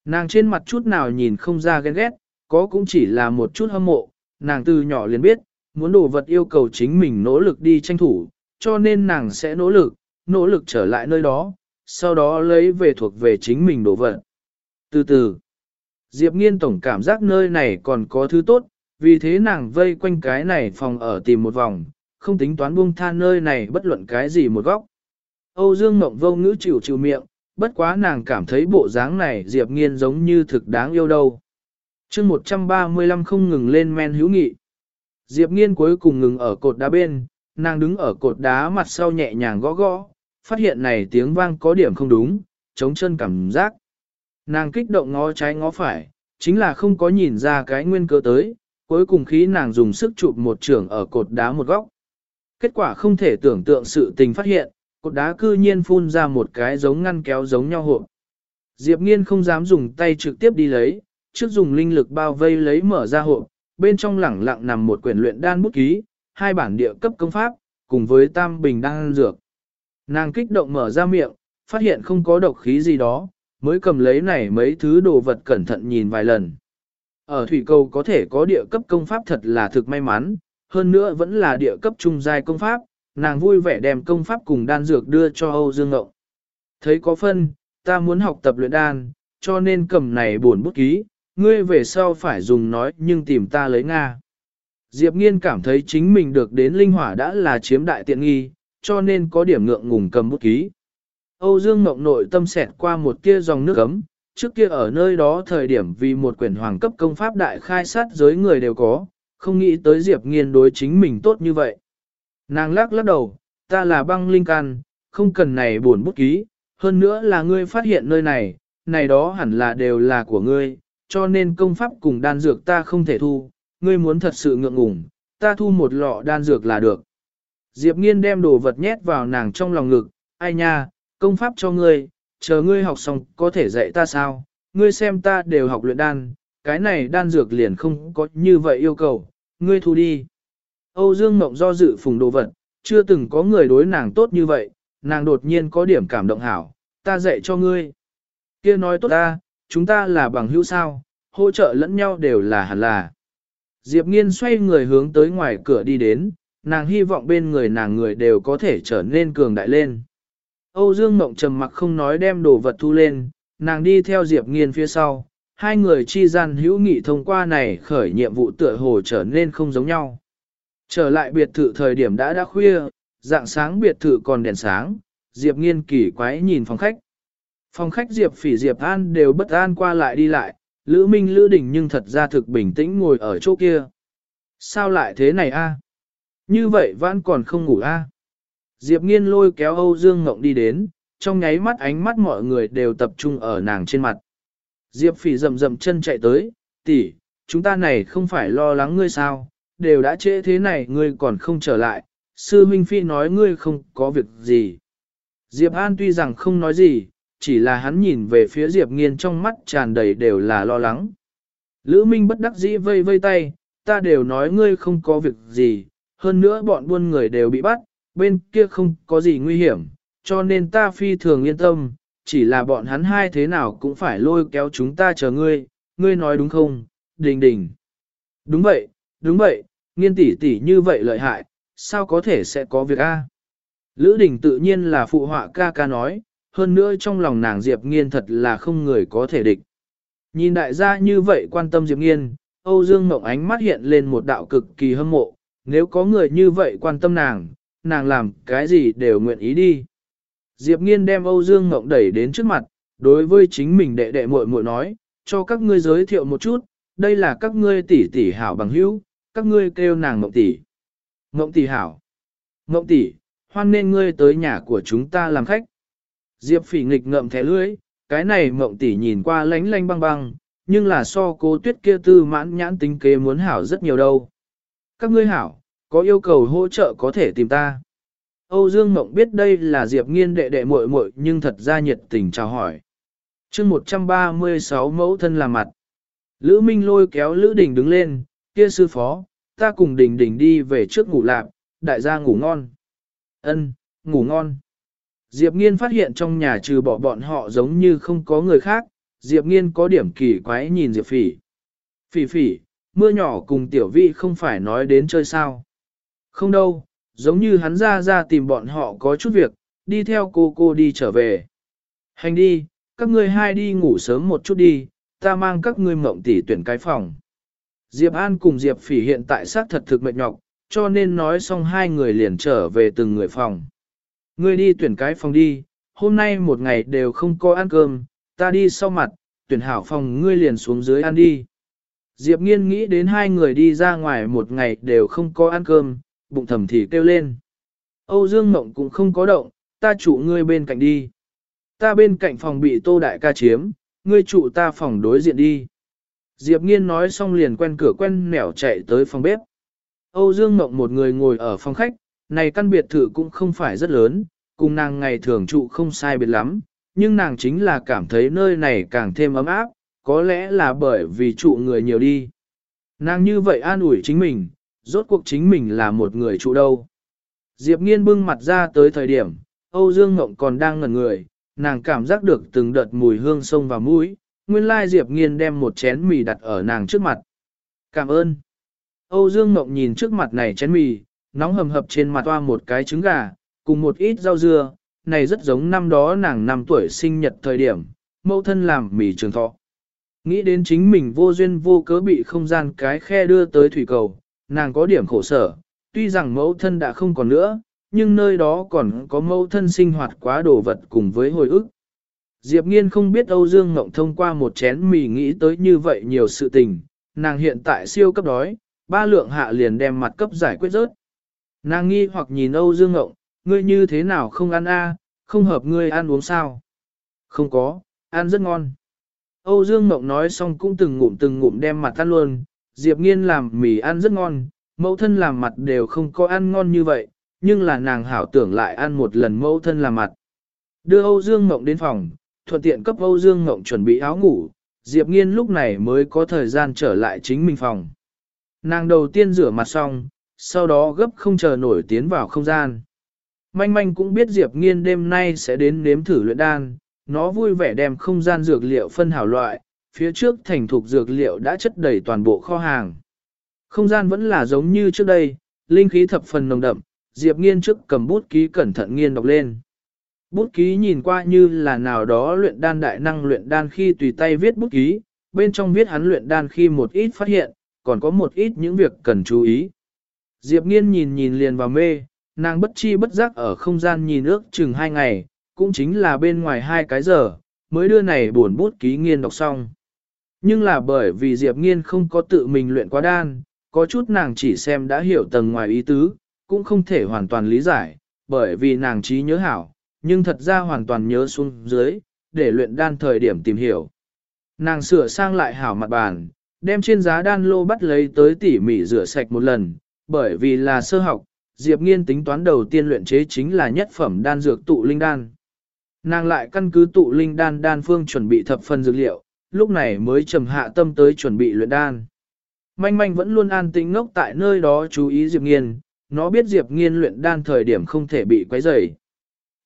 Speaker 1: Nàng trên mặt chút nào nhìn không ra ghen ghét, có cũng chỉ là một chút hâm mộ, nàng từ nhỏ liền biết, muốn đồ vật yêu cầu chính mình nỗ lực đi tranh thủ, cho nên nàng sẽ nỗ lực, nỗ lực trở lại nơi đó, sau đó lấy về thuộc về chính mình đồ vật. Từ từ, Diệp Nghiên tổng cảm giác nơi này còn có thứ tốt, vì thế nàng vây quanh cái này phòng ở tìm một vòng, không tính toán buông tha nơi này bất luận cái gì một góc. Âu Dương Mộng vô ngữ chịu chịu miệng, bất quá nàng cảm thấy bộ dáng này Diệp Nghiên giống như thực đáng yêu đâu. chương 135 không ngừng lên men hữu nghị. Diệp Nghiên cuối cùng ngừng ở cột đá bên, nàng đứng ở cột đá mặt sau nhẹ nhàng gõ gõ, phát hiện này tiếng vang có điểm không đúng, chống chân cảm giác. Nàng kích động ngó trái ngó phải, chính là không có nhìn ra cái nguyên cơ tới, cuối cùng khí nàng dùng sức chụp một trường ở cột đá một góc. Kết quả không thể tưởng tượng sự tình phát hiện, cột đá cư nhiên phun ra một cái giống ngăn kéo giống nhau hộp. Diệp nghiên không dám dùng tay trực tiếp đi lấy, trước dùng linh lực bao vây lấy mở ra hộp, bên trong lẳng lặng nằm một quyển luyện đan bút ký, hai bản địa cấp công pháp, cùng với tam bình đan dược. Nàng kích động mở ra miệng, phát hiện không có độc khí gì đó, mới cầm lấy này mấy thứ đồ vật cẩn thận nhìn vài lần. Ở thủy cầu có thể có địa cấp công pháp thật là thực may mắn, hơn nữa vẫn là địa cấp trung giai công pháp, nàng vui vẻ đem công pháp cùng đan dược đưa cho Âu Dương Ngộng. Thấy có phân, ta muốn học tập luyện đan, cho nên cầm này buồn bút ký, ngươi về sau phải dùng nói nhưng tìm ta lấy Nga. Diệp Nghiên cảm thấy chính mình được đến linh hỏa đã là chiếm đại tiện nghi, cho nên có điểm ngượng ngùng cầm bút ký. Âu Dương Ngọc nội tâm xẹt qua một tia dòng nước ấm, trước kia ở nơi đó thời điểm vì một quyển hoàng cấp công pháp đại khai sát giới người đều có, không nghĩ tới Diệp Nghiên đối chính mình tốt như vậy. Nàng lắc lắc đầu, ta là băng linh can, không cần này buồn bút ký, hơn nữa là ngươi phát hiện nơi này, này đó hẳn là đều là của ngươi, cho nên công pháp cùng đan dược ta không thể thu, ngươi muốn thật sự ngượng ngùng, ta thu một lọ đan dược là được. Diệp nghiên đem đồ vật nhét vào nàng trong lòng ngực, ai nha, công pháp cho ngươi, chờ ngươi học xong có thể dạy ta sao, ngươi xem ta đều học luyện đan, cái này đan dược liền không có như vậy yêu cầu, ngươi thu đi. Âu Dương Mộng do dự phùng đồ vật, chưa từng có người đối nàng tốt như vậy, nàng đột nhiên có điểm cảm động hảo, ta dạy cho ngươi. Kia nói tốt ta, chúng ta là bằng hữu sao, hỗ trợ lẫn nhau đều là hẳn là. Diệp Nghiên xoay người hướng tới ngoài cửa đi đến, nàng hy vọng bên người nàng người đều có thể trở nên cường đại lên. Âu Dương Mộng trầm mặc không nói đem đồ vật thu lên, nàng đi theo Diệp Nghiên phía sau, hai người chi gian hữu nghị thông qua này khởi nhiệm vụ tựa hồ trở nên không giống nhau. Trở lại biệt thự thời điểm đã đã khuya, dạng sáng biệt thự còn đèn sáng, Diệp Nghiên kỳ quái nhìn phòng khách. Phòng khách Diệp Phỉ Diệp An đều bất an qua lại đi lại, Lữ Minh Lữ Đình nhưng thật ra thực bình tĩnh ngồi ở chỗ kia. Sao lại thế này a? Như vậy vẫn còn không ngủ a? Diệp Nghiên lôi kéo Âu Dương Ngộng đi đến, trong nháy mắt ánh mắt mọi người đều tập trung ở nàng trên mặt. Diệp Phỉ rầm rầm chân chạy tới, tỷ, chúng ta này không phải lo lắng ngươi sao, đều đã trễ thế này ngươi còn không trở lại, sư huynh phi nói ngươi không có việc gì. Diệp An tuy rằng không nói gì, chỉ là hắn nhìn về phía Diệp Nghiên trong mắt tràn đầy đều là lo lắng. Lữ Minh bất đắc dĩ vây vây tay, ta đều nói ngươi không có việc gì, hơn nữa bọn buôn người đều bị bắt, bên kia không có gì nguy hiểm, cho nên ta phi thường yên tâm, chỉ là bọn hắn hai thế nào cũng phải lôi kéo chúng ta chờ ngươi, ngươi nói đúng không, đình đình. Đúng vậy, đúng vậy, nghiên tỷ tỷ như vậy lợi hại, sao có thể sẽ có việc a? Lữ đình tự nhiên là phụ họa ca ca nói, hơn nữa trong lòng nàng Diệp Nghiên thật là không người có thể địch. Nhìn đại gia như vậy quan tâm Diệp Nghiên, Âu Dương Mộng ánh mắt hiện lên một đạo cực kỳ hâm mộ, nếu có người như vậy quan tâm nàng, nàng làm cái gì đều nguyện ý đi. Diệp Nghiên đem Âu Dương Mộng đẩy đến trước mặt, đối với chính mình đệ đệ muội muội nói, cho các ngươi giới thiệu một chút, đây là các ngươi tỷ tỷ hảo bằng hữu, các ngươi kêu nàng Mộng tỷ. Mộng tỷ hảo. Mộng tỷ, hoan nên ngươi tới nhà của chúng ta làm khách. Diệp phỉ nghịch ngậm thẻ lưỡi, cái này mộng tỷ nhìn qua lánh lánh băng băng, nhưng là so cố tuyết kia tư mãn nhãn tính kế muốn hảo rất nhiều đâu. Các ngươi hảo, có yêu cầu hỗ trợ có thể tìm ta. Âu Dương Mộng biết đây là Diệp Nghiên đệ đệ muội muội nhưng thật ra nhiệt tình chào hỏi. chương 136 mẫu thân là mặt. Lữ Minh lôi kéo Lữ Đình đứng lên, kia sư phó, ta cùng Đình Đình đi về trước ngủ lạp, đại gia ngủ ngon. Ân, ngủ ngon. Diệp Nghiên phát hiện trong nhà trừ bỏ bọn họ giống như không có người khác, Diệp Nghiên có điểm kỳ quái nhìn Diệp Phỉ. Phỉ phỉ, mưa nhỏ cùng tiểu vị không phải nói đến chơi sao. Không đâu, giống như hắn ra ra tìm bọn họ có chút việc, đi theo cô cô đi trở về. Hành đi, các ngươi hai đi ngủ sớm một chút đi, ta mang các ngươi mộng tỷ tuyển cái phòng. Diệp An cùng Diệp Phỉ hiện tại xác thật thực mệt nhọc, cho nên nói xong hai người liền trở về từng người phòng. Ngươi đi tuyển cái phòng đi, hôm nay một ngày đều không có ăn cơm, ta đi sau mặt, tuyển hảo phòng ngươi liền xuống dưới ăn đi. Diệp nghiên nghĩ đến hai người đi ra ngoài một ngày đều không có ăn cơm, bụng thầm thì kêu lên. Âu Dương Mộng cũng không có động, ta trụ ngươi bên cạnh đi. Ta bên cạnh phòng bị tô đại ca chiếm, ngươi trụ ta phòng đối diện đi. Diệp nghiên nói xong liền quen cửa quen nẻo chạy tới phòng bếp. Âu Dương Mộng một người ngồi ở phòng khách, này căn biệt thự cũng không phải rất lớn, cùng nàng ngày thường trụ không sai biệt lắm, nhưng nàng chính là cảm thấy nơi này càng thêm ấm áp, có lẽ là bởi vì trụ người nhiều đi. Nàng như vậy an ủi chính mình, rốt cuộc chính mình là một người trụ đâu. Diệp nghiên bưng mặt ra tới thời điểm, Âu Dương Ngộng còn đang ngẩn người, nàng cảm giác được từng đợt mùi hương sông vào mũi, nguyên lai Diệp Nghiên đem một chén mì đặt ở nàng trước mặt. Cảm ơn. Âu Dương Mộng nhìn trước mặt này chén mì, nóng hầm hập trên mặt toa một cái trứng gà, cùng một ít rau dưa, này rất giống năm đó nàng năm tuổi sinh nhật thời điểm, mẫu thân làm mì trường thọ. Nghĩ đến chính mình vô duyên vô cớ bị không gian cái khe đưa tới thủy cầu, nàng có điểm khổ sở, tuy rằng mẫu thân đã không còn nữa, nhưng nơi đó còn có mẫu thân sinh hoạt quá đồ vật cùng với hồi ức. Diệp Nghiên không biết Âu Dương Ngộng thông qua một chén mì nghĩ tới như vậy nhiều sự tình, nàng hiện tại siêu cấp đói, ba lượng hạ liền đem mặt cấp giải quyết rớt. Nàng nghi hoặc nhìn Âu Dương Ngộng, ngươi như thế nào không ăn a, không hợp ngươi ăn uống sao? Không có, ăn rất ngon. Âu Dương Ngộng nói xong cũng từng ngụm từng ngụm đem mặt ăn luôn, Diệp Nghiên làm mì ăn rất ngon, mẫu thân làm mặt đều không có ăn ngon như vậy, nhưng là nàng hảo tưởng lại ăn một lần mẫu thân làm mặt. Đưa Âu Dương Ngộng đến phòng, thuận tiện cấp Âu Dương Ngộng chuẩn bị áo ngủ, Diệp Nghiên lúc này mới có thời gian trở lại chính mình phòng. Nàng đầu tiên rửa mặt xong, sau đó gấp không chờ nổi tiến vào không gian. Manh manh cũng biết Diệp Nghiên đêm nay sẽ đến nếm thử luyện đan, nó vui vẻ đem không gian dược liệu phân hảo loại, phía trước thành thục dược liệu đã chất đầy toàn bộ kho hàng. Không gian vẫn là giống như trước đây, linh khí thập phần nồng đậm, Diệp Nghiên trước cầm bút ký cẩn thận nghiên đọc lên. Bút ký nhìn qua như là nào đó luyện đan đại năng luyện đan khi tùy tay viết bút ký, bên trong viết hắn luyện đan khi một ít phát hiện, còn có một ít những việc cần chú ý. Diệp nghiên nhìn nhìn liền vào mê, nàng bất chi bất giác ở không gian nhìn ước chừng hai ngày, cũng chính là bên ngoài hai cái giờ, mới đưa này buồn bút ký nghiên đọc xong. Nhưng là bởi vì Diệp nghiên không có tự mình luyện quá đan, có chút nàng chỉ xem đã hiểu tầng ngoài ý tứ, cũng không thể hoàn toàn lý giải, bởi vì nàng trí nhớ hảo, nhưng thật ra hoàn toàn nhớ xuống dưới, để luyện đan thời điểm tìm hiểu. Nàng sửa sang lại hảo mặt bàn, đem trên giá đan lô bắt lấy tới tỉ mỉ rửa sạch một lần, bởi vì là sơ học, Diệp Nghiên tính toán đầu tiên luyện chế chính là nhất phẩm đan dược tụ linh đan. Nàng lại căn cứ tụ linh đan đan phương chuẩn bị thập phần dược liệu, lúc này mới trầm hạ tâm tới chuẩn bị luyện đan. Manh manh vẫn luôn an tĩnh ngốc tại nơi đó chú ý Diệp Nghiên, nó biết Diệp Nghiên luyện đan thời điểm không thể bị quấy rầy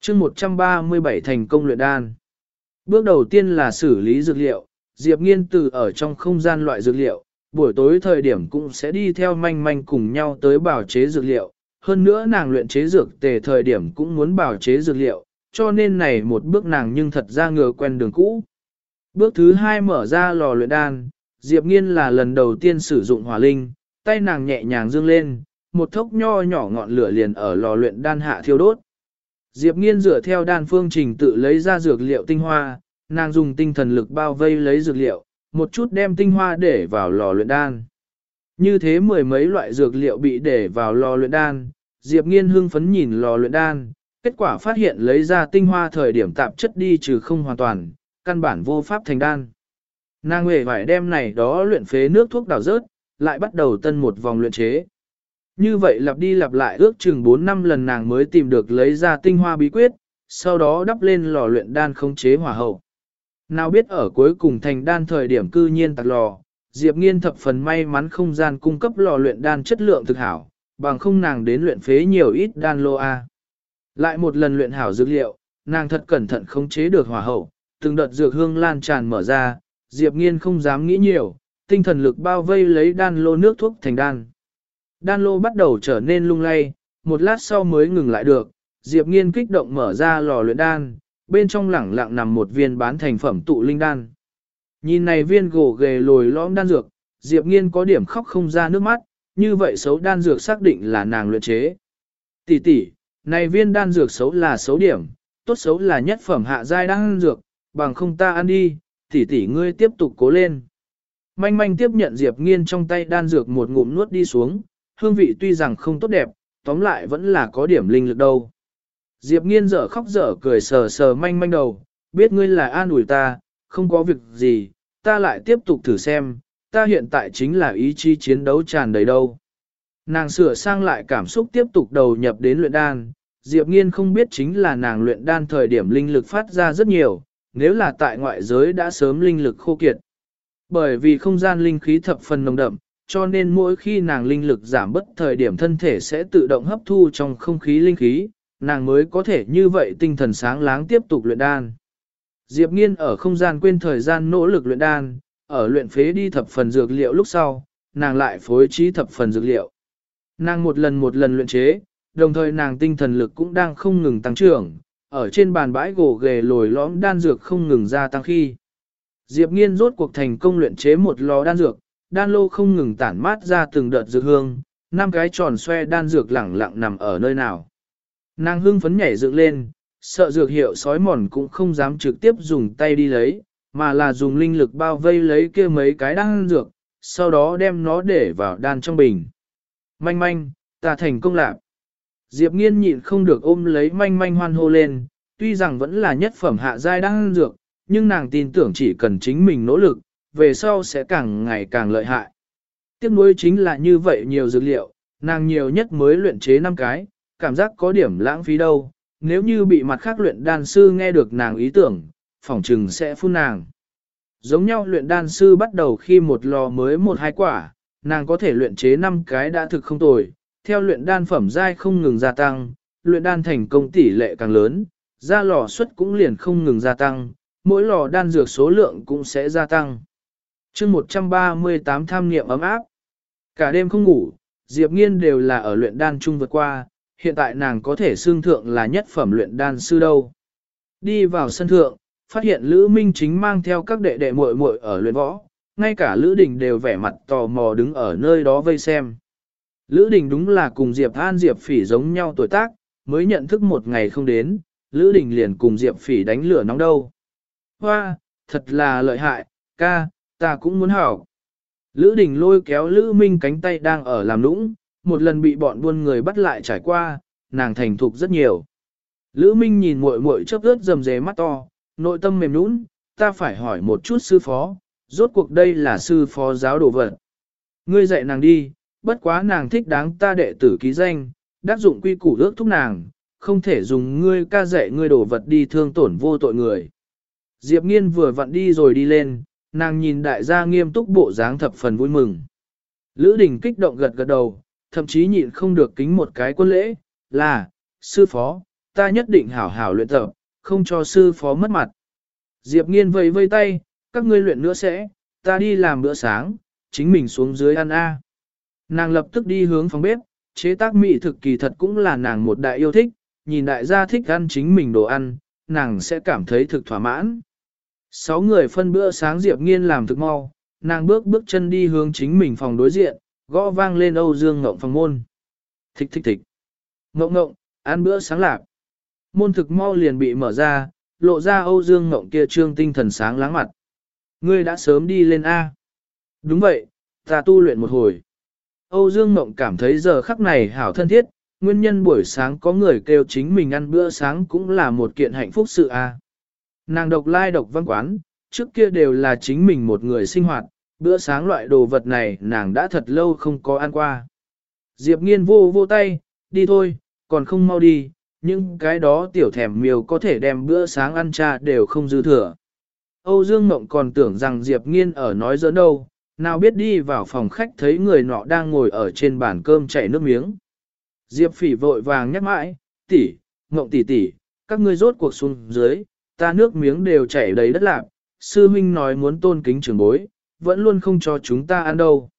Speaker 1: chương 137 thành công luyện đan. Bước đầu tiên là xử lý dược liệu, Diệp Nghiên từ ở trong không gian loại dược liệu, buổi tối thời điểm cũng sẽ đi theo manh manh cùng nhau tới bảo chế dược liệu. Hơn nữa nàng luyện chế dược tề thời điểm cũng muốn bảo chế dược liệu, cho nên này một bước nàng nhưng thật ra ngừa quen đường cũ. Bước thứ hai mở ra lò luyện đan, Diệp Nghiên là lần đầu tiên sử dụng hỏa linh, tay nàng nhẹ nhàng dương lên, một thốc nho nhỏ ngọn lửa liền ở lò luyện đan hạ thiêu đốt. Diệp Nghiên dựa theo đan phương trình tự lấy ra dược liệu tinh hoa, nàng dùng tinh thần lực bao vây lấy dược liệu, một chút đem tinh hoa để vào lò luyện đan. Như thế mười mấy loại dược liệu bị để vào lò luyện đan, Diệp Nghiên hưng phấn nhìn lò luyện đan, kết quả phát hiện lấy ra tinh hoa thời điểm tạp chất đi trừ không hoàn toàn, căn bản vô pháp thành đan. Nàng hề phải đem này đó luyện phế nước thuốc đào rớt, lại bắt đầu tân một vòng luyện chế. Như vậy lặp đi lặp lại ước chừng 4 năm lần nàng mới tìm được lấy ra tinh hoa bí quyết, sau đó đắp lên lò luyện đan không chế hỏa hậu. Nào biết ở cuối cùng thành đan thời điểm cư nhiên tạc lò, Diệp Nghiên thập phần may mắn không gian cung cấp lò luyện đan chất lượng thực hảo, bằng không nàng đến luyện phế nhiều ít đan lô A. Lại một lần luyện hảo dược liệu, nàng thật cẩn thận khống chế được hỏa hậu, từng đợt dược hương lan tràn mở ra, Diệp Nghiên không dám nghĩ nhiều, tinh thần lực bao vây lấy đan lô nước thuốc thành đan. Đan lô bắt đầu trở nên lung lay, một lát sau mới ngừng lại được, Diệp Nghiên kích động mở ra lò luyện đan, bên trong lẳng lặng nằm một viên bán thành phẩm tụ linh đan. Nhìn này viên gỗ ghề lồi lõm đan dược, Diệp Nghiên có điểm khóc không ra nước mắt, như vậy xấu đan dược xác định là nàng luyện chế. Tỷ tỷ, này viên đan dược xấu là xấu điểm, tốt xấu là nhất phẩm hạ giai đan dược, bằng không ta ăn đi, tỷ tỷ ngươi tiếp tục cố lên. Manh manh tiếp nhận Diệp Nghiên trong tay đan dược một ngụm nuốt đi xuống, hương vị tuy rằng không tốt đẹp, tóm lại vẫn là có điểm linh lực đâu. Diệp nghiên dở khóc dở cười sờ sờ manh manh đầu, biết ngươi là an ủi ta, không có việc gì, ta lại tiếp tục thử xem, ta hiện tại chính là ý chí chiến đấu tràn đầy đâu. Nàng sửa sang lại cảm xúc tiếp tục đầu nhập đến luyện đan, Diệp nghiên không biết chính là nàng luyện đan thời điểm linh lực phát ra rất nhiều, nếu là tại ngoại giới đã sớm linh lực khô kiệt. Bởi vì không gian linh khí thập phần nồng đậm, cho nên mỗi khi nàng linh lực giảm bất thời điểm thân thể sẽ tự động hấp thu trong không khí linh khí, nàng mới có thể như vậy tinh thần sáng láng tiếp tục luyện đan. Diệp Nghiên ở không gian quên thời gian nỗ lực luyện đan, ở luyện phế đi thập phần dược liệu lúc sau, nàng lại phối trí thập phần dược liệu. Nàng một lần một lần luyện chế, đồng thời nàng tinh thần lực cũng đang không ngừng tăng trưởng, ở trên bàn bãi gỗ ghề lồi lõm đan dược không ngừng gia tăng khi. Diệp Nghiên rốt cuộc thành công luyện chế một lò đan dược, đan lô không ngừng tản mát ra từng đợt dược hương, năm cái tròn xoe đan dược lẳng lặng nằm ở nơi nào. Nàng hưng phấn nhảy dựng lên, sợ dược hiệu sói mòn cũng không dám trực tiếp dùng tay đi lấy, mà là dùng linh lực bao vây lấy kia mấy cái đan dược, sau đó đem nó để vào đan trong bình. Manh manh, ta thành công lạc. Diệp nghiên nhịn không được ôm lấy manh manh hoan hô lên, tuy rằng vẫn là nhất phẩm hạ giai đang dược, nhưng nàng tin tưởng chỉ cần chính mình nỗ lực, về sau sẽ càng ngày càng lợi hại. Tiếp nối chính là như vậy nhiều dược liệu, nàng nhiều nhất mới luyện chế 5 cái, cảm giác có điểm lãng phí đâu, nếu như bị mặt khác luyện đan sư nghe được nàng ý tưởng, phỏng trừng sẽ phun nàng. Giống nhau luyện đan sư bắt đầu khi một lò mới một hai quả, nàng có thể luyện chế 5 cái đã thực không tồi, theo luyện đan phẩm giai không ngừng gia tăng, luyện đan thành công tỷ lệ càng lớn, ra lò suất cũng liền không ngừng gia tăng, mỗi lò đan dược số lượng cũng sẽ gia tăng. chương 138 tham niệm ấm áp. Cả đêm không ngủ, Diệp Nghiên đều là ở luyện đan chung vượt qua, hiện tại nàng có thể xương thượng là nhất phẩm luyện đan sư đâu. Đi vào sân thượng, phát hiện Lữ Minh chính mang theo các đệ đệ muội muội ở luyện võ, ngay cả Lữ Đình đều vẻ mặt tò mò đứng ở nơi đó vây xem. Lữ Đình đúng là cùng Diệp An Diệp Phỉ giống nhau tuổi tác, mới nhận thức một ngày không đến, Lữ Đình liền cùng Diệp Phỉ đánh lửa nóng đâu. Hoa, thật là lợi hại, ca, ta cũng muốn hảo. Lữ Đình lôi kéo Lữ Minh cánh tay đang ở làm lũng, một lần bị bọn buôn người bắt lại trải qua, nàng thành thục rất nhiều. Lữ Minh nhìn muội muội chớp ướt rầm rề mắt to, nội tâm mềm nũng, ta phải hỏi một chút sư phó, rốt cuộc đây là sư phó giáo đồ vật. Ngươi dạy nàng đi, bất quá nàng thích đáng ta đệ tử ký danh, đáp dụng quy củ ước thúc nàng, không thể dùng ngươi ca dạy ngươi đổ vật đi thương tổn vô tội người. Diệp nghiên vừa vặn đi rồi đi lên, nàng nhìn đại gia nghiêm túc bộ dáng thập phần vui mừng. Lữ đình kích động gật gật đầu, thậm chí nhịn không được kính một cái quân lễ, là, sư phó, ta nhất định hảo hảo luyện tập, không cho sư phó mất mặt. Diệp nghiên vẫy vây tay, các ngươi luyện nữa sẽ, ta đi làm bữa sáng, chính mình xuống dưới ăn A. Nàng lập tức đi hướng phòng bếp, chế tác mỹ thực kỳ thật cũng là nàng một đại yêu thích, nhìn đại gia thích ăn chính mình đồ ăn, nàng sẽ cảm thấy thực thỏa mãn. Sáu người phân bữa sáng Diệp Nghiên làm thực mau, nàng bước bước chân đi hướng chính mình phòng đối diện, gõ vang lên Âu Dương Ngộng phòng môn. Thích thích thích. Ngộng ngộng, ăn bữa sáng lạc. Môn thực mau liền bị mở ra, lộ ra Âu Dương Ngộng kia trương tinh thần sáng láng mặt. Ngươi đã sớm đi lên A. Đúng vậy, ta tu luyện một hồi. Âu Dương Ngộng cảm thấy giờ khắc này hảo thân thiết, nguyên nhân buổi sáng có người kêu chính mình ăn bữa sáng cũng là một kiện hạnh phúc sự A. Nàng độc lai độc văn quán, trước kia đều là chính mình một người sinh hoạt, bữa sáng loại đồ vật này nàng đã thật lâu không có ăn qua. Diệp nghiên vô vô tay, đi thôi, còn không mau đi, nhưng cái đó tiểu thèm miêu có thể đem bữa sáng ăn cha đều không dư thừa. Âu Dương Mộng còn tưởng rằng Diệp nghiên ở nói giỡn đâu, nào biết đi vào phòng khách thấy người nọ đang ngồi ở trên bàn cơm chảy nước miếng. Diệp phỉ vội vàng nhắc mãi, tỷ, Mộng tỷ tỷ, các ngươi rốt cuộc xuống dưới, ta nước miếng đều chảy đầy đất lạc, sư huynh nói muốn tôn kính trưởng bối, vẫn luôn không cho chúng ta ăn đâu.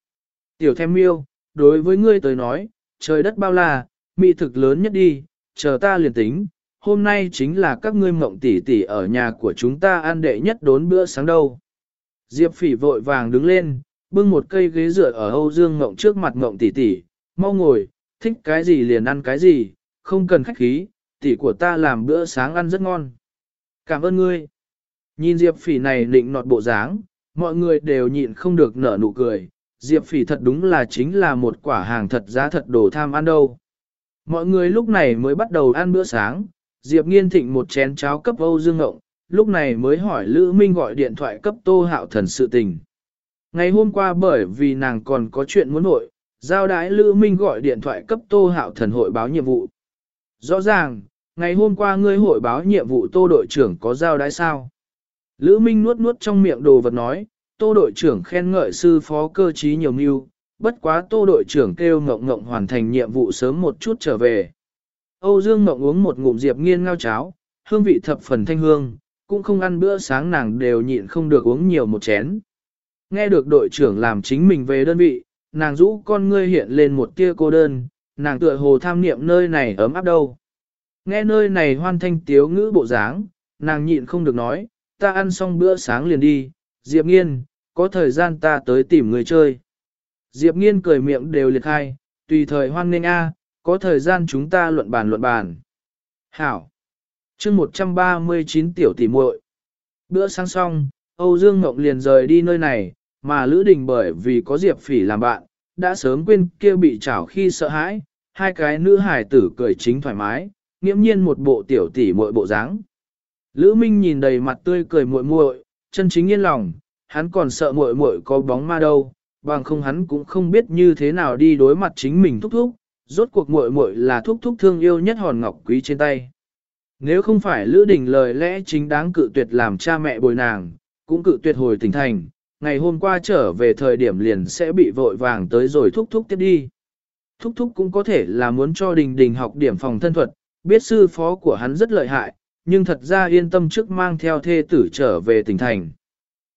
Speaker 1: Tiểu thêm miêu, đối với ngươi tới nói, trời đất bao la, mị thực lớn nhất đi, chờ ta liền tính, hôm nay chính là các ngươi mộng tỷ tỷ ở nhà của chúng ta ăn đệ nhất đốn bữa sáng đâu. Diệp phỉ vội vàng đứng lên, bưng một cây ghế dựa ở Âu Dương Ngộng trước mặt Ngộng tỷ tỷ, mau ngồi, thích cái gì liền ăn cái gì, không cần khách khí, tỷ của ta làm bữa sáng ăn rất ngon. Cảm ơn ngươi. Nhìn Diệp phỉ này định nọt bộ dáng, mọi người đều nhịn không được nở nụ cười. Diệp phỉ thật đúng là chính là một quả hàng thật giá thật đồ tham ăn đâu. Mọi người lúc này mới bắt đầu ăn bữa sáng, Diệp nghiên thịnh một chén cháo cấp Âu Dương Ngộng, lúc này mới hỏi Lữ Minh gọi điện thoại cấp Tô Hạo Thần sự tình. Ngày hôm qua bởi vì nàng còn có chuyện muốn nội, giao đái Lữ Minh gọi điện thoại cấp Tô Hạo Thần hội báo nhiệm vụ. Rõ ràng, ngày hôm qua ngươi hội báo nhiệm vụ tô đội trưởng có giao đái sao? Lữ Minh nuốt nuốt trong miệng đồ vật nói, tô đội trưởng khen ngợi sư phó cơ trí nhiều mưu, bất quá tô đội trưởng kêu ngộng ngộng hoàn thành nhiệm vụ sớm một chút trở về. Âu Dương Ngộng uống một ngụm diệp nghiên ngao cháo, hương vị thập phần thanh hương, cũng không ăn bữa sáng nàng đều nhịn không được uống nhiều một chén. Nghe được đội trưởng làm chính mình về đơn vị, nàng rũ con ngươi hiện lên một tia cô đơn, nàng tựa hồ tham niệm nơi này ấm áp đâu. Nghe nơi này hoan thanh tiếu ngữ bộ dáng, nàng nhịn không được nói, ta ăn xong bữa sáng liền đi, Diệp Nghiên, có thời gian ta tới tìm người chơi. Diệp Nghiên cười miệng đều liệt hai, tùy thời hoan nghênh a, có thời gian chúng ta luận bàn luận bàn. Hảo. chương 139 tiểu tỷ muội Bữa sáng xong, Âu Dương Ngọc liền rời đi nơi này, mà Lữ Đình bởi vì có Diệp Phỉ làm bạn, đã sớm quên kia bị chảo khi sợ hãi, hai cái nữ hải tử cười chính thoải mái, nghiễm nhiên một bộ tiểu tỷ muội bộ dáng. Lữ Minh nhìn đầy mặt tươi cười muội muội, chân chính yên lòng, hắn còn sợ muội muội có bóng ma đâu, bằng không hắn cũng không biết như thế nào đi đối mặt chính mình thúc thúc, rốt cuộc muội muội là thúc thúc thương yêu nhất hòn ngọc quý trên tay. Nếu không phải Lữ Đình lời lẽ chính đáng cự tuyệt làm cha mẹ bồi nàng, cũng cự tuyệt hồi tỉnh thành, ngày hôm qua trở về thời điểm liền sẽ bị vội vàng tới rồi thúc thúc tiếp đi. Thúc thúc cũng có thể là muốn cho Đình Đình học điểm phòng thân thuật, biết sư phó của hắn rất lợi hại, nhưng thật ra yên tâm trước mang theo thê tử trở về tỉnh thành.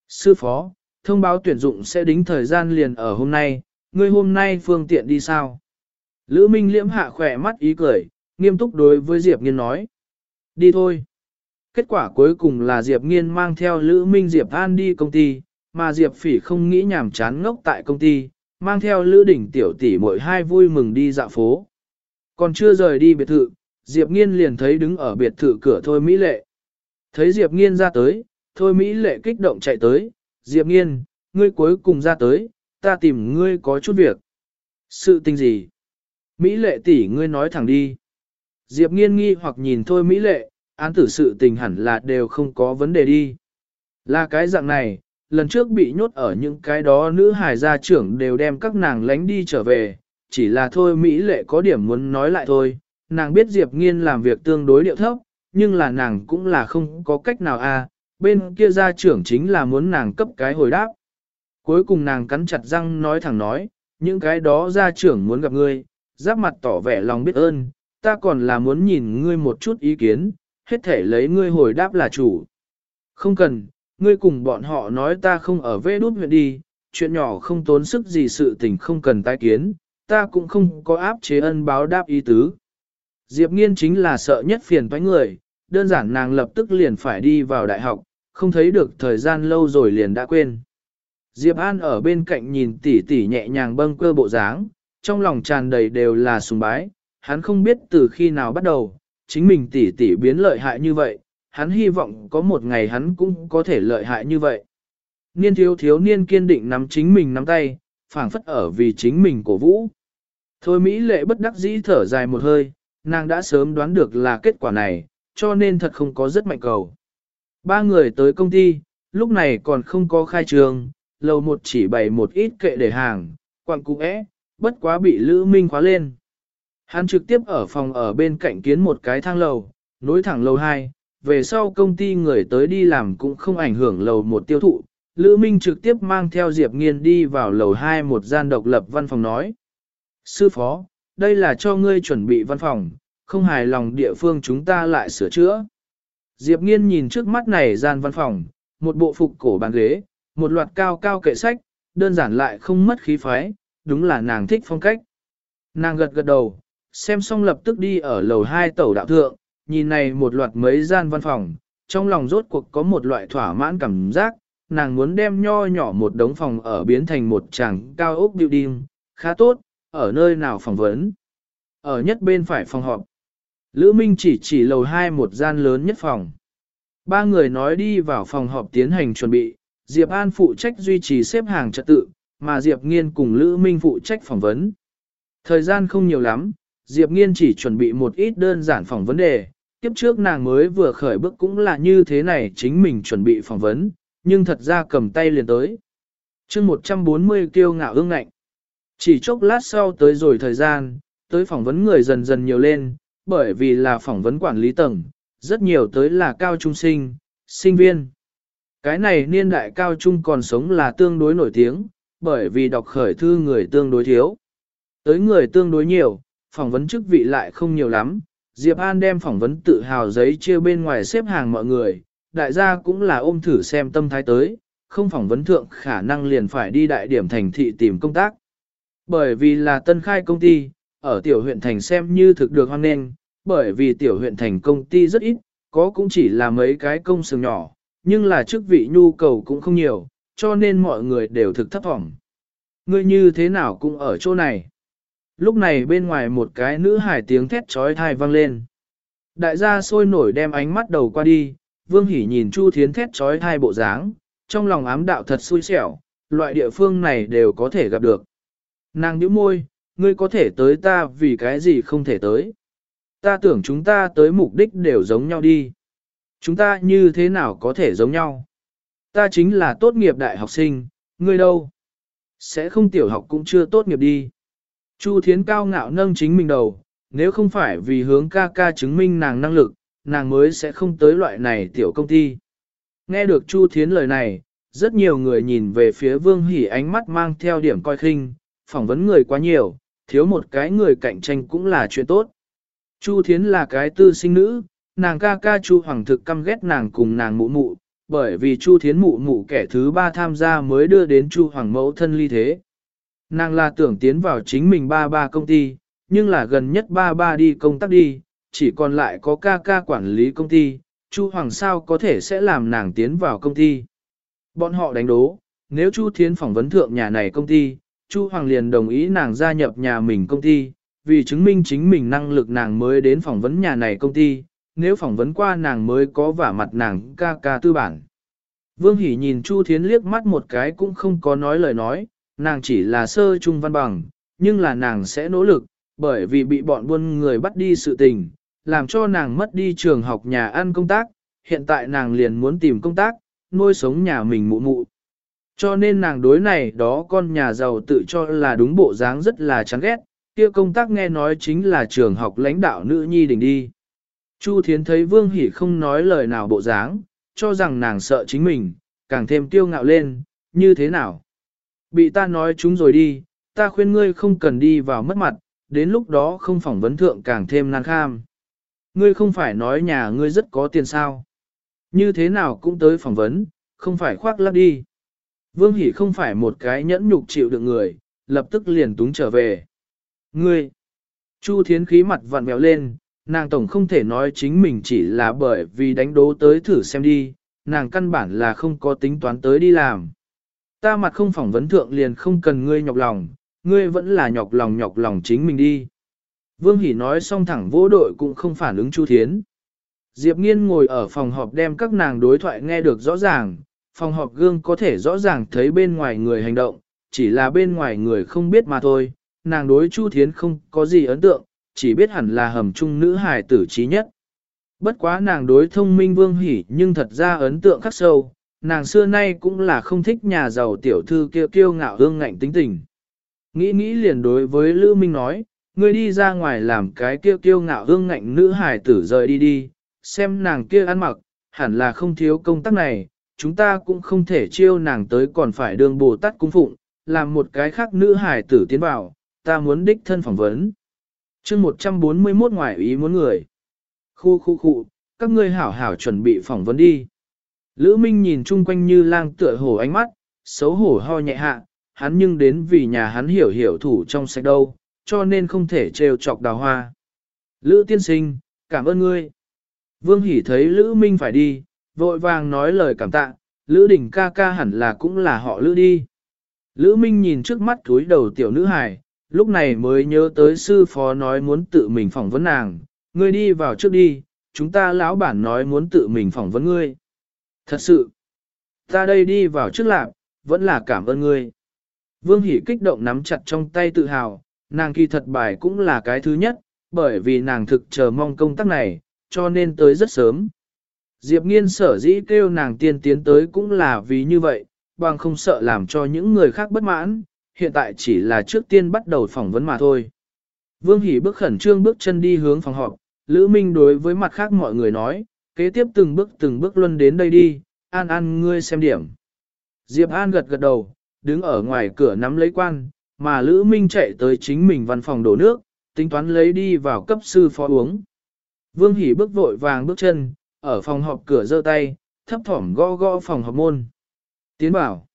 Speaker 1: Sư phó, thông báo tuyển dụng sẽ đính thời gian liền ở hôm nay, ngươi hôm nay phương tiện đi sao? Lữ Minh liễm hạ khỏe mắt ý cười, nghiêm túc đối với Diệp Nghiên nói. Đi thôi. Kết quả cuối cùng là Diệp Nghiên mang theo Lữ Minh Diệp An đi công ty, mà Diệp Phỉ không nghĩ nhảm chán ngốc tại công ty, mang theo Lữ Đỉnh tiểu tỷ mỗi hai vui mừng đi dạo phố. Còn chưa rời đi biệt thự, Diệp Nghiên liền thấy đứng ở biệt thự cửa Thôi Mỹ Lệ. Thấy Diệp Nghiên ra tới, Thôi Mỹ Lệ kích động chạy tới, Diệp Nghiên, ngươi cuối cùng ra tới, ta tìm ngươi có chút việc. Sự tình gì? Mỹ Lệ tỷ ngươi nói thẳng đi. Diệp Nghiên nghi hoặc nhìn Thôi Mỹ Lệ, án tử sự tình hẳn là đều không có vấn đề đi. Là cái dạng này, lần trước bị nhốt ở những cái đó nữ hài gia trưởng đều đem các nàng lánh đi trở về, chỉ là thôi Mỹ lệ có điểm muốn nói lại thôi, nàng biết Diệp Nghiên làm việc tương đối điệu thấp, nhưng là nàng cũng là không có cách nào. À, bên kia gia trưởng chính là muốn nàng cấp cái hồi đáp. Cuối cùng nàng cắn chặt răng nói thẳng nói, những cái đó gia trưởng muốn gặp ngươi, giáp mặt tỏ vẻ lòng biết ơn, ta còn là muốn nhìn ngươi một chút ý kiến, hết thể lấy ngươi hồi đáp là chủ. Không cần, ngươi cùng bọn họ nói ta không ở vê đút huyện đi, chuyện nhỏ không tốn sức gì sự tình không cần tái kiến, ta cũng không có áp chế ân báo đáp ý tứ. Diệp nghiên chính là sợ nhất phiền toái người, đơn giản nàng lập tức liền phải đi vào đại học, không thấy được thời gian lâu rồi liền đã quên. Diệp An ở bên cạnh nhìn tỉ tỉ nhẹ nhàng bâng cơ bộ dáng, trong lòng tràn đầy đều là sùng bái, hắn không biết từ khi nào bắt đầu, chính mình tỉ tỉ biến lợi hại như vậy, hắn hy vọng có một ngày hắn cũng có thể lợi hại như vậy. Niên thiếu thiếu niên kiên định nắm chính mình nắm tay, phảng phất ở vì chính mình cổ vũ. Thôi Mỹ lệ bất đắc dĩ thở dài một hơi, nàng đã sớm đoán được là kết quả này, cho nên thật không có rất mạnh cầu. Ba người tới công ty, lúc này còn không có khai trường, lầu một chỉ bày một ít kệ để hàng, quặng cụ é, bất quá bị Lữ Minh khóa lên. Hắn trực tiếp ở phòng ở bên cạnh kiến một cái thang lầu, nối thẳng lầu 2, về sau công ty người tới đi làm cũng không ảnh hưởng lầu một tiêu thụ. Lữ Minh trực tiếp mang theo Diệp Nghiên đi vào lầu 2 một gian độc lập văn phòng nói. Sư phó, đây là cho ngươi chuẩn bị văn phòng, không hài lòng địa phương chúng ta lại sửa chữa. Diệp Nghiên nhìn trước mắt này gian văn phòng, một bộ phục cổ bàn ghế, một loạt cao cao kệ sách, đơn giản lại không mất khí phái, đúng là nàng thích phong cách. Nàng gật gật đầu, xem xong lập tức đi ở lầu 2 tàu đạo thượng, nhìn này một loạt mấy gian văn phòng, trong lòng rốt cuộc có một loại thỏa mãn cảm giác, nàng muốn đem nho nhỏ một đống phòng ở biến thành một tràng cao ốc building, khá tốt, ở nơi nào phỏng vấn. Ở nhất bên phải phòng họp. Lữ Minh chỉ chỉ lầu 2 một gian lớn nhất phòng. Ba người nói đi vào phòng họp tiến hành chuẩn bị, Diệp An phụ trách duy trì xếp hàng trật tự, mà Diệp Nghiên cùng Lữ Minh phụ trách phỏng vấn. Thời gian không nhiều lắm, Diệp Nghiên chỉ chuẩn bị một ít đơn giản phỏng vấn đề, Kiếp trước nàng mới vừa khởi bước cũng là như thế này chính mình chuẩn bị phỏng vấn, nhưng thật ra cầm tay liền tới. chương 140 kiêu ngạo ương ngạnh. Chỉ chốc lát sau tới rồi thời gian, tới phỏng vấn người dần dần nhiều lên, bởi vì là phỏng vấn quản lý tầng, rất nhiều tới là cao trung sinh, sinh viên. Cái này niên đại cao trung còn sống là tương đối nổi tiếng, bởi vì đọc khởi thư người tương đối thiếu. Tới người tương đối nhiều, phỏng vấn chức vị lại không nhiều lắm, Diệp An đem phỏng vấn tự hào giấy chia bên ngoài xếp hàng mọi người, đại gia cũng là ôm thử xem tâm thái tới, không phỏng vấn thượng khả năng liền phải đi đại điểm thành thị tìm công tác. Bởi vì là tân khai công ty, ở tiểu huyện thành xem như thực được hoan nghênh, bởi vì tiểu huyện thành công ty rất ít, có cũng chỉ là mấy cái công xưởng nhỏ, nhưng là chức vị nhu cầu cũng không nhiều, cho nên mọi người đều thực thấp thỏm. Ngươi như thế nào cũng ở chỗ này. Lúc này bên ngoài một cái nữ hải tiếng thét trói thai vang lên. Đại gia sôi nổi đem ánh mắt đầu qua đi, Vương Hỷ nhìn Chu Thiến thét trói thai bộ dáng, trong lòng ám đạo thật xui xẻo, loại địa phương này đều có thể gặp được. Nàng nhíu môi, ngươi có thể tới ta vì cái gì không thể tới. Ta tưởng chúng ta tới mục đích đều giống nhau đi. Chúng ta như thế nào có thể giống nhau? Ta chính là tốt nghiệp đại học sinh, ngươi đâu? Sẽ không tiểu học cũng chưa tốt nghiệp đi. Chu Thiến cao ngạo nâng chính mình đầu, nếu không phải vì hướng ca ca chứng minh nàng năng lực, nàng mới sẽ không tới loại này tiểu công ty. Nghe được Chu Thiến lời này, rất nhiều người nhìn về phía Vương Hỷ ánh mắt mang theo điểm coi khinh, phỏng vấn người quá nhiều, thiếu một cái người cạnh tranh cũng là chuyện tốt. Chu Thiến là cái tư sinh nữ, nàng ca ca Chu Hoàng thực căm ghét nàng cùng nàng mụ mụ, bởi vì Chu Thiến mụ mụ kẻ thứ ba tham gia mới đưa đến Chu Hoàng mẫu thân ly thế. Nàng là tưởng tiến vào chính mình ba ba công ty, nhưng là gần nhất ba ba đi công tác đi, chỉ còn lại có ca ca quản lý công ty, Chu Hoàng sao có thể sẽ làm nàng tiến vào công ty. Bọn họ đánh đố, nếu Chu Thiến phỏng vấn thượng nhà này công ty, Chu Hoàng liền đồng ý nàng gia nhập nhà mình công ty, vì chứng minh chính mình năng lực nàng mới đến phỏng vấn nhà này công ty, nếu phỏng vấn qua nàng mới có vả mặt nàng ca ca tư bản. Vương Hỷ nhìn Chu Thiến liếc mắt một cái cũng không có nói lời nói, nàng chỉ là sơ trung văn bằng, nhưng là nàng sẽ nỗ lực, bởi vì bị bọn buôn người bắt đi sự tình, làm cho nàng mất đi trường học nhà ăn công tác, hiện tại nàng liền muốn tìm công tác, nuôi sống nhà mình mụ mụ. Cho nên nàng đối này đó con nhà giàu tự cho là đúng bộ dáng rất là chán ghét, kia công tác nghe nói chính là trường học lãnh đạo nữ nhi đình đi. Chu Thiến thấy Vương Hỷ không nói lời nào bộ dáng, cho rằng nàng sợ chính mình, càng thêm tiêu ngạo lên, như thế nào? Bị ta nói chúng rồi đi, ta khuyên ngươi không cần đi vào mất mặt, đến lúc đó không phỏng vấn thượng càng thêm nan kham. Ngươi không phải nói nhà ngươi rất có tiền sao. Như thế nào cũng tới phỏng vấn, không phải khoác lắp đi. Vương Hỷ không phải một cái nhẫn nhục chịu được người, lập tức liền túng trở về. Ngươi! Chu Thiến khí mặt vặn mèo lên, nàng tổng không thể nói chính mình chỉ là bởi vì đánh đố tới thử xem đi, nàng căn bản là không có tính toán tới đi làm. Ta mặt không phỏng vấn thượng liền không cần ngươi nhọc lòng, ngươi vẫn là nhọc lòng nhọc lòng chính mình đi. Vương Hỷ nói xong thẳng vô đội cũng không phản ứng Chu Thiến. Diệp Nghiên ngồi ở phòng họp đem các nàng đối thoại nghe được rõ ràng, phòng họp gương có thể rõ ràng thấy bên ngoài người hành động, chỉ là bên ngoài người không biết mà thôi, nàng đối Chu Thiến không có gì ấn tượng, chỉ biết hẳn là hầm trung nữ hài tử trí nhất. Bất quá nàng đối thông minh vương Hỷ nhưng thật ra ấn tượng khắc sâu, nàng xưa nay cũng là không thích nhà giàu tiểu thư kia kiêu ngạo hương ngạnh tính tình. Nghĩ nghĩ liền đối với Lữ Minh nói, ngươi đi ra ngoài làm cái kia kiêu ngạo hương ngạnh nữ hải tử rời đi đi, xem nàng kia ăn mặc, hẳn là không thiếu công tác này, chúng ta cũng không thể chiêu nàng tới còn phải đường bồ tát cung phụng, làm một cái khác nữ hải tử tiến vào, ta muốn đích thân phỏng vấn. chương 141 ngoài ý muốn người. Khu khu khu, các ngươi hảo hảo chuẩn bị phỏng vấn đi. Lữ Minh nhìn chung quanh như lang tựa hổ ánh mắt, xấu hổ ho nhẹ hạ, hắn nhưng đến vì nhà hắn hiểu hiểu thủ trong sạch đâu, cho nên không thể trêu chọc đào hoa. Lữ tiên sinh, cảm ơn ngươi. Vương Hỷ thấy Lữ Minh phải đi, vội vàng nói lời cảm tạ, Lữ Đình ca ca hẳn là cũng là họ Lữ đi. Lữ Minh nhìn trước mắt túi đầu tiểu nữ hài, lúc này mới nhớ tới sư phó nói muốn tự mình phỏng vấn nàng, ngươi đi vào trước đi, chúng ta lão bản nói muốn tự mình phỏng vấn ngươi. Thật sự, ta đây đi vào trước lạc, vẫn là cảm ơn ngươi. Vương Hỷ kích động nắm chặt trong tay tự hào, nàng kỳ thật bài cũng là cái thứ nhất, bởi vì nàng thực chờ mong công tác này, cho nên tới rất sớm. Diệp nghiên sở dĩ kêu nàng tiên tiến tới cũng là vì như vậy, bằng không sợ làm cho những người khác bất mãn, hiện tại chỉ là trước tiên bắt đầu phỏng vấn mà thôi. Vương Hỷ bước khẩn trương bước chân đi hướng phòng họp, Lữ Minh đối với mặt khác mọi người nói, kế tiếp từng bước từng bước luân đến đây đi, an an ngươi xem điểm. Diệp An gật gật đầu, đứng ở ngoài cửa nắm lấy quan, mà Lữ Minh chạy tới chính mình văn phòng đổ nước, tính toán lấy đi vào cấp sư phó uống. Vương Hỷ bước vội vàng bước chân, ở phòng họp cửa giơ tay, thấp thỏm gõ gõ phòng họp môn. Tiến bảo,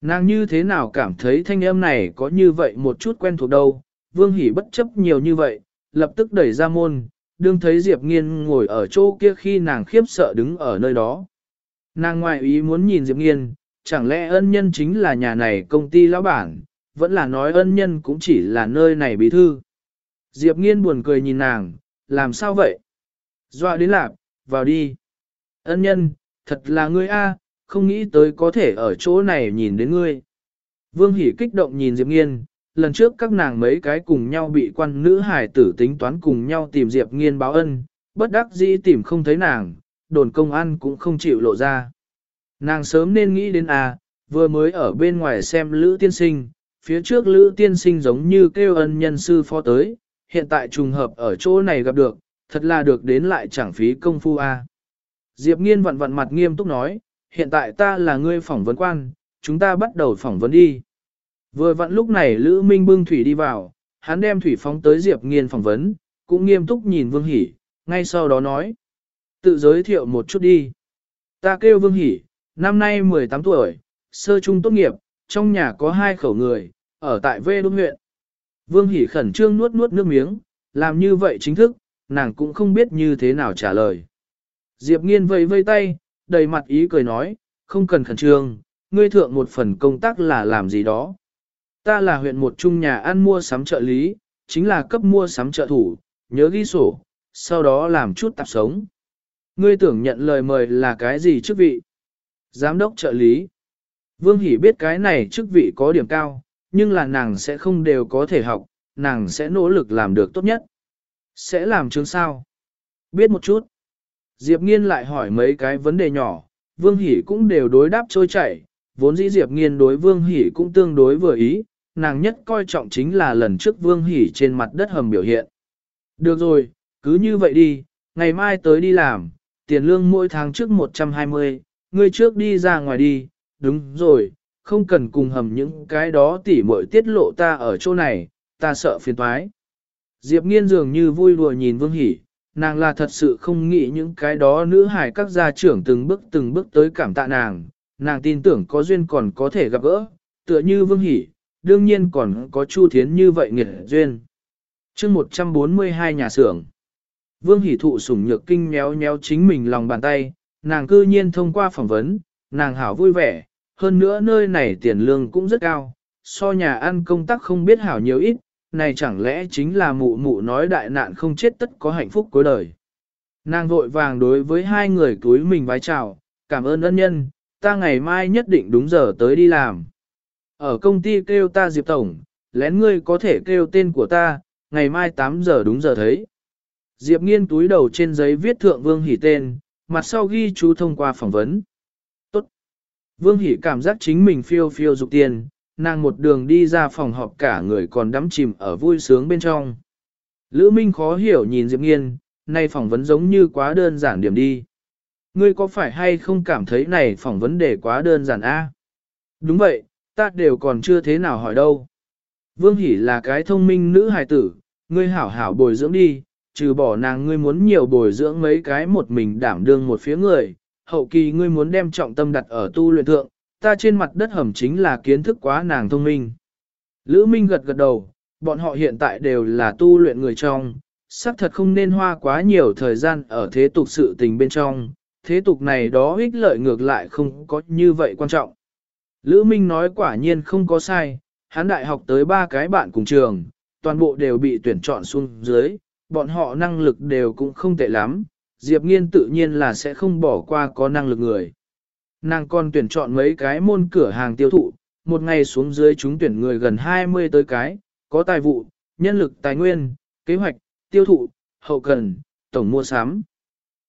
Speaker 1: nàng như thế nào cảm thấy thanh âm này có như vậy một chút quen thuộc đâu, Vương Hỷ bất chấp nhiều như vậy, lập tức đẩy ra môn, đương thấy Diệp Nghiên ngồi ở chỗ kia khi nàng khiếp sợ đứng ở nơi đó. Nàng ngoại ý muốn nhìn Diệp Nghiên, chẳng lẽ ân nhân chính là nhà này công ty lão bản, vẫn là nói ân nhân cũng chỉ là nơi này bí thư. Diệp Nghiên buồn cười nhìn nàng, làm sao vậy? Dọa đến lạc, vào đi. Ân nhân, thật là ngươi a, không nghĩ tới có thể ở chỗ này nhìn đến ngươi. Vương Hỷ kích động nhìn Diệp Nghiên, lần trước các nàng mấy cái cùng nhau bị quan nữ hải tử tính toán cùng nhau tìm Diệp Nghiên báo ân, bất đắc dĩ tìm không thấy nàng, đồn công an cũng không chịu lộ ra. Nàng sớm nên nghĩ đến à, vừa mới ở bên ngoài xem Lữ Tiên Sinh, phía trước Lữ Tiên Sinh giống như kêu ân nhân sư phó tới, hiện tại trùng hợp ở chỗ này gặp được, thật là được đến lại chẳng phí công phu a. À. Diệp Nghiên vặn vặn mặt nghiêm túc nói, hiện tại ta là ngươi phỏng vấn quan, chúng ta bắt đầu phỏng vấn đi. Vừa vặn lúc này Lữ Minh bưng thủy đi vào, hắn đem thủy phóng tới Diệp Nghiên phỏng vấn, cũng nghiêm túc nhìn Vương Hỷ, ngay sau đó nói. Tự giới thiệu một chút đi. Ta kêu Vương Hỷ, năm nay 18 tuổi, sơ trung tốt nghiệp, trong nhà có hai khẩu người, ở tại Vê Đôn huyện. Vương Hỷ khẩn trương nuốt nuốt nước miếng, làm như vậy chính thức, nàng cũng không biết như thế nào trả lời. Diệp Nghiên vây vây tay, đầy mặt ý cười nói, không cần khẩn trương, ngươi thượng một phần công tác là làm gì đó. Ta là huyện một trung nhà ăn mua sắm trợ lý, chính là cấp mua sắm trợ thủ, nhớ ghi sổ, sau đó làm chút tạp sống. Ngươi tưởng nhận lời mời là cái gì chức vị? Giám đốc trợ lý. Vương Hỷ biết cái này chức vị có điểm cao, nhưng là nàng sẽ không đều có thể học, nàng sẽ nỗ lực làm được tốt nhất. Sẽ làm chứng sao? Biết một chút. Diệp Nghiên lại hỏi mấy cái vấn đề nhỏ, Vương Hỷ cũng đều đối đáp trôi chảy, vốn dĩ Diệp Nghiên đối Vương Hỷ cũng tương đối vừa ý, nàng nhất coi trọng chính là lần trước Vương Hỷ trên mặt đất hầm biểu hiện. Được rồi, cứ như vậy đi, ngày mai tới đi làm, tiền lương mỗi tháng trước 120, ngươi trước đi ra ngoài đi, đúng rồi, không cần cùng hầm những cái đó tỉ muội tiết lộ ta ở chỗ này, ta sợ phiền toái. Diệp nghiên dường như vui đùa nhìn Vương Hỷ, nàng là thật sự không nghĩ những cái đó nữ hải các gia trưởng từng bước từng bước tới cảm tạ nàng, nàng tin tưởng có duyên còn có thể gặp gỡ, tựa như Vương Hỷ, đương nhiên còn có Chu Thiến như vậy nghiệt duyên. chương 142 nhà xưởng Vương Hỷ thụ sủng nhược kinh méo méo chính mình lòng bàn tay, nàng cư nhiên thông qua phỏng vấn, nàng hảo vui vẻ, hơn nữa nơi này tiền lương cũng rất cao, so nhà ăn công tác không biết hảo nhiều ít, này chẳng lẽ chính là mụ mụ nói đại nạn không chết tất có hạnh phúc cuối đời. Nàng vội vàng đối với hai người túi mình vái chào, cảm ơn ân nhân, ta ngày mai nhất định đúng giờ tới đi làm. Ở công ty kêu ta Diệp Tổng, lén ngươi có thể kêu tên của ta, ngày mai 8 giờ đúng giờ thấy. Diệp nghiên túi đầu trên giấy viết thượng Vương Hỷ tên, mặt sau ghi chú thông qua phỏng vấn. Tốt. Vương Hỷ cảm giác chính mình phiêu phiêu dục tiền, nàng một đường đi ra phòng họp cả người còn đắm chìm ở vui sướng bên trong. Lữ Minh khó hiểu nhìn Diệp Nghiên, nay phỏng vấn giống như quá đơn giản điểm đi. Ngươi có phải hay không cảm thấy này phỏng vấn đề quá đơn giản a? Đúng vậy, ta đều còn chưa thế nào hỏi đâu. Vương Hỷ là cái thông minh nữ hài tử, ngươi hảo hảo bồi dưỡng đi, trừ bỏ nàng ngươi muốn nhiều bồi dưỡng mấy cái một mình đảm đương một phía người, hậu kỳ ngươi muốn đem trọng tâm đặt ở tu luyện thượng, ta trên mặt đất hầm chính là kiến thức quá nàng thông minh. Lữ Minh gật gật đầu, bọn họ hiện tại đều là tu luyện người trong, xác thật không nên hoa quá nhiều thời gian ở thế tục sự tình bên trong, thế tục này đó ích lợi ngược lại không có như vậy quan trọng. Lữ Minh nói quả nhiên không có sai, hắn đại học tới ba cái bạn cùng trường, toàn bộ đều bị tuyển chọn xuống dưới, bọn họ năng lực đều cũng không tệ lắm, Diệp Nghiên tự nhiên là sẽ không bỏ qua có năng lực người. Nàng còn tuyển chọn mấy cái môn cửa hàng tiêu thụ, một ngày xuống dưới chúng tuyển người gần 20 tới cái, có tài vụ, nhân lực tài nguyên, kế hoạch, tiêu thụ, hậu cần, tổng mua sắm.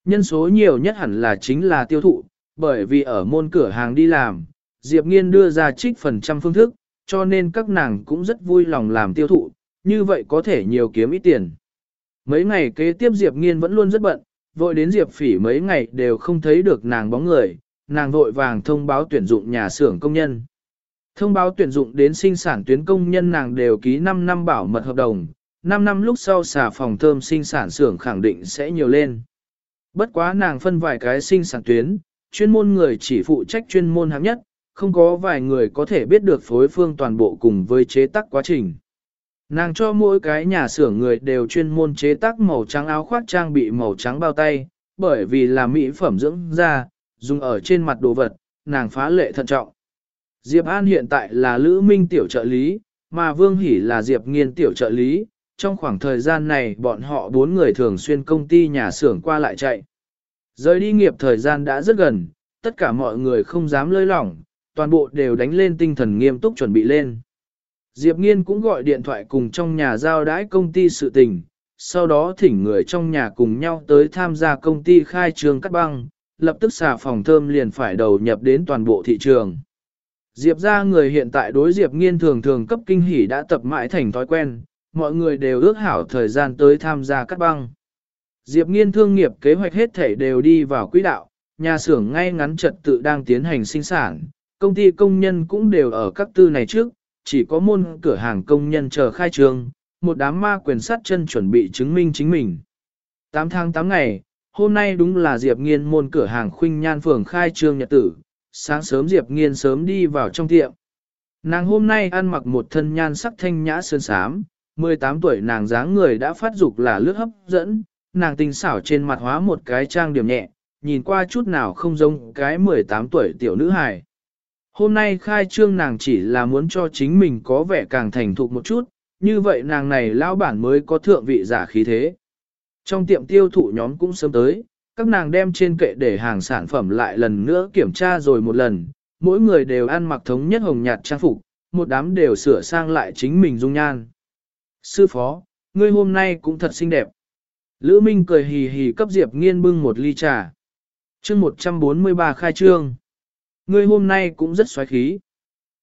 Speaker 1: Nhân số nhiều nhất hẳn là chính là tiêu thụ, bởi vì ở môn cửa hàng đi làm, Diệp Nghiên đưa ra trích phần trăm phương thức, cho nên các nàng cũng rất vui lòng làm tiêu thụ, như vậy có thể nhiều kiếm ít tiền. Mấy ngày kế tiếp Diệp Nghiên vẫn luôn rất bận, vội đến Diệp Phỉ mấy ngày đều không thấy được nàng bóng người, nàng vội vàng thông báo tuyển dụng nhà xưởng công nhân. Thông báo tuyển dụng đến sinh sản tuyến công nhân nàng đều ký 5 năm bảo mật hợp đồng, 5 năm lúc sau xà phòng thơm sinh sản xưởng khẳng định sẽ nhiều lên. Bất quá nàng phân vài cái sinh sản tuyến, chuyên môn người chỉ phụ trách chuyên môn hạng nhất, không có vài người có thể biết được phối phương toàn bộ cùng với chế tác quá trình. Nàng cho mỗi cái nhà xưởng người đều chuyên môn chế tác màu trắng áo khoác trang bị màu trắng bao tay, bởi vì là mỹ phẩm dưỡng da, dùng ở trên mặt đồ vật, nàng phá lệ thận trọng. Diệp An hiện tại là Lữ Minh tiểu trợ lý, mà Vương Hỷ là Diệp Nghiên tiểu trợ lý. Trong khoảng thời gian này bọn họ bốn người thường xuyên công ty nhà xưởng qua lại chạy. Rời đi nghiệp thời gian đã rất gần, tất cả mọi người không dám lơi lỏng, toàn bộ đều đánh lên tinh thần nghiêm túc chuẩn bị lên. Diệp Nghiên cũng gọi điện thoại cùng trong nhà giao đãi công ty sự tình, sau đó thỉnh người trong nhà cùng nhau tới tham gia công ty khai trường cắt băng, lập tức xà phòng thơm liền phải đầu nhập đến toàn bộ thị trường. Diệp ra người hiện tại đối Diệp Nghiên thường thường cấp kinh hỉ đã tập mãi thành thói quen, mọi người đều ước hảo thời gian tới tham gia cắt băng. Diệp Nghiên thương nghiệp kế hoạch hết thể đều đi vào quỹ đạo, nhà xưởng ngay ngắn trật tự đang tiến hành sinh sản, công ty công nhân cũng đều ở các tư này trước, chỉ có môn cửa hàng công nhân chờ khai trương, một đám ma quyền sát chân chuẩn bị chứng minh chính mình. 8 tháng 8 ngày, hôm nay đúng là Diệp Nghiên môn cửa hàng khuynh nhan phường khai trương nhật tử, sáng sớm Diệp Nghiên sớm đi vào trong tiệm. Nàng hôm nay ăn mặc một thân nhan sắc thanh nhã sơn sám, 18 tuổi nàng dáng người đã phát dục là lướt hấp dẫn, nàng tinh xảo trên mặt hóa một cái trang điểm nhẹ, nhìn qua chút nào không giống cái 18 tuổi tiểu nữ hài. Hôm nay khai trương nàng chỉ là muốn cho chính mình có vẻ càng thành thục một chút, như vậy nàng này lão bản mới có thượng vị giả khí thế. Trong tiệm tiêu thụ nhóm cũng sớm tới, các nàng đem trên kệ để hàng sản phẩm lại lần nữa kiểm tra rồi một lần, mỗi người đều ăn mặc thống nhất hồng nhạt trang phục, một đám đều sửa sang lại chính mình dung nhan. Sư phó, ngươi hôm nay cũng thật xinh đẹp. Lữ Minh cười hì hì cấp Diệp Nghiên bưng một ly trà. chương 143 khai trương. Ngươi hôm nay cũng rất xoáy khí.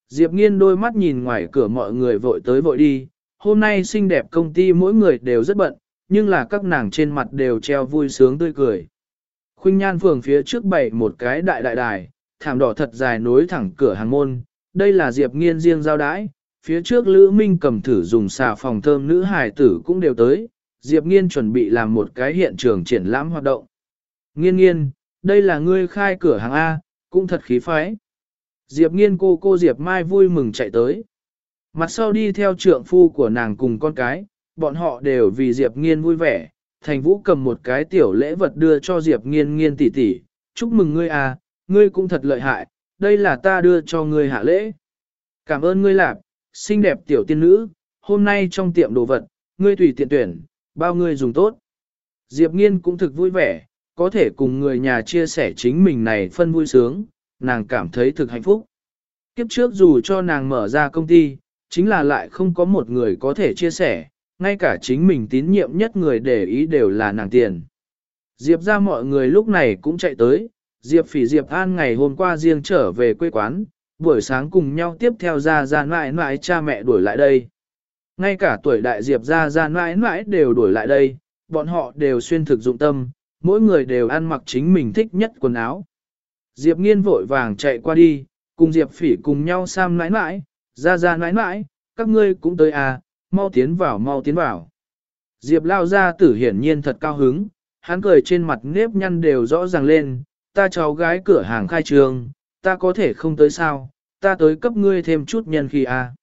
Speaker 1: Diệp Nghiên đôi mắt nhìn ngoài cửa mọi người vội tới vội đi, hôm nay xinh đẹp công ty mỗi người đều rất bận, nhưng là các nàng trên mặt đều treo vui sướng tươi cười. Khuynh nhan phường phía trước bày một cái đại đại đài, thảm đỏ thật dài nối thẳng cửa hàng môn, đây là Diệp Nghiên riêng giao đãi, phía trước Lữ Minh cầm thử dùng xà phòng thơm nữ hài tử cũng đều tới, Diệp Nghiên chuẩn bị làm một cái hiện trường triển lãm hoạt động. Nghiên nghiên, đây là ngươi khai cửa hàng A, cũng thật khí phái. Diệp Nghiên cô cô Diệp Mai vui mừng chạy tới. Mặt sau đi theo trượng phu của nàng cùng con cái, bọn họ đều vì Diệp Nghiên vui vẻ. Thành Vũ cầm một cái tiểu lễ vật đưa cho Diệp Nghiên Nghiên tỷ tỷ, chúc mừng ngươi à, ngươi cũng thật lợi hại, đây là ta đưa cho ngươi hạ lễ. Cảm ơn ngươi lạp, xinh đẹp tiểu tiên nữ, hôm nay trong tiệm đồ vật, ngươi tùy tiện tuyển, bao ngươi dùng tốt. Diệp Nghiên cũng thực vui vẻ, có thể cùng người nhà chia sẻ chính mình này phân vui sướng, nàng cảm thấy thực hạnh phúc. Kiếp trước dù cho nàng mở ra công ty, chính là lại không có một người có thể chia sẻ, ngay cả chính mình tín nhiệm nhất người để ý đều là nàng tiền. Diệp ra mọi người lúc này cũng chạy tới, Diệp phỉ Diệp An ngày hôm qua riêng trở về quê quán, buổi sáng cùng nhau tiếp theo ra ra mãi mãi cha mẹ đuổi lại đây. Ngay cả tuổi đại Diệp ra ra mãi mãi đều đuổi lại đây, bọn họ đều xuyên thực dụng tâm, mỗi người đều ăn mặc chính mình thích nhất quần áo. Diệp nghiên vội vàng chạy qua đi, cùng Diệp phỉ cùng nhau sam nãi nãi, ra ra nãi nãi, các ngươi cũng tới à, mau tiến vào mau tiến vào. Diệp lao ra tử hiển nhiên thật cao hứng, hắn cười trên mặt nếp nhăn đều rõ ràng lên, ta cháu gái cửa hàng khai trường, ta có thể không tới sao, ta tới cấp ngươi thêm chút nhân khi à.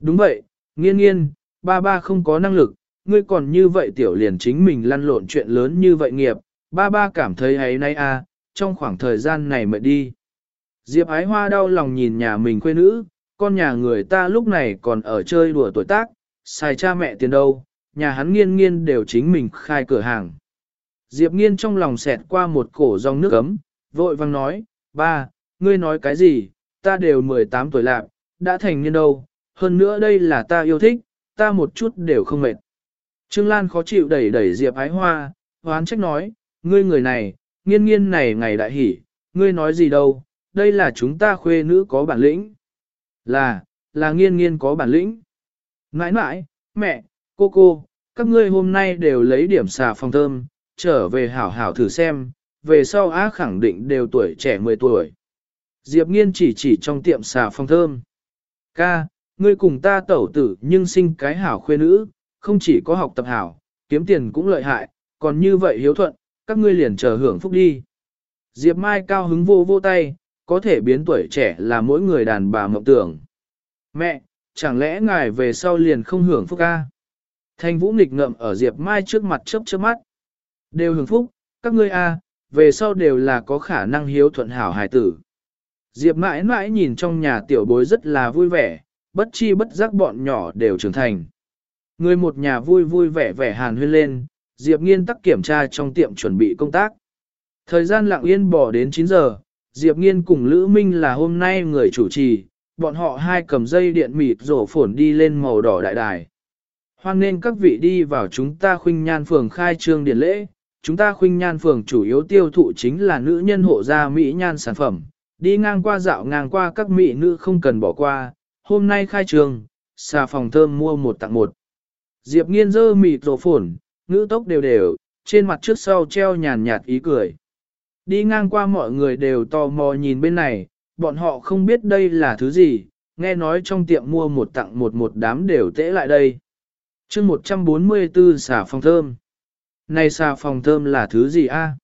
Speaker 1: Đúng vậy, nghiên nghiên, ba ba không có năng lực, ngươi còn như vậy tiểu liền chính mình lăn lộn chuyện lớn như vậy nghiệp, ba ba cảm thấy ấy nay à, trong khoảng thời gian này mệt đi. Diệp ái hoa đau lòng nhìn nhà mình quê nữ, con nhà người ta lúc này còn ở chơi đùa tuổi tác, xài cha mẹ tiền đâu, nhà hắn nghiên nghiên đều chính mình khai cửa hàng. Diệp nghiên trong lòng xẹt qua một cổ dòng nước ấm, vội vang nói, ba, ngươi nói cái gì, ta đều 18 tuổi lạc, đã thành niên đâu, hơn nữa đây là ta yêu thích, ta một chút đều không mệt. Trương Lan khó chịu đẩy đẩy Diệp ái hoa, hoán trách nói, ngươi người này, nghiên nghiên này ngày đại hỉ, ngươi nói gì đâu, đây là chúng ta khuê nữ có bản lĩnh. Là, là nghiên nghiên có bản lĩnh. Nãi nãi, mẹ, cô cô, các ngươi hôm nay đều lấy điểm xà phòng thơm, trở về hảo hảo thử xem, về sau á khẳng định đều tuổi trẻ 10 tuổi. Diệp nghiên chỉ chỉ trong tiệm xà phòng thơm. Ca, ngươi cùng ta tẩu tử nhưng sinh cái hảo khuê nữ, không chỉ có học tập hảo, kiếm tiền cũng lợi hại, còn như vậy hiếu thuận, các ngươi liền chờ hưởng phúc đi. Diệp Mai cao hứng vô vô tay, có thể biến tuổi trẻ là mỗi người đàn bà mộng tưởng. Mẹ, chẳng lẽ ngài về sau liền không hưởng phúc ca? Thanh Vũ nghịch ngợm ở Diệp Mai trước mặt chớp chớp mắt. Đều hưởng phúc, các ngươi a, về sau đều là có khả năng hiếu thuận hảo hài tử. Diệp mãi mãi nhìn trong nhà tiểu bối rất là vui vẻ, bất chi bất giác bọn nhỏ đều trưởng thành. Người một nhà vui vui vẻ vẻ hàn huyên lên, Diệp nghiên tắc kiểm tra trong tiệm chuẩn bị công tác. Thời gian lặng yên bỏ đến 9 giờ, Diệp nghiên cùng Lữ Minh là hôm nay người chủ trì, bọn họ hai cầm dây điện mịt rổ phổn đi lên màu đỏ đại đài. Hoan nên các vị đi vào chúng ta khuynh nhan phường khai trương điện lễ, chúng ta khuynh nhan phường chủ yếu tiêu thụ chính là nữ nhân hộ gia mỹ nhan sản phẩm, đi ngang qua dạo ngang qua các mỹ nữ không cần bỏ qua, hôm nay khai trương, xà phòng thơm mua một tặng một. Diệp nghiên dơ mịt rổ phổn, ngữ tốc đều đều, trên mặt trước sau treo nhàn nhạt ý cười. Đi ngang qua mọi người đều tò mò nhìn bên này, bọn họ không biết đây là thứ gì, nghe nói trong tiệm mua một tặng một một đám đều tễ lại đây. chương 144 xà phòng thơm. Này xà phòng thơm là thứ gì a?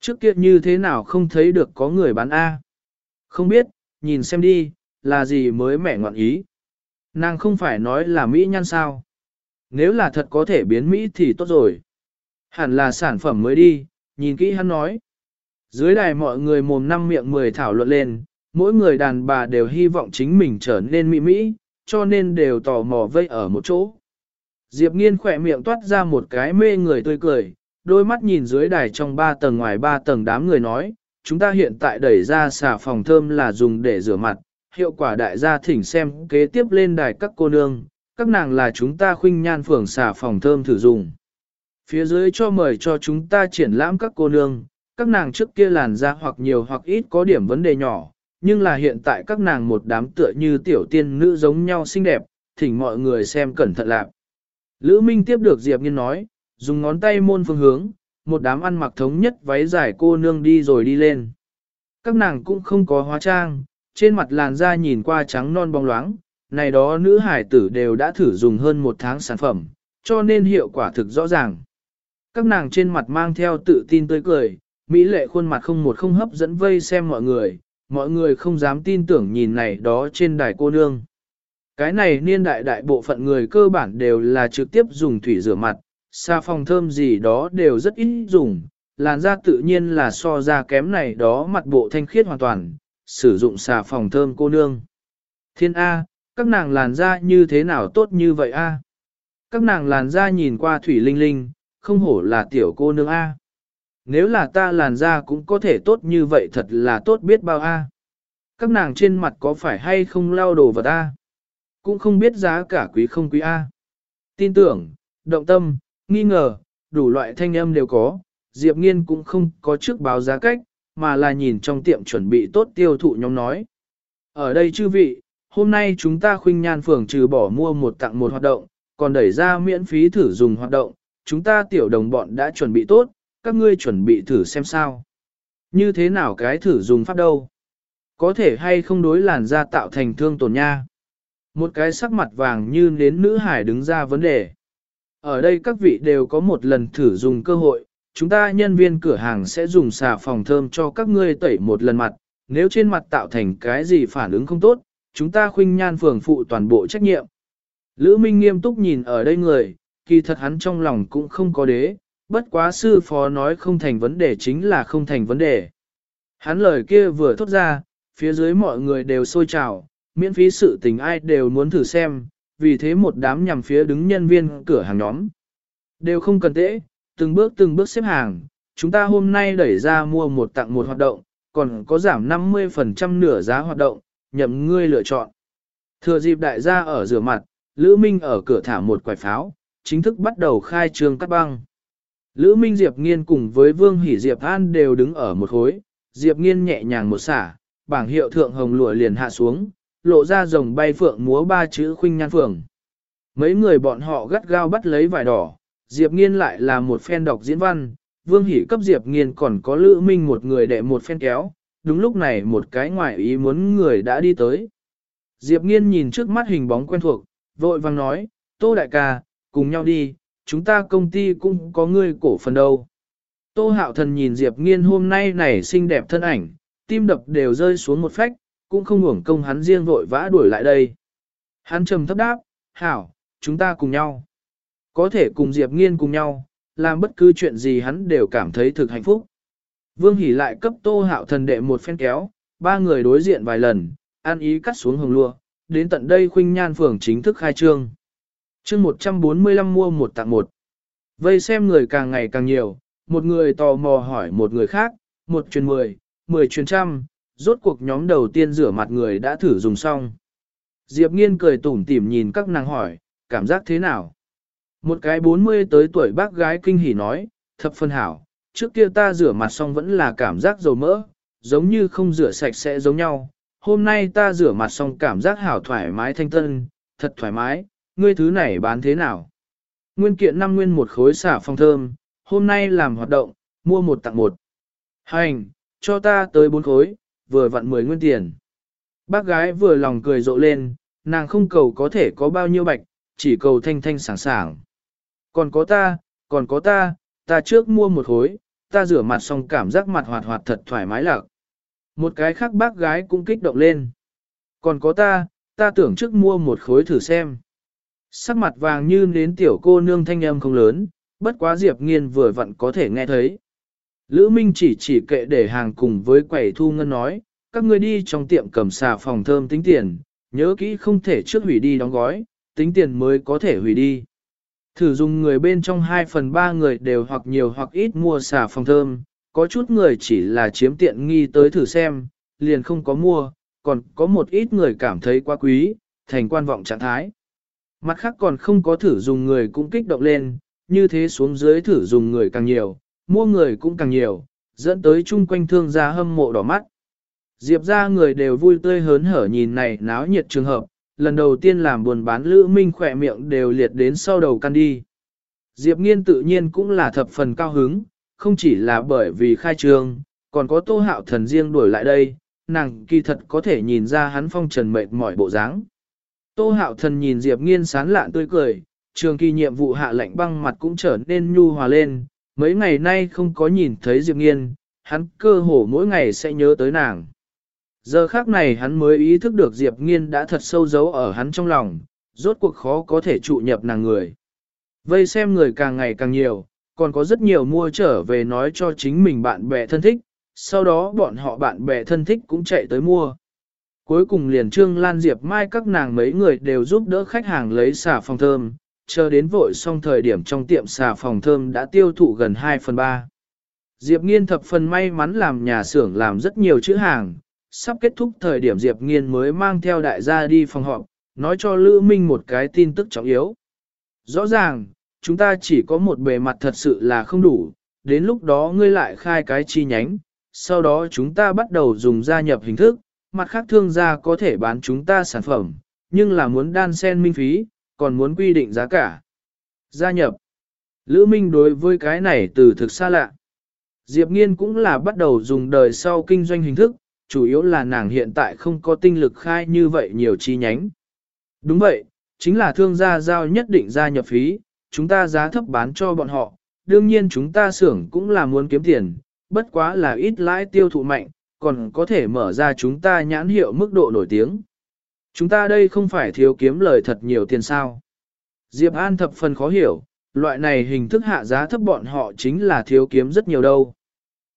Speaker 1: Trước kia như thế nào không thấy được có người bán a? Không biết, nhìn xem đi, là gì mới mẻ ngoạn ý. Nàng không phải nói là Mỹ nhân sao. Nếu là thật có thể biến Mỹ thì tốt rồi. Hẳn là sản phẩm mới đi, nhìn kỹ hắn nói. Dưới đài mọi người mồm năm miệng mười thảo luận lên, mỗi người đàn bà đều hy vọng chính mình trở nên mỹ mỹ, cho nên đều tò mò vây ở một chỗ. Diệp nghiên khỏe miệng toát ra một cái mê người tươi cười, đôi mắt nhìn dưới đài trong ba tầng ngoài ba tầng đám người nói, chúng ta hiện tại đẩy ra xà phòng thơm là dùng để rửa mặt, hiệu quả đại gia thỉnh xem kế tiếp lên đài các cô nương, các nàng là chúng ta khuynh nhan phường xả phòng thơm thử dùng. Phía dưới cho mời cho chúng ta triển lãm các cô nương, các nàng trước kia làn da hoặc nhiều hoặc ít có điểm vấn đề nhỏ, nhưng là hiện tại các nàng một đám tựa như tiểu tiên nữ giống nhau xinh đẹp, thỉnh mọi người xem cẩn thận lạc. Lữ Minh tiếp được Diệp Nghiên nói, dùng ngón tay môn phương hướng, một đám ăn mặc thống nhất váy dài cô nương đi rồi đi lên. Các nàng cũng không có hóa trang, trên mặt làn da nhìn qua trắng non bóng loáng, này đó nữ hải tử đều đã thử dùng hơn một tháng sản phẩm, cho nên hiệu quả thực rõ ràng. Các nàng trên mặt mang theo tự tin tươi cười, Mỹ lệ khuôn mặt không một không hấp dẫn vây xem mọi người, mọi người không dám tin tưởng nhìn này đó trên đài cô nương. Cái này niên đại đại bộ phận người cơ bản đều là trực tiếp dùng thủy rửa mặt, xa phòng thơm gì đó đều rất ít dùng, làn da tự nhiên là so ra kém này đó mặt bộ thanh khiết hoàn toàn, sử dụng xà phòng thơm cô nương. Thiên A, các nàng làn da như thế nào tốt như vậy A? Các nàng làn da nhìn qua thủy linh linh, không hổ là tiểu cô nương A. Nếu là ta làn da cũng có thể tốt như vậy thật là tốt biết bao A. Các nàng trên mặt có phải hay không lau đồ vật A? Cũng không biết giá cả quý không quý A. Tin tưởng, động tâm, nghi ngờ, đủ loại thanh âm đều có, Diệp Nghiên cũng không có trước báo giá cách, mà là nhìn trong tiệm chuẩn bị tốt tiêu thụ nhóm nói. Ở đây chư vị, hôm nay chúng ta khuynh nhan phường trừ bỏ mua một tặng một hoạt động, còn đẩy ra miễn phí thử dùng hoạt động, chúng ta tiểu đồng bọn đã chuẩn bị tốt, các ngươi chuẩn bị thử xem sao. Như thế nào cái thử dùng pháp đâu? Có thể hay không đối làn da tạo thành thương tổn nha? Một cái sắc mặt vàng như nến nữ hải đứng ra vấn đề. Ở đây các vị đều có một lần thử dùng cơ hội, chúng ta nhân viên cửa hàng sẽ dùng xà phòng thơm cho các ngươi tẩy một lần mặt, nếu trên mặt tạo thành cái gì phản ứng không tốt, chúng ta khuynh nhan phường phụ toàn bộ trách nhiệm. Lữ Minh nghiêm túc nhìn ở đây người, kỳ thật hắn trong lòng cũng không có đế, bất quá sư phó nói không thành vấn đề chính là không thành vấn đề. Hắn lời kia vừa thốt ra, phía dưới mọi người đều sôi trào, miễn phí sự tình ai đều muốn thử xem, vì thế một đám nhằm phía đứng nhân viên cửa hàng nhóm. Đều không cần tễ, từng bước từng bước xếp hàng, chúng ta hôm nay đẩy ra mua một tặng một hoạt động, còn có giảm 50% nửa giá hoạt động, nhậm ngươi lựa chọn. Thừa dịp đại gia ở rửa mặt, Lữ Minh ở cửa thả một quải pháo, chính thức bắt đầu khai trương cắt băng. Lữ Minh Diệp Nghiên cùng với Vương Hỷ Diệp An đều đứng ở một khối, Diệp Nghiên nhẹ nhàng một xả, bảng hiệu thượng hồng lụa liền hạ xuống, lộ ra rồng bay phượng múa ba chữ khuynh nhan phượng. Mấy người bọn họ gắt gao bắt lấy vải đỏ, Diệp Nghiên lại là một phen đọc diễn văn, Vương Hỷ cấp Diệp Nghiên còn có Lữ Minh một người đệ một phen kéo, đúng lúc này một cái ngoại ý muốn người đã đi tới. Diệp Nghiên nhìn trước mắt hình bóng quen thuộc, vội vàng nói, Tô Đại ca, cùng nhau đi, chúng ta công ty cũng có ngươi cổ phần đâu. Tô hạo thần nhìn Diệp nghiên hôm nay này xinh đẹp thân ảnh, tim đập đều rơi xuống một phách, cũng không ngủng công hắn riêng vội vã đuổi lại đây. Hắn trầm thấp đáp, hảo, chúng ta cùng nhau. Có thể cùng Diệp nghiên cùng nhau, làm bất cứ chuyện gì hắn đều cảm thấy thực hạnh phúc. Vương Hỷ lại cấp tô hạo thần đệ một phen kéo, ba người đối diện vài lần, an ý cắt xuống hồng lua, đến tận đây khuynh nhan phường chính thức khai trương. chương 145 mua một tặng một. Vây xem người càng ngày càng nhiều, một người tò mò hỏi một người khác, một truyền mười, mười truyền trăm, rốt cuộc nhóm đầu tiên rửa mặt người đã thử dùng xong. Diệp nghiên cười tủm tỉm nhìn các nàng hỏi, cảm giác thế nào? Một cái 40 tới tuổi bác gái kinh hỉ nói, thập phân hảo, trước kia ta rửa mặt xong vẫn là cảm giác dầu mỡ, giống như không rửa sạch sẽ giống nhau. Hôm nay ta rửa mặt xong cảm giác hảo thoải mái thanh tân, thật thoải mái, ngươi thứ này bán thế nào? Nguyên kiện năm nguyên một khối xả phong thơm, hôm nay làm hoạt động, mua một tặng một. Hành, cho ta tới bốn khối, vừa vặn mười nguyên tiền. Bác gái vừa lòng cười rộ lên, nàng không cầu có thể có bao nhiêu bạch, chỉ cầu thanh thanh sảng sảng. Còn có ta, còn có ta, ta trước mua một khối, ta rửa mặt xong cảm giác mặt hoạt hoạt thật thoải mái lạc. Một cái khác bác gái cũng kích động lên. Còn có ta, ta tưởng trước mua một khối thử xem. Sắc mặt vàng như đến tiểu cô nương thanh âm không lớn, bất quá Diệp Nghiên vừa vặn có thể nghe thấy. Lữ Minh chỉ chỉ kệ để hàng cùng với quầy thu ngân nói, các ngươi đi trong tiệm cầm xà phòng thơm tính tiền, nhớ kỹ không thể trước hủy đi đóng gói, tính tiền mới có thể hủy đi. Thử dùng người bên trong 2 phần 3 người đều hoặc nhiều hoặc ít mua xà phòng thơm, có chút người chỉ là chiếm tiện nghi tới thử xem, liền không có mua, còn có một ít người cảm thấy quá quý, thành quan vọng trạng thái. Mặt khác còn không có thử dùng người cũng kích động lên, như thế xuống dưới thử dùng người càng nhiều, mua người cũng càng nhiều, dẫn tới chung quanh thương gia hâm mộ đỏ mắt. Diệp ra người đều vui tươi hớn hở nhìn này náo nhiệt trường hợp, lần đầu tiên làm buồn bán Lữ Minh khỏe miệng đều liệt đến sau đầu căn đi. Diệp Nghiên tự nhiên cũng là thập phần cao hứng, không chỉ là bởi vì khai trương, còn có tô hạo thần riêng đuổi lại đây, nàng kỳ thật có thể nhìn ra hắn phong trần mệt mỏi bộ dáng. Tô hạo thần nhìn Diệp Nghiên sán lạn tươi cười, trường kỳ nhiệm vụ hạ lệnh băng mặt cũng trở nên nhu hòa lên, mấy ngày nay không có nhìn thấy Diệp Nghiên, hắn cơ hồ mỗi ngày sẽ nhớ tới nàng. Giờ khác này hắn mới ý thức được Diệp Nghiên đã thật sâu giấu ở hắn trong lòng, rốt cuộc khó có thể trụ nhập nàng người. Vây xem người càng ngày càng nhiều, còn có rất nhiều mua trở về nói cho chính mình bạn bè thân thích, sau đó bọn họ bạn bè thân thích cũng chạy tới mua. Cuối cùng liền Trương Lan Diệp Mai các nàng mấy người đều giúp đỡ khách hàng lấy xà phòng thơm, chờ đến vội xong thời điểm trong tiệm xà phòng thơm đã tiêu thụ gần 2 phần 3. Diệp Nghiên thập phần may mắn làm nhà xưởng làm rất nhiều chữ hàng, sắp kết thúc thời điểm Diệp Nghiên mới mang theo đại gia đi phòng họp, nói cho Lữ Minh một cái tin tức trọng yếu. Rõ ràng, chúng ta chỉ có một bề mặt thật sự là không đủ, đến lúc đó ngươi lại khai cái chi nhánh, sau đó chúng ta bắt đầu dùng gia nhập hình thức, mặt khác thương gia có thể bán chúng ta sản phẩm, nhưng là muốn đan sen minh phí, còn muốn quy định giá cả. Gia nhập. Lữ Minh đối với cái này từ thực xa lạ. Diệp Nghiên cũng là bắt đầu dùng đời sau kinh doanh hình thức, chủ yếu là nàng hiện tại không có tinh lực khai như vậy nhiều chi nhánh. Đúng vậy, chính là thương gia giao nhất định gia nhập phí, chúng ta giá thấp bán cho bọn họ, đương nhiên chúng ta xưởng cũng là muốn kiếm tiền, bất quá là ít lãi tiêu thụ mạnh, còn có thể mở ra chúng ta nhãn hiệu mức độ nổi tiếng. Chúng ta đây không phải thiếu kiếm lời thật nhiều tiền sao. Diệp An thập phần khó hiểu, loại này hình thức hạ giá thấp bọn họ chính là thiếu kiếm rất nhiều đâu.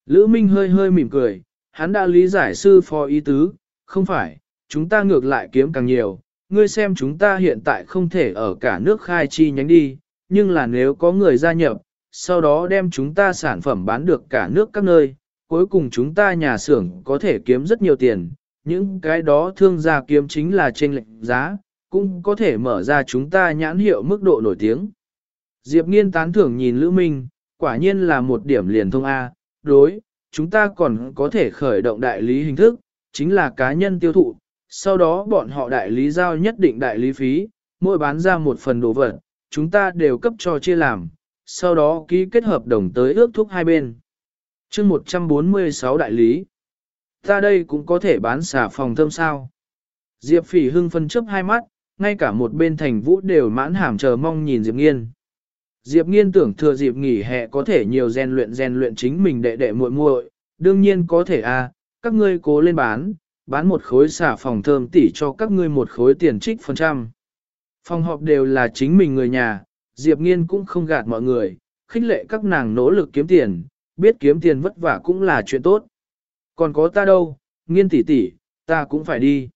Speaker 1: Lữ Minh hơi hơi mỉm cười, hắn đã lý giải sư phó ý tứ, không phải, chúng ta ngược lại kiếm càng nhiều, ngươi xem chúng ta hiện tại không thể ở cả nước khai chi nhánh đi, nhưng là nếu có người gia nhập, sau đó đem chúng ta sản phẩm bán được cả nước các nơi, cuối cùng chúng ta nhà xưởng có thể kiếm rất nhiều tiền, những cái đó thương gia kiếm chính là trên lệnh giá, cũng có thể mở ra chúng ta nhãn hiệu mức độ nổi tiếng. Diệp nghiên tán thưởng nhìn Lữ Minh, quả nhiên là một điểm liền thông A, đối, chúng ta còn có thể khởi động đại lý hình thức, chính là cá nhân tiêu thụ, sau đó bọn họ đại lý giao nhất định đại lý phí, mỗi bán ra một phần đồ vật, chúng ta đều cấp cho chia làm, sau đó ký kết hợp đồng tới ước thúc hai bên. chương 146 đại lý, ta đây cũng có thể bán xả phòng thơm sao. Diệp phỉ hưng phân chấp hai mắt, ngay cả một bên thành vũ đều mãn hàm chờ mong nhìn Diệp nghiên. Diệp nghiên tưởng thừa dịp nghỉ hè có thể nhiều rèn luyện rèn luyện chính mình đệ đệ muội muội, đương nhiên có thể a, à, các ngươi cố lên bán, bán một khối xả phòng thơm tỷ cho các ngươi một khối tiền trích phần trăm. Phòng họp đều là chính mình người nhà, Diệp nghiên cũng không gạt mọi người, khích lệ các nàng nỗ lực kiếm tiền, biết kiếm tiền vất vả cũng là chuyện tốt. Còn có ta đâu, nghiên tỷ tỷ, ta cũng phải đi.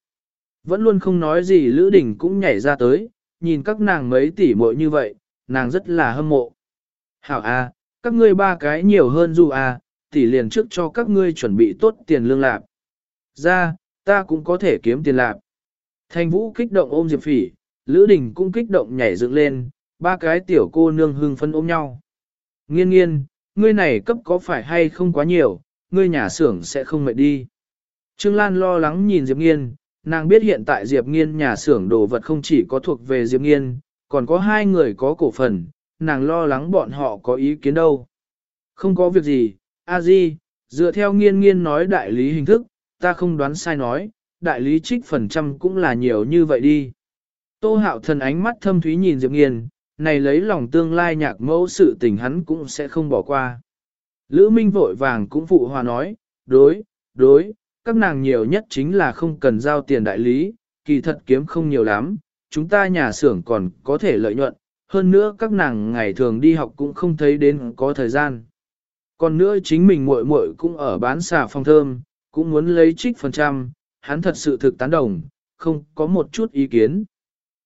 Speaker 1: Vẫn luôn không nói gì Lữ Đình cũng nhảy ra tới, nhìn các nàng mấy tỷ muội như vậy, nàng rất là hâm mộ. Hảo a, các ngươi ba cái nhiều hơn dù a, tỷ liền trước cho các ngươi chuẩn bị tốt tiền lương lạc. Ra, ta cũng có thể kiếm tiền lạc. Thanh Vũ kích động ôm Diệp Phỉ, Lữ Đình cũng kích động nhảy dựng lên, ba cái tiểu cô nương hưng phấn ôm nhau. Nghiên nghiên, ngươi này cấp có phải hay không quá nhiều, ngươi nhà xưởng sẽ không mệt đi. Trương Lan lo lắng nhìn Diệp Nghiên, nàng biết hiện tại Diệp Nghiên nhà xưởng đồ vật không chỉ có thuộc về Diệp Nghiên, còn có hai người có cổ phần, nàng lo lắng bọn họ có ý kiến đâu. Không có việc gì, a di, dựa theo nghiên nghiên nói đại lý hình thức, ta không đoán sai nói, đại lý trích phần trăm cũng là nhiều như vậy đi. Tô hạo thần ánh mắt thâm thúy nhìn Diệp Nghiên, này lấy lòng tương lai nhạc mẫu sự tình hắn cũng sẽ không bỏ qua. Lữ Minh vội vàng cũng phụ hòa nói, đối, đối, các nàng nhiều nhất chính là không cần giao tiền đại lý, kỳ thật kiếm không nhiều lắm, chúng ta nhà xưởng còn có thể lợi nhuận, hơn nữa các nàng ngày thường đi học cũng không thấy đến có thời gian. Còn nữa chính mình muội muội cũng ở bán xà phong thơm, cũng muốn lấy trích phần trăm, hắn thật sự thực tán đồng, không có một chút ý kiến.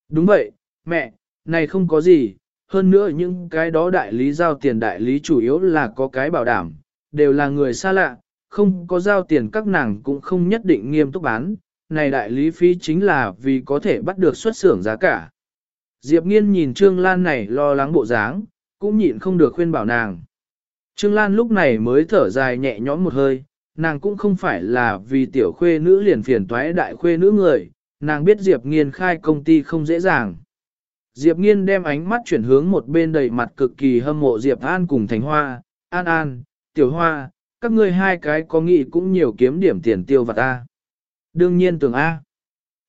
Speaker 1: Đúng vậy, mẹ, này không có gì, hơn nữa những cái đó đại lý giao tiền đại lý chủ yếu là có cái bảo đảm, đều là người xa lạ, không có giao tiền các nàng cũng không nhất định nghiêm túc bán, này đại lý phí chính là vì có thể bắt được xuất xưởng giá cả. Diệp Nghiên nhìn Trương Lan này lo lắng bộ dáng, cũng nhịn không được khuyên bảo nàng. Trương Lan lúc này mới thở dài nhẹ nhõm một hơi, nàng cũng không phải là vì tiểu khuê nữ liền phiền toái đại khuê nữ người, nàng biết Diệp Nghiên khai công ty không dễ dàng. Diệp Nghiên đem ánh mắt chuyển hướng một bên đầy mặt cực kỳ hâm mộ Diệp An cùng Thành Hoa, An An, Tiểu Hoa, các ngươi hai cái có nghĩ cũng nhiều kiếm điểm tiền tiêu vặt A. Đương nhiên tưởng A.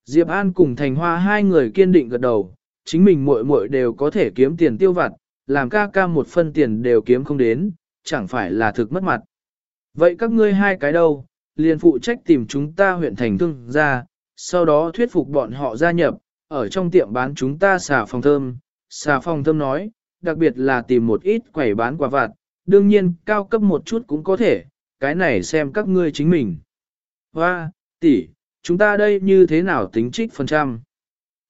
Speaker 1: Diệp An cùng Thành Hoa hai người kiên định gật đầu, chính mình muội muội đều có thể kiếm tiền tiêu vặt, làm ca ca một phân tiền đều kiếm không đến, chẳng phải là thực mất mặt. Vậy các ngươi hai cái đâu, liền phụ trách tìm chúng ta huyện thành thương ra, sau đó thuyết phục bọn họ gia nhập, ở trong tiệm bán chúng ta xà phòng thơm. Xà phòng thơm nói, đặc biệt là tìm một ít quẩy bán quả vặt, đương nhiên cao cấp một chút cũng có thể, cái này xem các ngươi chính mình. Hoa, tỷ, chúng ta đây như thế nào tính trích phần trăm?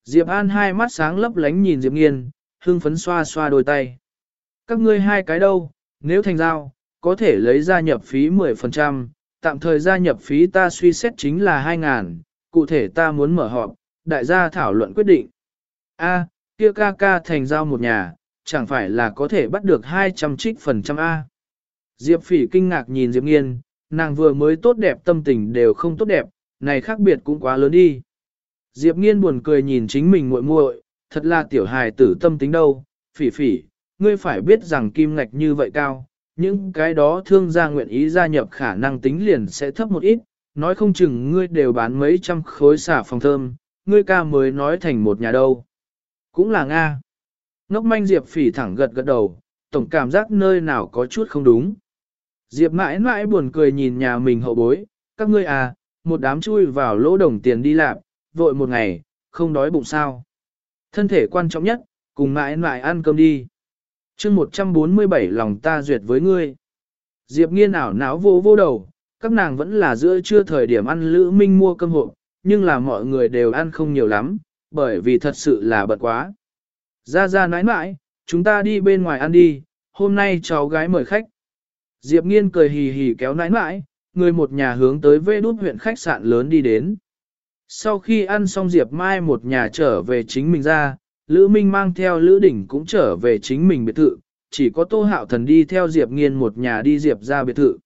Speaker 1: Diệp An hai mắt sáng lấp lánh nhìn Diệp Nghiên, hương phấn xoa xoa đôi tay. Các ngươi hai cái đâu, nếu thành giao, có thể lấy gia nhập phí 10%, tạm thời gia nhập phí ta suy xét chính là 2.000, cụ thể ta muốn mở họp, đại gia thảo luận quyết định. A, kia ca ca thành giao một nhà, chẳng phải là có thể bắt được 200 trích phần trăm A. Diệp phỉ kinh ngạc nhìn Diệp nghiên, nàng vừa mới tốt đẹp tâm tình đều không tốt đẹp, này khác biệt cũng quá lớn đi. Diệp nghiên buồn cười nhìn chính mình muội muội, thật là tiểu hài tử tâm tính đâu, phỉ phỉ, ngươi phải biết rằng kim ngạch như vậy cao, những cái đó thương gia nguyện ý gia nhập khả năng tính liền sẽ thấp một ít, nói không chừng ngươi đều bán mấy trăm khối xả phòng thơm, ngươi ca mới nói thành một nhà đâu. Cũng là Nga. Ngốc manh Diệp phỉ thẳng gật gật đầu, tổng cảm giác nơi nào có chút không đúng. Diệp mãi mãi buồn cười nhìn nhà mình hậu bối, các ngươi à, một đám chui vào lỗ đồng tiền đi làm, vội một ngày, không đói bụng sao. Thân thể quan trọng nhất, cùng mãi mãi ăn cơm đi. chương 147 lòng ta duyệt với ngươi. Diệp nghiên ảo não vô vô đầu, các nàng vẫn là giữa trưa thời điểm ăn lữ minh mua cơm hộp, nhưng là mọi người đều ăn không nhiều lắm, bởi vì thật sự là bận quá. Ra ra nãi nãi, chúng ta đi bên ngoài ăn đi, hôm nay cháu gái mời khách. Diệp nghiên cười hì hì kéo nãi nãi, người một nhà hướng tới vê đút huyện khách sạn lớn đi đến. Sau khi ăn xong Diệp Mai một nhà trở về chính mình ra, Lữ Minh mang theo Lữ Đỉnh cũng trở về chính mình biệt thự, chỉ có Tô Hạo Thần đi theo Diệp Nghiên một nhà đi Diệp ra biệt thự.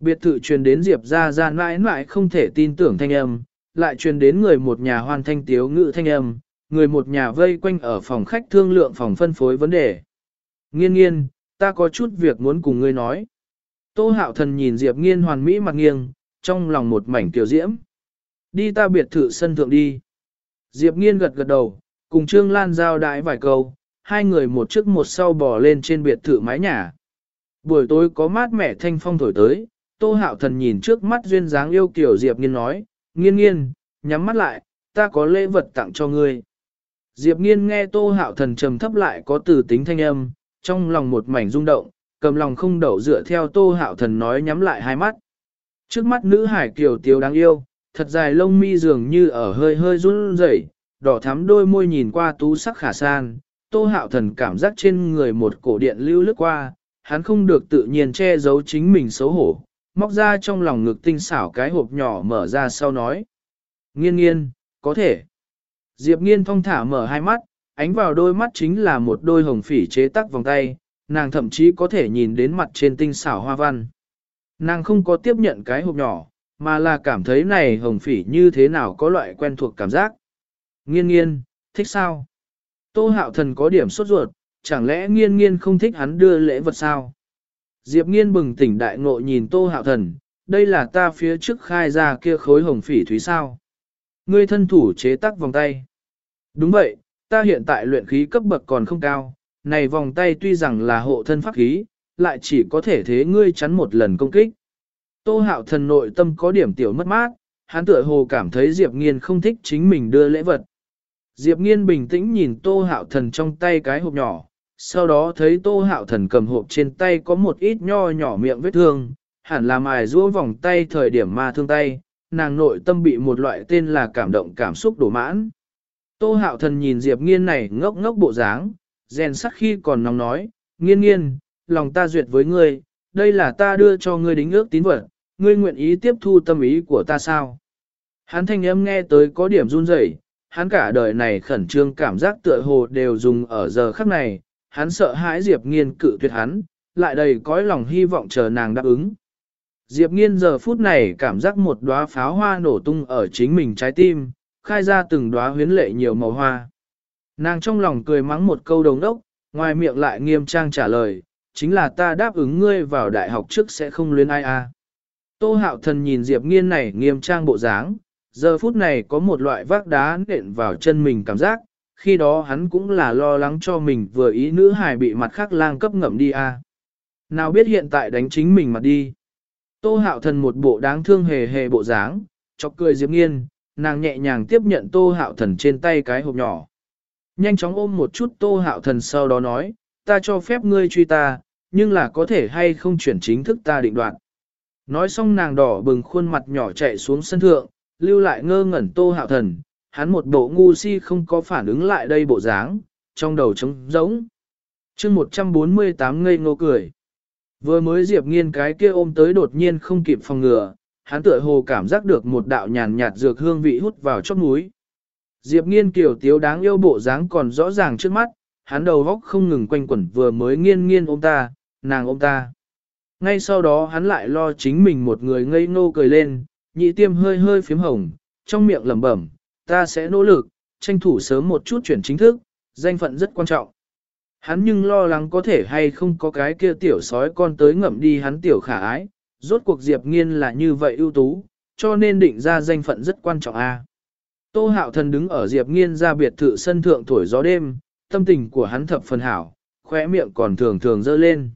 Speaker 1: Biệt thự truyền đến Diệp ra ra mãi mãi không thể tin tưởng thanh âm, lại truyền đến người một nhà hoàn thanh tiếu ngự thanh âm, người một nhà vây quanh ở phòng khách thương lượng phòng phân phối vấn đề. Nghiên nghiên, ta có chút việc muốn cùng ngươi nói. Tô hạo thần nhìn Diệp nghiên hoàn mỹ mặt nghiêng, trong lòng một mảnh tiểu diễm. Đi ta biệt thự sân thượng đi. Diệp nghiên gật gật đầu, cùng Trương Lan giao đái vài câu, hai người một trước một sau bò lên trên biệt thự mái nhà. Buổi tối có mát mẻ thanh phong thổi tới, tô hạo thần nhìn trước mắt duyên dáng yêu kiểu Diệp Nghiên nói, nghiên nghiên, nhắm mắt lại, ta có lễ vật tặng cho ngươi. Diệp Nghiên nghe tô hạo thần trầm thấp lại có từ tính thanh âm, trong lòng một mảnh rung động, cầm lòng không đậu dựa theo tô hạo thần nói nhắm lại hai mắt. Trước mắt nữ hải kiều tiếu đáng yêu, thật dài lông mi dường như ở hơi hơi run rẩy, đỏ thắm đôi môi nhìn qua tú sắc khả san, tô hạo thần cảm giác trên người một cổ điện lưu lướt qua, hắn không được tự nhiên che giấu chính mình xấu hổ, móc ra trong lòng ngực tinh xảo cái hộp nhỏ mở ra sau nói. Nghiên nghiên, có thể. Diệp nghiên thong thả mở hai mắt, ánh vào đôi mắt chính là một đôi hồng phỉ chế tắc vòng tay, nàng thậm chí có thể nhìn đến mặt trên tinh xảo hoa văn. Nàng không có tiếp nhận cái hộp nhỏ, mà là cảm thấy này hồng phỉ như thế nào có loại quen thuộc cảm giác. Nghiên nghiên, thích sao? Tô hạo thần có điểm sốt ruột, chẳng lẽ nghiên nghiên không thích hắn đưa lễ vật sao? Diệp nghiên bừng tỉnh đại ngộ nhìn tô hạo thần, đây là ta phía trước khai ra kia khối hồng phỉ thúy sao? Ngươi thân thủ chế tác vòng tay. Đúng vậy, ta hiện tại luyện khí cấp bậc còn không cao, này vòng tay tuy rằng là hộ thân pháp khí, lại chỉ có thể thế ngươi chắn một lần công kích. Tô hạo thần nội tâm có điểm tiểu mất mát, hắn tựa hồ cảm thấy Diệp Nghiên không thích chính mình đưa lễ vật. Diệp Nghiên bình tĩnh nhìn Tô hạo thần trong tay cái hộp nhỏ, sau đó thấy Tô hạo thần cầm hộp trên tay có một ít nho nhỏ miệng vết thương, hẳn là mài rũa vòng tay thời điểm ma thương tay, nàng nội tâm bị một loại tên là cảm động cảm xúc đổ mãn. Tô hạo thần nhìn Diệp Nghiên này ngốc ngốc bộ dáng, rèn sắc khi còn nóng nói, nghiên nghiên, lòng ta duyệt với ngươi, đây là ta đưa cho ngươi đính ước tín vật, ngươi nguyện ý tiếp thu tâm ý của ta sao? Hắn thanh âm nghe tới có điểm run rẩy, hắn cả đời này khẩn trương cảm giác tựa hồ đều dùng ở giờ khắc này, hắn sợ hãi Diệp Nghiên cự tuyệt hắn, lại đầy cõi lòng hy vọng chờ nàng đáp ứng. Diệp Nghiên giờ phút này cảm giác một đóa pháo hoa nổ tung ở chính mình trái tim, khai ra từng đóa huyến lệ nhiều màu hoa. Nàng trong lòng cười mắng một câu đồng đốc, ngoài miệng lại nghiêm trang trả lời, chính là ta đáp ứng ngươi vào đại học trước sẽ không luyến ai a. Tô hạo thần nhìn Diệp nghiên này nghiêm trang bộ dáng, giờ phút này có một loại vác đá nện vào chân mình cảm giác, khi đó hắn cũng là lo lắng cho mình vừa ý nữ hài bị mặt khác lang cấp ngậm đi a. Nào biết hiện tại đánh chính mình mặt đi. Tô hạo thần một bộ đáng thương hề hề bộ dáng, chọc cười Diệp nghiên, nàng nhẹ nhàng tiếp nhận tô hạo thần trên tay cái hộp nhỏ. Nhanh chóng ôm một chút tô hạo thần sau đó nói, ta cho phép ngươi truy ta, nhưng là có thể hay không chuyển chính thức ta định đoạn Nói xong nàng đỏ bừng khuôn mặt nhỏ chạy xuống sân thượng, lưu lại ngơ ngẩn tô hạo thần, hắn một bộ ngu si không có phản ứng lại đây bộ dáng, trong đầu trống rỗng. chương 148 ngây ngô cười. Vừa mới Diệp nghiên cái kia ôm tới đột nhiên không kịp phòng ngừa, hắn tựa hồ cảm giác được một đạo nhàn nhạt dược hương vị hút vào chóp núi. Diệp nghiên kiểu tiếu đáng yêu bộ dáng còn rõ ràng trước mắt, hắn đầu góc không ngừng quanh quẩn vừa mới nghiên nghiên ôm ta, nàng ôm ta. Ngay sau đó hắn lại lo chính mình một người ngây ngô cười lên, nhị tiêm hơi hơi phím hồng, trong miệng lẩm bẩm, ta sẽ nỗ lực, tranh thủ sớm một chút chuyển chính thức, danh phận rất quan trọng. Hắn nhưng lo lắng có thể hay không có cái kia tiểu sói con tới ngậm đi hắn tiểu khả ái, rốt cuộc Diệp Nghiên là như vậy ưu tú, cho nên định ra danh phận rất quan trọng a. Tô Hạo Thần đứng ở Diệp Nghiên ra biệt thự sân thượng thổi gió đêm, tâm tình của hắn thập phần hảo, khóe miệng còn thường thường dơ lên.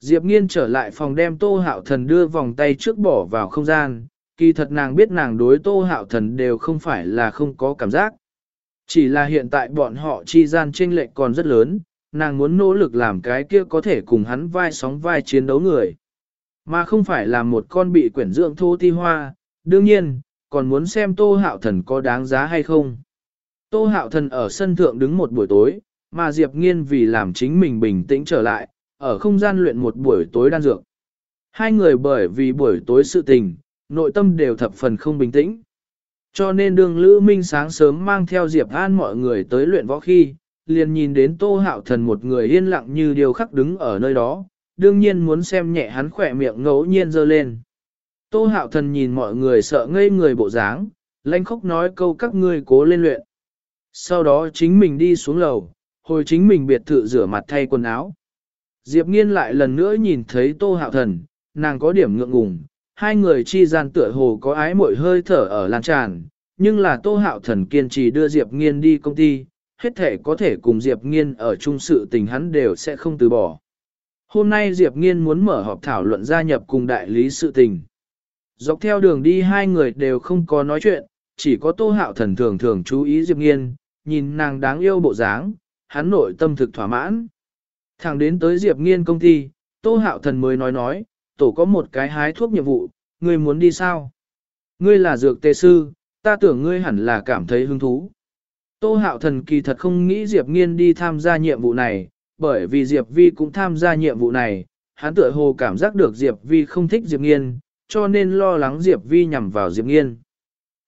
Speaker 1: Diệp Nghiên trở lại phòng đem Tô Hạo Thần đưa vòng tay trước bỏ vào không gian, kỳ thật nàng biết nàng đối Tô Hạo Thần đều không phải là không có cảm giác. Chỉ là hiện tại bọn họ chi gian chênh lệch còn rất lớn, nàng muốn nỗ lực làm cái kia có thể cùng hắn vai sóng vai chiến đấu người. Mà không phải là một con bị quyển dưỡng thô ti hoa, đương nhiên, còn muốn xem Tô Hạo Thần có đáng giá hay không. Tô Hạo Thần ở sân thượng đứng một buổi tối, mà Diệp Nghiên vì làm chính mình bình tĩnh trở lại, ở không gian luyện một buổi tối đan dược. Hai người bởi vì buổi tối sự tình, nội tâm đều thập phần không bình tĩnh. Cho nên đường Lữ Minh sáng sớm mang theo Diệp An mọi người tới luyện võ khi, liền nhìn đến Tô Hạo Thần một người yên lặng như điều khắc đứng ở nơi đó, đương nhiên muốn xem nhẹ hắn khỏe miệng ngẫu nhiên dơ lên. Tô Hạo Thần nhìn mọi người sợ ngây người bộ dáng, lanh khóc nói câu các ngươi cố lên luyện. Sau đó chính mình đi xuống lầu, hồi chính mình biệt thự rửa mặt thay quần áo. Diệp Nghiên lại lần nữa nhìn thấy Tô Hạo Thần, nàng có điểm ngượng ngùng, hai người chi gian tựa hồ có ái mội hơi thở ở lan tràn, nhưng là Tô Hạo Thần kiên trì đưa Diệp Nghiên đi công ty, hết thể có thể cùng Diệp Nghiên ở chung sự tình hắn đều sẽ không từ bỏ. Hôm nay Diệp Nghiên muốn mở họp thảo luận gia nhập cùng đại lý sự tình. Dọc theo đường đi hai người đều không có nói chuyện, chỉ có Tô Hạo Thần thường thường chú ý Diệp Nghiên, nhìn nàng đáng yêu bộ dáng, hắn nội tâm thực thỏa mãn. Thẳng đến tới Diệp Nghiên công ty, Tô Hạo Thần mới nói nói, tổ có một cái hái thuốc nhiệm vụ, ngươi muốn đi sao? Ngươi là dược tê sư, ta tưởng ngươi hẳn là cảm thấy hứng thú. Tô Hạo Thần kỳ thật không nghĩ Diệp Nghiên đi tham gia nhiệm vụ này, bởi vì Diệp Vi cũng tham gia nhiệm vụ này, hắn tựa hồ cảm giác được Diệp Vi không thích Diệp Nghiên, cho nên lo lắng Diệp Vi nhằm vào Diệp Nghiên.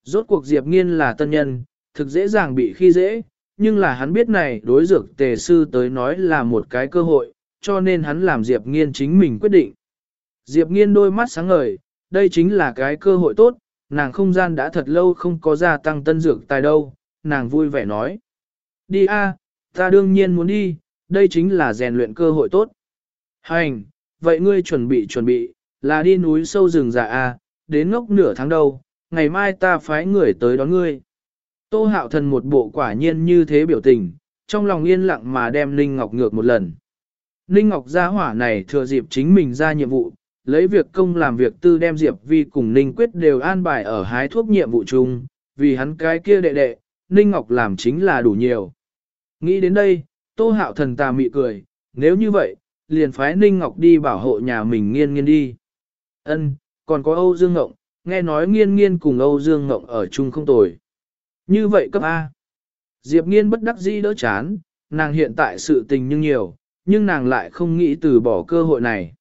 Speaker 1: Rốt cuộc Diệp Nghiên là tân nhân, thực dễ dàng bị khi dễ, nhưng là hắn biết này đối dược tề sư tới nói là một cái cơ hội, cho nên hắn làm Diệp Nghiên chính mình quyết định. Diệp Nghiên đôi mắt sáng ngời, đây chính là cái cơ hội tốt, nàng không gian đã thật lâu không có gia tăng tân dược tài đâu, nàng vui vẻ nói. Đi a, ta đương nhiên muốn đi, đây chính là rèn luyện cơ hội tốt. Hành, vậy ngươi chuẩn bị chuẩn bị, là đi núi sâu rừng già à, đến ngốc nửa tháng đâu, ngày mai ta phái người tới đón ngươi. Tô hạo thần một bộ quả nhiên như thế biểu tình, trong lòng yên lặng mà đem Ninh Ngọc ngược một lần. Ninh Ngọc gia hỏa này thừa dịp chính mình ra nhiệm vụ, lấy việc công làm việc tư đem Diệp Vi cùng Ninh Quyết đều an bài ở hái thuốc nhiệm vụ chung, vì hắn cái kia đệ đệ, Ninh Ngọc làm chính là đủ nhiều. Nghĩ đến đây, Tô Hạo thần tà mị cười, nếu như vậy, liền phái Ninh Ngọc đi bảo hộ nhà mình nghiên nghiên đi. Ân, còn có Âu Dương Ngộng, nghe nói nghiên nghiên cùng Âu Dương Ngộng ở chung không tồi. Như vậy cấp A. Diệp nghiên bất đắc dĩ đỡ chán, nàng hiện tại sự tình nhưng nhiều, nhưng nàng lại không nghĩ từ bỏ cơ hội này.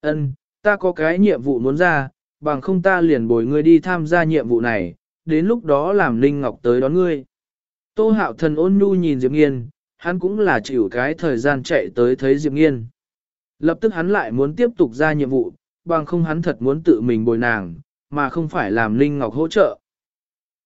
Speaker 1: Ân, ta có cái nhiệm vụ muốn ra, bằng không ta liền bồi ngươi đi tham gia nhiệm vụ này, đến lúc đó làm Linh Ngọc tới đón ngươi. Tô hạo thần ôn nhu nhìn Diệp Nghiên, hắn cũng là chịu cái thời gian chạy tới thấy Diệp Nghiên. Lập tức hắn lại muốn tiếp tục ra nhiệm vụ, bằng không hắn thật muốn tự mình bồi nàng, mà không phải làm linh Ngọc hỗ trợ.